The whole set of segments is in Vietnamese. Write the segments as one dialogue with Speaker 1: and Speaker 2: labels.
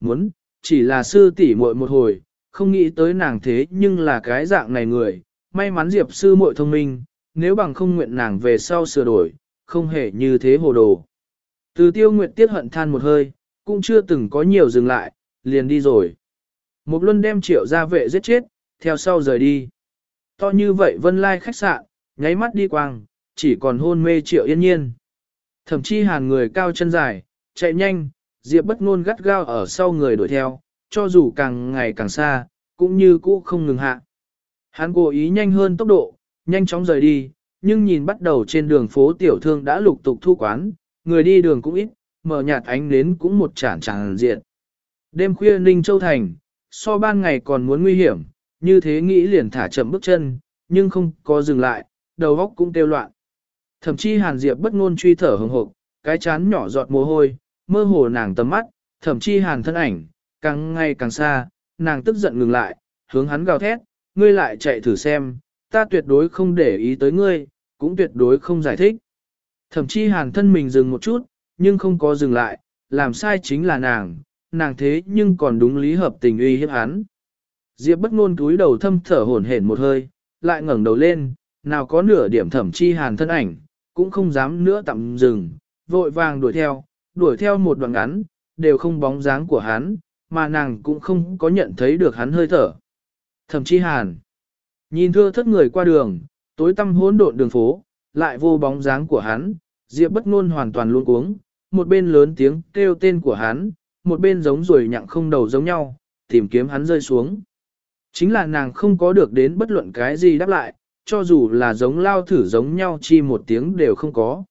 Speaker 1: muốn, chỉ là sư tỷ muội một hồi, không nghĩ tới nàng thế nhưng là cái dạng này người, may mắn Diệp sư muội thông minh, nếu bằng không nguyện nàng về sau sửa đổi, không hề như thế hồ đồ. Từ tiêu nguyệt tiết hận than một hơi, cũng chưa từng có nhiều dừng lại, liền đi rồi. Một luân đem triệu gia vệ giết chết, theo sau rời đi. To như vậy vân lai khách sạn, nháy mắt đi quang, chỉ còn hôn mê triệu yên nhiên. Thậm chí hàng người cao chân dài, chạy nhanh, diệp bất ngôn gắt gao ở sau người đuổi theo, cho dù càng ngày càng xa, cũng như cũ không ngừng hạ. Hắn cố ý nhanh hơn tốc độ, nhanh chóng rời đi, nhưng nhìn bắt đầu trên đường phố tiểu thương đã lục tục thu quán, người đi đường cũng ít, mở nhạt ánh nến cũng một chản tràn diện. Đêm khuya Ninh Châu Thành, so ban ngày còn muốn nguy hiểm, như thế nghĩ liền thả chậm bước chân, nhưng không có dừng lại, đầu óc cũng tiêu loạn. Thậm chí Hàn Diệp bất ngôn truy thở hừng hực, cái chán nhỏ giọt mồ hôi, mơ hồ nàng tầm mắt, thậm chí Hàn thân ảnh, càng ngày càng xa, nàng tức giận ngừng lại, hướng hắn gào thét, ngươi lại chạy thử xem, ta tuyệt đối không để ý tới ngươi, cũng tuyệt đối không giải thích. Thậm chí Hàn thân mình dừng một chút, nhưng không có dừng lại, làm sai chính là nàng, nàng thế nhưng còn đúng lý hợp tình uy hiếp hắn. Diệp bất ngôn túi đầu thâm thở hổn hển một hơi, lại ngẩng đầu lên, nào có nửa điểm thẩm chi hàn thân ảnh, cũng không dám nữa tạm dừng, vội vàng đuổi theo, đuổi theo một đoạn ngắn, đều không bóng dáng của hắn, mà nàng cũng không có nhận thấy được hắn hơi thở. Thẩm chi hàn, nhìn thưa thất người qua đường, tối tăm hỗn độn đường phố, lại vô bóng dáng của hắn, Diệp bất ngôn hoàn toàn luống cuống, một bên lớn tiếng kêu tên của hắn, một bên giống rồi nhặng không đầu giống nhau, tìm kiếm hắn rơi xuống. Chính là nàng không có được đến bất luận cái gì đáp lại, cho dù là giống lao thử giống nhau chi một tiếng đều không có.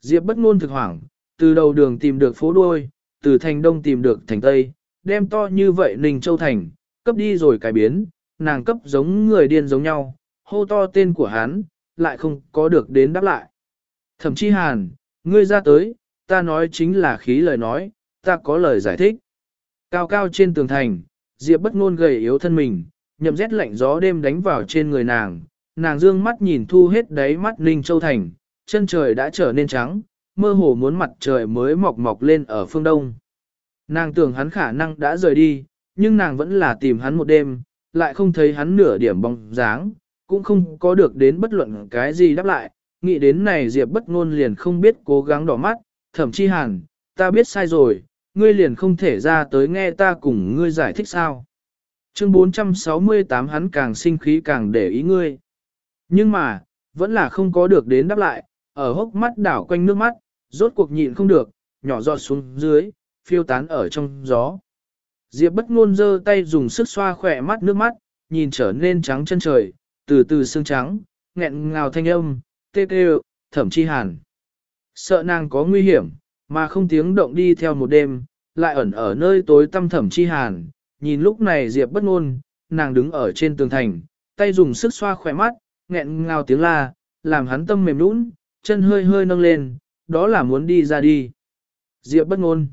Speaker 1: Diệp bất ngôn thực hoảng, từ đầu đường tìm được phố đuôi, từ thành đông tìm được thành tây, đem to như vậy Ninh Châu Thành, cấp đi rồi cải biến, nàng cấp giống người điên giống nhau, hô to tên của hắn, lại không có được đến đáp lại. Thậm chí hàn, ngươi ra tới, ta nói chính là khí lời nói, ta có lời giải thích. Cao cao trên tường thành, Diệp bất ngôn gầy yếu thân mình, nhậm rét lạnh gió đêm đánh vào trên người nàng, nàng dương mắt nhìn thu hết đáy mắt Ninh Châu Thành, chân trời đã trở nên trắng, mơ hồ muốn mặt trời mới mọc mọc lên ở phương đông. Nàng tưởng hắn khả năng đã rời đi, nhưng nàng vẫn là tìm hắn một đêm, lại không thấy hắn nửa điểm bóng dáng, cũng không có được đến bất luận cái gì đáp lại, nghĩ đến này Diệp bất ngôn liền không biết cố gắng đỏ mắt, thậm chí hẳn, ta biết sai rồi, ngươi liền không thể ra tới nghe ta cùng ngươi giải thích sao. Chương 468 hắn càng sinh khí càng để ý ngươi. Nhưng mà, vẫn là không có được đến đáp lại, ở hốc mắt đảo quanh nước mắt, rốt cuộc nhịn không được, nhỏ giọt xuống dưới, phiêu tán ở trong gió. Diệp bất ngôn giơ tay dùng sức xoa khỏe mắt nước mắt, nhìn trở nên trắng chân trời, từ từ sương trắng, nghẹn ngào thanh âm, tê tê, thẩm chi hàn. Sợ nàng có nguy hiểm, mà không tiếng động đi theo một đêm, lại ẩn ở nơi tối tăm thẩm chi hàn, nhìn lúc này Diệp bất ngôn, nàng đứng ở trên tường thành, tay dùng sức xoa khỏe mắt, nghẹn ngào tiếng la, làm hắn tâm mềm nũng, chân hơi hơi nâng lên, đó là muốn đi ra đi. Diệp bất ngôn.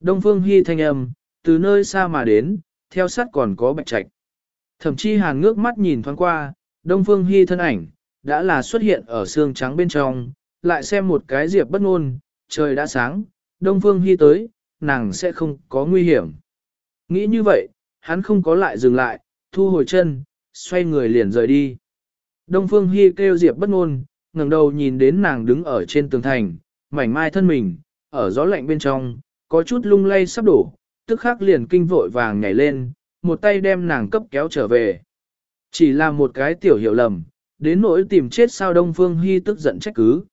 Speaker 1: Đông Phương Hi thanh âm, từ nơi xa mà đến, theo sát còn có bạch trạch. Thẩm chí hàn ngước mắt nhìn thoáng qua, Đông Phương Hi thân ảnh, đã là xuất hiện ở xương trắng bên trong, lại xem một cái Diệp bất ngôn, trời đã sáng, Đông Phương Hi tới, nàng sẽ không có nguy hiểm. Nghĩ như vậy, hắn không có lại dừng lại, thu hồi chân, xoay người liền rời đi. Đông Phương Hi kêu Diệp bất ngôn, ngẩng đầu nhìn đến nàng đứng ở trên tường thành, mảnh mai thân mình, ở gió lạnh bên trong, có chút lung lay sắp đổ, tức khắc liền kinh vội vàng nhảy lên, một tay đem nàng cấp kéo trở về. Chỉ là một cái tiểu hiểu lầm, đến nỗi tìm chết sao Đông Phương Hy tức giận trách cứ.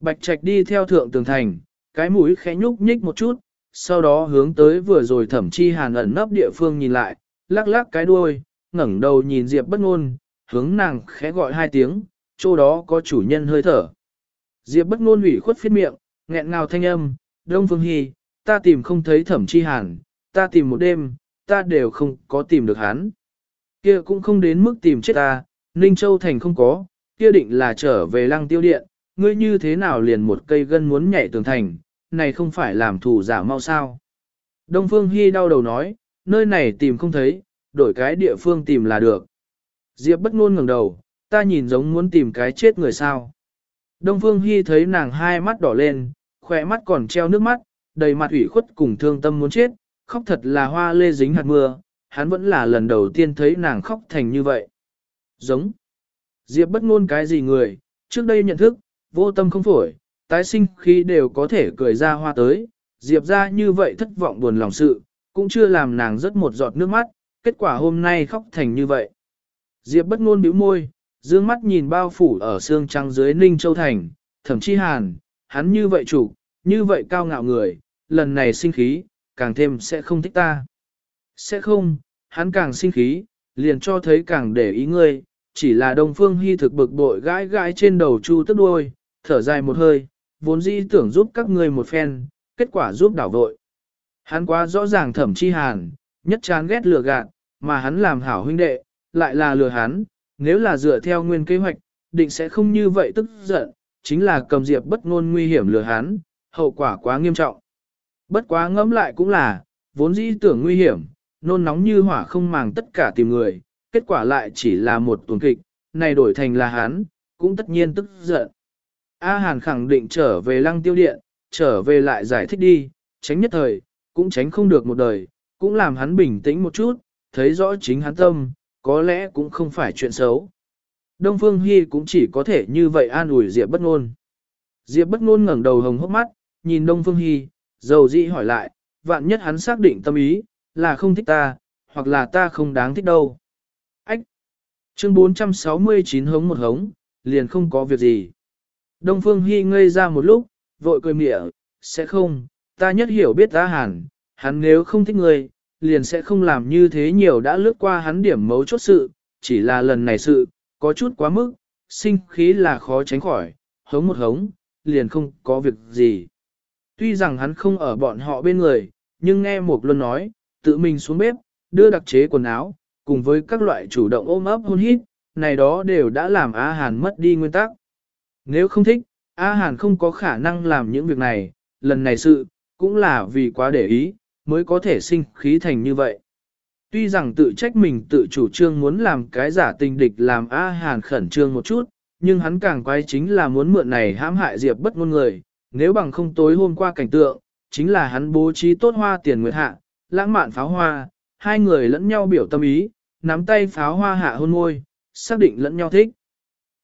Speaker 1: Bạch Trạch đi theo thượng tường thành, cái mũi khẽ nhúc nhích một chút, sau đó hướng tới vừa rồi thẩm chi hàn ẩn nấp địa phương nhìn lại, lắc lắc cái đuôi, ngẩng đầu nhìn Diệp bất ngôn, hướng nàng khẽ gọi hai tiếng, chỗ đó có chủ nhân hơi thở. Diệp bất ngôn ủy khuất phiết miệng, nghẹn ngào thanh âm, Đông Phương Hi, ta tìm không thấy thẩm chi hàn, ta tìm một đêm, ta đều không có tìm được hắn. Kia cũng không đến mức tìm chết ta, Ninh Châu Thành không có, kia định là trở về lăng tiêu điện, ngươi như thế nào liền một cây gân muốn nhảy tường thành, này không phải làm thủ giả mau sao. Đông Phương Hy đau đầu nói, nơi này tìm không thấy, đổi cái địa phương tìm là được. Diệp bất ngôn ngẩng đầu, ta nhìn giống muốn tìm cái chết người sao. Đông Phương Hy thấy nàng hai mắt đỏ lên, khỏe mắt còn treo nước mắt, đầy mặt ủy khuất cùng thương tâm muốn chết, khóc thật là hoa lê dính hạt mưa, hắn vẫn là lần đầu tiên thấy nàng khóc thành như vậy. Giống. Diệp bất ngôn cái gì người, trước đây nhận thức, vô tâm không phổi, tái sinh khi đều có thể cười ra hoa tới, Diệp ra như vậy thất vọng buồn lòng sự, cũng chưa làm nàng rớt một giọt nước mắt, kết quả hôm nay khóc thành như vậy. Diệp bất ngôn bĩu môi, dương mắt nhìn bao phủ ở xương trắng dưới Ninh Châu Thành, thậm chí hàn, hắn như vậy chủ, như vậy cao ngạo người, lần này sinh khí, càng thêm sẽ không thích ta. Sẽ không, hắn càng sinh khí, liền cho thấy càng để ý ngươi, chỉ là Đông Phương Hy thực bực bội gãi gãi trên đầu chu tức đuôi, thở dài một hơi, vốn dĩ tưởng giúp các ngươi một phen, kết quả giúp đảo vội. Hắn quá rõ ràng thẩm chi hàn, nhất chán ghét lừa gạt, mà hắn làm hảo huynh đệ, lại là lừa hắn, nếu là dựa theo nguyên kế hoạch, định sẽ không như vậy tức giận, chính là cầm diệp bất ngôn nguy hiểm lừa hắn, hậu quả quá nghiêm trọng. Bất quá ngẫm lại cũng là, vốn dĩ tưởng nguy hiểm, nôn nóng như hỏa không màng tất cả tìm người, kết quả lại chỉ là một tuần kịch, này đổi thành là hắn, cũng tất nhiên tức giận. A Hàn khẳng định trở về lăng tiêu điện, trở về lại giải thích đi, tránh nhất thời, cũng tránh không được một đời, cũng làm hắn bình tĩnh một chút, thấy rõ chính hắn tâm, có lẽ cũng không phải chuyện xấu. Đông Phương Hy cũng chỉ có thể như vậy an ủi Diệp bất ngôn. Diệp bất ngôn ngẩng đầu hồng hốc mắt, nhìn Đông Phương Hy, dầu dĩ hỏi lại, vạn nhất hắn xác định tâm ý, là không thích ta, hoặc là ta không đáng thích đâu. Ách! Chương 469 hống một hống, liền không có việc gì. Đông Phương Hy ngây ra một lúc, vội cười mỉa, sẽ không, ta nhất hiểu biết ta hẳn, hắn nếu không thích người, liền sẽ không làm như thế nhiều đã lướt qua hắn điểm mấu chốt sự, chỉ là lần này sự, có chút quá mức, sinh khí là khó tránh khỏi, hống một hống, liền không có việc gì. Tuy rằng hắn không ở bọn họ bên người, nhưng nghe một luân nói, tự mình xuống bếp, đưa đặc chế quần áo, cùng với các loại chủ động ôm ấp hôn hít, này đó đều đã làm A Hàn mất đi nguyên tắc. Nếu không thích, A Hàn không có khả năng làm những việc này, lần này sự, cũng là vì quá để ý, mới có thể sinh khí thành như vậy. Tuy rằng tự trách mình tự chủ trương muốn làm cái giả tình địch làm A Hàn khẩn trương một chút, nhưng hắn càng quay chính là muốn mượn này hãm hại Diệp bất ngôn người, nếu bằng không tối hôm qua cảnh tượng, chính là hắn bố trí tốt hoa tiền nguyệt hạ, lãng mạn pháo hoa, hai người lẫn nhau biểu tâm ý, nắm tay pháo hoa hạ hôn môi, xác định lẫn nhau thích.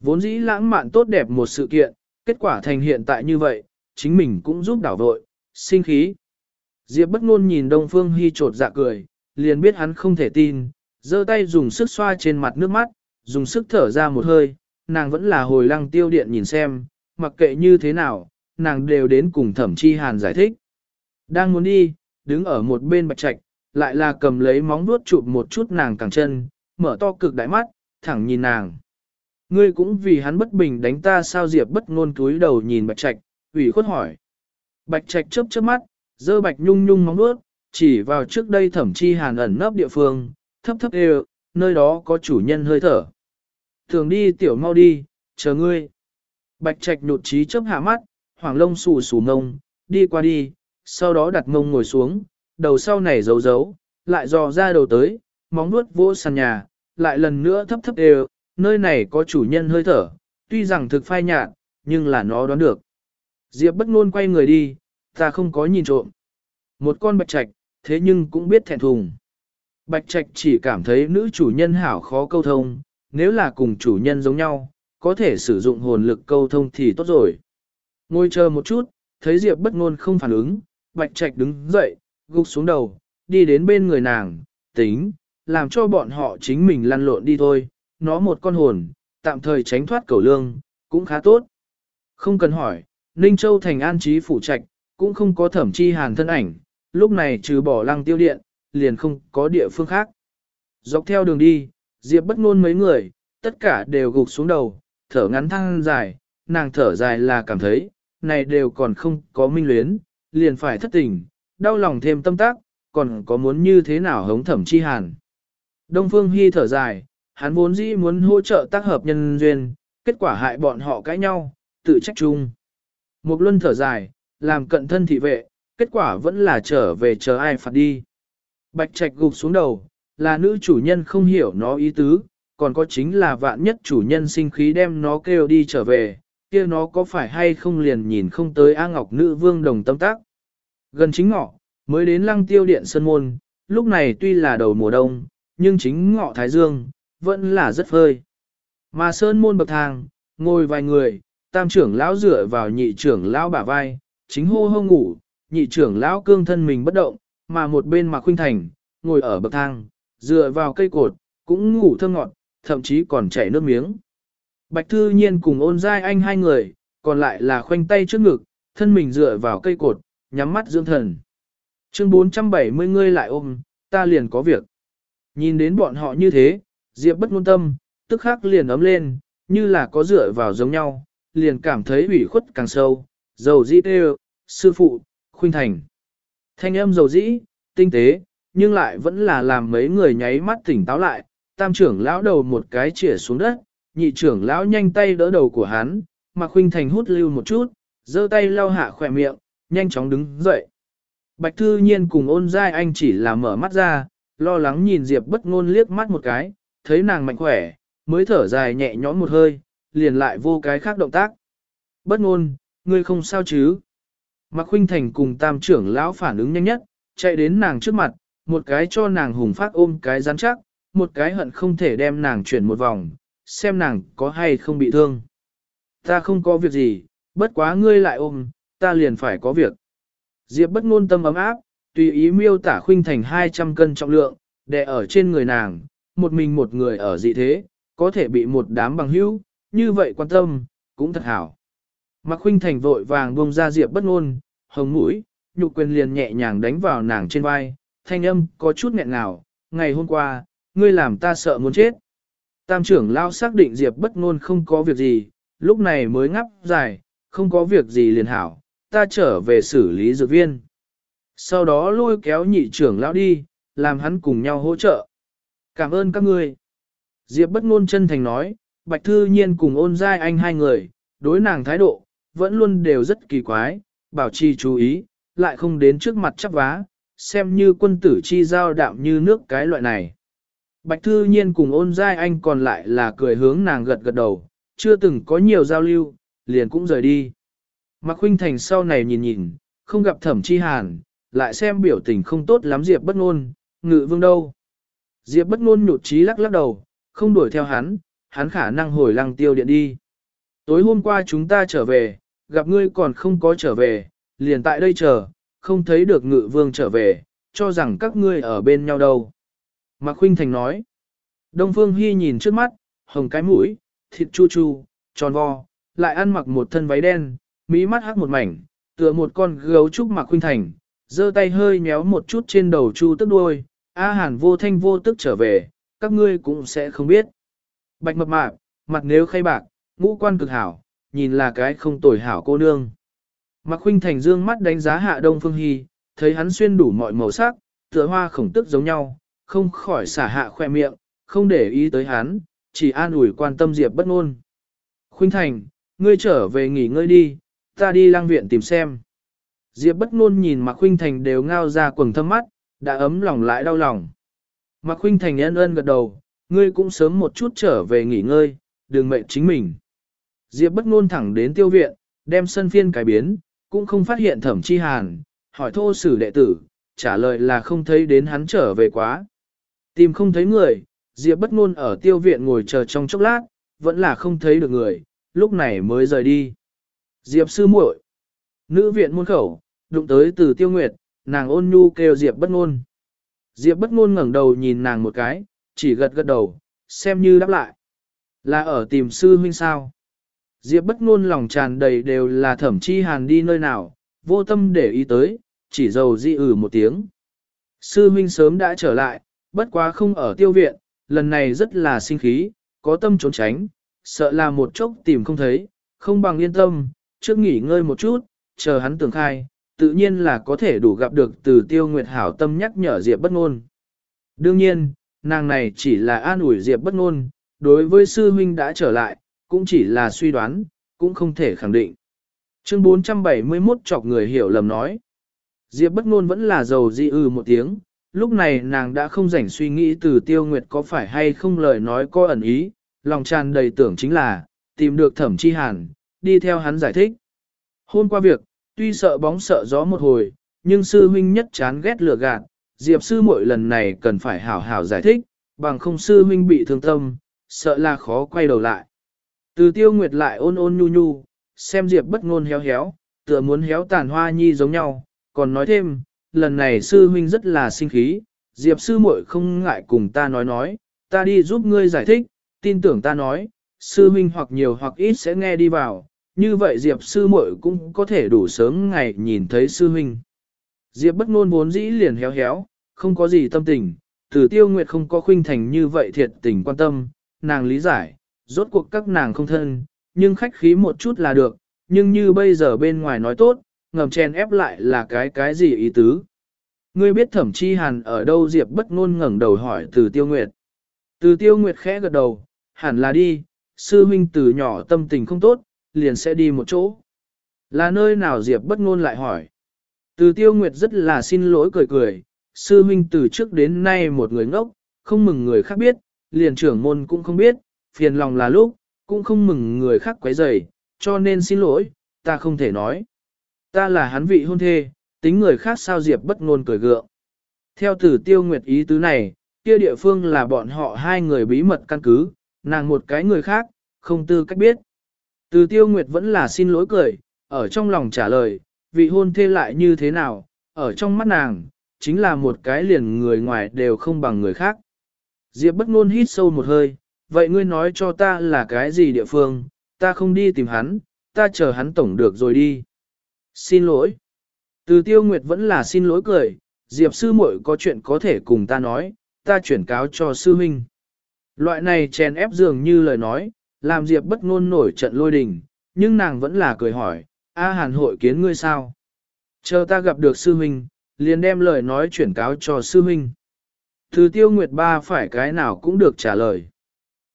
Speaker 1: Vốn dĩ lãng mạn tốt đẹp một sự kiện, kết quả thành hiện tại như vậy, chính mình cũng giúp đảo vội, sinh khí. Diệp bất ngôn nhìn Đông Phương Hi trột dạ cười, liền biết hắn không thể tin, giơ tay dùng sức xoa trên mặt nước mắt, dùng sức thở ra một hơi, nàng vẫn là hồi lăng tiêu điện nhìn xem, mặc kệ như thế nào, nàng đều đến cùng thẩm chi hàn giải thích. Đang muốn đi, đứng ở một bên bạch trạch, lại là cầm lấy móng vuốt chụp một chút nàng càng chân, mở to cực đại mắt, thẳng nhìn nàng. Ngươi cũng vì hắn bất bình đánh ta sao Diệp bất ngôn túi đầu nhìn bạch trạch, ủy khuất hỏi. Bạch trạch chớp chớp mắt, dơ bạch nhung nhung móng nuốt chỉ vào trước đây thẩm chi hàn ẩn nấp địa phương, thấp thấp đều, nơi đó có chủ nhân hơi thở. Thường đi tiểu mau đi, chờ ngươi. Bạch trạch nhột trí chớp hạ mắt, hoàng lông xù xù ngông, đi qua đi, sau đó đặt ngông ngồi xuống, đầu sau này giấu giấu, lại dò ra đầu tới, móng nuốt vỗ sàn nhà, lại lần nữa thấp thấp đều, nơi này có chủ nhân hơi thở, tuy rằng thực phai nhạt, nhưng là nó đoán được. Diệp bất ngôn quay người đi, ta không có nhìn trộm. Một con bạch trạch, thế nhưng cũng biết thẹn thùng. Bạch trạch chỉ cảm thấy nữ chủ nhân hảo khó câu thông, nếu là cùng chủ nhân giống nhau, có thể sử dụng hồn lực câu thông thì tốt rồi. Ngồi chờ một chút, thấy Diệp bất ngôn không phản ứng, Bạch Trạch đứng dậy, gục xuống đầu, đi đến bên người nàng, tính, làm cho bọn họ chính mình lăn lộn đi thôi, nó một con hồn, tạm thời tránh thoát cầu lương, cũng khá tốt. Không cần hỏi, Ninh Châu thành an trí phủ trạch, cũng không có thẩm chi hàn thân ảnh, lúc này trừ bỏ lăng tiêu điện, liền không có địa phương khác. Dọc theo đường đi, Diệp bất ngôn mấy người, tất cả đều gục xuống đầu, thở ngắn thăng dài, nàng thở dài là cảm thấy, này đều còn không có minh luyến, liền phải thất tình, đau lòng thêm tâm tác, còn có muốn như thế nào hống thẩm chi hàn. Đông Phương Hy thở dài, hắn vốn dĩ muốn hỗ trợ tác hợp nhân duyên, kết quả hại bọn họ cãi nhau, tự trách chung. Một luân thở dài, làm cận thân thị vệ, kết quả vẫn là trở về chờ ai phạt đi. Bạch Trạch gục xuống đầu, là nữ chủ nhân không hiểu nó ý tứ, còn có chính là vạn nhất chủ nhân sinh khí đem nó kêu đi trở về, kia nó có phải hay không liền nhìn không tới A Ngọc nữ vương đồng tâm tác. Gần chính ngọ, Mới đến lăng tiêu điện sân môn, lúc này tuy là đầu mùa đông, nhưng chính ngọ thái dương, vẫn là rất phơi. Mà sơn môn bậc thang, ngồi vài người, tam trưởng lão dựa vào nhị trưởng lão bả vai, chính hô hô ngủ, nhị trưởng lão cương thân mình bất động, mà một bên mà khuynh thành, ngồi ở bậc thang, dựa vào cây cột, cũng ngủ thơm ngọt, thậm chí còn chảy nước miếng. Bạch Thư Nhiên cùng ôn giai anh hai người, còn lại là khoanh tay trước ngực, thân mình dựa vào cây cột, nhắm mắt dưỡng thần. Chương 470 ngươi lại ôm, ta liền có việc. Nhìn đến bọn họ như thế, Diệp bất ngôn tâm, tức khắc liền ấm lên, như là có dựa vào giống nhau, liền cảm thấy ủy khuất càng sâu, dầu dĩ tê sư phụ, khuynh thành. Thanh âm dầu dĩ, tinh tế, nhưng lại vẫn là làm mấy người nháy mắt tỉnh táo lại, tam trưởng lão đầu một cái chĩa xuống đất, nhị trưởng lão nhanh tay đỡ đầu của hắn, mà khuynh thành hút lưu một chút, giơ tay lau hạ khỏe miệng, nhanh chóng đứng dậy. Bạch Thư Nhiên cùng ôn giai anh chỉ là mở mắt ra, lo lắng nhìn Diệp bất ngôn liếc mắt một cái, thấy nàng mạnh khỏe, mới thở dài nhẹ nhõm một hơi, liền lại vô cái khác động tác. Bất ngôn, ngươi không sao chứ? Mạc Khuynh Thành cùng tam trưởng lão phản ứng nhanh nhất, chạy đến nàng trước mặt, một cái cho nàng hùng phát ôm cái rắn chắc, một cái hận không thể đem nàng chuyển một vòng, xem nàng có hay không bị thương. Ta không có việc gì, bất quá ngươi lại ôm, ta liền phải có việc. Diệp bất ngôn tâm ấm áp, tùy ý miêu tả khuynh thành 200 cân trọng lượng, đè ở trên người nàng, một mình một người ở dị thế, có thể bị một đám bằng hữu, như vậy quan tâm, cũng thật hảo. Mạc khuynh thành vội vàng buông ra Diệp bất ngôn, hồng mũi, nhục quyền liền nhẹ nhàng đánh vào nàng trên vai, thanh âm có chút nghẹn ngào, ngày hôm qua, ngươi làm ta sợ muốn chết. Tam trưởng lao xác định Diệp bất ngôn không có việc gì, lúc này mới ngắp dài, không có việc gì liền hảo, ta trở về xử lý dược viên. Sau đó lôi kéo nhị trưởng lão đi, làm hắn cùng nhau hỗ trợ. Cảm ơn các ngươi. Diệp bất ngôn chân thành nói, Bạch Thư Nhiên cùng ôn giai anh hai người, đối nàng thái độ, vẫn luôn đều rất kỳ quái, bảo trì chú ý, lại không đến trước mặt chắp vá, xem như quân tử chi giao đạm như nước cái loại này. Bạch Thư Nhiên cùng ôn giai anh còn lại là cười hướng nàng gật gật đầu, chưa từng có nhiều giao lưu, liền cũng rời đi. Mạc Khuynh Thành sau này nhìn nhìn, không gặp thẩm chi hàn, lại xem biểu tình không tốt lắm Diệp bất ngôn, ngự vương đâu. Diệp bất ngôn nhụt chí lắc lắc đầu, không đuổi theo hắn, hắn khả năng hồi lăng tiêu điện đi. Tối hôm qua chúng ta trở về, gặp ngươi còn không có trở về, liền tại đây chờ, không thấy được ngự vương trở về, cho rằng các ngươi ở bên nhau đâu. Mạc Khuynh Thành nói. Đông Phương Hy nhìn trước mắt, hồng cái mũi, thịt chu chu, tròn vo, lại ăn mặc một thân váy đen, mỹ mắt hắc một mảnh, tựa một con gấu trúc Mạc Khuynh Thành, giơ tay hơi nhéo một chút trên đầu chu tức đuôi, A Hàn vô thanh vô tức trở về, các ngươi cũng sẽ không biết. Bạch mập mạp, mặt nếu khay bạc, ngũ quan cực hảo, nhìn là cái không tồi hảo cô nương. Mạc Khuynh Thành dương mắt đánh giá hạ Đông Phương Hy, thấy hắn xuyên đủ mọi màu sắc, tựa hoa khổng tức giống nhau, không khỏi xả hạ khoe miệng, không để ý tới hắn, chỉ an ủi quan tâm Diệp bất ngôn. Khuynh Thành, ngươi trở về nghỉ ngơi đi, ta đi lang viện tìm xem. Diệp bất ngôn nhìn Mạc Khuynh Thành đều ngao ra quầng thâm mắt, đã ấm lòng lại đau lòng. Mạc Khuynh Thành ân ân gật đầu, ngươi cũng sớm một chút trở về nghỉ ngơi, đừng mệt chính mình. Diệp bất ngôn thẳng đến tiêu viện, đem sân phiên cải biến, cũng không phát hiện thẩm chi hàn, hỏi thô sử đệ tử, trả lời là không thấy đến hắn trở về quá. Tìm không thấy người, Diệp bất ngôn ở tiêu viện ngồi chờ trong chốc lát, vẫn là không thấy được người, lúc này mới rời đi. Diệp sư muội, nữ viện môn khẩu, đụng tới từ tiêu nguyệt, nàng ôn nhu kêu Diệp bất ngôn. Diệp bất ngôn ngẩng đầu nhìn nàng một cái, chỉ gật gật đầu, xem như đáp lại. Là ở tìm sư huynh sao? Diệp bất ngôn lòng tràn đầy đều là thẩm chi hàn đi nơi nào, vô tâm để ý tới, chỉ dầu di ử một tiếng. Sư huynh sớm đã trở lại, bất quá không ở tiêu viện, lần này rất là sinh khí, có tâm trốn tránh, sợ là một chốc tìm không thấy, không bằng yên tâm, trước nghỉ ngơi một chút, chờ hắn tưởng khai, tự nhiên là có thể đủ gặp được từ tiêu nguyệt hảo tâm nhắc nhở Diệp bất ngôn. Đương nhiên, nàng này chỉ là an ủi Diệp bất ngôn, đối với sư huynh đã trở lại, cũng chỉ là suy đoán, cũng không thể khẳng định. Chương 471 chọc người hiểu lầm nói. Diệp bất ngôn vẫn là giàu di ư một tiếng, lúc này nàng đã không rảnh suy nghĩ từ tiêu nguyệt có phải hay không lời nói có ẩn ý, lòng tràn đầy tưởng chính là, tìm được thẩm chi hàn, đi theo hắn giải thích. Hôm qua việc, tuy sợ bóng sợ gió một hồi, nhưng sư huynh nhất chán ghét lừa gạt, Diệp sư mỗi lần này cần phải hảo hảo giải thích, bằng không sư huynh bị thương tâm, sợ là khó quay đầu lại. Từ tiêu nguyệt lại ôn ôn nhu nhu, xem Diệp bất ngôn héo héo, tựa muốn héo tàn hoa nhi giống nhau, còn nói thêm, lần này sư huynh rất là sinh khí, Diệp sư muội không ngại cùng ta nói nói, ta đi giúp ngươi giải thích, tin tưởng ta nói, sư huynh hoặc nhiều hoặc ít sẽ nghe đi vào, như vậy Diệp sư muội cũng có thể đủ sớm ngày nhìn thấy sư huynh. Diệp bất ngôn vốn dĩ liền héo héo, không có gì tâm tình, từ tiêu nguyệt không có khuynh thành như vậy thiệt tình quan tâm, nàng lý giải, rốt cuộc các nàng không thân, nhưng khách khí một chút là được, nhưng như bây giờ bên ngoài nói tốt, ngầm chen ép lại là cái cái gì ý tứ. Ngươi biết thẩm chi hàn ở đâu Diệp bất ngôn ngẩng đầu hỏi từ tiêu nguyệt. Từ tiêu nguyệt khẽ gật đầu, hẳn là đi, sư huynh từ nhỏ tâm tình không tốt, liền sẽ đi một chỗ. Là nơi nào Diệp bất ngôn lại hỏi. Từ tiêu nguyệt rất là xin lỗi cười cười, sư huynh từ trước đến nay một người ngốc, không mừng người khác biết, liền trưởng môn cũng không biết, phiền lòng là lúc, cũng không mừng người khác quấy rầy, cho nên xin lỗi, ta không thể nói. Ta là hắn vị hôn thê, tính người khác sao Diệp bất ngôn cười gượng. Theo tử tiêu nguyệt ý tứ này, kia địa phương là bọn họ hai người bí mật căn cứ, nàng một cái người khác, không tư cách biết. Từ tiêu nguyệt vẫn là xin lỗi cười, ở trong lòng trả lời, vị hôn thê lại như thế nào, ở trong mắt nàng, chính là một cái liền người ngoài đều không bằng người khác. Diệp bất ngôn hít sâu một hơi, vậy ngươi nói cho ta là cái gì địa phương, ta không đi tìm hắn, ta chờ hắn tổng được rồi đi. Xin lỗi. Từ tiêu nguyệt vẫn là xin lỗi cười, Diệp sư muội có chuyện có thể cùng ta nói, ta chuyển cáo cho sư huynh. Loại này chèn ép dường như lời nói, làm Diệp bất ngôn nổi trận lôi đình, nhưng nàng vẫn là cười hỏi, A hàn hội kiến ngươi sao? Chờ ta gặp được sư huynh, liền đem lời nói chuyển cáo cho sư huynh. Từ tiêu nguyệt ba phải cái nào cũng được trả lời.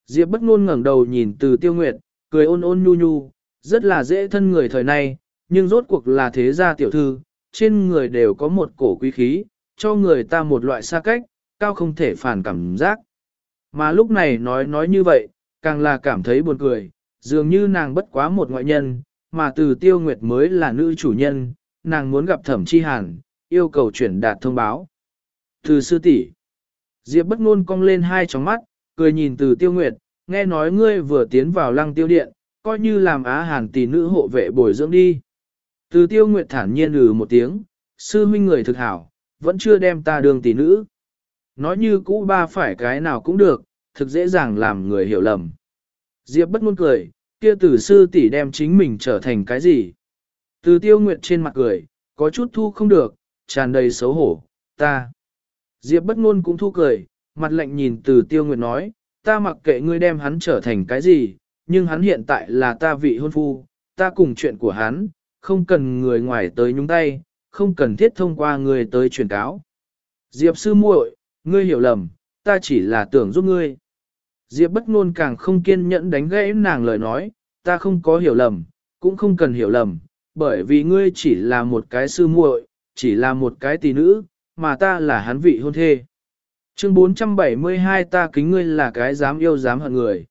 Speaker 1: Diệp bất ngôn ngẩng đầu nhìn từ tiêu nguyệt, cười ôn ôn nhu nhu, rất là dễ thân người thời nay, nhưng rốt cuộc là thế gia tiểu thư, trên người đều có một cổ quý khí, cho người ta một loại xa cách, cao không thể phản cảm giác. Mà lúc này nói nói như vậy, càng là cảm thấy buồn cười, dường như nàng bất quá một ngoại nhân, mà từ tiêu nguyệt mới là nữ chủ nhân, nàng muốn gặp thẩm chi hàn, yêu cầu chuyển đạt thông báo. Từ sư tỷ Diệp bất ngôn cong lên hai tròng mắt, cười nhìn từ tiêu nguyệt, nghe nói ngươi vừa tiến vào lăng tiêu điện, coi như làm á hàn tỷ nữ hộ vệ bồi dưỡng đi. Từ tiêu nguyệt thản nhiên ừ một tiếng, sư huynh người thực hảo, vẫn chưa đem ta đường tỷ nữ. Nói như cũ ba phải cái nào cũng được, thực dễ dàng làm người hiểu lầm. Diệp bất ngôn cười, kia tử sư tỷ đem chính mình trở thành cái gì? Từ tiêu nguyệt trên mặt cười, có chút thu không được, tràn đầy xấu hổ, ta. Diệp bất ngôn cũng thu cười, mặt lạnh nhìn từ tiêu nguyệt nói, ta mặc kệ ngươi đem hắn trở thành cái gì, nhưng hắn hiện tại là ta vị hôn phu, ta cùng chuyện của hắn, không cần người ngoài tới nhúng tay, không cần thiết thông qua người tới truyền cáo. Diệp sư muội, ngươi hiểu lầm, ta chỉ là tưởng giúp ngươi. Diệp bất ngôn càng không kiên nhẫn đánh gãy nàng lời nói, ta không có hiểu lầm, cũng không cần hiểu lầm, bởi vì ngươi chỉ là một cái sư muội, chỉ là một cái tỷ nữ, mà ta là hắn vị hôn thê. Chương 472 ta kính ngươi là cái dám yêu dám hận người.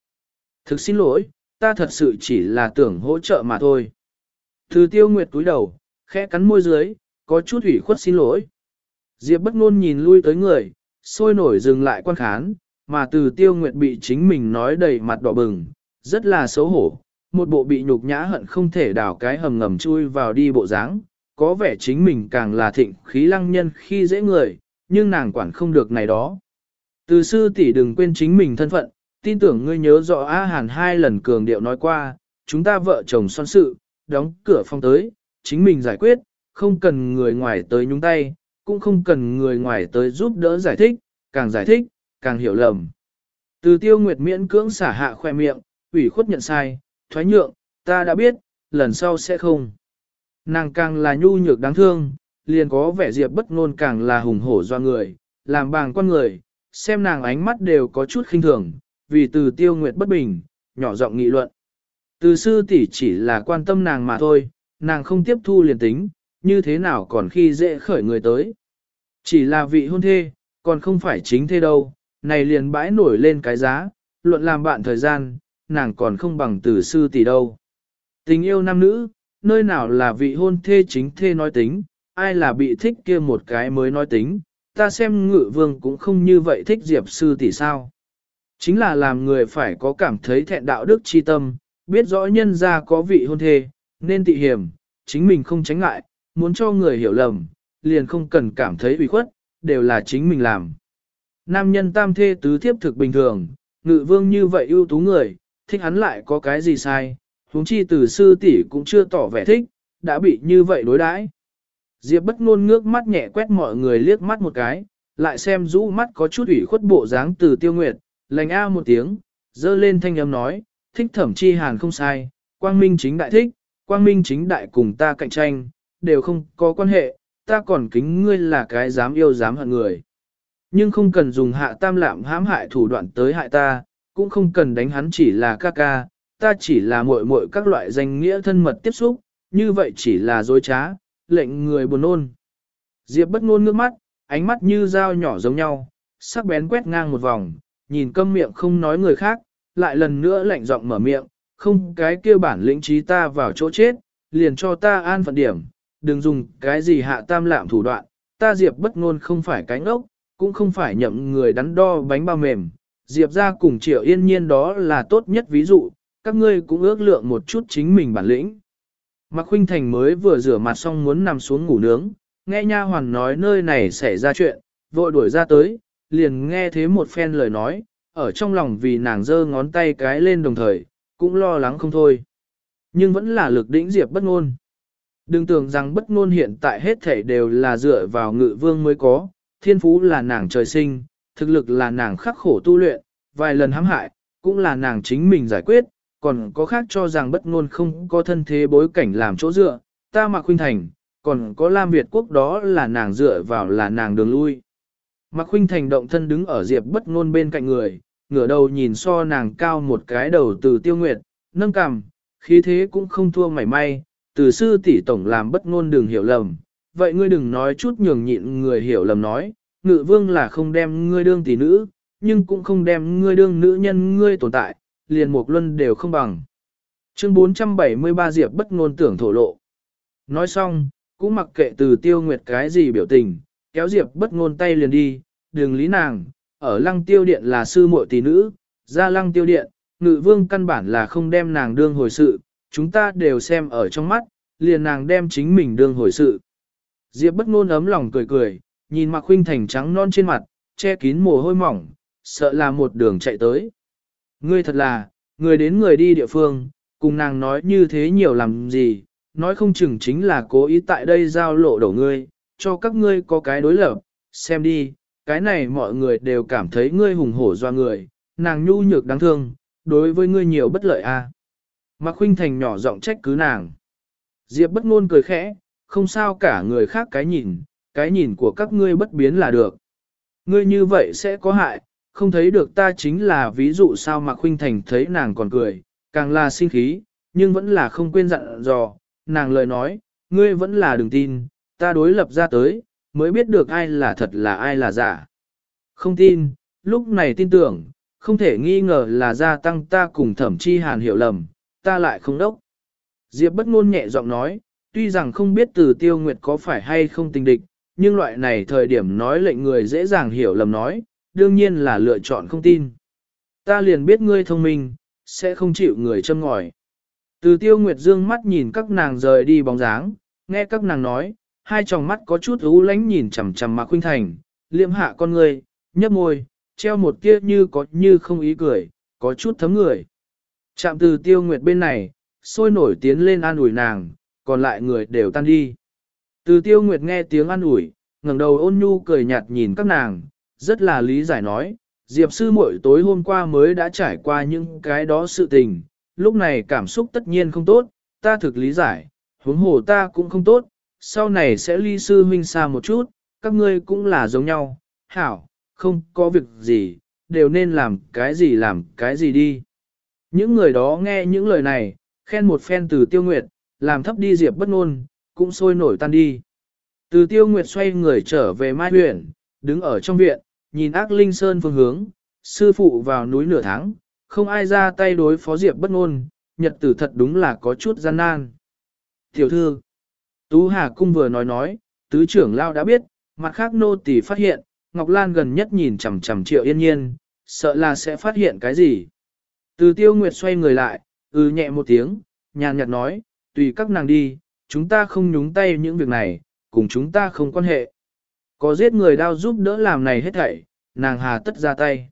Speaker 1: Thực xin lỗi, ta thật sự chỉ là tưởng hỗ trợ mà thôi. Từ tiêu nguyệt túi đầu, khẽ cắn môi dưới, có chút ủy khuất xin lỗi. Diệp bất ngôn nhìn lui tới người, sôi nổi dừng lại quan khán, mà từ tiêu nguyệt bị chính mình nói đầy mặt đỏ bừng, rất là xấu hổ. Một bộ bị nhục nhã hận không thể đào cái hầm ngầm chui vào đi bộ dáng, có vẻ chính mình càng là thịnh khí lăng nhân khi dễ người, nhưng nàng quản không được này đó. Từ sư tỷ đừng quên chính mình thân phận, tin tưởng ngươi nhớ rõ A Hàn hai lần cường điệu nói qua, chúng ta vợ chồng son sự, đóng cửa phong tới, chính mình giải quyết, không cần người ngoài tới nhúng tay, cũng không cần người ngoài tới giúp đỡ giải thích, càng giải thích, càng hiểu lầm. Từ tiêu nguyệt miễn cưỡng xả hạ khoe miệng, ủy khuất nhận sai, thoái nhượng, ta đã biết, lần sau sẽ không. Nàng càng là nhu nhược đáng thương, liền có vẻ diệp bất ngôn càng là hùng hổ do người, làm bàng quan người, xem nàng ánh mắt đều có chút khinh thường, vì từ tiêu nguyệt bất bình, nhỏ giọng nghị luận. Từ sư tỷ chỉ là quan tâm nàng mà thôi, nàng không tiếp thu liền tính, như thế nào còn khi dễ khởi người tới. Chỉ là vị hôn thê, còn không phải chính thê đâu, này liền bãi nổi lên cái giá, luận làm bạn thời gian, nàng còn không bằng từ sư tỷ đâu. Tình yêu nam nữ, nơi nào là vị hôn thê chính thê nói tính, ai là bị thích kia một cái mới nói tính, ta xem ngự vương cũng không như vậy thích Diệp sư tỷ sao. Chính là làm người phải có cảm thấy thẹn đạo đức chi tâm, biết rõ nhân ra có vị hôn thê, nên tị hiểm, chính mình không tránh ngại, muốn cho người hiểu lầm, liền không cần cảm thấy ủy khuất, đều là chính mình làm. Nam nhân tam thê tứ thiếp thực bình thường, ngự vương như vậy ưu tú người, thích hắn lại có cái gì sai, huống chi từ sư tỷ cũng chưa tỏ vẻ thích, đã bị như vậy đối đãi. Diệp bất ngôn ngước mắt nhẹ quét mọi người liếc mắt một cái, lại xem rũ mắt có chút ủy khuất bộ dáng từ tiêu nguyệt, lành a một tiếng, dơ lên thanh âm nói, thích thẩm chi hàn không sai, quang minh chính đại thích, quang minh chính đại cùng ta cạnh tranh, đều không có quan hệ, ta còn kính ngươi là cái dám yêu dám hận người. Nhưng không cần dùng hạ tam lạm hãm hại thủ đoạn tới hại ta, cũng không cần đánh hắn chỉ là ca ca, ta chỉ là muội muội các loại danh nghĩa thân mật tiếp xúc, như vậy chỉ là dối trá, lệnh người buồn nôn. Diệp bất ngôn ngước mắt, ánh mắt như dao nhỏ giống nhau, sắc bén quét ngang một vòng, nhìn câm miệng không nói người khác, lại lần nữa lạnh giọng mở miệng, không cái kia bản lĩnh trí ta vào chỗ chết, liền cho ta an phận điểm, đừng dùng cái gì hạ tam lạm thủ đoạn, ta Diệp bất ngôn không phải cánh ốc, cũng không phải nhậm người đắn đo bánh bao mềm, Diệp ra cùng triệu yên nhiên đó là tốt nhất ví dụ, các ngươi cũng ước lượng một chút chính mình bản lĩnh. Mạc Khuynh Thành mới vừa rửa mặt xong muốn nằm xuống ngủ nướng, nghe nha hoàn nói nơi này xảy ra chuyện, vội đuổi ra tới, liền nghe thế một phen lời nói, ở trong lòng vì nàng giơ ngón tay cái lên đồng thời, cũng lo lắng không thôi. Nhưng vẫn là lực đỉnh Diệp bất ngôn. Đừng tưởng rằng bất ngôn hiện tại hết thảy đều là dựa vào ngự vương mới có, thiên phú là nàng trời sinh, thực lực là nàng khắc khổ tu luyện, vài lần hãm hại, cũng là nàng chính mình giải quyết, còn có khác cho rằng bất ngôn không có thân thế bối cảnh làm chỗ dựa, ta mà khuynh thành, còn có Lam Việt quốc đó là nàng dựa vào là nàng đường lui. Mạc Khuynh Thành động thân đứng ở Diệp bất ngôn bên cạnh người, ngửa đầu nhìn so nàng cao một cái đầu từ tiêu nguyệt, nâng cằm, khí thế cũng không thua mảy may, từ sư tỷ tổng làm bất ngôn đường hiểu lầm. Vậy ngươi đừng nói chút nhường nhịn người hiểu lầm nói, ngự vương là không đem ngươi đương tỷ nữ, nhưng cũng không đem ngươi đương nữ nhân ngươi tồn tại, liền một luân đều không bằng. Chương 473 Diệp bất ngôn tưởng thổ lộ. Nói xong, cũng mặc kệ từ tiêu nguyệt cái gì biểu tình, kéo Diệp bất ngôn tay liền đi, đường lý nàng, ở lăng tiêu điện là sư muội tỷ nữ, ra lăng tiêu điện, ngự vương căn bản là không đem nàng đương hồi sự, chúng ta đều xem ở trong mắt, liền nàng đem chính mình đương hồi sự. Diệp bất ngôn ấm lòng cười cười, nhìn Mạc huynh Thành trắng non trên mặt, che kín mồ hôi mỏng, sợ là một đường chạy tới. Ngươi thật là, người đến người đi địa phương, cùng nàng nói như thế nhiều làm gì, nói không chừng chính là cố ý tại đây giao lộ đổ ngươi, cho các ngươi có cái đối lập, xem đi, cái này mọi người đều cảm thấy ngươi hùng hổ doa người, nàng nhu nhược đáng thương, đối với ngươi nhiều bất lợi a. À. Mạc Khuynh Thành nhỏ giọng trách cứ nàng. Diệp bất ngôn cười khẽ, không sao cả người khác cái nhìn, cái nhìn của các ngươi bất biến là được. Ngươi như vậy sẽ có hại, không thấy được ta chính là ví dụ sao mà Khuynh Thành thấy nàng còn cười, càng là sinh khí, nhưng vẫn là không quên dặn dò, nàng lời nói, ngươi vẫn là đừng tin, ta đối lập ra tới, mới biết được ai là thật là ai là giả. Không tin, lúc này tin tưởng, không thể nghi ngờ là gia tăng ta cùng thẩm chi hàn hiểu lầm, ta lại không đốc. Diệp bất ngôn nhẹ giọng nói, tuy rằng không biết từ tiêu nguyệt có phải hay không tình địch, nhưng loại này thời điểm nói lệnh người dễ dàng hiểu lầm nói, đương nhiên là lựa chọn không tin. Ta liền biết ngươi thông minh, sẽ không chịu người châm ngòi. Từ tiêu nguyệt dương mắt nhìn các nàng rời đi bóng dáng, nghe các nàng nói, hai tròng mắt có chút ú lánh nhìn chằm chằm mà Khuynh Thành, liệm hạ con người, nhấp môi, treo một tia như có như không ý cười, có chút thấm người. Chạm từ tiêu nguyệt bên này, sôi nổi tiến lên an ủi nàng, còn lại người đều tan đi. Từ tiêu nguyệt nghe tiếng an ủi, ngẩng đầu ôn nhu cười nhạt nhìn các nàng, rất là lý giải nói, Diệp sư muội tối hôm qua mới đã trải qua những cái đó sự tình, lúc này cảm xúc tất nhiên không tốt, ta thực lý giải, huống hồ ta cũng không tốt, sau này sẽ ly sư huynh xa một chút, các ngươi cũng là giống nhau, hảo, không có việc gì, đều nên làm cái gì làm cái gì đi. Những người đó nghe những lời này, khen một phen từ tiêu nguyệt, làm thấp đi diệp bất ngôn, cũng sôi nổi tan đi. Từ tiêu nguyệt xoay người trở về mai huyện, đứng ở trong viện, nhìn ác linh sơn phương hướng, sư phụ vào núi nửa tháng, không ai ra tay đối phó diệp bất ngôn, nhật tử thật đúng là có chút gian nan. Tiểu thư, Tú Hà Cung vừa nói nói, tứ trưởng lao đã biết, mặt khác nô tỳ phát hiện, Ngọc Lan gần nhất nhìn chằm chằm triệu yên nhiên, sợ là sẽ phát hiện cái gì. Từ tiêu nguyệt xoay người lại, ừ nhẹ một tiếng, nhàn nhạt nói, tùy các nàng đi, chúng ta không nhúng tay những việc này, cùng chúng ta không quan hệ. Có giết người đao giúp đỡ làm này hết thảy, nàng hà tất ra tay.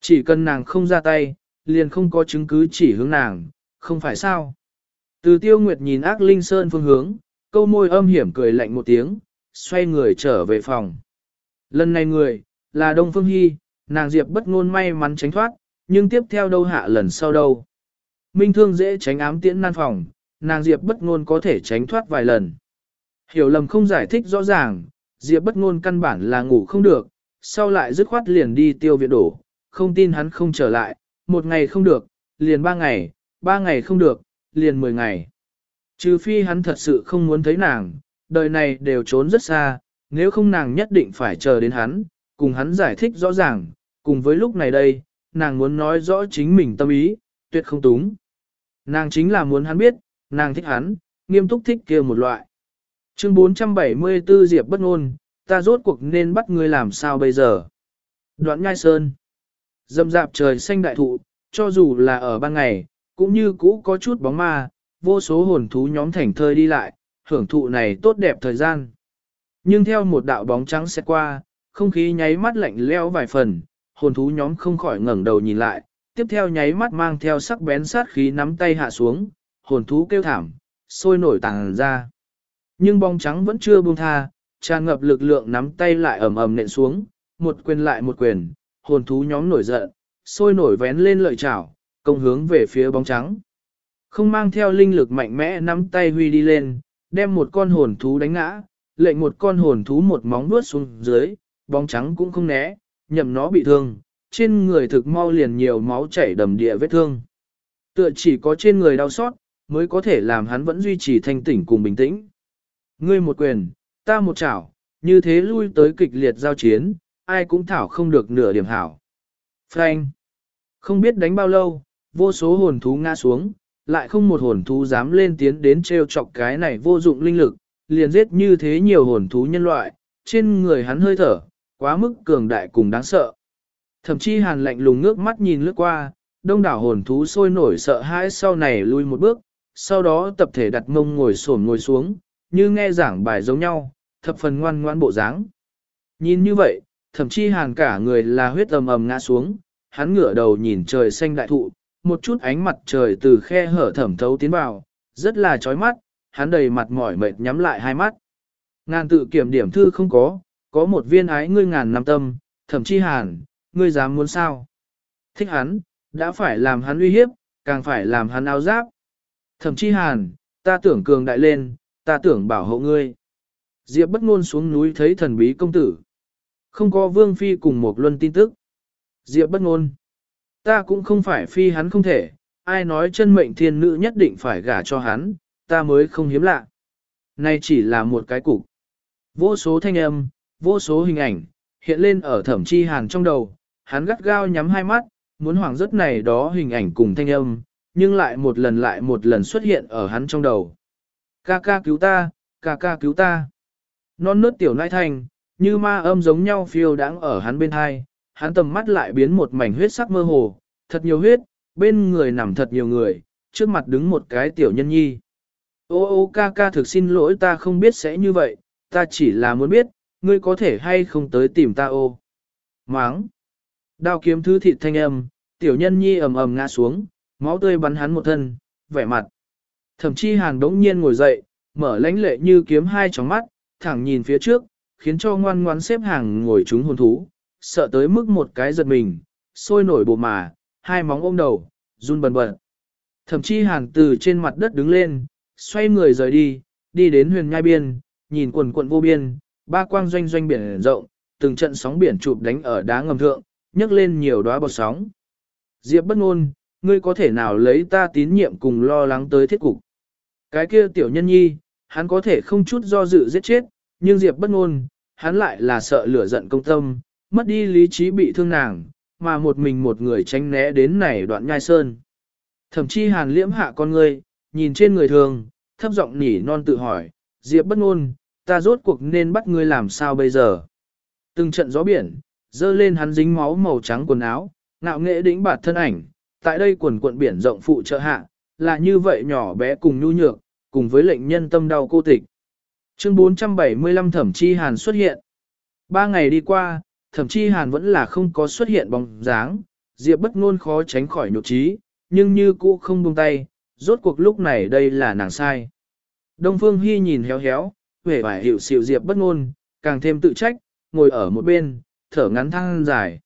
Speaker 1: Chỉ cần nàng không ra tay, liền không có chứng cứ chỉ hướng nàng, không phải sao. Từ tiêu nguyệt nhìn ác linh sơn phương hướng, câu môi âm hiểm cười lạnh một tiếng, xoay người trở về phòng. Lần này người, là Đông Phương Hy, nàng Diệp bất ngôn may mắn tránh thoát, nhưng tiếp theo đâu hạ lần sau đâu. Minh thương dễ tránh ám tiễn nan phòng, nàng Diệp bất ngôn có thể tránh thoát vài lần. Hiểu lầm không giải thích rõ ràng, Diệp bất ngôn căn bản là ngủ không được, sau lại dứt khoát liền đi tiêu viện đổ, không tin hắn không trở lại, một ngày không được, liền ba ngày, ba ngày không được, liền mười ngày. Trừ phi hắn thật sự không muốn thấy nàng, đời này đều trốn rất xa, nếu không nàng nhất định phải chờ đến hắn, cùng hắn giải thích rõ ràng, cùng với lúc này đây, nàng muốn nói rõ chính mình tâm ý, tuyệt không túng. Nàng chính là muốn hắn biết, nàng thích hắn, nghiêm túc thích kia một loại. Chương 474 Diệp bất ngôn, ta rốt cuộc nên bắt ngươi làm sao bây giờ? Đoạn nhai sơn. Dâm dạp trời xanh đại thụ, cho dù là ở ban ngày, cũng như cũ có chút bóng ma, vô số hồn thú nhóm thành thơi đi lại, hưởng thụ này tốt đẹp thời gian. Nhưng theo một đạo bóng trắng xét qua, không khí nháy mắt lạnh leo vài phần, hồn thú nhóm không khỏi ngẩng đầu nhìn lại, tiếp theo nháy mắt mang theo sắc bén sát khí nắm tay hạ xuống, hồn thú kêu thảm, sôi nổi tàng ra. Nhưng bóng trắng vẫn chưa buông tha, tràn ngập lực lượng nắm tay lại ầm ầm nện xuống, một quyền lại một quyền, hồn thú nhóm nổi giận, sôi nổi vén lên lợi chảo, công hướng về phía bóng trắng. Không mang theo linh lực mạnh mẽ nắm tay huy đi lên, đem một con hồn thú đánh ngã, lệnh một con hồn thú một móng vuốt xuống dưới, bóng trắng cũng không né, nhầm nó bị thương, trên người thực mau liền nhiều máu chảy đầm địa vết thương. Tựa chỉ có trên người đau xót, mới có thể làm hắn vẫn duy trì thanh tỉnh cùng bình tĩnh. Ngươi một quyền, ta một chảo, như thế lui tới kịch liệt giao chiến, ai cũng thảo không được nửa điểm hảo. Frank, không biết đánh bao lâu, vô số hồn thú ngã xuống, lại không một hồn thú dám lên tiến đến treo chọc cái này vô dụng linh lực, liền giết như thế nhiều hồn thú nhân loại, trên người hắn hơi thở, quá mức cường đại cùng đáng sợ. Thậm chí hàn lạnh lùng ngước mắt nhìn lướt qua, đông đảo hồn thú sôi nổi sợ hãi sau này lui một bước, sau đó tập thể đặt mông ngồi xổm ngồi xuống, như nghe giảng bài giống nhau, thập phần ngoan ngoan bộ dáng. Nhìn như vậy, thậm chí hàn cả người là huyết ầm ầm ngã xuống, hắn ngửa đầu nhìn trời xanh đại thụ, một chút ánh mặt trời từ khe hở thẩm thấu tiến vào, rất là chói mắt, hắn đầy mặt mỏi mệt nhắm lại hai mắt. Ngàn tự kiểm điểm thư không có, có một viên ái ngươi ngàn năm tâm, thậm chí hàn, ngươi dám muốn sao? Thích hắn, đã phải làm hắn uy hiếp, càng phải làm hắn áo giáp. Thậm chí hàn, ta tưởng cường đại lên, ta tưởng bảo hộ ngươi. Diệp bất ngôn xuống núi thấy thần bí công tử. Không có vương phi cùng một luân tin tức. Diệp bất ngôn. Ta cũng không phải phi hắn không thể, ai nói chân mệnh thiên nữ nhất định phải gả cho hắn, ta mới không hiếm lạ. nay chỉ là một cái cục. Vô số thanh âm, vô số hình ảnh, hiện lên ở thẩm chi hàn trong đầu, hắn gắt gao nhắm hai mắt, muốn hoảng rất này đó hình ảnh cùng thanh âm, nhưng lại một lần lại một lần xuất hiện ở hắn trong đầu. Ca ca cứu ta, ca ca cứu ta. Non nớt tiểu nai thành, như ma âm giống nhau phiêu đáng ở hắn bên hai, hắn tầm mắt lại biến một mảnh huyết sắc mơ hồ, thật nhiều huyết, bên người nằm thật nhiều người, trước mặt đứng một cái tiểu nhân nhi. Ô ô ca ca thực xin lỗi ta không biết sẽ như vậy, ta chỉ là muốn biết, ngươi có thể hay không tới tìm ta ô. Máng. Đao kiếm thứ thịt thanh âm, tiểu nhân nhi ầm ầm ngã xuống, máu tươi bắn hắn một thân, vẻ mặt. Thậm chí hàng đống nhiên ngồi dậy, mở lãnh lệ như kiếm hai tròng mắt, thẳng nhìn phía trước, khiến cho ngoan ngoan xếp hàng ngồi chúng hồn thú, sợ tới mức một cái giật mình, sôi nổi bộ mà, hai móng ôm đầu, run bần bật. Thậm chí hàn từ trên mặt đất đứng lên, xoay người rời đi, đi đến huyền nhai biên, nhìn quần quận vô biên, ba quang doanh doanh biển rộng, từng trận sóng biển chụp đánh ở đá ngầm thượng, nhấc lên nhiều đóa bọt sóng. Diệp bất ngôn, ngươi có thể nào lấy ta tín nhiệm cùng lo lắng tới thiết cục. Cái kia tiểu nhân nhi, hắn có thể không chút do dự giết chết, nhưng Diệp bất ngôn, hắn lại là sợ lửa giận công tâm, mất đi lý trí bị thương nàng, mà một mình một người tránh né đến này đoạn nhai sơn. Thậm chí hàn liễm hạ con ngươi, nhìn trên người thường, thấp giọng nỉ non tự hỏi, Diệp bất ngôn, ta rốt cuộc nên bắt ngươi làm sao bây giờ. Từng trận gió biển, dơ lên hắn dính máu màu trắng quần áo, ngạo nghệ đĩnh bạt thân ảnh, tại đây quần quận biển rộng phụ trợ hạ, là như vậy nhỏ bé cùng nhu nhược, cùng với lệnh nhân tâm đau cô tịch. Chương 475 Thẩm Chi Hàn xuất hiện. Ba ngày đi qua, Thẩm Chi Hàn vẫn là không có xuất hiện bóng dáng, Diệp bất ngôn khó tránh khỏi nhục trí, nhưng như cũ không buông tay, rốt cuộc lúc này đây là nàng sai. Đông Phương Hi nhìn héo héo, vẻ vải hiểu xịu Diệp bất ngôn, càng thêm tự trách, ngồi ở một bên, thở ngắn than dài.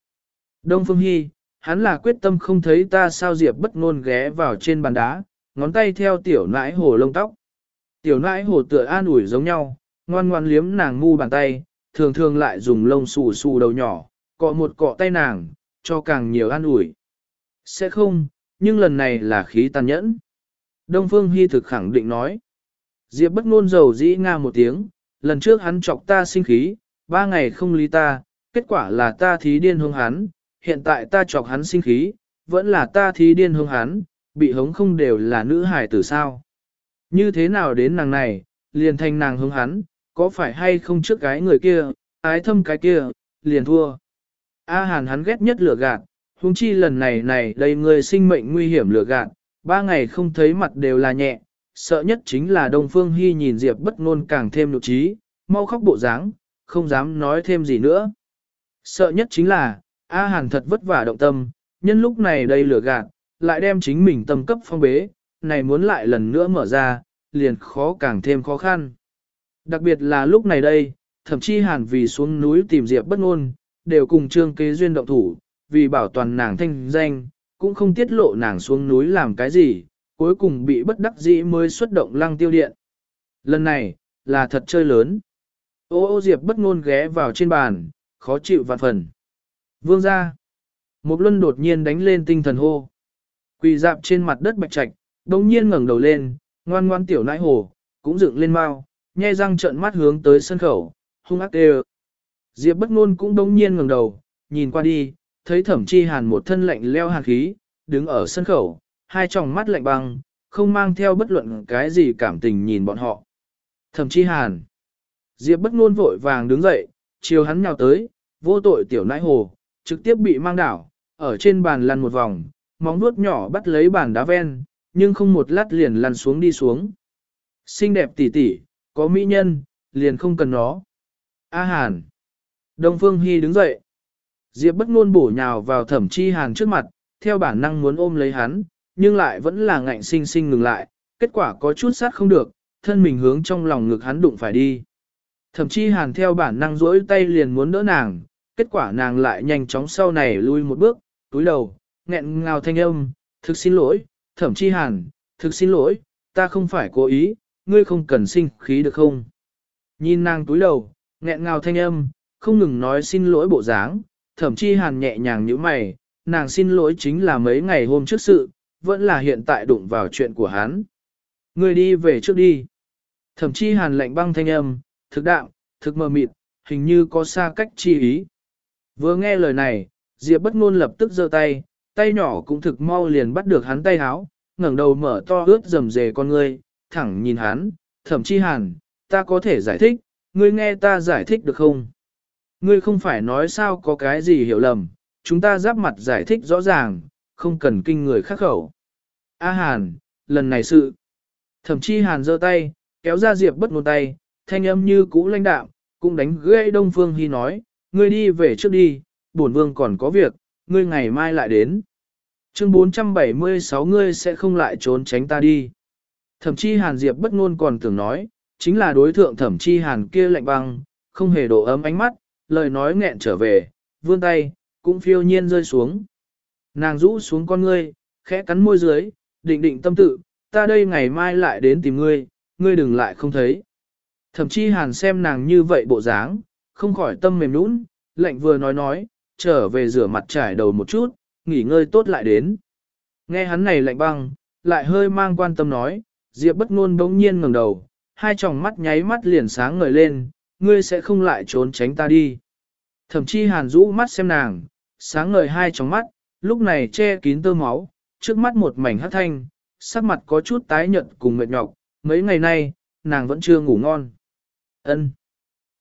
Speaker 1: Đông Phương Hi, hắn là quyết tâm không thấy ta sao Diệp bất ngôn ghé vào trên bàn đá, ngón tay theo tiểu nãi hồ lông tóc. Tiểu nãi hồ tựa an ủi giống nhau, ngoan ngoan liếm nàng ngu bàn tay, thường thường lại dùng lông xù xù đầu nhỏ, cọ một cọ tay nàng, cho càng nhiều an ủi. Sẽ không, nhưng lần này là khí tàn nhẫn. Đông Phương Hy thực khẳng định nói. Diệp bất ngôn dầu dĩ nga một tiếng, lần trước hắn chọc ta sinh khí, ba ngày không lý ta, kết quả là ta thí điên hương hắn, hiện tại ta chọc hắn sinh khí, vẫn là ta thí điên hướng hắn, bị hống không đều là nữ hải tử sao. Như thế nào đến nàng này, liền thành nàng hướng hắn, có phải hay không trước cái người kia, ái thâm cái kia, liền thua. A hàn hắn ghét nhất lửa gạt, huống chi lần này này đầy người sinh mệnh nguy hiểm lửa gạt, ba ngày không thấy mặt đều là nhẹ, sợ nhất chính là Đông Phương Hy nhìn Diệp bất ngôn càng thêm nụ trí, mau khóc bộ dáng, không dám nói thêm gì nữa. Sợ nhất chính là, A Hàn thật vất vả động tâm, nhân lúc này đây lửa gạt, lại đem chính mình tâm cấp phong bế, này muốn lại lần nữa mở ra, liền khó càng thêm khó khăn. Đặc biệt là lúc này đây, thậm chí Hàn vì xuống núi tìm Diệp bất ngôn, đều cùng trương kế duyên động thủ, vì bảo toàn nàng thanh danh, cũng không tiết lộ nàng xuống núi làm cái gì, cuối cùng bị bất đắc dĩ mới xuất động lăng tiêu điện. Lần này, là thật chơi lớn. Ô ô Diệp bất ngôn ghé vào trên bàn, khó chịu vạn phần. Vương ra. Một luân đột nhiên đánh lên tinh thần hô. Quỳ dạp trên mặt đất bạch trạch, đồng nhiên ngẩng đầu lên, ngoan ngoan tiểu nãi hồ, cũng dựng lên mau, nhe răng trợn mắt hướng tới sân khẩu, hung ác đều. Diệp bất ngôn cũng đồng nhiên ngẩng đầu, nhìn qua đi, thấy thẩm chi hàn một thân lạnh leo hàn khí, đứng ở sân khẩu, hai tròng mắt lạnh băng, không mang theo bất luận cái gì cảm tình nhìn bọn họ. Thẩm chi hàn. Diệp bất ngôn vội vàng đứng dậy, chiều hắn nhào tới, vô tội tiểu nãi hồ, trực tiếp bị mang đảo, ở trên bàn lăn một vòng, móng vuốt nhỏ bắt lấy bàn đá ven, nhưng không một lát liền lăn xuống đi xuống. Xinh đẹp tỉ tỉ, có mỹ nhân, liền không cần nó. A Hàn. Đông Phương Hy đứng dậy. Diệp bất ngôn bổ nhào vào thẩm chi Hàn trước mặt, theo bản năng muốn ôm lấy hắn, nhưng lại vẫn là ngạnh sinh sinh ngừng lại, kết quả có chút sát không được, thân mình hướng trong lòng ngực hắn đụng phải đi. Thẩm chi Hàn theo bản năng duỗi tay liền muốn đỡ nàng, kết quả nàng lại nhanh chóng sau này lui một bước, túi đầu, nghẹn ngào thanh âm, thực xin lỗi, thẩm chi hàn, thực xin lỗi, ta không phải cố ý, ngươi không cần sinh khí được không? Nhìn nàng túi đầu, nghẹn ngào thanh âm, không ngừng nói xin lỗi bộ dáng, thẩm chi hàn nhẹ nhàng như mày, nàng xin lỗi chính là mấy ngày hôm trước sự, vẫn là hiện tại đụng vào chuyện của hắn. Ngươi đi về trước đi. Thẩm chi hàn lạnh băng thanh âm, thực đạo, thực mờ mịt, hình như có xa cách chi ý. Vừa nghe lời này, Diệp bất ngôn lập tức giơ tay, tay nhỏ cũng thực mau liền bắt được hắn tay háo, ngẩng đầu mở to ướt rầm rề con ngươi, thẳng nhìn hắn, thậm chí hàn, ta có thể giải thích, ngươi nghe ta giải thích được không? Ngươi không phải nói sao có cái gì hiểu lầm, chúng ta giáp mặt giải thích rõ ràng, không cần kinh người khắc khẩu. A hàn, lần này sự. thẩm chi hàn giơ tay, kéo ra diệp bất ngôn tay, thanh âm như cũ lãnh đạm, cũng đánh gãy Đông Phương Hi nói, ngươi đi về trước đi, bổn vương còn có việc, ngươi ngày mai lại đến. Chương 476 ngươi sẽ không lại trốn tránh ta đi. Thẩm chi hàn diệp bất ngôn còn tưởng nói, chính là đối thượng thẩm chi hàn kia lạnh băng, không hề độ ấm ánh mắt, lời nói nghẹn trở về, vươn tay, cũng phiêu nhiên rơi xuống. Nàng rũ xuống con ngươi, khẽ cắn môi dưới, định định tâm tự, ta đây ngày mai lại đến tìm ngươi, ngươi đừng lại không thấy. Thẩm chi hàn xem nàng như vậy bộ dáng, không khỏi tâm mềm nũng, lạnh vừa nói nói, trở về rửa mặt trải đầu một chút, nghỉ ngơi tốt lại đến. Nghe hắn này lạnh băng, lại hơi mang quan tâm nói, Diệp bất ngôn đống nhiên ngẩng đầu, hai tròng mắt nháy mắt liền sáng ngời lên, ngươi sẽ không lại trốn tránh ta đi. Thậm chí hàn rũ mắt xem nàng, sáng ngời hai tròng mắt, lúc này che kín tơ máu, trước mắt một mảnh hắc thanh, sắc mặt có chút tái nhợt cùng mệt nhọc, mấy ngày nay, nàng vẫn chưa ngủ ngon. Ân.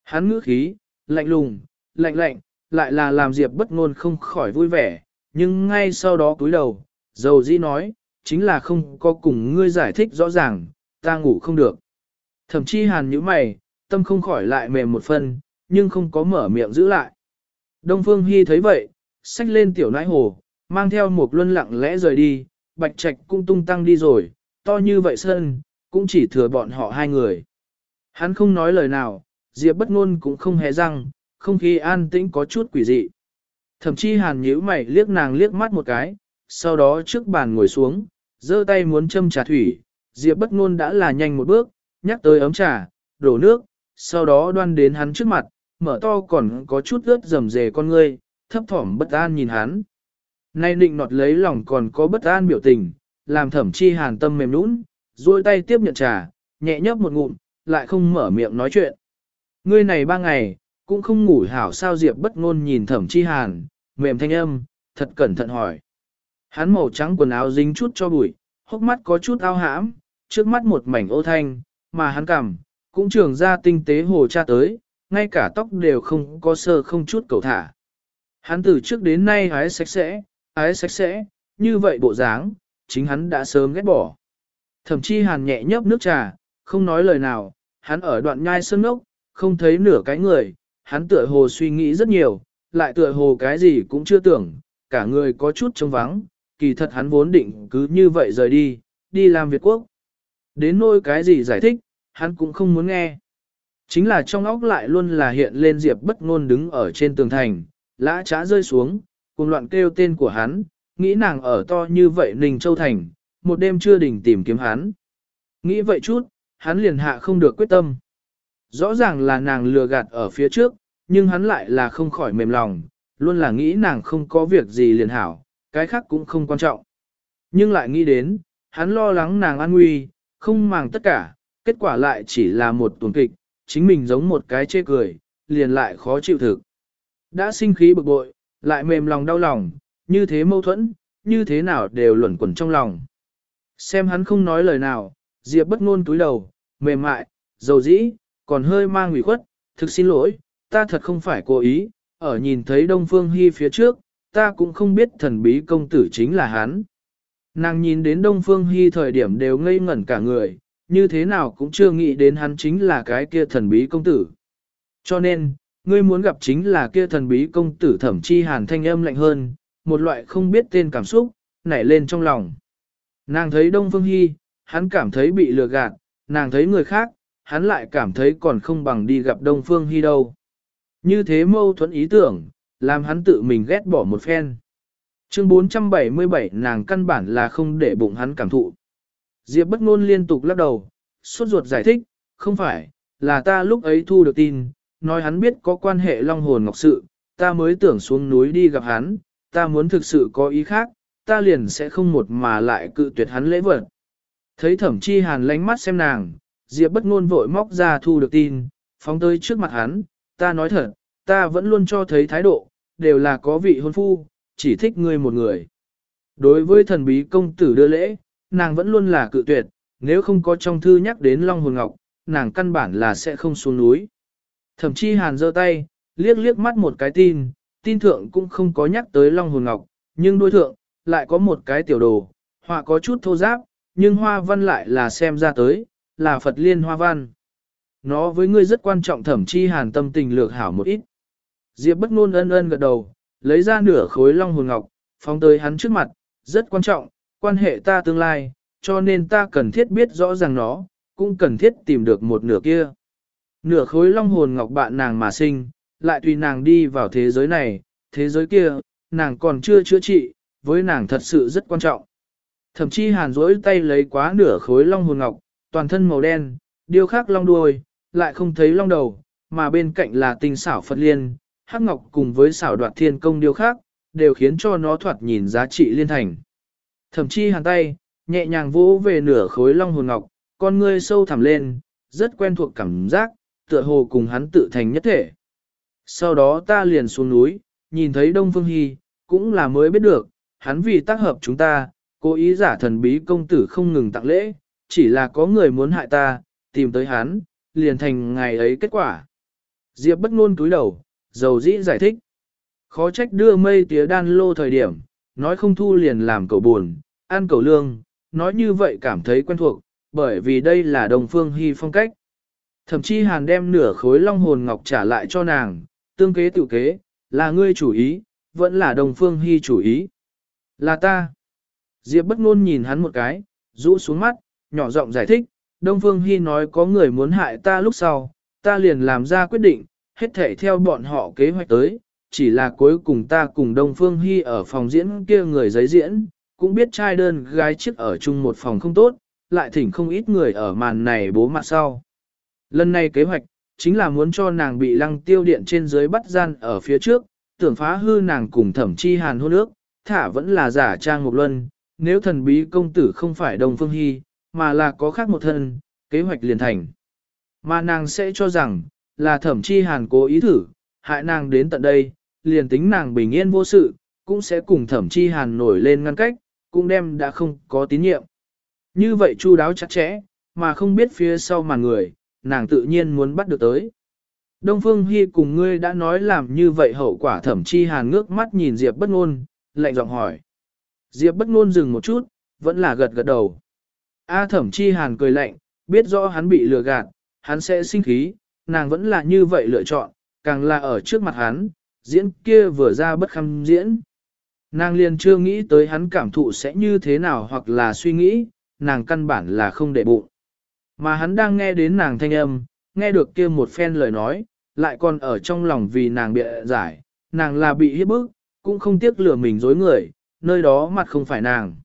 Speaker 1: Hắn ngữ khí, lạnh lùng, lạnh lạnh, lại là làm Diệp bất ngôn không khỏi vui vẻ, nhưng ngay sau đó cúi đầu, dầu dĩ nói, chính là không có cùng ngươi giải thích rõ ràng, ta ngủ không được. Thậm chí hàn nhíu mày, tâm không khỏi lại mềm một phần, nhưng không có mở miệng giữ lại. Đông Phương Hi thấy vậy, xách lên tiểu nãi hồ, mang theo một luân lặng lẽ rời đi, bạch trạch cũng tung tăng đi rồi, to như vậy sân, cũng chỉ thừa bọn họ hai người. Hắn không nói lời nào, Diệp bất ngôn cũng không hề răng, không khí an tĩnh có chút quỷ dị. Thậm chí hàn nhíu mày liếc nàng liếc mắt một cái, sau đó trước bàn ngồi xuống, giơ tay muốn châm trà thủy, Diệp bất ngôn đã là nhanh một bước, nhắc tới ấm trà, đổ nước, sau đó đoan đến hắn trước mặt, mở to còn có chút ướt rầm rề con ngươi, thấp thỏm bất an nhìn hắn. Nay định nọt lấy lòng còn có bất an biểu tình, làm thẩm chi hàn tâm mềm nũng, duỗi tay tiếp nhận trà, nhẹ nhấp một ngụm, lại không mở miệng nói chuyện. Ngươi này ba ngày, cũng không ngủ hảo sao Diệp bất ngôn nhìn thẩm chi hàn, mềm thanh âm, thật cẩn thận hỏi. Hắn màu trắng quần áo dính chút cho bụi, hốc mắt có chút ao hãm, trước mắt một mảnh ô thanh, mà hắn cảm cũng trường ra tinh tế hồ cha tới, ngay cả tóc đều không có sơ không chút cầu thả. Hắn từ trước đến nay hái sạch sẽ, hái sạch sẽ, như vậy bộ dáng, chính hắn đã sớm ghét bỏ. Thậm chí hàn nhẹ nhấp nước trà, không nói lời nào, hắn ở đoạn nhai sơn ngốc, không thấy nửa cái người, hắn tựa hồ suy nghĩ rất nhiều, lại tựa hồ cái gì cũng chưa tưởng, cả người có chút trống vắng, kỳ thật hắn vốn định cứ như vậy rời đi, đi làm Việt Quốc. Đến nỗi cái gì giải thích, hắn cũng không muốn nghe. Chính là trong óc lại luôn là hiện lên Diệp bất ngôn đứng ở trên tường thành, lã trá rơi xuống, cùng loạn kêu tên của hắn, nghĩ nàng ở to như vậy Ninh Châu Thành, một đêm chưa đỉnh tìm kiếm hắn. Nghĩ vậy chút, hắn liền hạ không được quyết tâm. Rõ ràng là nàng lừa gạt ở phía trước, nhưng hắn lại là không khỏi mềm lòng, luôn là nghĩ nàng không có việc gì liền hảo, cái khác cũng không quan trọng. Nhưng lại nghĩ đến, hắn lo lắng nàng an nguy, không màng tất cả, kết quả lại chỉ là một tuần kịch, chính mình giống một cái chê cười, liền lại khó chịu thực. Đã sinh khí bực bội, lại mềm lòng đau lòng, như thế mâu thuẫn, như thế nào đều luẩn quẩn trong lòng. Xem hắn không nói lời nào, Diệp bất ngôn túi đầu, mềm mại, dầu dĩ, còn hơi mang ủy khuất, thực xin lỗi, ta thật không phải cố ý, ở nhìn thấy Đông Phương Hy phía trước, ta cũng không biết thần bí công tử chính là hắn. Nàng nhìn đến Đông Phương Hy thời điểm đều ngây ngẩn cả người, như thế nào cũng chưa nghĩ đến hắn chính là cái kia thần bí công tử. Cho nên, ngươi muốn gặp chính là kia thần bí công tử thẩm chi hàn thanh âm lạnh hơn, một loại không biết tên cảm xúc, nảy lên trong lòng. Nàng thấy Đông Phương Hy, hắn cảm thấy bị lừa gạt, nàng thấy người khác, hắn lại cảm thấy còn không bằng đi gặp Đông Phương Hy đâu. Như thế mâu thuẫn ý tưởng, làm hắn tự mình ghét bỏ một phen. Chương 477 nàng căn bản là không để bụng hắn cảm thụ. Diệp bất ngôn liên tục lắc đầu, suốt ruột giải thích, không phải, là ta lúc ấy thu được tin, nói hắn biết có quan hệ long hồn ngọc sự, ta mới tưởng xuống núi đi gặp hắn, ta muốn thực sự có ý khác, ta liền sẽ không một mà lại cự tuyệt hắn lễ vật. Thấy thẩm chi hàn lánh mắt xem nàng, Diệp bất ngôn vội móc ra thu được tin, phóng tới trước mặt hắn, ta nói thật, ta vẫn luôn cho thấy thái độ, đều là có vị hôn phu, chỉ thích ngươi một người. Đối với thần bí công tử đưa lễ, nàng vẫn luôn là cự tuyệt, nếu không có trong thư nhắc đến Long Hồn Ngọc, nàng căn bản là sẽ không xuống núi. Thậm chí hàn giơ tay, liếc liếc mắt một cái tin, tin thượng cũng không có nhắc tới Long Hồn Ngọc, nhưng đối thượng, lại có một cái tiểu đồ, họa có chút thô giáp, nhưng hoa văn lại là xem ra tới, là Phật liên hoa văn. Nó với ngươi rất quan trọng thẩm chi hàn tâm tình lược hảo một ít. Diệp bất ngôn ân ân gật đầu, lấy ra nửa khối long hồn ngọc, phóng tới hắn trước mặt, rất quan trọng, quan hệ ta tương lai, cho nên ta cần thiết biết rõ ràng nó, cũng cần thiết tìm được một nửa kia. Nửa khối long hồn ngọc bạn nàng mà sinh, lại tùy nàng đi vào thế giới này, thế giới kia, nàng còn chưa chữa trị, với nàng thật sự rất quan trọng. Thậm chí hàn rỗi tay lấy quá nửa khối long hồn ngọc, toàn thân màu đen, điêu khắc long đuôi, lại không thấy long đầu, mà bên cạnh là tinh xảo Phật liên, hắc ngọc cùng với xảo đoạt thiên công điêu khắc, đều khiến cho nó thoạt nhìn giá trị liên thành. Thậm chí hàn tay, nhẹ nhàng vỗ về nửa khối long hồn ngọc, con ngươi sâu thẳm lên, rất quen thuộc cảm giác, tựa hồ cùng hắn tự thành nhất thể. Sau đó ta liền xuống núi, nhìn thấy Đông Phương Hy, cũng là mới biết được, hắn vì tác hợp chúng ta, cố ý giả thần bí công tử không ngừng tặng lễ, chỉ là có người muốn hại ta, tìm tới hắn, liền thành ngày ấy kết quả. Diệp bất ngôn túi đầu, dầu dĩ giải thích. Khó trách đưa mây tía đan lô thời điểm, nói không thu liền làm cầu buồn, ăn cầu lương, nói như vậy cảm thấy quen thuộc, bởi vì đây là đồng phương hy phong cách. Thậm chí hàn đem nửa khối long hồn ngọc trả lại cho nàng, tương kế tự kế, là ngươi chủ ý, vẫn là đồng phương hy chủ ý. Là ta. Diệp bất ngôn nhìn hắn một cái, rũ xuống mắt, nhỏ giọng giải thích, Đông Phương Hy nói có người muốn hại ta lúc sau, ta liền làm ra quyết định, hết thể theo bọn họ kế hoạch tới, chỉ là cuối cùng ta cùng Đông Phương Hy ở phòng diễn kia người giấy diễn, cũng biết trai đơn gái chiếc ở chung một phòng không tốt, lại thỉnh không ít người ở màn này bố mặt sau. Lần này kế hoạch, chính là muốn cho nàng bị lăng tiêu điện trên dưới bắt gian ở phía trước, tưởng phá hư nàng cùng thẩm chi hàn hôn ước, thả vẫn là giả trang một luân, nếu thần bí công tử không phải Đông Phương Hy, mà là có khác một thân, kế hoạch liền thành. Mà nàng sẽ cho rằng, là thẩm chi hàn cố ý thử, hại nàng đến tận đây, liền tính nàng bình yên vô sự, cũng sẽ cùng thẩm chi hàn nổi lên ngăn cách, cũng đem đã không có tín nhiệm. Như vậy chu đáo chặt chẽ, mà không biết phía sau mà người, nàng tự nhiên muốn bắt được tới. Đông Phương Hy cùng ngươi đã nói làm như vậy hậu quả thẩm chi hàn ngước mắt nhìn Diệp bất ngôn, lạnh giọng hỏi. Diệp bất ngôn dừng một chút, vẫn là gật gật đầu. A thẩm chi hàn cười lạnh, biết rõ hắn bị lừa gạt, hắn sẽ sinh khí, nàng vẫn là như vậy lựa chọn, càng là ở trước mặt hắn, diễn kia vừa ra bất khăm diễn. Nàng liền chưa nghĩ tới hắn cảm thụ sẽ như thế nào hoặc là suy nghĩ, nàng căn bản là không để bụng. Mà hắn đang nghe đến nàng thanh âm, nghe được kia một phen lời nói, lại còn ở trong lòng vì nàng bịa giải, nàng là bị hiếp bức, cũng không tiếc lừa mình dối người, nơi đó mặt không phải nàng.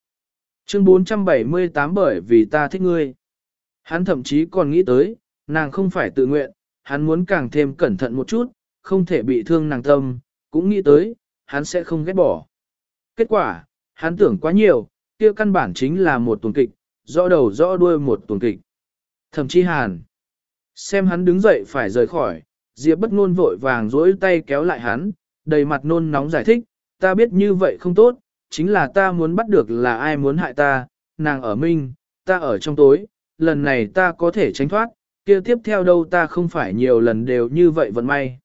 Speaker 1: Chương 478 bởi vì ta thích ngươi. Hắn thậm chí còn nghĩ tới, nàng không phải tự nguyện, hắn muốn càng thêm cẩn thận một chút, không thể bị thương nàng tâm, cũng nghĩ tới, hắn sẽ không ghét bỏ. Kết quả, hắn tưởng quá nhiều, kia căn bản chính là một tuần kịch, rõ đầu rõ đuôi một tuần kịch. Thậm chí hàn, xem hắn đứng dậy phải rời khỏi, Diệp bất ngôn vội vàng duỗi tay kéo lại hắn, đầy mặt nôn nóng giải thích, ta biết như vậy không tốt, chính là ta muốn bắt được là ai muốn hại ta, nàng ở minh, ta ở trong tối, lần này ta có thể tránh thoát, kia tiếp theo đâu ta không phải nhiều lần đều như vậy vận may.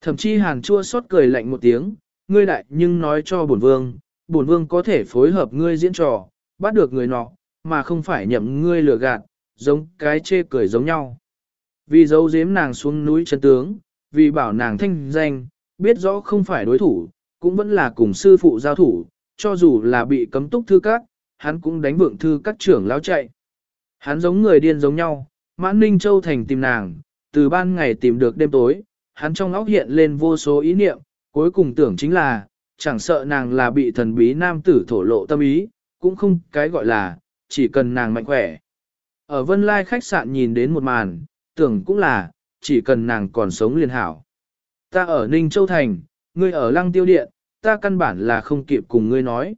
Speaker 1: Thậm chí hàn chua xót cười lạnh một tiếng, ngươi đại nhưng nói cho bổn vương, bổn vương có thể phối hợp ngươi diễn trò, bắt được người nọ, mà không phải nhậm ngươi lừa gạt, giống cái chê cười giống nhau. Vì giấu giếm nàng xuống núi chân tướng, vì bảo nàng thanh danh, biết rõ không phải đối thủ, cũng vẫn là cùng sư phụ giao thủ, cho dù là bị cấm túc thư các, hắn cũng đánh vượng thư các trưởng lao chạy. Hắn giống người điên giống nhau, mãn ninh châu thành tìm nàng, từ ban ngày tìm được đêm tối, hắn trong óc hiện lên vô số ý niệm, cuối cùng tưởng chính là, chẳng sợ nàng là bị thần bí nam tử thổ lộ tâm ý, cũng không cái gọi là, chỉ cần nàng mạnh khỏe. Ở Vân Lai khách sạn nhìn đến một màn, tưởng cũng là, chỉ cần nàng còn sống liền hảo. Ta ở Ninh Châu Thành, ngươi ở Lăng Tiêu Điện, ta căn bản là không kịp cùng ngươi nói.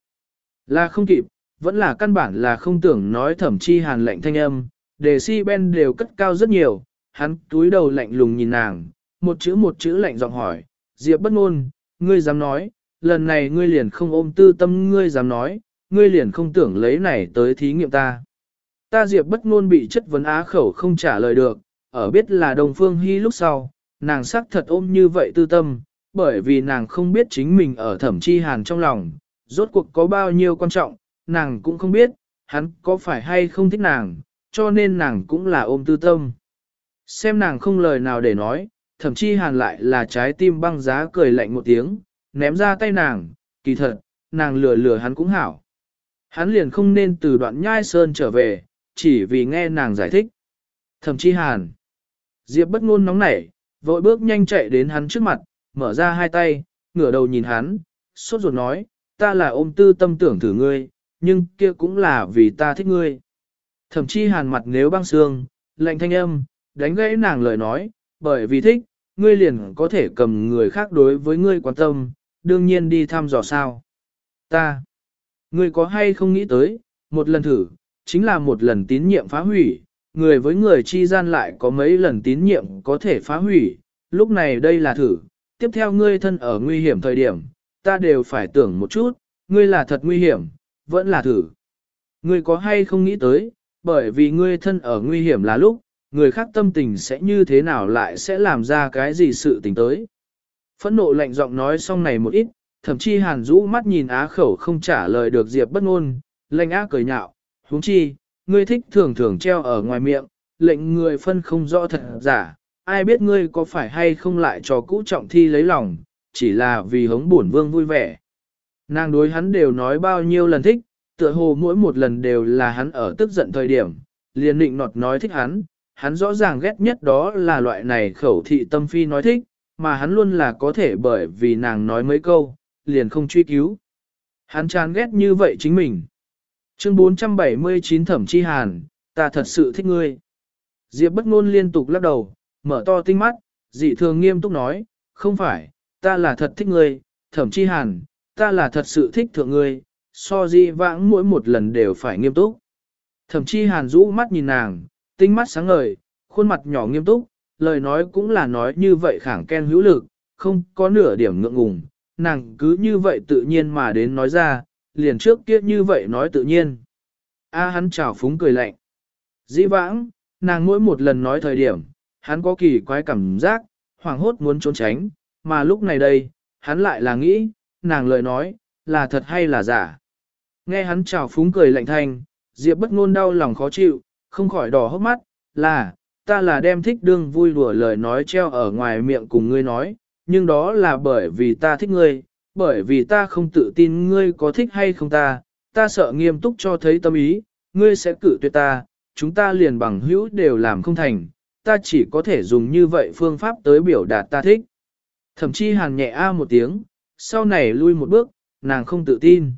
Speaker 1: Là không kịp, vẫn là căn bản là không tưởng nói thẩm chi hàn lệnh thanh âm, đề si ben đều cất cao rất nhiều, hắn túi đầu lạnh lùng nhìn nàng, một chữ một chữ lạnh giọng hỏi, Diệp bất ngôn, ngươi dám nói, lần này ngươi liền không ôm tư tâm ngươi dám nói, ngươi liền không tưởng lấy này tới thí nghiệm ta. Ta Diệp bất ngôn bị chất vấn á khẩu không trả lời được, ở biết là đồng phương hy lúc sau, nàng sắc thật ôm như vậy tư tâm, bởi vì nàng không biết chính mình ở thẩm chi hàn trong lòng, rốt cuộc có bao nhiêu quan trọng, nàng cũng không biết, hắn có phải hay không thích nàng, cho nên nàng cũng là ôm tư tâm. Xem nàng không lời nào để nói, thậm chí hàn lại là trái tim băng giá cười lạnh một tiếng, ném ra tay nàng, kỳ thật, nàng lừa lừa hắn cũng hảo. Hắn liền không nên từ đoạn nhai sơn trở về, chỉ vì nghe nàng giải thích. Thậm chí hàn. Diệp bất ngôn nóng nảy, vội bước nhanh chạy đến hắn trước mặt, mở ra hai tay, ngửa đầu nhìn hắn, sốt ruột nói, ta là ôm tư tâm tưởng thử ngươi, nhưng kia cũng là vì ta thích ngươi. Thậm chí hàn mặt nếu băng xương, lạnh thanh âm, đánh gãy nàng lời nói, bởi vì thích, ngươi liền có thể cầm người khác đối với ngươi quan tâm, đương nhiên đi thăm dò sao. Ta, ngươi có hay không nghĩ tới, một lần thử, chính là một lần tín nhiệm phá hủy, người với người chi gian lại có mấy lần tín nhiệm có thể phá hủy, lúc này đây là thử, tiếp theo ngươi thân ở nguy hiểm thời điểm, ta đều phải tưởng một chút, ngươi là thật nguy hiểm, vẫn là thử. Ngươi có hay không nghĩ tới, bởi vì ngươi thân ở nguy hiểm là lúc, người khác tâm tình sẽ như thế nào lại sẽ làm ra cái gì sự tình tới. Phẫn nộ lạnh giọng nói xong này một ít, thậm chí hàn rũ mắt nhìn á khẩu không trả lời được diệp bất ngôn, lạnh á cười nhạo, huống chi, ngươi thích thường thường treo ở ngoài miệng, lệnh người phân không rõ thật giả, ai biết ngươi có phải hay không lại cho cũ trọng thi lấy lòng, chỉ là vì hống bổn vương vui vẻ. Nàng đối hắn đều nói bao nhiêu lần thích, tựa hồ mỗi một lần đều là hắn ở tức giận thời điểm, liền định nọt nói thích hắn, hắn rõ ràng ghét nhất đó là loại này khẩu thị tâm phi nói thích, mà hắn luôn là có thể bởi vì nàng nói mấy câu, liền không truy cứu. Hắn chán ghét như vậy chính mình. Chương 479 Thẩm Chi Hàn, ta thật sự thích ngươi. Diệp bất ngôn liên tục lắc đầu, mở to tinh mắt, dị thường nghiêm túc nói, không phải, ta là thật thích ngươi, Thẩm Chi Hàn, ta là thật sự thích thượng ngươi, so di vãng mỗi một lần đều phải nghiêm túc. Thẩm Chi Hàn rũ mắt nhìn nàng, tinh mắt sáng ngời, khuôn mặt nhỏ nghiêm túc, lời nói cũng là nói như vậy khẳng khen hữu lực, không có nửa điểm ngượng ngùng, nàng cứ như vậy tự nhiên mà đến nói ra, liền trước kia như vậy nói tự nhiên. A hắn chào phúng cười lạnh. Dĩ vãng, nàng mỗi một lần nói thời điểm, hắn có kỳ quái cảm giác, hoảng hốt muốn trốn tránh, mà lúc này đây, hắn lại là nghĩ, nàng lời nói, là thật hay là giả. Nghe hắn chào phúng cười lạnh thanh, Diệp bất ngôn đau lòng khó chịu, không khỏi đỏ hốc mắt, là, ta là đem thích đương vui đùa lời nói treo ở ngoài miệng cùng ngươi nói, nhưng đó là bởi vì ta thích ngươi, bởi vì ta không tự tin ngươi có thích hay không ta, ta sợ nghiêm túc cho thấy tâm ý, ngươi sẽ cử tuyệt ta, chúng ta liền bằng hữu đều làm không thành, ta chỉ có thể dùng như vậy phương pháp tới biểu đạt ta thích. Thậm chí hàn nhẹ a một tiếng, sau này lui một bước, nàng không tự tin.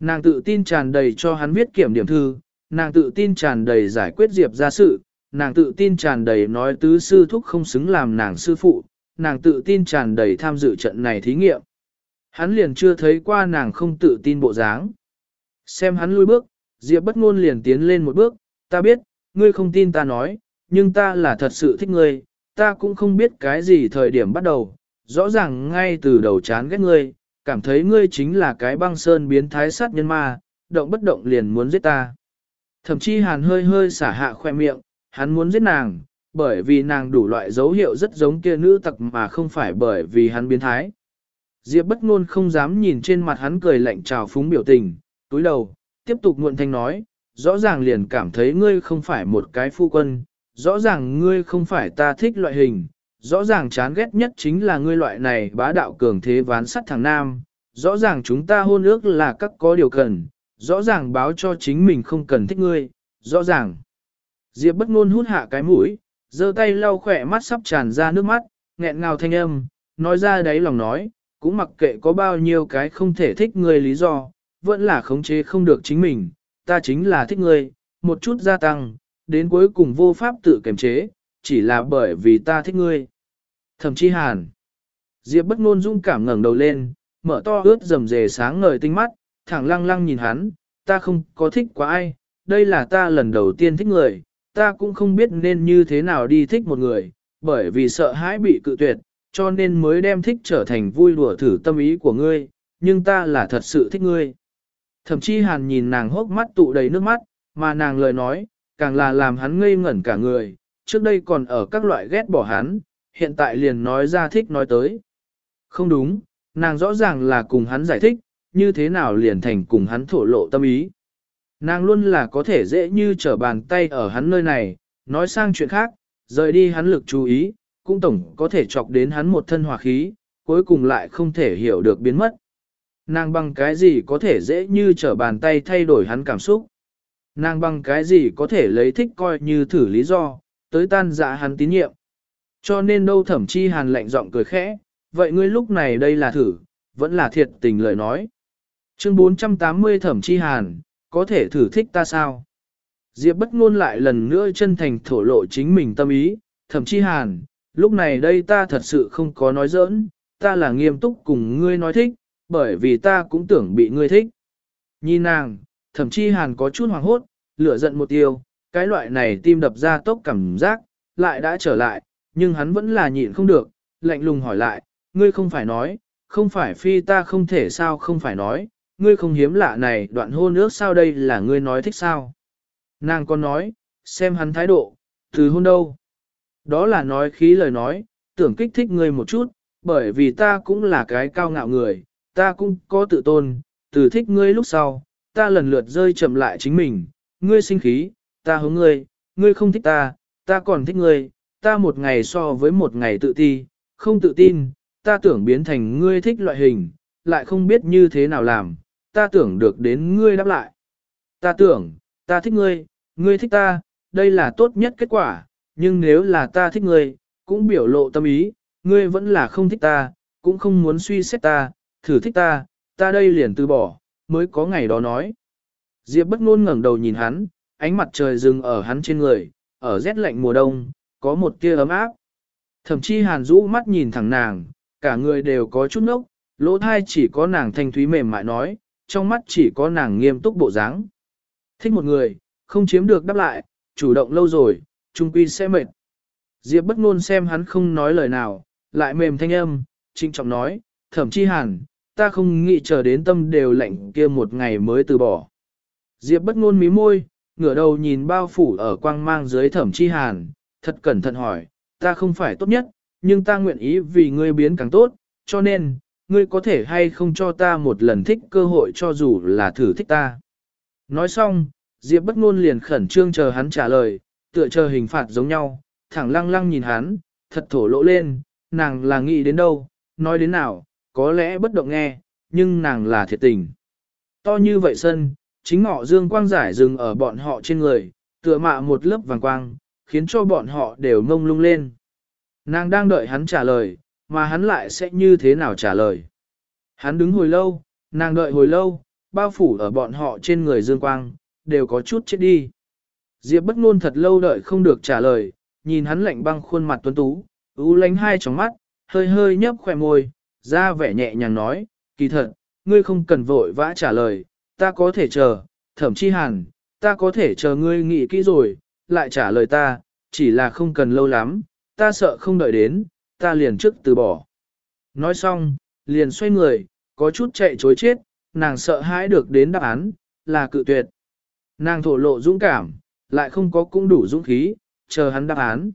Speaker 1: Nàng tự tin tràn đầy cho hắn viết kiểm điểm thư, nàng tự tin tràn đầy giải quyết diệp ra sự, nàng tự tin tràn đầy nói tứ sư thúc không xứng làm nàng sư phụ, nàng tự tin tràn đầy tham dự trận này thí nghiệm. Hắn liền chưa thấy qua nàng không tự tin bộ dáng. Xem hắn lui bước, Diệp bất ngôn liền tiến lên một bước, ta biết, ngươi không tin ta nói, nhưng ta là thật sự thích ngươi, ta cũng không biết cái gì thời điểm bắt đầu, rõ ràng ngay từ đầu chán ghét ngươi, cảm thấy ngươi chính là cái băng sơn biến thái sát nhân ma, động bất động liền muốn giết ta. Thậm chí hàn hơi hơi xả hạ khoe miệng, hắn muốn giết nàng, bởi vì nàng đủ loại dấu hiệu rất giống kia nữ tặc mà không phải bởi vì hắn biến thái. Diệp bất ngôn không dám nhìn trên mặt hắn cười lạnh trào phúng biểu tình, túi đầu, tiếp tục muộn thanh nói, rõ ràng liền cảm thấy ngươi không phải một cái phu quân, rõ ràng ngươi không phải ta thích loại hình, rõ ràng chán ghét nhất chính là ngươi loại này bá đạo cường thế ván sắt thằng nam, rõ ràng chúng ta hôn ước là các có điều cần, rõ ràng báo cho chính mình không cần thích ngươi, rõ ràng. Diệp bất ngôn hút hạ cái mũi, giơ tay lau khỏe mắt sắp tràn ra nước mắt, nghẹn ngào thanh âm, nói ra đấy lòng nói, cũng mặc kệ có bao nhiêu cái không thể thích ngươi lý do, vẫn là khống chế không được chính mình, ta chính là thích ngươi, một chút gia tăng, đến cuối cùng vô pháp tự kiềm chế, chỉ là bởi vì ta thích ngươi. Thẩm Chi hàn. Diệp bất ngôn dung cảm ngẩng đầu lên, mở to ướt rầm rề sáng ngời tinh mắt, thẳng lăng lăng nhìn hắn, ta không có thích quá ai, đây là ta lần đầu tiên thích người, ta cũng không biết nên như thế nào đi thích một người, bởi vì sợ hãi bị cự tuyệt, cho nên mới đem thích trở thành vui đùa thử tâm ý của ngươi, nhưng ta là thật sự thích ngươi. Thậm chí hàn nhìn nàng hốc mắt tụ đầy nước mắt, mà nàng lời nói, càng là làm hắn ngây ngẩn cả người, trước đây còn ở các loại ghét bỏ hắn, hiện tại liền nói ra thích nói tới. Không đúng, nàng rõ ràng là cùng hắn giải thích, như thế nào liền thành cùng hắn thổ lộ tâm ý. Nàng luôn là có thể dễ như trở bàn tay ở hắn nơi này, nói sang chuyện khác, rời đi hắn lực chú ý, cũng tổng có thể chọc đến hắn một thân hòa khí, cuối cùng lại không thể hiểu được biến mất. Nàng bằng cái gì có thể dễ như trở bàn tay thay đổi hắn cảm xúc. Nàng bằng cái gì có thể lấy thích coi như thử lý do, tới tan dạ hắn tín nhiệm. Cho nên đâu thẩm chi hàn lạnh giọng cười khẽ, vậy ngươi lúc này đây là thử, vẫn là thiệt tình lời nói. Chương 480 thẩm chi hàn, có thể thử thích ta sao? Diệp bất ngôn lại lần nữa chân thành thổ lộ chính mình tâm ý, thẩm chi hàn, lúc này đây ta thật sự không có nói giỡn, ta là nghiêm túc cùng ngươi nói thích, bởi vì ta cũng tưởng bị ngươi thích. Nhìn nàng, thậm chí hàn có chút hoàng hốt, lửa giận một tiêu, cái loại này tim đập ra tốc cảm giác, lại đã trở lại, nhưng hắn vẫn là nhịn không được, lạnh lùng hỏi lại, ngươi không phải nói, không phải phi ta không thể sao không phải nói, ngươi không hiếm lạ này đoạn hôn ước sao đây là ngươi nói thích sao. Nàng còn nói, xem hắn thái độ, Từ hôn đâu? Đó là nói khí lời nói, tưởng kích thích ngươi một chút, bởi vì ta cũng là cái cao ngạo người, ta cũng có tự tôn, từ thích ngươi lúc sau, ta lần lượt rơi chậm lại chính mình, ngươi sinh khí, ta hướng ngươi, ngươi không thích ta, ta còn thích ngươi, ta một ngày so với một ngày tự ti, không tự tin, ta tưởng biến thành ngươi thích loại hình, lại không biết như thế nào làm, ta tưởng được đến ngươi đáp lại. Ta tưởng, ta thích ngươi, ngươi thích ta, đây là tốt nhất kết quả, nhưng nếu là ta thích ngươi, cũng biểu lộ tâm ý, ngươi vẫn là không thích ta, cũng không muốn suy xét ta, thử thích ta, ta đây liền từ bỏ, mới có ngày đó nói. Diệp bất ngôn ngẩng đầu nhìn hắn, ánh mặt trời dừng ở hắn trên người, ở rét lạnh mùa đông, có một tia ấm áp. Thậm chí hàn rũ mắt nhìn thẳng nàng, cả người đều có chút nốc, lỗ thai chỉ có nàng thanh thúy mềm mại nói, trong mắt chỉ có nàng nghiêm túc bộ dáng. Thích một người, không chiếm được đáp lại, chủ động lâu rồi, trung quy sẽ mệt. Diệp bất ngôn xem hắn không nói lời nào, lại mềm thanh âm, trinh trọng nói, thẩm chi hàn, ta không nghĩ chờ đến tâm đều lạnh kia một ngày mới từ bỏ. Diệp bất ngôn mí môi, ngửa đầu nhìn bao phủ ở quang mang dưới thẩm chi hàn, thật cẩn thận hỏi, ta không phải tốt nhất, nhưng ta nguyện ý vì ngươi biến càng tốt, cho nên, ngươi có thể hay không cho ta một lần thích cơ hội cho dù là thử thích ta. Nói xong, Diệp bất ngôn liền khẩn trương chờ hắn trả lời, tựa chờ hình phạt giống nhau, thẳng lăng lăng nhìn hắn, thật thổ lỗ lên, nàng là nghĩ đến đâu, nói đến nào, có lẽ bất động nghe, nhưng nàng là thiệt tình. To như vậy sân, chính ngọ dương quang giải dừng ở bọn họ trên người, tựa mạ một lớp vàng quang, khiến cho bọn họ đều mông lung lên. Nàng đang đợi hắn trả lời, mà hắn lại sẽ như thế nào trả lời. Hắn đứng hồi lâu, nàng đợi hồi lâu, bao phủ ở bọn họ trên người dương quang, đều có chút chết đi. Diệp bất ngôn thật lâu đợi không được trả lời, nhìn hắn lạnh băng khuôn mặt tuấn tú, u lánh hai tròng mắt, hơi hơi nhấp khỏe môi, ra vẻ nhẹ nhàng nói, kỳ thật, ngươi không cần vội vã trả lời, ta có thể chờ, thậm chí hàn, ta có thể chờ ngươi nghĩ kỹ rồi, lại trả lời ta, chỉ là không cần lâu lắm, ta sợ không đợi đến, ta liền trước từ bỏ. Nói xong, liền xoay người, có chút chạy chối chết, nàng sợ hãi được đến đáp án, là cự tuyệt. Nàng thổ lộ dũng cảm, lại không có cũng đủ dũng khí, chờ hắn đáp án.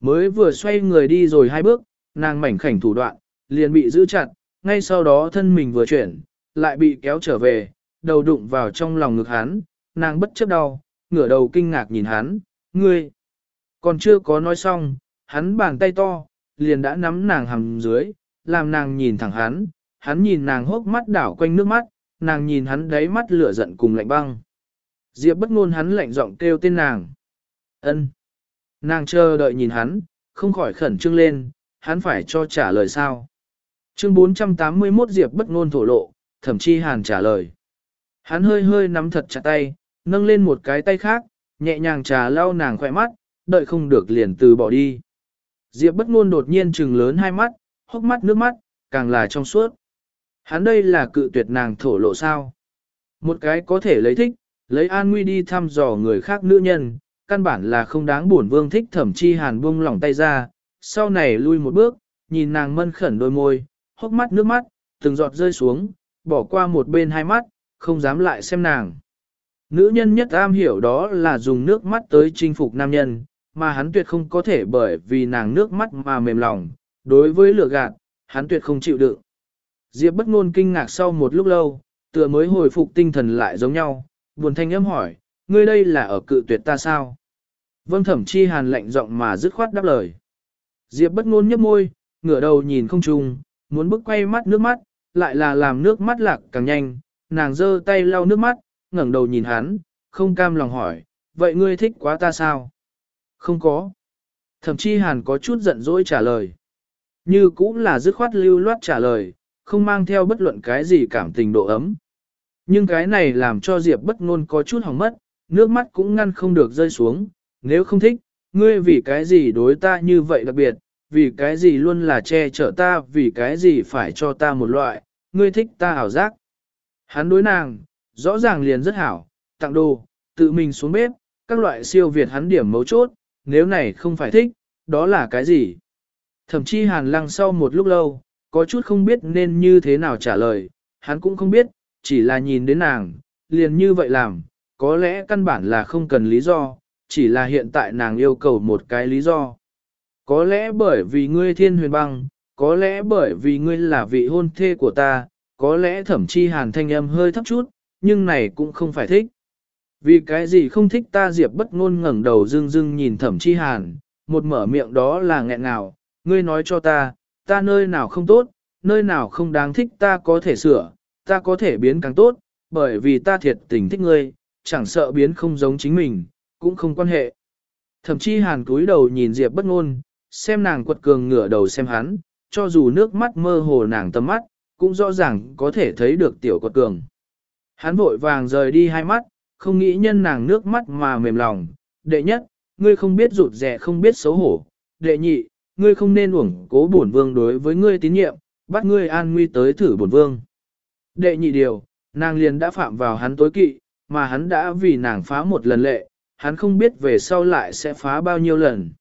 Speaker 1: Mới vừa xoay người đi rồi hai bước, nàng mảnh khảnh thủ đoạn, liền bị giữ chặt, ngay sau đó thân mình vừa chuyển, lại bị kéo trở về, đầu đụng vào trong lòng ngực hắn, nàng bất chấp đau, ngửa đầu kinh ngạc nhìn hắn, ngươi. Còn chưa có nói xong, hắn bàn tay to, liền đã nắm nàng hầm dưới, làm nàng nhìn thẳng hắn, hắn nhìn nàng hốc mắt đảo quanh nước mắt, nàng nhìn hắn đáy mắt lửa giận cùng lạnh băng. Diệp bất ngôn hắn lạnh giọng kêu tên nàng. Ân. Nàng chờ đợi nhìn hắn, không khỏi khẩn trương lên, hắn phải cho trả lời sao. Chương 481 Diệp bất ngôn thổ lộ, thậm chí hàn trả lời. Hắn hơi hơi nắm thật chặt tay, nâng lên một cái tay khác, nhẹ nhàng trà lau nàng khỏe mắt, đợi không được liền từ bỏ đi. Diệp bất ngôn đột nhiên trừng lớn hai mắt, hốc mắt nước mắt, càng là trong suốt. Hắn đây là cự tuyệt nàng thổ lộ sao. Một cái có thể lấy thích, lấy an nguy đi thăm dò người khác nữ nhân, căn bản là không đáng buồn vương thích thẩm chi hàn buông lỏng tay ra, sau này lui một bước, nhìn nàng mân khẩn đôi môi, hốc mắt nước mắt, từng giọt rơi xuống, bỏ qua một bên hai mắt, không dám lại xem nàng. Nữ nhân nhất am hiểu đó là dùng nước mắt tới chinh phục nam nhân, mà hắn tuyệt không có thể bởi vì nàng nước mắt mà mềm lòng, đối với lửa gạt, hắn tuyệt không chịu đựng. Diệp bất ngôn kinh ngạc sau một lúc lâu, tựa mới hồi phục tinh thần lại giống nhau, buồn thanh âm hỏi, ngươi đây là ở cự tuyệt ta sao? Vâng thẩm chi hàn lạnh giọng mà dứt khoát đáp lời. Diệp bất ngôn nhếch môi, ngửa đầu nhìn không trung muốn bước quay mắt nước mắt, lại là làm nước mắt lạc càng nhanh, nàng giơ tay lau nước mắt, ngẩng đầu nhìn hắn, không cam lòng hỏi, vậy ngươi thích quá ta sao? Không có. Thậm chí hàn có chút giận dỗi trả lời. Như cũng là dứt khoát lưu loát trả lời, không mang theo bất luận cái gì cảm tình độ ấm. Nhưng cái này làm cho Diệp bất ngôn có chút hỏng mất, nước mắt cũng ngăn không được rơi xuống, nếu không thích, ngươi vì cái gì đối ta như vậy đặc biệt, vì cái gì luôn là che chở ta, vì cái gì phải cho ta một loại, ngươi thích ta hảo giác. Hắn đối nàng, rõ ràng liền rất hảo, tặng đồ, tự mình xuống bếp, các loại siêu việt hắn điểm mấu chốt, nếu này không phải thích, đó là cái gì? Thậm chí hàn lăng sau một lúc lâu, có chút không biết nên như thế nào trả lời, hắn cũng không biết, chỉ là nhìn đến nàng, liền như vậy làm, có lẽ căn bản là không cần lý do, chỉ là hiện tại nàng yêu cầu một cái lý do. Có lẽ bởi vì ngươi thiên huyền băng, có lẽ bởi vì ngươi là vị hôn thê của ta, có lẽ thẩm chi hàn thanh âm hơi thấp chút, nhưng này cũng không phải thích. Vì cái gì không thích ta diệp bất ngôn ngẩng đầu dưng dưng nhìn thẩm chi hàn, một mở miệng đó là nghẹn ngào, ngươi nói cho ta, ta nơi nào không tốt, nơi nào không đáng thích ta có thể sửa, ta có thể biến càng tốt, bởi vì ta thiệt tình thích ngươi, chẳng sợ biến không giống chính mình, cũng không quan hệ. Thậm chí hàn cúi đầu nhìn Diệp bất ngôn, xem nàng quật cường ngửa đầu xem hắn, cho dù nước mắt mơ hồ nàng tầm mắt, cũng rõ ràng có thể thấy được tiểu quật cường. Hắn vội vàng rời đi hai mắt, không nghĩ nhân nàng nước mắt mà mềm lòng. Đệ nhất, ngươi không biết rụt rẻ không biết xấu hổ. Đệ nhị, ngươi không nên uổng cố bổn vương đối với ngươi tín nhiệm, bắt ngươi an nguy tới thử bổn vương. Đệ nhị điều, nàng liền đã phạm vào hắn tối kỵ, mà hắn đã vì nàng phá một lần lệ, hắn không biết về sau lại sẽ phá bao nhiêu lần.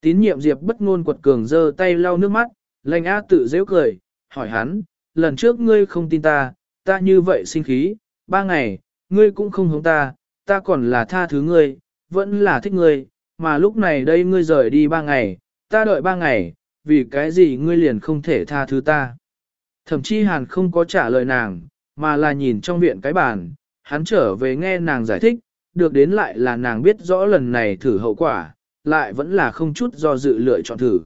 Speaker 1: Tín nhiệm Diệp bất ngôn quật cường giơ tay lau nước mắt, lành á tự dễ cười, hỏi hắn, lần trước ngươi không tin ta, ta như vậy sinh khí, ba ngày, ngươi cũng không hống ta, ta còn là tha thứ ngươi, vẫn là thích ngươi, mà lúc này đây ngươi rời đi ba ngày, ta đợi ba ngày, vì cái gì ngươi liền không thể tha thứ ta. Thậm chí hàn không có trả lời nàng, mà là nhìn trong viện cái bàn, hắn trở về nghe nàng giải thích, được đến lại là nàng biết rõ lần này thử hậu quả, lại vẫn là không chút do dự lựa chọn thử.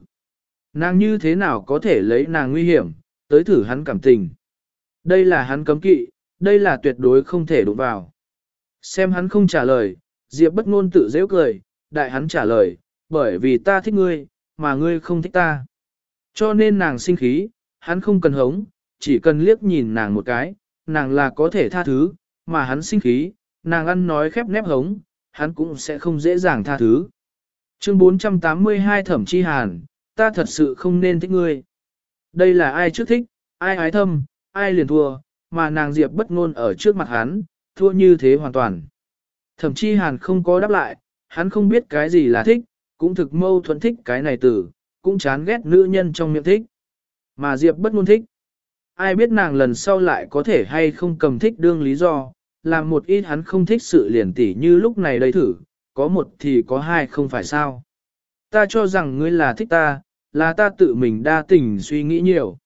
Speaker 1: Nàng như thế nào có thể lấy nàng nguy hiểm, tới thử hắn cảm tình. Đây là hắn cấm kỵ, đây là tuyệt đối không thể đụng vào. Xem hắn không trả lời, Diệp bất ngôn tự dễ cười, đại hắn trả lời, bởi vì ta thích ngươi, mà ngươi không thích ta. Cho nên nàng sinh khí, hắn không cần hống, chỉ cần liếc nhìn nàng một cái, nàng là có thể tha thứ, mà hắn sinh khí, nàng ăn nói khép nép hống, hắn cũng sẽ không dễ dàng tha thứ. Chương 482 Thẩm Chi Hàn, ta thật sự không nên thích ngươi. Đây là ai trước thích, ai ái thâm, ai liền thua, mà nàng Diệp bất ngôn ở trước mặt hắn, thua như thế hoàn toàn. Thẩm Chi Hàn không có đáp lại, hắn không biết cái gì là thích, cũng thực mâu thuẫn thích cái này tử, cũng chán ghét nữ nhân trong miệng thích. Mà Diệp bất ngôn thích. Ai biết nàng lần sau lại có thể hay không cầm thích đương lý do, làm một ít hắn không thích sự liền tỉ như lúc này đây thử, có một thì có hai không phải sao. Ta cho rằng ngươi là thích ta, là ta tự mình đa tình suy nghĩ nhiều.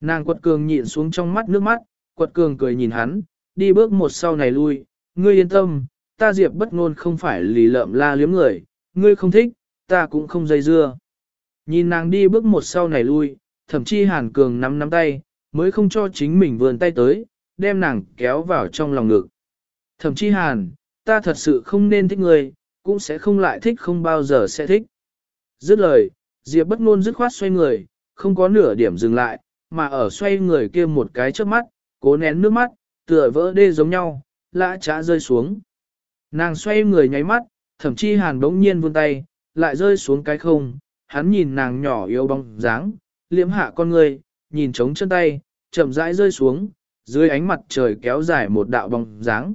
Speaker 1: Nàng quật cường nhịn xuống trong mắt nước mắt, quật cường cười nhìn hắn, đi bước một sau này lui, ngươi yên tâm, ta diệp bất ngôn không phải lì lợm la liếm người, ngươi không thích, ta cũng không dây dưa. Nhìn nàng đi bước một sau này lui, thậm chí hàn cường nắm nắm tay, mới không cho chính mình vươn tay tới, đem nàng kéo vào trong lòng ngực. Thậm chí hàn, ta thật sự không nên thích ngươi, cũng sẽ không lại thích không bao giờ sẽ thích. Dứt lời, Diệp bất ngôn dứt khoát xoay người, không có nửa điểm dừng lại, mà ở xoay người kia một cái trước mắt, cố nén nước mắt, tựa vỡ đê giống nhau, lã trá rơi xuống. Nàng xoay người nháy mắt, thậm chí hàn bỗng nhiên vươn tay, lại rơi xuống cái không, hắn nhìn nàng nhỏ yếu bóng dáng, liễm hạ con người, nhìn trống chân tay, chậm rãi rơi xuống, dưới ánh mặt trời kéo dài một đạo bóng dáng.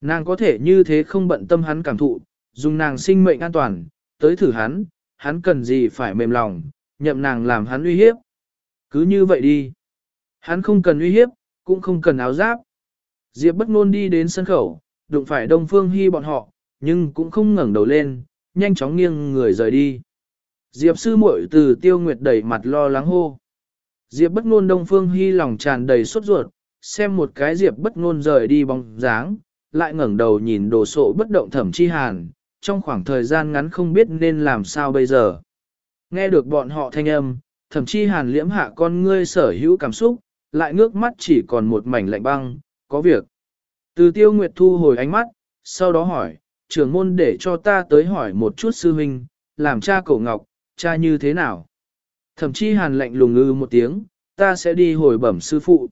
Speaker 1: Nàng có thể như thế không bận tâm hắn cảm thụ, dùng nàng sinh mệnh an toàn, tới thử hắn, hắn cần gì phải mềm lòng, nhậm nàng làm hắn uy hiếp. Cứ như vậy đi. Hắn không cần uy hiếp, cũng không cần áo giáp. Diệp bất ngôn đi đến sân khẩu, đụng phải Đông Phương Hi bọn họ, nhưng cũng không ngẩng đầu lên, nhanh chóng nghiêng người rời đi. Diệp sư muội từ tiêu nguyệt đẩy mặt lo lắng hô. Diệp bất ngôn Đông Phương Hi lòng tràn đầy sốt ruột, xem một cái Diệp bất ngôn rời đi bóng dáng, lại ngẩng đầu nhìn đồ sộ bất động thẩm chi hàn, trong khoảng thời gian ngắn không biết nên làm sao bây giờ. Nghe được bọn họ thanh âm, thậm chí hàn liễm hạ con ngươi sở hữu cảm xúc, lại ngước mắt chỉ còn một mảnh lạnh băng, có việc. Từ tiêu nguyệt thu hồi ánh mắt, sau đó hỏi, trưởng môn để cho ta tới hỏi một chút sư huynh, làm cha cổ ngọc, cha như thế nào? Thậm chí hàn lạnh lùng ngư một tiếng, ta sẽ đi hồi bẩm sư phụ.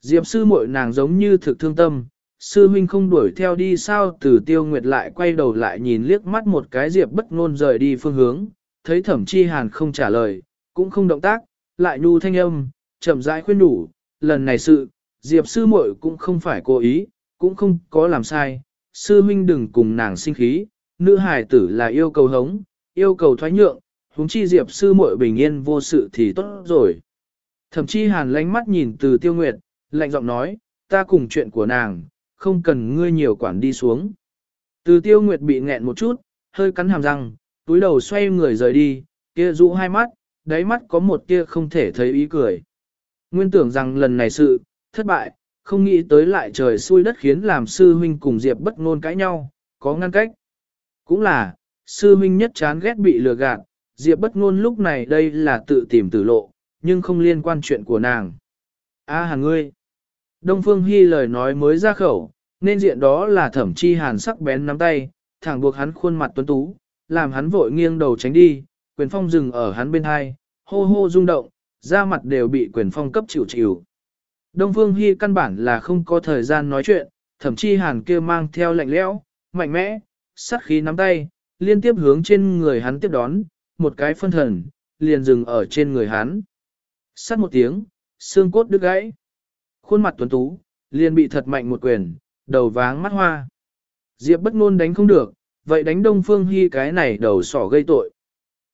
Speaker 1: Diệp sư muội nàng giống như thực thương tâm, sư huynh không đuổi theo đi sao từ tiêu nguyệt lại quay đầu lại nhìn liếc mắt một cái diệp bất ngôn rời đi phương hướng, thấy thẩm chi hàn không trả lời, cũng không động tác, lại nhu thanh âm, chậm rãi khuyên đủ, lần này sự, diệp sư muội cũng không phải cố ý, cũng không có làm sai, sư huynh đừng cùng nàng sinh khí, nữ hài tử là yêu cầu hống, yêu cầu thoái nhượng, huống chi diệp sư muội bình yên vô sự thì tốt rồi. Thẩm chi hàn lánh mắt nhìn từ tiêu nguyệt, lạnh giọng nói, ta cùng chuyện của nàng, không cần ngươi nhiều quản đi xuống. Từ tiêu nguyệt bị nghẹn một chút, hơi cắn hàm răng, túi đầu xoay người rời đi, kia rũ hai mắt, đáy mắt có một tia không thể thấy ý cười. Nguyên tưởng rằng lần này sự, thất bại, không nghĩ tới lại trời xui đất khiến làm sư huynh cùng Diệp bất ngôn cãi nhau, có ngăn cách. Cũng là, sư huynh nhất chán ghét bị lừa gạt, Diệp bất ngôn lúc này đây là tự tìm tử lộ, nhưng không liên quan chuyện của nàng. A à, hàng ngươi. Đông Phương Hy lời nói mới ra khẩu, nên diện đó là thẩm chi hàn sắc bén nắm tay, thẳng buộc hắn khuôn mặt tuấn tú, làm hắn vội nghiêng đầu tránh đi, quyền phong dừng ở hắn bên hai, hô hô rung động, da mặt đều bị quyền phong cấp chịu chịu. Đông Phương Hy căn bản là không có thời gian nói chuyện, thậm chí hàn kia mang theo lạnh lẽo, mạnh mẽ, sát khí nắm tay, liên tiếp hướng trên người hắn tiếp đón, một cái phân thần, liền dừng ở trên người hắn. Sát một tiếng, xương cốt đứt gãy. Khuôn mặt tuấn tú, liền bị thật mạnh một quyền, đầu váng mắt hoa. Diệp bất ngôn đánh không được, vậy đánh Đông Phương Hi cái này đầu sỏ gây tội.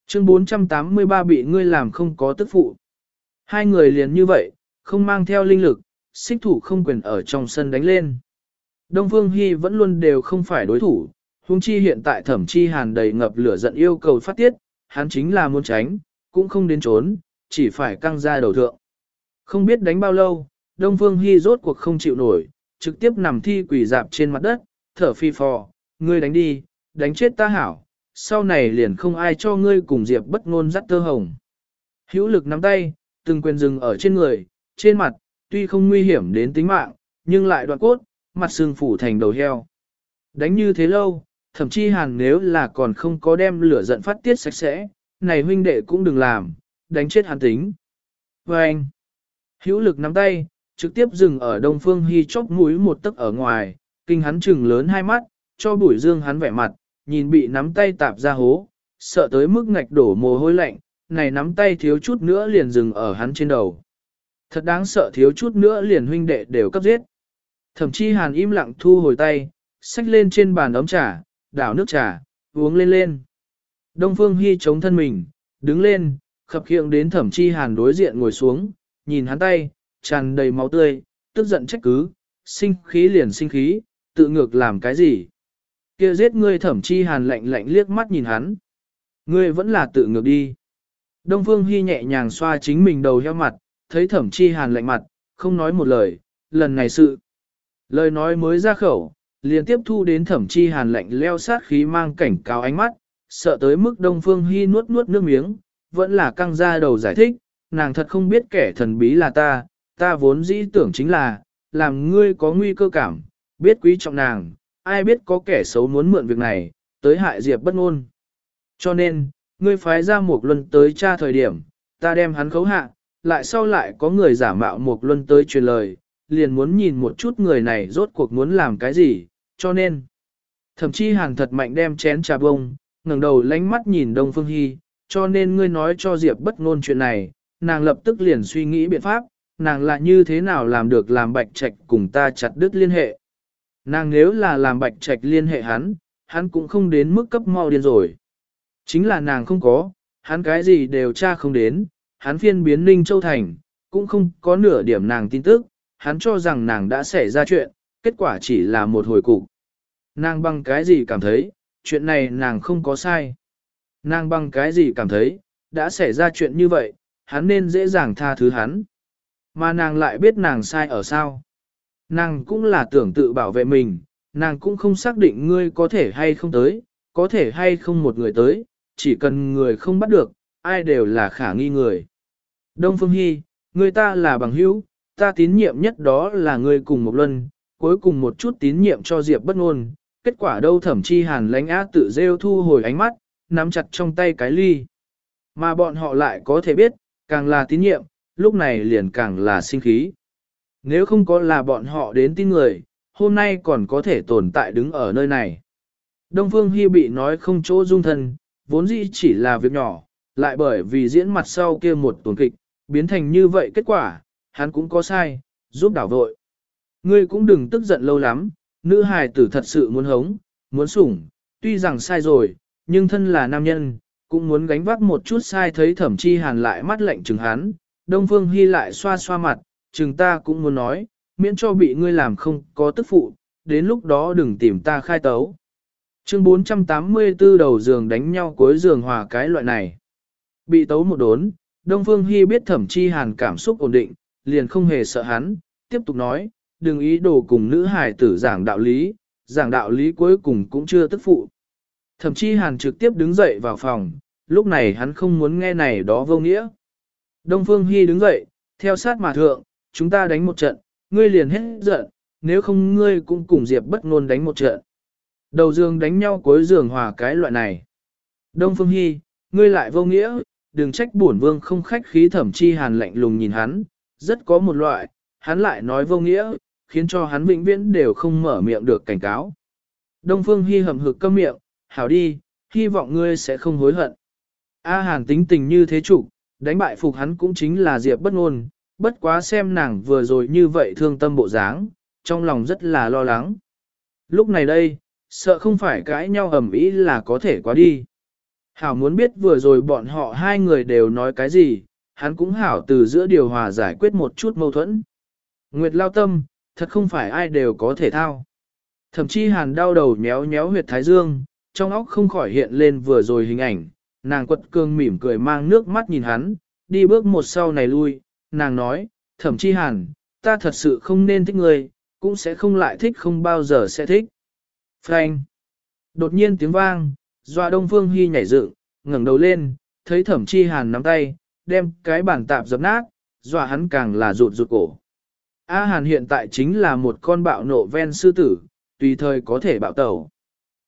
Speaker 1: Chương 483 bị ngươi làm không có tức phụ. Hai người liền như vậy, không mang theo linh lực, xích thủ không quyền ở trong sân đánh lên. Đông Phương Hi vẫn luôn đều không phải đối thủ, huống chi hiện tại thẩm chi hàn đầy ngập lửa giận yêu cầu phát tiết, hắn chính là muốn tránh, cũng không đến trốn, chỉ phải căng ra đầu thượng. Không biết đánh bao lâu, Đông Phương Hy rốt cuộc không chịu nổi, trực tiếp nằm thi quỷ dạp trên mặt đất, thở phi phò, ngươi đánh đi, đánh chết ta hảo, sau này liền không ai cho ngươi cùng Diệp bất ngôn dắt tơ hồng. Hữu lực nắm tay, từng quyền dừng ở trên người, trên mặt, tuy không nguy hiểm đến tính mạng, nhưng lại đoạn cốt, mặt xương phủ thành đầu heo. Đánh như thế lâu, thậm chí hàn nếu là còn không có đem lửa giận phát tiết sạch sẽ, này huynh đệ cũng đừng làm, đánh chết hàn tính. Và anh, hữu lực nắm tay, trực tiếp dừng ở đông phương hy chóp mũi một tấc ở ngoài, kinh hắn trừng lớn hai mắt, cho bùi dương hắn vẻ mặt, nhìn bị nắm tay tạp ra hố, sợ tới mức ngạch đổ mồ hôi lạnh, này nắm tay thiếu chút nữa liền dừng ở hắn trên đầu. Thật đáng sợ thiếu chút nữa liền huynh đệ đều cấp giết. Thậm chí hàn im lặng thu hồi tay, xách lên trên bàn ấm trà, đảo nước trà, uống lên lên. Đông Phương Hy chống thân mình, đứng lên, khập khiễng đến thẩm chi hàn đối diện ngồi xuống, nhìn hắn tay, tràn đầy máu tươi, tức giận trách cứ, sinh khí liền sinh khí, tự ngược làm cái gì. kia giết ngươi thẩm chi hàn lạnh lạnh liếc mắt nhìn hắn. Ngươi vẫn là tự ngược đi. Đông Phương Hy nhẹ nhàng xoa chính mình đầu heo mặt, thấy thẩm chi hàn lạnh mặt, không nói một lời, lần này sự. Lời nói mới ra khẩu, liền tiếp thu đến thẩm chi hàn lạnh leo sát khí mang cảnh cáo ánh mắt, sợ tới mức Đông Phương Hy nuốt nuốt nước miếng, vẫn là căng ra đầu giải thích, nàng thật không biết kẻ thần bí là ta, ta vốn dĩ tưởng chính là, làm ngươi có nguy cơ cảm, biết quý trọng nàng, ai biết có kẻ xấu muốn mượn việc này, tới hại Diệp bất ngôn. Cho nên, ngươi phái ra một luân tới tra thời điểm, ta đem hắn khấu hạ, lại sau lại có người giả mạo một luân tới truyền lời, liền muốn nhìn một chút người này rốt cuộc muốn làm cái gì, cho nên. Thậm chí hàn thật mạnh đem chén trà bông, ngẩng đầu lánh mắt nhìn Đông Phương Hy, cho nên ngươi nói cho Diệp bất ngôn chuyện này, nàng lập tức liền suy nghĩ biện pháp, nàng là như thế nào làm được làm bạch trạch cùng ta chặt đứt liên hệ. Nàng nếu là làm bạch trạch liên hệ hắn, hắn cũng không đến mức cấp mau điên rồi. Chính là nàng không có, hắn cái gì đều tra không đến, hắn phiên biến Ninh Châu Thành, cũng không có nửa điểm nàng tin tức, hắn cho rằng nàng đã xảy ra chuyện, kết quả chỉ là một hồi cục. Nàng bằng cái gì cảm thấy, chuyện này nàng không có sai. Nàng bằng cái gì cảm thấy, đã xảy ra chuyện như vậy, hắn nên dễ dàng tha thứ hắn. Mà nàng lại biết nàng sai ở sao. Nàng cũng là tưởng tự bảo vệ mình, nàng cũng không xác định ngươi có thể hay không tới, có thể hay không một người tới, chỉ cần người không bắt được, ai đều là khả nghi người. Đông Phương Hy, người ta là bằng hữu, ta tín nhiệm nhất đó là người cùng một luân, cuối cùng một chút tín nhiệm cho Diệp bất ngôn. Kết quả đâu thẩm chi hàn lánh á tự rêu thu hồi ánh mắt, nắm chặt trong tay cái ly. Mà bọn họ lại có thể biết, càng là tín nhiệm, lúc này liền càng là sinh khí. Nếu không có là bọn họ đến tin người, hôm nay còn có thể tồn tại đứng ở nơi này. Đông Phương Hy bị nói không chỗ dung thân, vốn dĩ chỉ là việc nhỏ, lại bởi vì diễn mặt sau kia một tuần kịch, biến thành như vậy kết quả, hắn cũng có sai, giúp đảo vội. Ngươi cũng đừng tức giận lâu lắm, nữ hài tử thật sự muốn hống, muốn sủng, tuy rằng sai rồi, nhưng thân là nam nhân, cũng muốn gánh vác một chút sai thấy thẩm chi hàn lại mắt lạnh chừng hắn, Đông Phương Hy lại xoa xoa mặt, chừng ta cũng muốn nói, miễn cho bị ngươi làm không có tức phụ, đến lúc đó đừng tìm ta khai tấu. Chương 484 đầu giường đánh nhau cuối giường hòa cái loại này. Bị tấu một đốn, Đông Phương Hy biết thẩm chi hàn cảm xúc ổn định, liền không hề sợ hắn, tiếp tục nói, đừng ý đồ cùng nữ hài tử giảng đạo lý, giảng đạo lý cuối cùng cũng chưa tức phụ. Thẩm chi hàn trực tiếp đứng dậy vào phòng, lúc này hắn không muốn nghe này đó vô nghĩa. Đông Phương Hy đứng dậy, theo sát mà thượng, chúng ta đánh một trận, ngươi liền hết giận, nếu không ngươi cũng cùng Diệp bất ngôn đánh một trận. Đầu giường đánh nhau cuối giường hòa cái loại này. Đông Phương Hy, ngươi lại vô nghĩa, đừng trách bổn vương không khách khí thẩm chi hàn lạnh lùng nhìn hắn, rất có một loại, hắn lại nói vô nghĩa, khiến cho hắn vĩnh viễn đều không mở miệng được cảnh cáo. Đông Phương Hy hầm hực câm miệng, hảo đi, hy vọng ngươi sẽ không hối hận. A hàn tính tình như thế chủ, đánh bại phục hắn cũng chính là Diệp bất ngôn, bất quá xem nàng vừa rồi như vậy thương tâm bộ dáng, trong lòng rất là lo lắng. Lúc này đây, sợ không phải cãi nhau ầm ĩ là có thể quá đi. Hảo muốn biết vừa rồi bọn họ hai người đều nói cái gì, hắn cũng hảo từ giữa điều hòa giải quyết một chút mâu thuẫn. Nguyệt lao tâm, thật không phải ai đều có thể thao. Thậm chí hàn đau đầu nhéo nhéo huyệt thái dương, trong óc không khỏi hiện lên vừa rồi hình ảnh, nàng quật cương mỉm cười mang nước mắt nhìn hắn, đi bước một sau này lui, nàng nói, Thẩm Chi hàn, ta thật sự không nên thích người, cũng sẽ không lại thích không bao giờ sẽ thích. Frank! Đột nhiên tiếng vang, doa đông phương hy nhảy dựng, ngẩng đầu lên, thấy thẩm chi hàn nắm tay, đem cái bản tạp dập nát, dọa hắn càng là rụt rụt cổ. A hàn hiện tại chính là một con bạo nộ ven sư tử, tùy thời có thể bạo tẩu.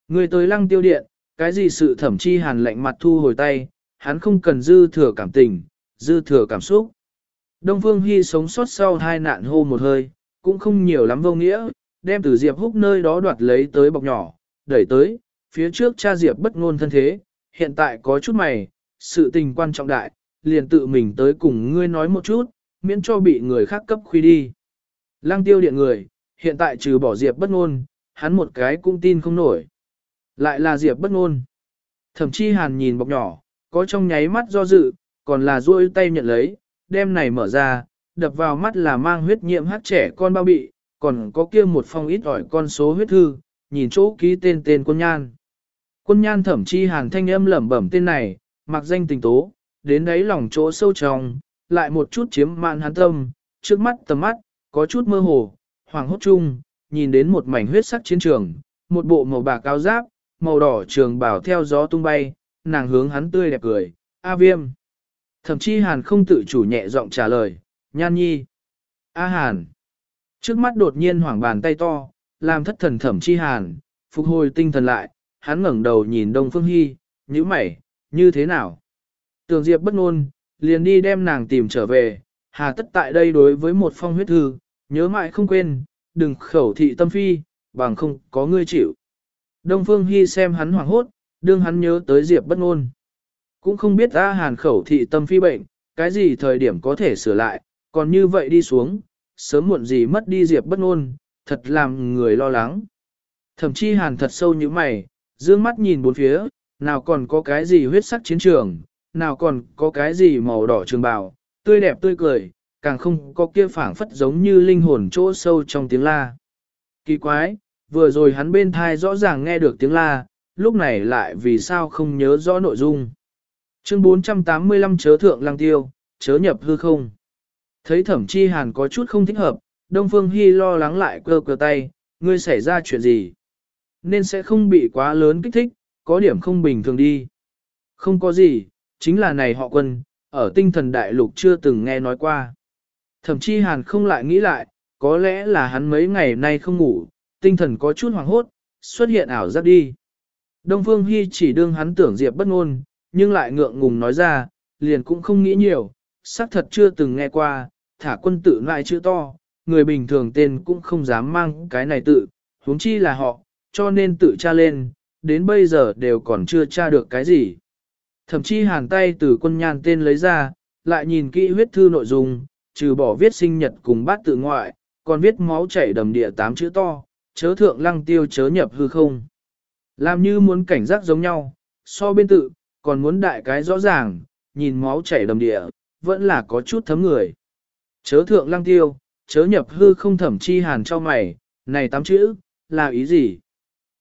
Speaker 1: Người tới lăng tiêu điện, cái gì sự thẩm chi hàn lạnh mặt thu hồi tay, hắn không cần dư thừa cảm tình, dư thừa cảm xúc. Đông Phương Hy sống sót sau hai nạn hô một hơi, cũng không nhiều lắm vô nghĩa, đem từ Diệp Húc nơi đó đoạt lấy tới bọc nhỏ, đẩy tới, phía trước cha Diệp bất ngôn thân thế, hiện tại có chút mày, sự tình quan trọng đại, liền tự mình tới cùng ngươi nói một chút, miễn cho bị người khác cấp khuy đi. Lăng tiêu điện người, hiện tại trừ bỏ Diệp bất ngôn, hắn một cái cũng tin không nổi. Lại là Diệp bất ngôn. Thậm chi hàn nhìn bọc nhỏ, có trong nháy mắt do dự, còn là duỗi tay nhận lấy, đem này mở ra, đập vào mắt là mang huyết nhiễm hát trẻ con bao bị, còn có kia một phong ít ỏi con số huyết thư, nhìn chỗ ký tên tên quân nhan. Quân nhan thẩm chi hàn thanh âm lẩm bẩm tên này, mặc danh tình tố, đến đấy lòng chỗ sâu trong, lại một chút chiếm mạn hắn tâm, trước mắt tầm mắt, có chút mơ hồ, hoàng hốt chung, nhìn đến một mảnh huyết sắc chiến trường, một bộ màu bạc cao giáp, màu đỏ trường bảo theo gió tung bay, nàng hướng hắn tươi đẹp cười, A viêm. thậm chi hàn không tự chủ nhẹ giọng trả lời, nhan nhi. A hàn. Trước mắt đột nhiên hoảng bàn tay to, làm thất thần thẩm chi hàn, phục hồi tinh thần lại, hắn ngẩng đầu nhìn Đông Phương Hy, như mày, như thế nào? Tường Diệp bất ngôn, liền đi đem nàng tìm trở về, hà tất tại đây đối với một phong huyết thư, nhớ mãi không quên, đừng khẩu thị tâm phi, bằng không có ngươi chịu. Đông Phương Hy xem hắn hoảng hốt, đương hắn nhớ tới Diệp bất ngôn. Cũng không biết A Hàn khẩu thị tâm phi bệnh, cái gì thời điểm có thể sửa lại, còn như vậy đi xuống, sớm muộn gì mất đi Diệp bất ngôn, thật làm người lo lắng. Thậm chí Hàn thật sâu như mày, dương mắt nhìn bốn phía, nào còn có cái gì huyết sắc chiến trường, nào còn có cái gì màu đỏ trường bào, tươi đẹp tươi cười, càng không có kia phảng phất giống như linh hồn chỗ sâu trong tiếng la. Kỳ quái, vừa rồi hắn bên thai rõ ràng nghe được tiếng la, lúc này lại vì sao không nhớ rõ nội dung. Chương 485 chớ thượng lăng tiêu, chớ nhập hư không. Thấy thẩm chi hàn có chút không thích hợp, Đông Phương Hy lo lắng lại cơ cơ tay, ngươi xảy ra chuyện gì? Nên sẽ không bị quá lớn kích thích, có điểm không bình thường đi. Không có gì, chính là này họ quân, ở tinh thần đại lục chưa từng nghe nói qua. thẩm chi hàn không lại nghĩ lại, có lẽ là hắn mấy ngày nay không ngủ, tinh thần có chút hoảng hốt, xuất hiện ảo giác đi. Đông Phương Hy chỉ đương hắn tưởng Diệp bất ngôn, nhưng lại ngượng ngùng nói ra, liền cũng không nghĩ nhiều, xác thật chưa từng nghe qua, thả quân tự lại chữ to, người bình thường tên cũng không dám mang cái này tự, huống chi là họ, cho nên tự tra lên, đến bây giờ đều còn chưa tra được cái gì. Thậm chí hàn tay từ quân nhan tên lấy ra, lại nhìn kỹ huyết thư nội dung, trừ bỏ viết sinh nhật cùng bát tự ngoại, còn viết máu chảy đầm địa tám chữ to, chớ thượng lăng tiêu chớ nhập hư không. Làm như muốn cảnh giác giống nhau, so bên tự, còn muốn đại cái rõ ràng, nhìn máu chảy đầm địa, vẫn là có chút thấm người. Chớ thượng lăng tiêu, chớ nhập hư không thẩm chi hàn cho mày, này tám chữ, là ý gì?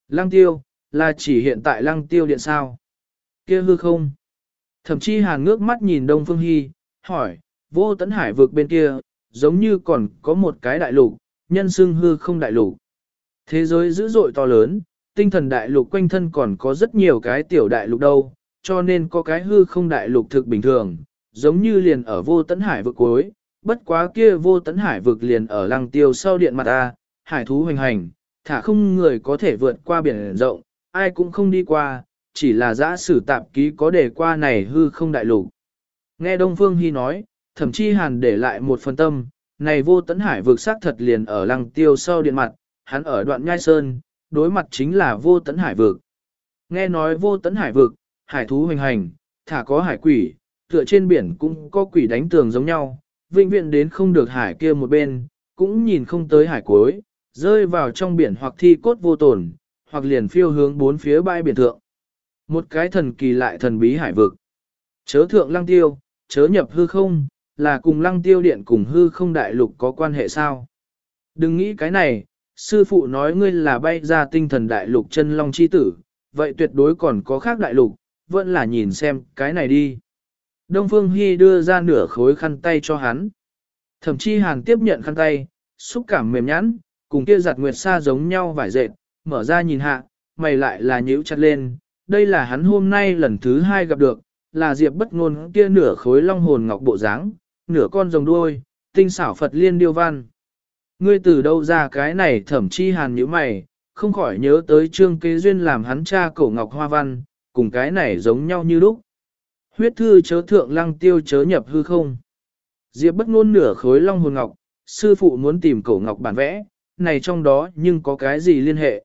Speaker 1: Lăng tiêu, là chỉ hiện tại lăng tiêu điện sao? Kia hư không? Thẩm chi hàn ngước mắt nhìn Đông Phương Hy, hỏi, vô tấn hải vực bên kia, giống như còn có một cái đại lục, nhân xưng hư không đại lục. Thế giới dữ dội to lớn, tinh thần đại lục quanh thân còn có rất nhiều cái tiểu đại lục đâu, cho nên có cái hư không đại lục thực bình thường, giống như liền ở vô tấn hải vực cuối, bất quá kia vô tấn hải vực liền ở lăng tiêu sau điện mặt ta, hải thú hoành hành, thả không người có thể vượt qua biển rộng, ai cũng không đi qua, chỉ là giã sử tạp ký có để qua này hư không đại lục. Nghe Đông Phương Hy nói, thậm chí hàn để lại một phần tâm, này vô tấn hải vực xác thật liền ở lăng tiêu sau điện mặt, hắn ở đoạn nhai sơn, đối mặt chính là vô tấn hải vực. Nghe nói vô tấn hải vực, hải thú hoành hành, thả có hải quỷ, tựa trên biển cũng có quỷ đánh tường giống nhau, vĩnh viễn đến không được hải kia một bên, cũng nhìn không tới hải cuối, rơi vào trong biển hoặc thi cốt vô tổn, hoặc liền phiêu hướng bốn phía bãi biển thượng. Một cái thần kỳ lại thần bí hải vực. Chớ thượng lăng tiêu, chớ nhập hư không, là cùng lăng tiêu điện cùng hư không đại lục có quan hệ sao? Đừng nghĩ cái này, sư phụ nói ngươi là bay ra tinh thần đại lục chân long chi tử, vậy tuyệt đối còn có khác đại lục, vẫn là nhìn xem cái này đi. Đông Phương Hy đưa ra nửa khối khăn tay cho hắn. Thậm chí hàn tiếp nhận khăn tay, xúc cảm mềm nhẵn, cùng kia giặt nguyệt sa giống nhau vải dệt, mở ra nhìn hạ, mày lại là nhíu chặt lên. Đây là hắn hôm nay lần thứ hai gặp được, là Diệp bất ngôn kia nửa khối long hồn ngọc bộ dáng, nửa con rồng đuôi, tinh xảo Phật liên điêu văn. Ngươi từ đâu ra cái này thẩm chi hàn Như mày, không khỏi nhớ tới trương kế duyên làm hắn cha cổ ngọc hoa văn, cùng cái này giống nhau như lúc. Huyết thư chớ thượng lăng tiêu chớ nhập hư không. Diệp bất ngôn nửa khối long hồn ngọc, sư phụ muốn tìm cổ ngọc bản vẽ, này trong đó nhưng có cái gì liên hệ.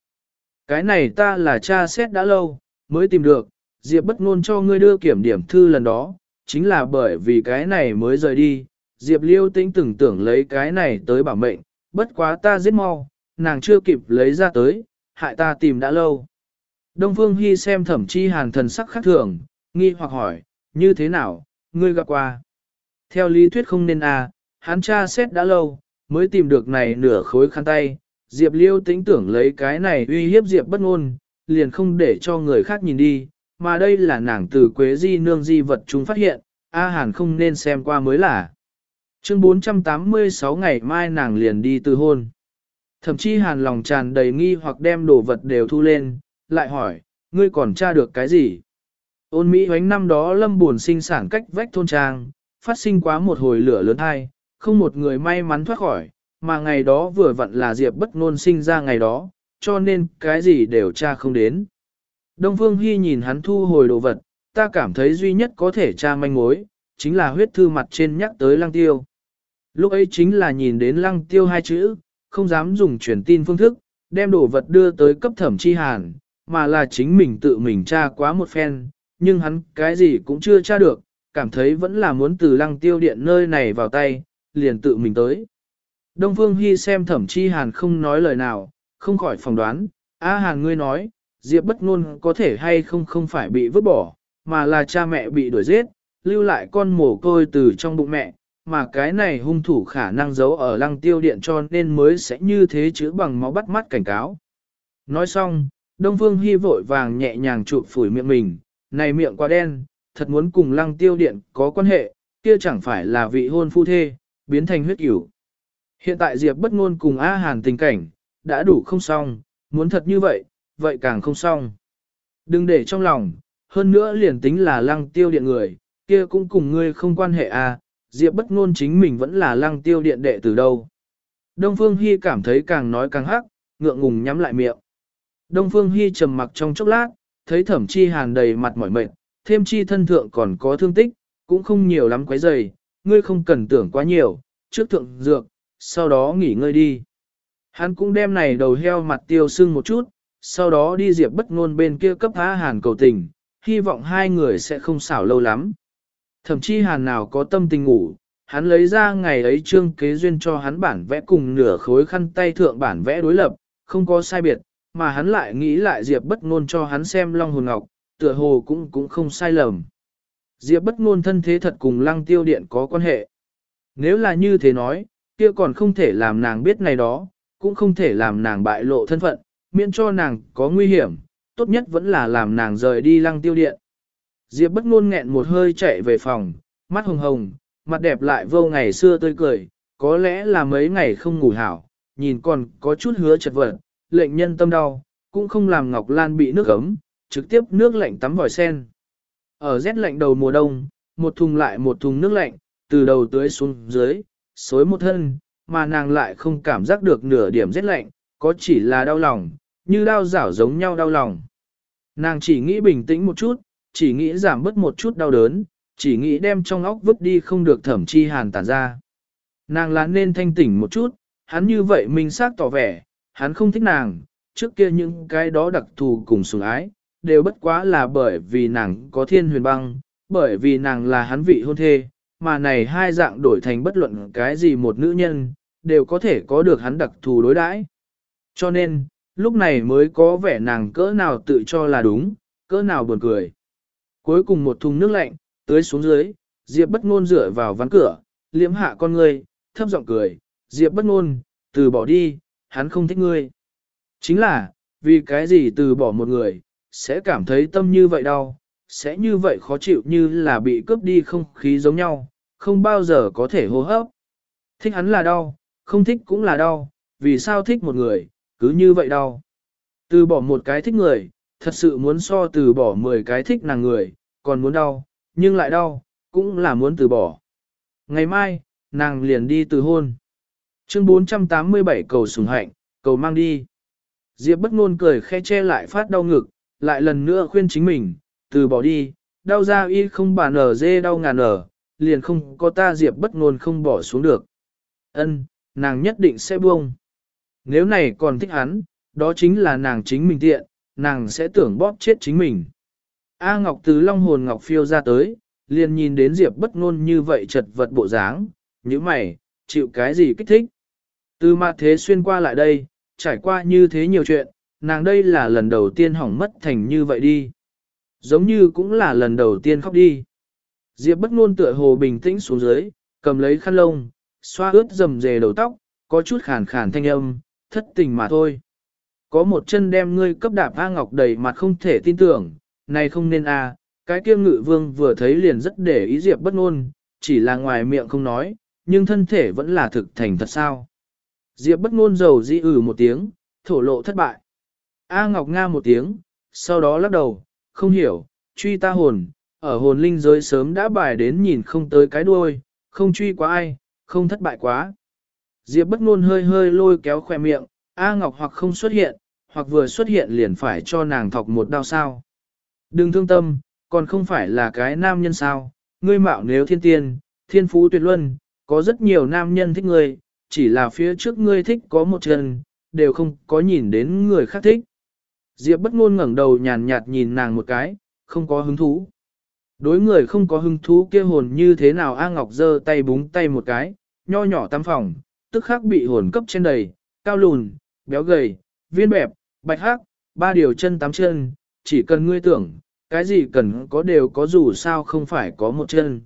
Speaker 1: Cái này ta là cha xét đã lâu, mới tìm được, Diệp bất ngôn cho ngươi đưa kiểm điểm thư lần đó, chính là bởi vì cái này mới rời đi, Diệp liêu tĩnh từng tưởng lấy cái này tới bảo mệnh, bất quá ta giết mau, nàng chưa kịp lấy ra tới, hại ta tìm đã lâu. Đông Phương Hy xem thẩm chi hàn thần sắc khác thường, nghi hoặc hỏi, như thế nào, ngươi gặp qua. Theo lý thuyết không nên à, hắn cha xét đã lâu, mới tìm được này nửa khối khăn tay, Diệp Liêu tính tưởng lấy cái này uy hiếp Diệp bất ngôn, liền không để cho người khác nhìn đi, mà đây là nàng từ Quế Di nương di vật chúng phát hiện, A Hàn không nên xem qua mới là. Chương 486 ngày mai nàng liền đi từ hôn. Thậm chí Hàn lòng tràn đầy nghi hoặc đem đồ vật đều thu lên, lại hỏi, ngươi còn tra được cái gì? Ôn Mỹ hoánh năm đó lâm buồn sinh sản cách vách thôn trang, phát sinh quá một hồi lửa lớn hai, không một người may mắn thoát khỏi, mà ngày đó vừa vặn là Diệp bất ngôn sinh ra ngày đó, cho nên cái gì đều tra không đến. Đông Phương Hy nhìn hắn thu hồi đồ vật, ta cảm thấy duy nhất có thể tra manh mối, chính là huyết thư mặt trên nhắc tới lăng tiêu. Lúc ấy chính là nhìn đến lăng tiêu hai chữ, không dám dùng truyền tin phương thức, đem đồ vật đưa tới cấp thẩm chi hàn, mà là chính mình tự mình tra quá một phen, nhưng hắn cái gì cũng chưa tra được, cảm thấy vẫn là muốn từ lăng tiêu điện nơi này vào tay, liền tự mình tới. Đông Phương Hy xem thẩm chi hàn không nói lời nào, không khỏi phỏng đoán, A hàn ngươi nói, Diệp bất ngôn có thể hay không không phải bị vứt bỏ, mà là cha mẹ bị đuổi giết, lưu lại con mồ côi từ trong bụng mẹ, mà cái này hung thủ khả năng giấu ở lăng tiêu điện cho nên mới sẽ như thế chữ bằng máu bắt mắt cảnh cáo. Nói xong, Đông Phương Hy vội vàng nhẹ nhàng chụp phủi miệng mình, này miệng quá đen, thật muốn cùng lăng tiêu điện có quan hệ, kia chẳng phải là vị hôn phu thê, biến thành huyết cửu. Hiện tại Diệp bất ngôn cùng A Hàn tình cảnh, đã đủ không xong, muốn thật như vậy, vậy càng không xong. Đừng để trong lòng, hơn nữa liền tính là lăng tiêu điện người, kia cũng cùng ngươi không quan hệ à, Diệp bất ngôn chính mình vẫn là lăng tiêu điện đệ từ đâu. Đông Phương Hy cảm thấy càng nói càng hắc, ngượng ngùng nhắm lại miệng. Đông Phương Hy trầm mặc trong chốc lát, thấy thẩm chi hàn đầy mặt mỏi mệt, thêm chi thân thượng còn có thương tích, cũng không nhiều lắm quấy dày, ngươi không cần tưởng quá nhiều, trước thượng dược, sau đó nghỉ ngơi đi. Hắn cũng đem này đầu heo mặt tiêu sưng một chút, sau đó đi diệp bất ngôn bên kia cấp há hàn cầu tình, hy vọng hai người sẽ không xảo lâu lắm. Thậm chí hàn nào có tâm tình ngủ, hắn lấy ra ngày ấy trương kế duyên cho hắn bản vẽ cùng nửa khối khăn tay thượng bản vẽ đối lập, không có sai biệt, mà hắn lại nghĩ lại Diệp bất ngôn cho hắn xem long hồn ngọc, tựa hồ cũng cũng không sai lầm. Diệp bất ngôn thân thế thật cùng lăng tiêu điện có quan hệ. Nếu là như thế nói, kia còn không thể làm nàng biết này đó, cũng không thể làm nàng bại lộ thân phận, miễn cho nàng có nguy hiểm, tốt nhất vẫn là làm nàng rời đi lăng tiêu điện. Diệp bất ngôn nghẹn một hơi chạy về phòng, mắt hồng hồng, mặt đẹp lại vô ngày xưa tươi cười, có lẽ là mấy ngày không ngủ hảo, nhìn còn có chút hứa chật vật, lệnh nhân tâm đau, cũng không làm Ngọc Lan bị nước ấm, trực tiếp nước lạnh tắm vòi sen. Ở rét lạnh đầu mùa đông, một thùng lại một thùng nước lạnh, từ đầu tưới xuống dưới, xối một thân, mà nàng lại không cảm giác được nửa điểm rét lạnh, có chỉ là đau lòng, như đau rảo giống nhau đau lòng. Nàng chỉ nghĩ bình tĩnh một chút, chỉ nghĩ giảm bớt một chút đau đớn, chỉ nghĩ đem trong óc vứt đi không được thẩm chi hàn tản ra. Nàng là nên thanh tỉnh một chút, hắn như vậy mình xác tỏ vẻ, hắn không thích nàng, trước kia những cái đó đặc thù cùng sủng ái, đều bất quá là bởi vì nàng có thiên huyền băng, bởi vì nàng là hắn vị hôn thê, mà này hai dạng đổi thành bất luận cái gì một nữ nhân, đều có thể có được hắn đặc thù đối đãi. Cho nên, lúc này mới có vẻ nàng cỡ nào tự cho là đúng, cỡ nào buồn cười. Cuối cùng một thùng nước lạnh, tưới xuống dưới, Diệp bất ngôn dựa vào ván cửa, liếm hạ con người, thấp giọng cười, Diệp bất ngôn, từ bỏ đi, hắn không thích ngươi. Chính là, vì cái gì từ bỏ một người, sẽ cảm thấy tâm như vậy đau, sẽ như vậy khó chịu như là bị cướp đi không khí giống nhau, không bao giờ có thể hô hấp. Thích hắn là đau, không thích cũng là đau, vì sao thích một người, cứ như vậy đau. Từ bỏ một cái thích người, thật sự muốn so từ bỏ 10 cái thích nàng người, còn muốn đau, nhưng lại đau, cũng là muốn từ bỏ. Ngày mai, nàng liền đi từ hôn. Chương 487 cầu sùng hạnh, cầu mang đi. Diệp bất ngôn cười khẽ che lại phát đau ngực, lại lần nữa khuyên chính mình, từ bỏ đi, đau ra y không bàn ở dê đau ngàn ở, liền không có ta Diệp bất ngôn không bỏ xuống được. Ân, nàng nhất định sẽ buông. Nếu này còn thích hắn, đó chính là nàng chính mình tiện, nàng sẽ tưởng bóp chết chính mình. A Ngọc từ long hồn Ngọc phiêu ra tới, liền nhìn đến Diệp bất ngôn như vậy chật vật bộ dáng, như mày, chịu cái gì kích thích. Từ mặt thế xuyên qua lại đây, trải qua như thế nhiều chuyện, nàng đây là lần đầu tiên hỏng mất thành như vậy đi. Giống như cũng là lần đầu tiên khóc đi. Diệp bất ngôn tựa hồ bình tĩnh xuống dưới, cầm lấy khăn lông, xoa ướt dầm dề đầu tóc, có chút khàn khàn thanh âm, thất tình mà thôi. Có một chân đem ngươi cấp đạp A Ngọc đầy mặt không thể tin tưởng, này không nên a, cái kia ngự vương vừa thấy liền rất để ý Diệp bất ngôn, chỉ là ngoài miệng không nói, nhưng thân thể vẫn là thực thành thật sao. Diệp bất ngôn dầu dĩ ử một tiếng, thổ lộ thất bại. A Ngọc Nga một tiếng, sau đó lắc đầu, không hiểu, truy ta hồn, ở hồn linh giới sớm đã bài đến nhìn không tới cái đuôi, không truy quá ai, không thất bại quá. Diệp bất ngôn hơi hơi lôi kéo khoe miệng, A Ngọc hoặc không xuất hiện, hoặc vừa xuất hiện liền phải cho nàng thọc một đau sao. Đừng thương tâm, còn không phải là cái nam nhân sao, ngươi mạo nếu thiên tiên, thiên phú tuyệt luân, có rất nhiều nam nhân thích ngươi, chỉ là phía trước ngươi thích có một chân, đều không có nhìn đến người khác thích. Diệp bất ngôn ngẩng đầu nhàn nhạt nhìn nàng một cái, không có hứng thú. Đối người không có hứng thú kia hồn như thế nào A Ngọc giơ tay búng tay một cái, nho nhỏ tam phòng, tức khắc bị hồn cấp trên đầy, cao lùn, béo gầy, viên bẹp, bạch hắc, ba điều chân tám chân, chỉ cần ngươi tưởng, cái gì cần có đều có dù sao không phải có một chân.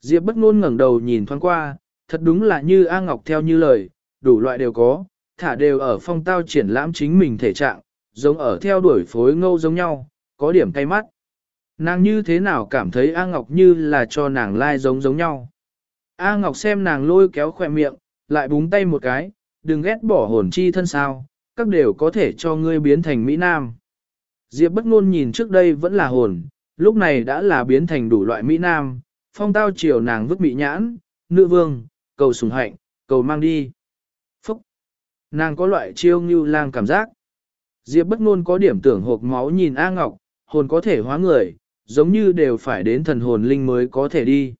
Speaker 1: Diệp bất ngôn ngẩng đầu nhìn thoáng qua, thật đúng là như A Ngọc theo như lời, đủ loại đều có, thả đều ở phong tao triển lãm chính mình thể trạng, giống ở theo đuổi phối ngâu giống nhau, có điểm cay mắt. Nàng như thế nào cảm thấy A Ngọc như là cho nàng lai giống giống nhau. A Ngọc xem nàng lôi kéo khỏe miệng, lại búng tay một cái, đừng ghét bỏ hồn chi thân sao, các đều có thể cho ngươi biến thành Mỹ Nam. Diệp bất ngôn nhìn trước đây vẫn là hồn, lúc này đã là biến thành đủ loại Mỹ Nam, phong tao chiều nàng vứt bị nhãn, nữ vương, cầu sùng hạnh, cầu mang đi. Phúc! Nàng có loại chiêu như lang cảm giác. Diệp bất ngôn có điểm tưởng hộp máu nhìn A Ngọc, hồn có thể hóa người, giống như đều phải đến thần hồn linh mới có thể đi.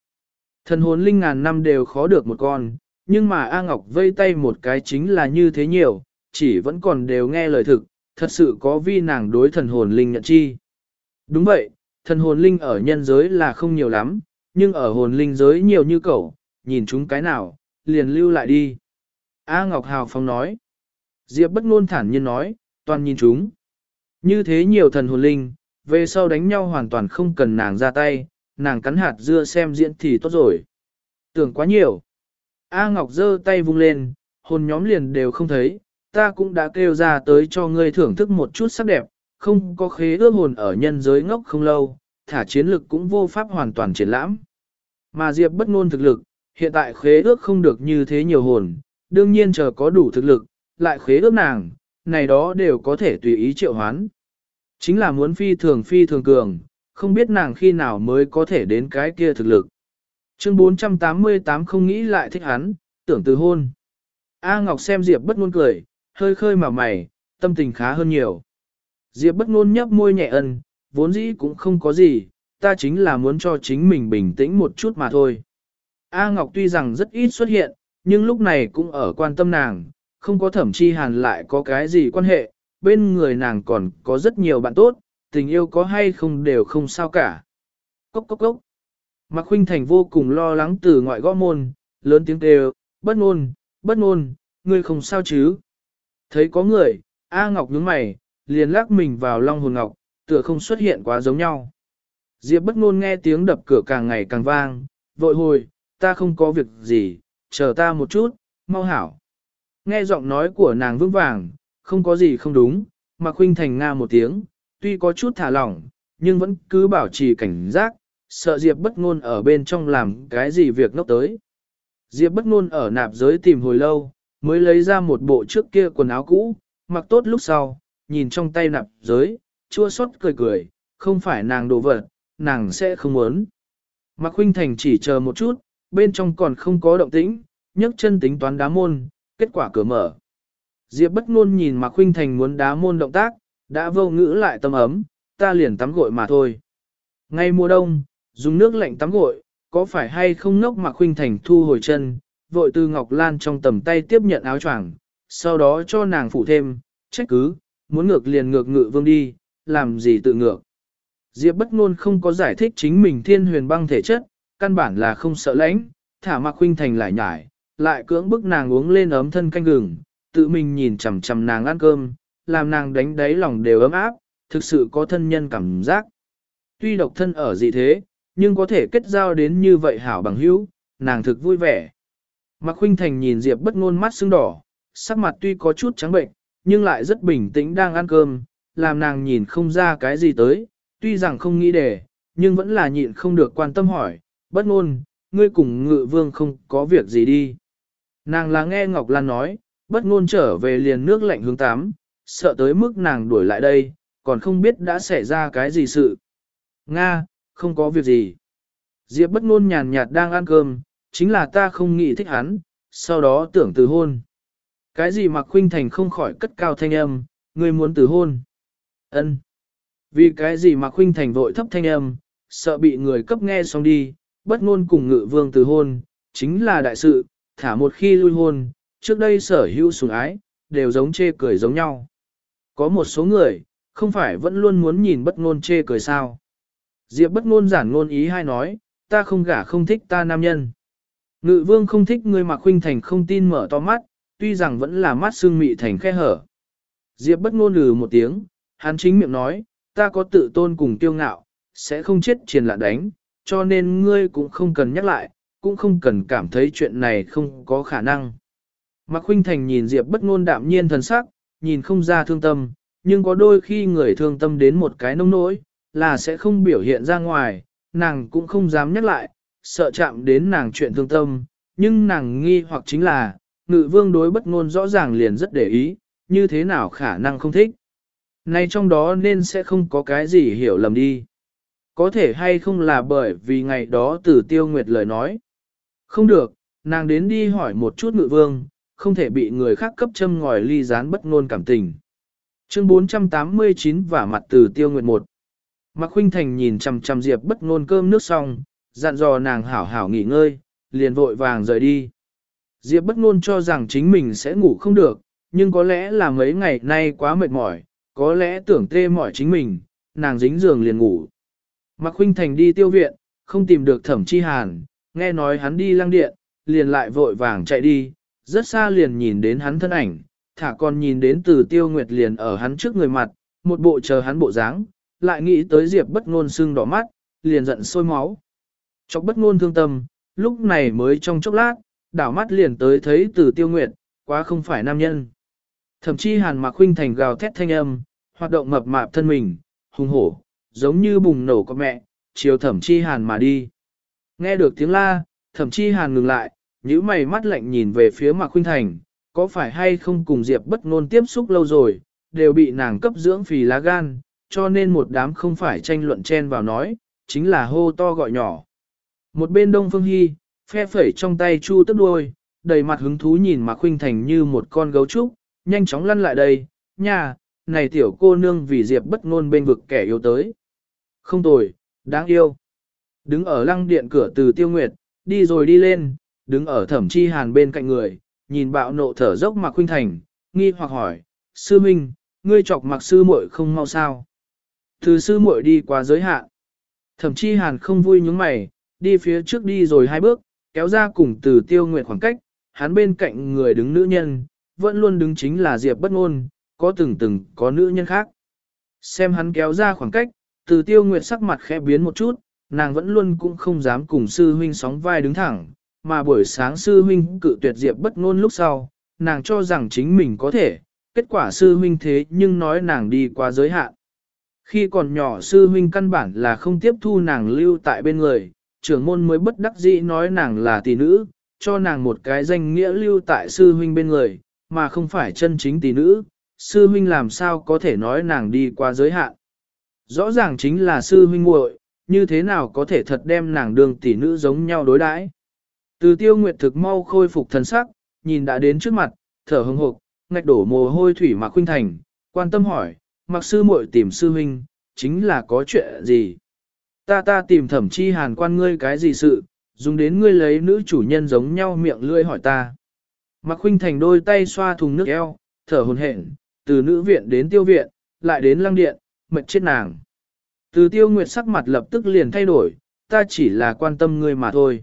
Speaker 1: Thần hồn linh ngàn năm đều khó được một con, nhưng mà A Ngọc vây tay một cái chính là như thế nhiều, chỉ vẫn còn đều nghe lời thực, thật sự có vi nàng đối thần hồn linh nhận chi. Đúng vậy, thần hồn linh ở nhân giới là không nhiều lắm, nhưng ở hồn linh giới nhiều như cậu, nhìn chúng cái nào, liền lưu lại đi. A Ngọc Hào Phong nói. Diệp bất ngôn thản nhiên nói, toàn nhìn chúng. Như thế nhiều thần hồn linh, về sau đánh nhau hoàn toàn không cần nàng ra tay, nàng cắn hạt dưa xem diễn thì tốt rồi. Tưởng quá nhiều. A Ngọc giơ tay vung lên, hồn nhóm liền đều không thấy, ta cũng đã kêu ra tới cho ngươi thưởng thức một chút sắc đẹp, không có khế ước hồn ở nhân giới ngốc không lâu, thả chiến lực cũng vô pháp hoàn toàn triển lãm. Mà Diệp bất ngôn thực lực, hiện tại khế ước không được như thế nhiều hồn, đương nhiên chờ có đủ thực lực, lại khế ước nàng, này đó đều có thể tùy ý triệu hoán. Chính là muốn phi thường phi thường cường, không biết nàng khi nào mới có thể đến cái kia thực lực. Chương 488 không nghĩ lại thích hắn, tưởng từ hôn. A Ngọc xem Diệp bất ngôn cười, hơi khơi mà mày, tâm tình khá hơn nhiều. Diệp bất ngôn nhấp môi nhẹ ân, vốn dĩ cũng không có gì, ta chính là muốn cho chính mình bình tĩnh một chút mà thôi. A Ngọc tuy rằng rất ít xuất hiện, nhưng lúc này cũng ở quan tâm nàng, không có thẩm chi hàn lại có cái gì quan hệ, bên người nàng còn có rất nhiều bạn tốt, tình yêu có hay không đều không sao cả. Cốc cốc cốc. Mạc Khuynh Thành vô cùng lo lắng từ ngoại gõ môn, lớn tiếng kêu, bất ngôn, bất ngôn, ngươi không sao chứ. Thấy có người, A Ngọc nhướng mày, liền lắc mình vào long hồn ngọc, tựa không xuất hiện quá giống nhau. Diệp bất ngôn nghe tiếng đập cửa càng ngày càng vang, vội hồi, ta không có việc gì, chờ ta một chút, mau hảo. Nghe giọng nói của nàng vững vàng, không có gì không đúng, mà khuynh thành nga một tiếng, tuy có chút thả lỏng, nhưng vẫn cứ bảo trì cảnh giác, sợ Diệp bất ngôn ở bên trong làm cái gì việc ngốc tới. Diệp bất ngôn ở nạp giới tìm hồi lâu, mới lấy ra một bộ trước kia quần áo cũ, mặc tốt lúc sau, nhìn trong tay nạp giới, chua xót cười cười, không phải nàng đồ vật, nàng sẽ không muốn. Mạc Huynh Thành chỉ chờ một chút, bên trong còn không có động tĩnh, nhấc chân tính toán đá môn, kết quả cửa mở. Diệp bất ngôn nhìn Mạc Huynh Thành muốn đá môn động tác, đã vô ngữ lại tâm ấm, ta liền tắm gội mà thôi. Ngay mùa đông, dùng nước lạnh tắm gội, có phải hay không nốc Mạc Huynh Thành thu hồi chân, vội từ Ngọc Lan trong tầm tay tiếp nhận áo choàng, sau đó cho nàng phụ thêm, trách cứ, muốn ngược liền ngược ngự vương đi, làm gì tự ngược. Diệp bất ngôn không có giải thích chính mình thiên huyền băng thể chất, căn bản là không sợ lãnh, thả mặc huynh Thành lại nhải, lại cưỡng bức nàng uống lên ấm thân canh gừng, tự mình nhìn chằm chằm nàng ăn cơm, làm nàng đánh đáy lòng đều ấm áp, thực sự có thân nhân cảm giác. Tuy độc thân ở dị thế, nhưng có thể kết giao đến như vậy hảo bằng hữu, nàng thực vui vẻ. Mạc Khuynh Thành nhìn Diệp bất ngôn mắt sưng đỏ, sắc mặt tuy có chút trắng bệnh, nhưng lại rất bình tĩnh đang ăn cơm, làm nàng nhìn không ra cái gì tới, tuy rằng không nghĩ đề, nhưng vẫn là nhịn không được quan tâm hỏi, bất ngôn, ngươi cùng ngự vương không có việc gì đi. Nàng là nghe Ngọc Lan nói, bất ngôn trở về liền nước lạnh hướng tắm, sợ tới mức nàng đuổi lại đây, còn không biết đã xảy ra cái gì sự. Nga, không có việc gì. Diệp bất ngôn nhàn nhạt đang ăn cơm, chính là ta không nghĩ thích hắn, sau đó tưởng từ hôn. Cái gì mà Khuynh Thành không khỏi cất cao thanh âm, ngươi muốn từ hôn. Ân. Vì cái gì mà Khuynh Thành vội thấp thanh âm, sợ bị người cấp nghe xong đi, bất ngôn cùng ngự vương từ hôn, chính là đại sự, thả một khi lui hôn, trước đây sở hữu sủng ái, đều giống chê cười giống nhau. Có một số người, không phải vẫn luôn muốn nhìn bất ngôn chê cười sao. Diệp bất ngôn giản ngôn ý hay nói, ta không gả không thích ta nam nhân. Ngự vương không thích người mà huynh thành không tin mở to mắt, tuy rằng vẫn là mắt xương mị thành khe hở. Diệp bất ngôn lừ một tiếng, hắn chính miệng nói, ta có tự tôn cùng tiêu ngạo, sẽ không chết triền lạ đánh, cho nên ngươi cũng không cần nhắc lại, cũng không cần cảm thấy chuyện này không có khả năng. Mạc Khuynh Thành nhìn Diệp bất ngôn đạm nhiên thần sắc, nhìn không ra thương tâm, nhưng có đôi khi người thương tâm đến một cái nông nỗi, là sẽ không biểu hiện ra ngoài, nàng cũng không dám nhắc lại, sợ chạm đến nàng chuyện thương tâm, nhưng nàng nghi hoặc chính là, ngự vương đối bất ngôn rõ ràng liền rất để ý, như thế nào khả năng không thích. Này trong đó nên sẽ không có cái gì hiểu lầm đi. Có thể hay không là bởi vì ngày đó tử tiêu nguyệt lời nói. Không được, nàng đến đi hỏi một chút ngự vương, không thể bị người khác cấp châm ngòi ly gián bất ngôn cảm tình. Chương 489 và mặt từ tiêu nguyệt một. Mạc Khuynh Thành nhìn chằm chằm Diệp bất ngôn cơm nước xong, dặn dò nàng hảo hảo nghỉ ngơi, liền vội vàng rời đi. Diệp bất ngôn cho rằng chính mình sẽ ngủ không được, nhưng có lẽ là mấy ngày nay quá mệt mỏi, có lẽ tưởng tê mỏi chính mình, nàng dính giường liền ngủ. Mạc Khuynh Thành đi tiêu viện, không tìm được thẩm chi hàn, nghe nói hắn đi lăng điện, liền lại vội vàng chạy đi, rất xa liền nhìn đến hắn thân ảnh, thả còn nhìn đến từ tiêu nguyệt liền ở hắn trước người mặt, một bộ chờ hắn bộ dáng, lại nghĩ tới diệp bất ngôn sưng đỏ mắt, liền giận sôi máu. Chọc bất ngôn thương tâm, lúc này mới trong chốc lát, đảo mắt liền tới thấy từ tiêu nguyệt, quá không phải nam nhân. Thậm chí hàn mạc huynh thành gào thét thanh âm, hoạt động mập mạp thân mình, hung hổ, giống như bùng nổ con mẹ, chiều thẩm chi hàn mà đi. Nghe được tiếng la, thẩm chi hàn ngừng lại, nhíu mày mắt lạnh nhìn về phía Mạc huynh Thành, có phải hay không cùng Diệp bất ngôn tiếp xúc lâu rồi, đều bị nàng cấp dưỡng phì lá gan, cho nên một đám không phải tranh luận chen vào nói, chính là hô to gọi nhỏ. Một bên Đông Phương Hy, phe phẩy trong tay chu tức đuôi, đầy mặt hứng thú nhìn Mạc Khuynh Thành như một con gấu trúc, nhanh chóng lăn lại đây, nhà này tiểu cô nương vì Diệp bất ngôn bên vực kẻ yêu tới. Không tồi, đáng yêu. Đứng ở lăng điện cửa từ tiêu nguyệt, đi rồi đi lên, đứng ở thẩm chi hàn bên cạnh người, nhìn bạo nộ thở dốc Mạc Khuynh Thành, nghi hoặc hỏi, sư minh, ngươi chọc mặc sư muội không mau sao. Từ sư muội đi qua giới hạn. Thẩm chi hàn không vui nhướng mày, đi phía trước đi rồi hai bước, kéo ra cùng từ tiêu nguyệt khoảng cách, hắn bên cạnh người đứng nữ nhân, vẫn luôn đứng chính là Diệp bất ngôn, có từng từng có nữ nhân khác. Xem hắn kéo ra khoảng cách, từ tiêu nguyệt sắc mặt khẽ biến một chút, nàng vẫn luôn cũng không dám cùng sư huynh sóng vai đứng thẳng, mà buổi sáng sư huynh cự tuyệt Diệp bất ngôn lúc sau, nàng cho rằng chính mình có thể, kết quả sư huynh thế nhưng nói nàng đi qua giới hạn. Khi còn nhỏ sư huynh căn bản là không tiếp thu nàng lưu tại bên người, trưởng môn mới bất đắc dĩ nói nàng là tỷ nữ, cho nàng một cái danh nghĩa lưu tại sư huynh bên người, mà không phải chân chính tỷ nữ, sư huynh làm sao có thể nói nàng đi qua giới hạn. Rõ ràng chính là sư huynh muội, như thế nào có thể thật đem nàng đường tỷ nữ giống nhau đối đãi. Từ tiêu nguyệt thực mau khôi phục thần sắc, nhìn đã đến trước mặt, thở hừng hộp, ngạch đổ mồ hôi thủy mà khuynh thành, quan tâm hỏi, mặc sư muội tìm sư huynh, chính là có chuyện gì? Ta ta tìm thẩm chi hàn quan ngươi cái gì sự, dùng đến ngươi lấy nữ chủ nhân giống nhau miệng lưỡi hỏi ta. Mạc Khuynh Thành đôi tay xoa thùng nước eo, thở hồn hển, từ nữ viện đến tiêu viện, lại đến lăng điện, mệt chết nàng. Từ tiêu nguyệt sắc mặt lập tức liền thay đổi, ta chỉ là quan tâm ngươi mà thôi.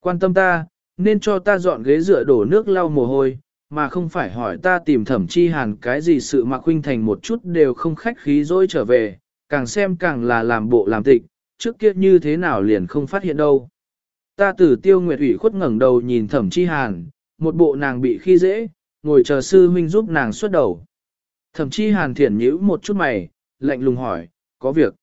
Speaker 1: Quan tâm ta, nên cho ta dọn ghế dựa đổ nước lau mồ hôi, mà không phải hỏi ta tìm thẩm chi hàn cái gì sự Mạc Khuynh Thành một chút đều không khách khí dối trở về, càng xem càng là làm bộ làm tịch, trước kia như thế nào liền không phát hiện đâu. Ta tử tiêu nguyệt ủy khuất ngẩng đầu nhìn thẩm chi hàn, một bộ nàng bị khi dễ, ngồi chờ sư huynh giúp nàng xuất đầu. Thẩm chi hàn thiển nhíu một chút mày, lạnh lùng hỏi, có việc.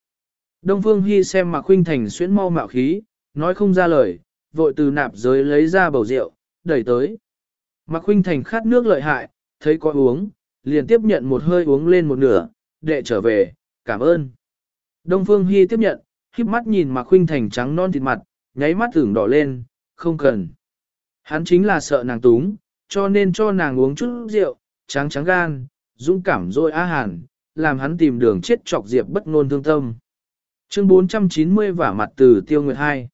Speaker 1: Đông Phương Hy xem Mạc Khuynh Thành xuyến mau mạo khí, nói không ra lời, vội từ nạp giới lấy ra bầu rượu, đẩy tới. Mạc Khuynh Thành khát nước lợi hại, thấy có uống, liền tiếp nhận một hơi uống lên một nửa, đệ trở về, cảm ơn. Đông Phương Hy tiếp nhận, híp mắt nhìn Mạc Khuynh Thành trắng non thịt mặt, nháy mắt tưởng đỏ lên, không cần. Hắn chính là sợ nàng túng, cho nên cho nàng uống chút rượu, trắng trắng gan, dũng cảm rồi á hàn, làm hắn tìm đường chết chọc diệp bất ngôn thương tâm. Chương 490 vả mặt từ tiêu nguyệt hai.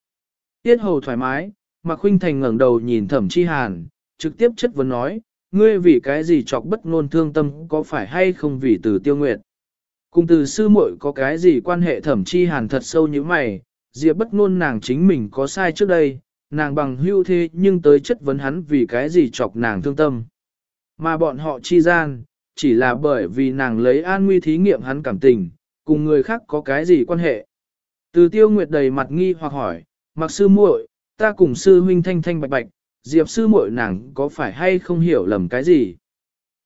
Speaker 1: Tiết hầu thoải mái, Mạc Khuynh Thành ngẩng đầu nhìn thẩm chi hàn, trực tiếp chất vấn nói, ngươi vì cái gì chọc bất ngôn thương tâm có phải hay không vì từ tiêu nguyệt. Cùng từ sư muội có cái gì quan hệ thẩm chi hàn thật sâu như mày, diệp bất ngôn nàng chính mình có sai trước đây, nàng bằng hưu thế nhưng tới chất vấn hắn vì cái gì chọc nàng thương tâm. Mà bọn họ chi gian, chỉ là bởi vì nàng lấy an nguy thí nghiệm hắn cảm tình, cùng người khác có cái gì quan hệ. Từ tiêu nguyệt đầy mặt nghi hoặc hỏi, mặc sư muội, ta cùng sư huynh thanh thanh bạch bạch, diệp sư muội nàng có phải hay không hiểu lầm cái gì.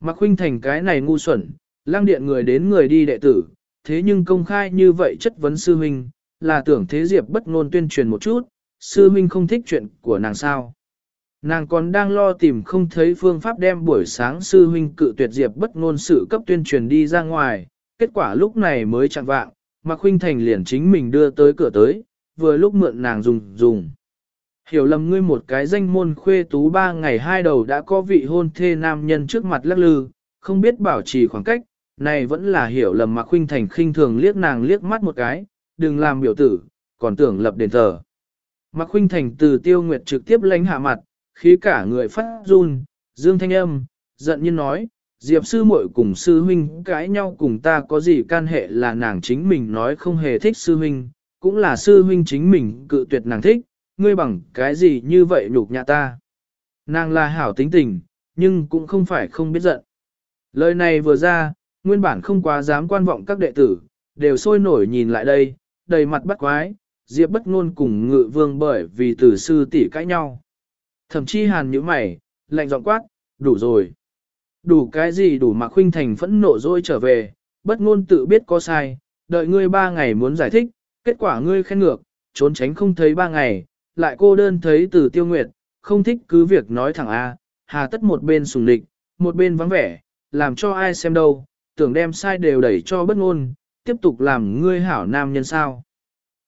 Speaker 1: Mặc huynh thành cái này ngu xuẩn, lang điện người đến người đi đệ tử, thế nhưng công khai như vậy chất vấn sư huynh, là tưởng thế diệp bất ngôn tuyên truyền một chút, sư huynh không thích chuyện của nàng sao. Nàng còn đang lo tìm không thấy phương pháp đem buổi sáng sư huynh cự tuyệt diệp bất ngôn sự cấp tuyên truyền đi ra ngoài, kết quả lúc này mới chặn vạng, Mạc Khuynh Thành liền chính mình đưa tới cửa tới, vừa lúc mượn nàng dùng dùng. Hiểu lầm ngươi một cái danh môn khuê tú ba ngày hai đầu đã có vị hôn thê nam nhân trước mặt lắc lư, không biết bảo trì khoảng cách, này vẫn là hiểu lầm Mạc Khuynh Thành khinh thường liếc nàng liếc mắt một cái, đừng làm biểu tử, còn tưởng lập đền thờ. Mạc Khuynh Thành từ tiêu nguyệt trực tiếp lánh hạ mặt, khí cả người phát run, dương thanh âm, giận nhiên nói, Diệp sư muội cùng sư huynh cãi nhau cùng ta có gì can hệ là nàng chính mình nói không hề thích sư huynh, cũng là sư huynh chính mình cự tuyệt nàng thích, ngươi bằng cái gì như vậy nhục nhã ta. Nàng là hảo tính tình, nhưng cũng không phải không biết giận. Lời này vừa ra, nguyên bản không quá dám quan vọng các đệ tử, đều sôi nổi nhìn lại đây, đầy mặt bắt quái, Diệp bất ngôn cùng ngự vương bởi vì tử sư tỷ cãi nhau. Thậm chí hàn như mày, lạnh giọng quát, đủ rồi. Đủ cái gì đủ mà khuynh thành phẫn nộ dỗi trở về, bất ngôn tự biết có sai, đợi ngươi ba ngày muốn giải thích, kết quả ngươi khen ngược, trốn tránh không thấy ba ngày, lại cô đơn thấy từ tiêu nguyệt, không thích cứ việc nói thẳng A, hà tất một bên sùng địch, một bên vắng vẻ, làm cho ai xem đâu, tưởng đem sai đều đẩy cho bất ngôn, tiếp tục làm ngươi hảo nam nhân sao.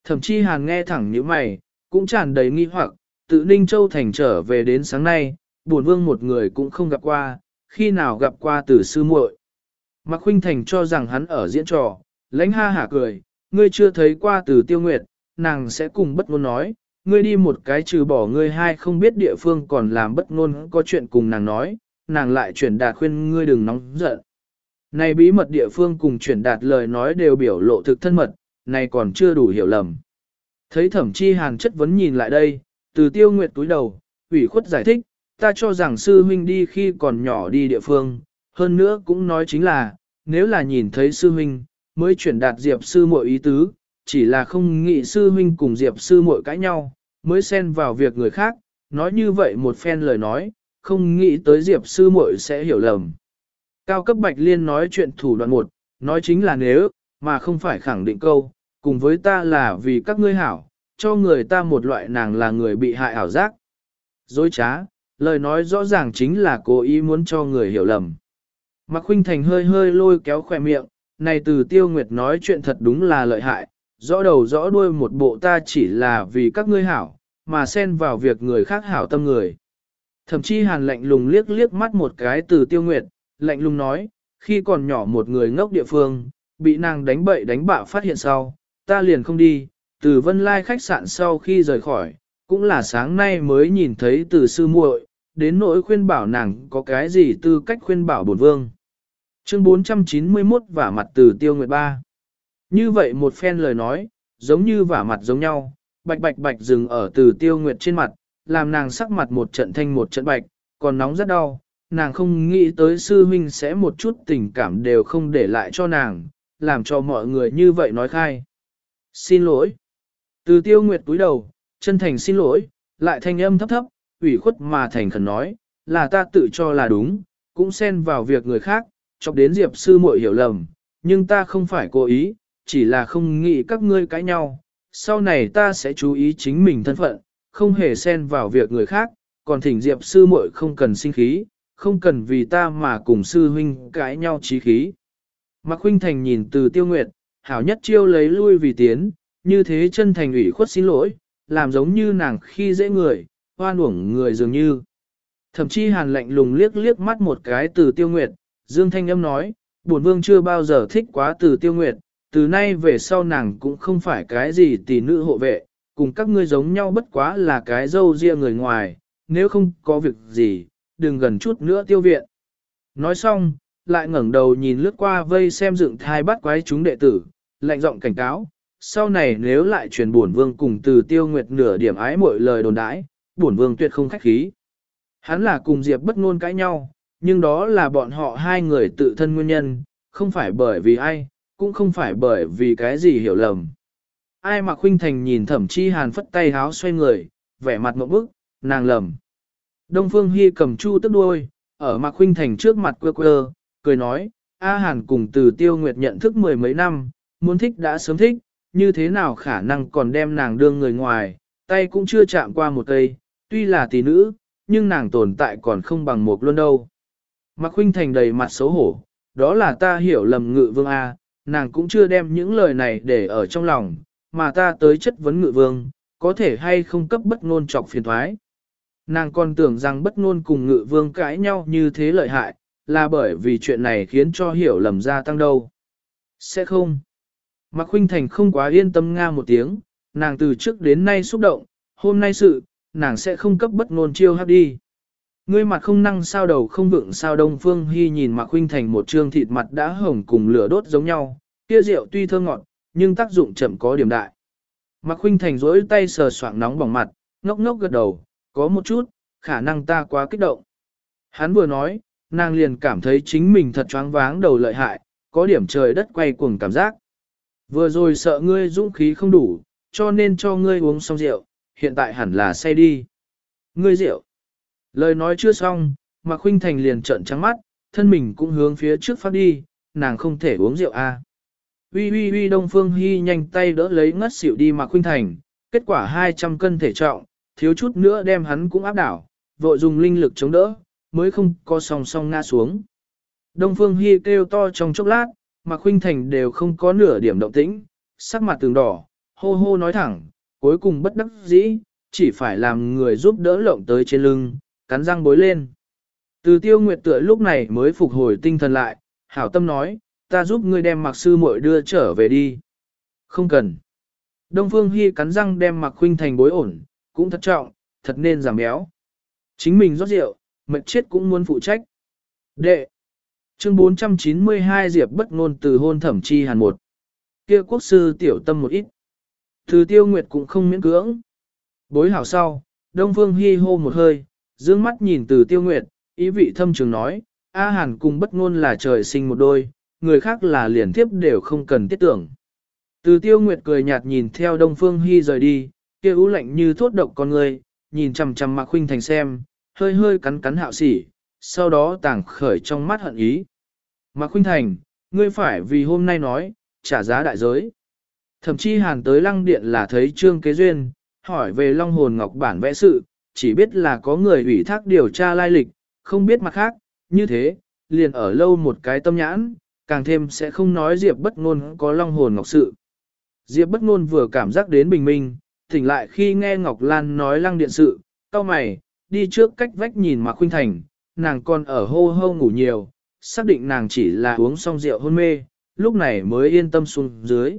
Speaker 1: Thậm chí hàn nghe thẳng như mày, cũng tràn đầy nghi hoặc, tự Ninh Châu Thành trở về đến sáng nay, buồn vương một người cũng không gặp qua, khi nào gặp qua từ sư muội. Mạc Khuynh Thành cho rằng hắn ở diễn trò, lãnh ha hả cười, ngươi chưa thấy qua từ tiêu nguyệt, nàng sẽ cùng bất ngôn nói, ngươi đi một cái trừ bỏ ngươi hai không biết địa phương còn làm bất ngôn có chuyện cùng nàng nói, nàng lại chuyển đạt khuyên ngươi đừng nóng giận. Này bí mật địa phương cùng chuyển đạt lời nói đều biểu lộ thực thân mật, này còn chưa đủ hiểu lầm. Thấy thẩm chi hàn chất vấn nhìn lại đây, từ tiêu nguyệt túi đầu, ủy khuất giải thích, ta cho rằng sư huynh đi khi còn nhỏ đi địa phương, hơn nữa cũng nói chính là, nếu là nhìn thấy sư huynh, mới chuyển đạt diệp sư muội ý tứ, chỉ là không nghĩ sư huynh cùng diệp sư muội cãi nhau, mới xen vào việc người khác, nói như vậy một phen lời nói, không nghĩ tới diệp sư muội sẽ hiểu lầm. Cao cấp bạch liên nói chuyện thủ đoạn một, nói chính là nếu, mà không phải khẳng định câu, cùng với ta là vì các ngươi hảo, cho người ta một loại nàng là người bị hại ảo giác. Dối trá, lời nói rõ ràng chính là cố ý muốn cho người hiểu lầm. Mạc Khuynh Thành hơi hơi lôi kéo khỏe miệng, này từ tiêu nguyệt nói chuyện thật đúng là lợi hại, rõ đầu rõ đuôi một bộ ta chỉ là vì các ngươi hảo, mà xen vào việc người khác hảo tâm người. Thậm chí hàn lạnh lùng liếc liếc mắt một cái từ tiêu nguyệt, lạnh lùng nói, khi còn nhỏ một người ngốc địa phương, bị nàng đánh bậy đánh bạ phát hiện sau, ta liền không đi, từ vân lai khách sạn sau khi rời khỏi, cũng là sáng nay mới nhìn thấy từ sư muội, đến nỗi khuyên bảo nàng có cái gì tư cách khuyên bảo bổn vương. Chương 491 vả mặt từ tiêu nguyệt ba. Như vậy một phen lời nói, giống như vả mặt giống nhau, bạch bạch bạch dừng ở từ tiêu nguyệt trên mặt, làm nàng sắc mặt một trận thanh một trận bạch, còn nóng rất đau, nàng không nghĩ tới sư huynh sẽ một chút tình cảm đều không để lại cho nàng, làm cho mọi người như vậy nói khai. Xin lỗi. Từ tiêu nguyệt túi đầu, chân thành xin lỗi, lại thanh âm thấp thấp, ủy khuất mà thành khẩn nói, là ta tự cho là đúng, cũng xen vào việc người khác, chọc đến diệp sư muội hiểu lầm, nhưng ta không phải cố ý, chỉ là không nghĩ các ngươi cãi nhau, sau này ta sẽ chú ý chính mình thân phận, không hề xen vào việc người khác, còn thỉnh diệp sư muội không cần sinh khí, không cần vì ta mà cùng sư huynh cãi nhau trí khí. Mạc huynh thành nhìn từ tiêu nguyệt, hảo nhất chiêu lấy lui vì tiến, như thế chân thành ủy khuất xin lỗi, làm giống như nàng khi dễ người, hoan uổng người dường như. Thậm chí hàn lạnh lùng liếc liếc mắt một cái từ tiêu nguyệt, Dương Thanh Âm nói, bổn vương chưa bao giờ thích quá từ tiêu nguyệt, từ nay về sau nàng cũng không phải cái gì tỷ nữ hộ vệ, cùng các ngươi giống nhau bất quá là cái dâu riêng người ngoài, nếu không có việc gì, đừng gần chút nữa tiêu viện. Nói xong, lại ngẩng đầu nhìn lướt qua vây xem dựng thai bắt quái chúng đệ tử, lạnh giọng cảnh cáo, sau này nếu lại truyền bổn vương cùng từ tiêu nguyệt nửa điểm ái mọi lời đồn đãi, bổn vương tuyệt không khách khí. Hắn là cùng Diệp bất ngôn cãi nhau, nhưng đó là bọn họ hai người tự thân nguyên nhân, không phải bởi vì ai, cũng không phải bởi vì cái gì hiểu lầm. Ai mà khuynh thành nhìn thẩm chi hàn phất tay háo xoay người, vẻ mặt mộng bức, nàng lầm. Đông Phương Hy cầm chu tức đuôi, ở Mạc Khuynh Thành trước mặt quơ quơ, cười nói, A Hàn cùng từ tiêu nguyệt nhận thức mười mấy năm, muốn thích đã sớm thích, như thế nào khả năng còn đem nàng đương người ngoài, tay cũng chưa chạm qua một cây, tuy là tỷ nữ, nhưng nàng tồn tại còn không bằng một luôn đâu. Mạc Khuynh Thành đầy mặt xấu hổ, đó là ta hiểu lầm ngự vương A, nàng cũng chưa đem những lời này để ở trong lòng, mà ta tới chất vấn ngự vương, có thể hay không cấp bất ngôn trọc phiền thoái. Nàng còn tưởng rằng bất ngôn cùng ngự vương cãi nhau như thế lợi hại, là bởi vì chuyện này khiến cho hiểu lầm gia tăng đâu. Sẽ không. Mạc Khuynh Thành không quá yên tâm nga một tiếng, nàng từ trước đến nay xúc động, hôm nay sự, nàng sẽ không cấp bất ngôn chiêu hấp đi. Ngươi mặt không năng sao đầu không vựng sao đông phương hy nhìn Mạc Khuynh Thành một trương thịt mặt đã hồng cùng lửa đốt giống nhau, kia rượu tuy thơ ngọt, nhưng tác dụng chậm có điểm đại. Mạc Khuynh Thành rỗi tay sờ soạng nóng bỏng mặt, ngốc ngốc gật đầu, có một chút, khả năng ta quá kích động. Hắn vừa nói, nàng liền cảm thấy chính mình thật choáng váng đầu lợi hại, có điểm trời đất quay cuồng cảm giác. Vừa rồi sợ ngươi dũng khí không đủ, cho nên cho ngươi uống xong rượu, hiện tại hẳn là say đi. Ngươi rượu. Lời nói chưa xong, mà Khuynh Thành liền trợn trắng mắt, thân mình cũng hướng phía trước phát đi, nàng không thể uống rượu a. À. Uy uy uy Đông Phương Hy nhanh tay đỡ lấy ngất xỉu đi Mạc Khuynh Thành, kết quả 200 cân thể trọng, thiếu chút nữa đem hắn cũng áp đảo, vội dùng linh lực chống đỡ, mới không có song song ngã xuống. Đông Phương Hi kêu to trong chốc lát, mà Khuynh Thành đều không có nửa điểm động tĩnh, sắc mặt tường đỏ, hô hô nói thẳng, cuối cùng bất đắc dĩ, chỉ phải làm người giúp đỡ lộng tới trên lưng, cắn răng bối lên. Từ tiêu nguyệt tựa lúc này mới phục hồi tinh thần lại, hảo tâm nói, ta giúp ngươi đem mặc sư muội đưa trở về đi. Không cần. Đông Phương Hi cắn răng đem mặc khuynh thành bối ổn, cũng thật trọng, thật nên giảm béo. Chính mình rót rượu, mệt chết cũng muốn phụ trách. Đệ. Chương 492 Diệp bất ngôn từ hôn thẩm chi hàn một. Kia quốc sư tiểu tâm một ít. Từ tiêu nguyệt cũng không miễn cưỡng. Bối hảo sau, Đông Phương Hi hô một hơi, dương mắt nhìn từ tiêu nguyệt, ý vị thâm trường nói, A Hàn cùng bất ngôn là trời sinh một đôi, người khác là liền tiếp đều không cần tiết tưởng. Từ tiêu nguyệt cười nhạt nhìn theo Đông Phương Hi rời đi, kia ú lạnh như thốt độc con người, nhìn chằm chằm Mạc Khuynh Thành xem, hơi hơi cắn cắn hạo sỉ, sau đó tàng khởi trong mắt hận ý. Mạc Khuynh Thành, ngươi phải vì hôm nay nói, trả giá đại giới. Thậm chí hàn tới lăng điện là thấy trương kế duyên, hỏi về long hồn ngọc bản vẽ sự, chỉ biết là có người ủy thác điều tra lai lịch, không biết mặt khác, như thế, liền ở lâu một cái tâm nhãn, càng thêm sẽ không nói Diệp bất ngôn có long hồn ngọc sự. Diệp bất ngôn vừa cảm giác đến bình minh, tỉnh lại khi nghe Ngọc Lan nói lăng điện sự, tao mày, đi trước cách vách nhìn Mạc Khuynh Thành, nàng còn ở hô hô ngủ nhiều, xác định nàng chỉ là uống xong rượu hôn mê, lúc này mới yên tâm xuống dưới.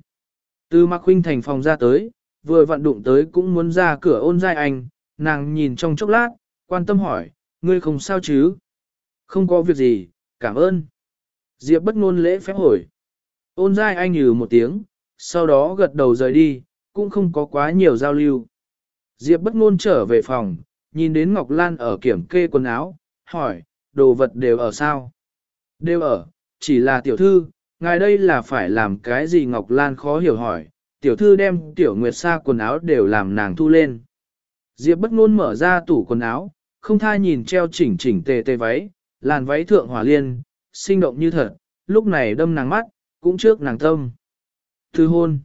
Speaker 1: Từ Mạc Khuynh Thành phòng ra tới, vừa vận đụng tới cũng muốn ra cửa ôn giai anh, nàng nhìn trong chốc lát, quan tâm hỏi, ngươi không sao chứ? Không có việc gì, cảm ơn. Diệp bất ngôn lễ phép hồi. Ôn giai anh nhừ một tiếng, sau đó gật đầu rời đi, cũng không có quá nhiều giao lưu. Diệp bất ngôn trở về phòng, nhìn đến Ngọc Lan ở kiểm kê quần áo, hỏi, đồ vật đều ở sao? Đều ở, chỉ là tiểu thư, ngài đây là phải làm cái gì Ngọc Lan khó hiểu hỏi, tiểu thư đem tiểu nguyệt sa quần áo đều làm nàng thu lên. Diệp bất ngôn mở ra tủ quần áo, không tha nhìn treo chỉnh chỉnh tề tề váy, làn váy thượng hỏa liên, sinh động như thật, lúc này đâm nàng mắt, cũng trước nàng tâm. Thư hôn.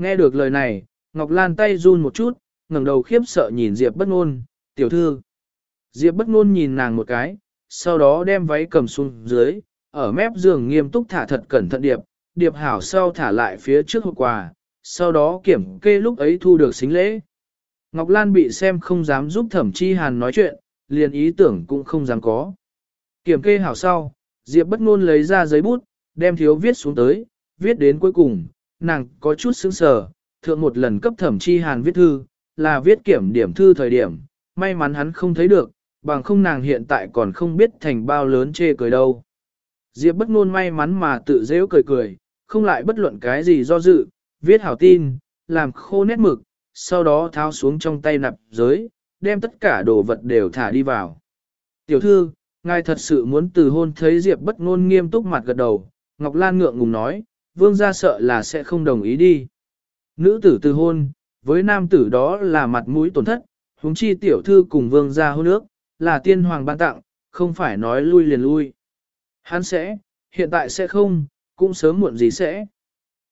Speaker 1: Nghe được lời này, Ngọc Lan tay run một chút, ngẩng đầu khiếp sợ nhìn Diệp bất ngôn, tiểu thư. Diệp bất ngôn nhìn nàng một cái, sau đó đem váy cầm xuống dưới, ở mép giường nghiêm túc thả thật cẩn thận điệp, điệp hảo sau thả lại phía trước hộp quà, sau đó kiểm kê lúc ấy thu được xính lễ. Ngọc Lan bị xem không dám giúp thẩm chi hàn nói chuyện, liền ý tưởng cũng không dám có. Kiểm kê hảo sau, Diệp bất ngôn lấy ra giấy bút, đem thiếu viết xuống tới, viết đến cuối cùng, nàng có chút sững sờ, thượng một lần cấp thẩm chi hàn viết thư, là viết kiểm điểm thư thời điểm, may mắn hắn không thấy được, bằng không nàng hiện tại còn không biết thành bao lớn chê cười đâu. Diệp bất ngôn may mắn mà tự dễ cười cười, không lại bất luận cái gì do dự, viết hảo tin, làm khô nét mực, sau đó tháo xuống trong tay nạp giới, đem tất cả đồ vật đều thả đi vào. Tiểu thư, ngài thật sự muốn từ hôn thấy Diệp bất ngôn nghiêm túc mặt gật đầu, Ngọc Lan ngượng ngùng nói, vương gia sợ là sẽ không đồng ý đi. Nữ tử từ hôn, với nam tử đó là mặt mũi tổn thất, huống chi tiểu thư cùng vương gia hôn ước, là tiên hoàng ban tặng, không phải nói lui liền lui. Hắn sẽ, hiện tại sẽ không, cũng sớm muộn gì sẽ.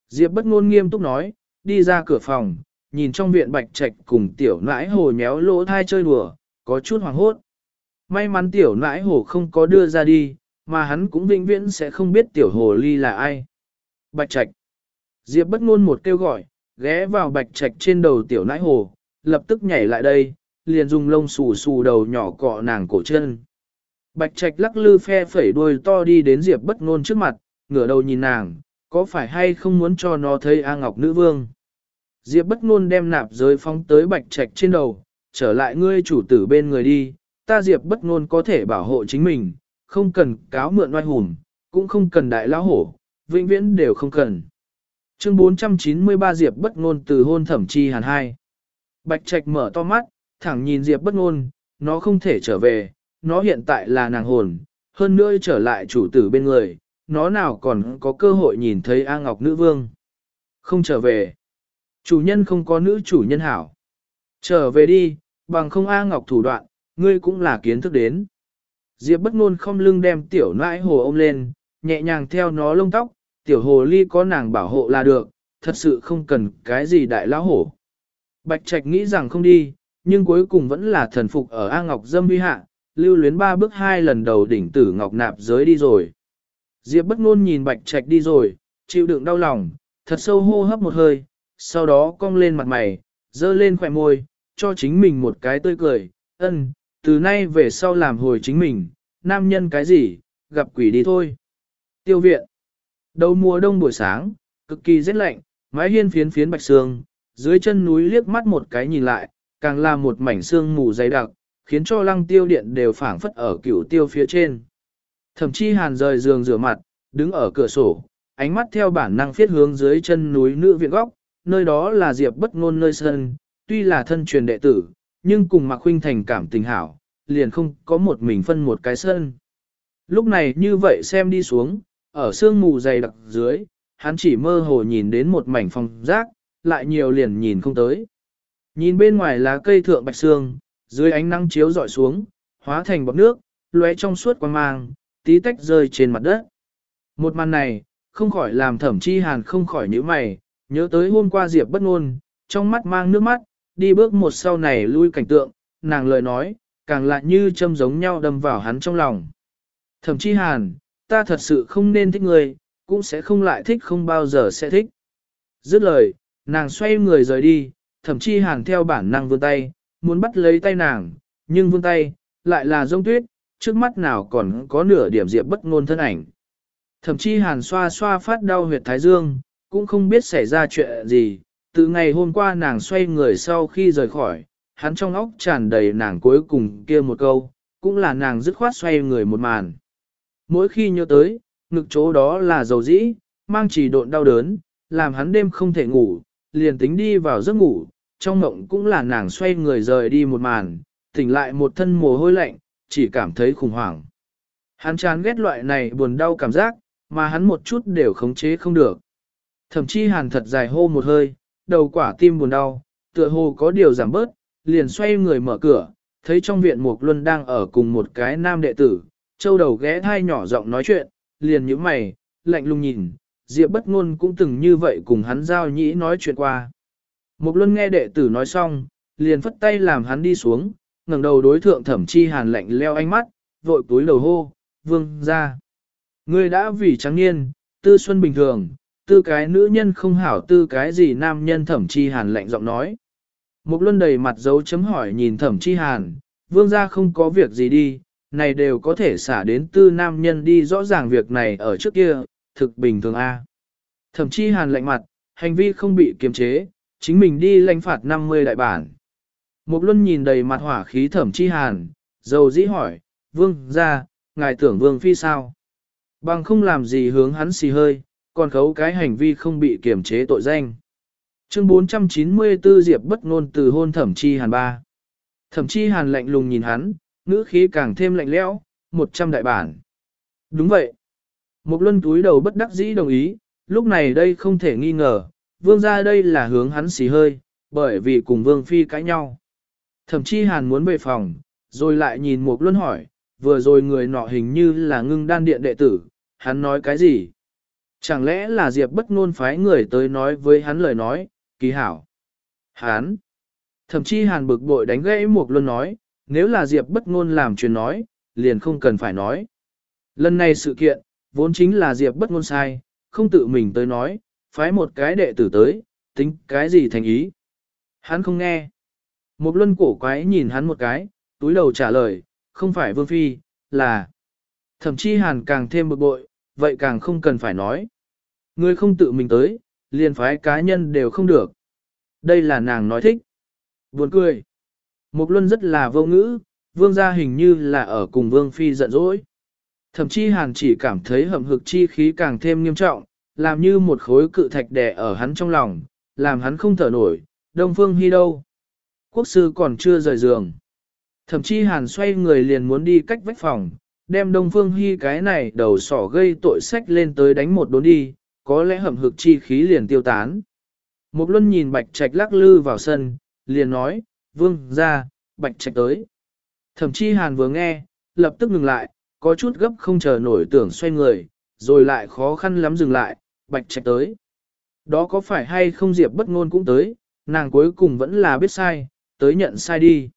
Speaker 1: Diệp bất ngôn nghiêm túc nói, đi ra cửa phòng, nhìn trong viện bạch trạch cùng tiểu nãi hồ nhéo lỗ thai chơi đùa, có chút hoàng hốt. May mắn tiểu nãi hồ không có đưa ra đi, mà hắn cũng vĩnh viễn sẽ không biết tiểu hồ ly là ai. Bạch trạch. Diệp bất ngôn một kêu gọi, ghé vào bạch trạch trên đầu tiểu nãi hồ, lập tức nhảy lại đây, liền dùng lông xù xù đầu nhỏ cọ nàng cổ chân. Bạch trạch lắc lư phe phẩy đuôi to đi đến Diệp bất ngôn trước mặt, ngửa đầu nhìn nàng, có phải hay không muốn cho nó thấy A Ngọc Nữ Vương. Diệp bất ngôn đem nạp giới phóng tới bạch trạch trên đầu, trở lại ngươi chủ tử bên người đi, ta Diệp bất ngôn có thể bảo hộ chính mình, không cần cáo mượn oai hùng, cũng không cần đại lão hổ, vĩnh viễn đều không cần. Chương 493 Diệp bất ngôn từ hôn thẩm chi hàn hai. Bạch Trạch mở to mắt, thẳng nhìn Diệp bất ngôn, nó không thể trở về, nó hiện tại là nàng hồn, hơn nữa trở lại chủ tử bên người, nó nào còn có cơ hội nhìn thấy A Ngọc nữ vương. Không trở về. Chủ nhân không có nữ chủ nhân hảo. Trở về đi, bằng không A Ngọc thủ đoạn, ngươi cũng là kiến thức đến. Diệp bất ngôn không lưng đem tiểu nãi hồ ôm lên, nhẹ nhàng theo nó lông tóc, tiểu hồ ly có nàng bảo hộ là được, thật sự không cần cái gì đại lão hổ. Bạch Trạch nghĩ rằng không đi, nhưng cuối cùng vẫn là thần phục ở A Ngọc Dâm huy hạ, lưu luyến ba bước hai lần đầu đỉnh tử Ngọc Nạp giới đi rồi. Diệp bất ngôn nhìn Bạch Trạch đi rồi, chịu đựng đau lòng, thật sâu hô hấp một hơi, sau đó cong lên mặt mày, dơ lên khỏe môi, cho chính mình một cái tươi cười, ân, từ nay về sau làm hồi chính mình, nam nhân cái gì, gặp quỷ đi thôi. Tiêu viện. Đầu mùa đông buổi sáng, cực kỳ rét lạnh, mái hiên phiến phiến bạch sương, dưới chân núi liếc mắt một cái nhìn lại, càng là một mảnh sương mù dày đặc, khiến cho lăng tiêu điện đều phảng phất ở cửu tiêu phía trên. Thậm chí hàn rời giường rửa mặt, đứng ở cửa sổ, ánh mắt theo bản năng phiết hướng dưới chân núi nữ viện góc, nơi đó là diệp bất ngôn nơi sân, tuy là thân truyền đệ tử, nhưng cùng Mạc Khuynh thành cảm tình hảo, liền không có một mình phân một cái sân. Lúc này như vậy xem đi xuống, ở sương mù dày đặc dưới, hắn chỉ mơ hồ nhìn đến một mảnh phòng rác, lại nhiều liền nhìn không tới. Nhìn bên ngoài lá cây thượng bạch sương, dưới ánh nắng chiếu dọi xuống, hóa thành bọt nước, lóe trong suốt quang mang, tí tách rơi trên mặt đất. Một màn này, không khỏi làm thẩm chi hàn không khỏi nhíu mày, nhớ tới hôm qua Diệp bất ngôn, trong mắt mang nước mắt, đi bước một sau này lui cảnh tượng, nàng lời nói, càng lại như châm giống nhau đâm vào hắn trong lòng. Thẩm chi hàn, ta thật sự không nên thích người, cũng sẽ không lại thích không bao giờ sẽ thích. Dứt lời, nàng xoay người rời đi, thậm chí hàn theo bản năng vươn tay, muốn bắt lấy tay nàng, nhưng vươn tay, lại là rông tuyết, trước mắt nào còn có nửa điểm diệp bất ngôn thân ảnh. Thậm chí hàn xoa xoa phát đau huyệt thái dương, cũng không biết xảy ra chuyện gì, từ ngày hôm qua nàng xoay người sau khi rời khỏi, hắn trong óc tràn đầy nàng cuối cùng kia một câu, cũng là nàng dứt khoát xoay người một màn. Mỗi khi nhớ tới, ngực chỗ đó là dầu dĩ, mang chỉ độn đau đớn, làm hắn đêm không thể ngủ, liền tính đi vào giấc ngủ, trong mộng cũng là nàng xoay người rời đi một màn, tỉnh lại một thân mồ hôi lạnh, chỉ cảm thấy khủng hoảng. Hắn chán ghét loại này buồn đau cảm giác, mà hắn một chút đều khống chế không được. Thậm chí hàn thật dài hô một hơi, đầu quả tim buồn đau, tựa hồ có điều giảm bớt, liền xoay người mở cửa, thấy trong viện Mục Luân đang ở cùng một cái nam đệ tử, châu đầu ghé thai nhỏ giọng nói chuyện, liền nhíu mày, lạnh lùng nhìn, Diệp bất ngôn cũng từng như vậy cùng hắn giao nhĩ nói chuyện qua. Mục Luân nghe đệ tử nói xong, liền phất tay làm hắn đi xuống, ngẩng đầu đối thượng thẩm chi hàn lạnh leo ánh mắt, vội túi đầu hô, vương ra. Ngươi đã vì trắng niên, tư xuân bình thường, tư cái nữ nhân không hảo tư cái gì nam nhân thẩm chi hàn lạnh giọng nói. Mục Luân đầy mặt dấu chấm hỏi nhìn thẩm chi hàn, vương ra không có việc gì đi, này đều có thể xả đến tư nam nhân đi rõ ràng việc này ở trước kia, thực bình thường A. thậm chi hàn lạnh mặt, hành vi không bị kiềm chế, chính mình đi lãnh phạt 50 đại bản. Mục Luân nhìn đầy mặt hỏa khí thẩm chi hàn, dầu dĩ hỏi, vương ra, ngài tưởng vương phi sao? Bằng không làm gì hướng hắn xì hơi, còn khấu cái hành vi không bị kiềm chế tội danh. Chương 494 Diệp bất ngôn từ hôn thẩm chi hàn ba. Thẩm chi hàn lạnh lùng nhìn hắn, ngữ khí càng thêm lạnh lẽo, 100 đại bản. Đúng vậy. Một luân túi đầu bất đắc dĩ đồng ý, lúc này đây không thể nghi ngờ, vương ra đây là hướng hắn xì hơi, bởi vì cùng vương phi cãi nhau. Thậm chí hàn muốn về phòng, rồi lại nhìn một luân hỏi, vừa rồi người nọ hình như là ngưng đan điện đệ tử, hắn nói cái gì? Chẳng lẽ là Diệp bất ngôn phái người tới nói với hắn lời nói, kỳ hảo. Hắn! Thậm chí hàn bực bội đánh gãy một luân nói, nếu là Diệp bất ngôn làm truyền nói, liền không cần phải nói. Lần này sự kiện, vốn chính là Diệp bất ngôn sai, không tự mình tới nói, phái một cái đệ tử tới, tính cái gì thành ý. Hắn không nghe. Một luân cổ quái nhìn hắn một cái, túi đầu trả lời, không phải vương phi, là. Thậm chí hàn càng thêm bực bội, vậy càng không cần phải nói. Người không tự mình tới, liền phái cá nhân đều không được. Đây là nàng nói thích. Buồn cười. Mục Luân rất là vô ngữ, vương gia hình như là ở cùng vương phi giận dỗi. Thậm chí hàn chỉ cảm thấy hầm hực chi khí càng thêm nghiêm trọng, làm như một khối cự thạch đè ở hắn trong lòng, làm hắn không thở nổi, đông phương hy đâu. Quốc sư còn chưa rời giường. Thậm chí hàn xoay người liền muốn đi cách vách phòng, đem đông phương hy cái này đầu sỏ gây tội sách lên tới đánh một đốn đi, có lẽ hầm hực chi khí liền tiêu tán. Một luân nhìn bạch trạch lắc lư vào sân, liền nói, vương ra, bạch trạch tới. Thậm chí hàn vừa nghe, lập tức ngừng lại, có chút gấp không chờ nổi tưởng xoay người, rồi lại khó khăn lắm dừng lại, bạch trạch tới. Đó có phải hay không Diệp bất ngôn cũng tới, nàng cuối cùng vẫn là biết sai, tới nhận sai đi.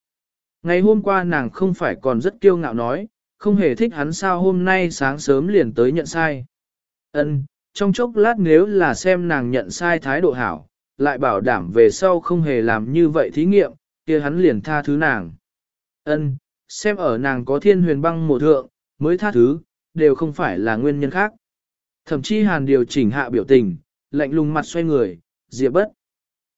Speaker 1: Ngày hôm qua nàng không phải còn rất kiêu ngạo nói, không hề thích hắn sao hôm nay sáng sớm liền tới nhận sai. Ân, trong chốc lát nếu là xem nàng nhận sai thái độ hảo, lại bảo đảm về sau không hề làm như vậy thí nghiệm, kia hắn liền tha thứ nàng. Ân, xem ở nàng có thiên huyền băng một thượng, mới tha thứ, đều không phải là nguyên nhân khác. Thậm chí hàn điều chỉnh hạ biểu tình, lạnh lùng mặt xoay người, diệp bất.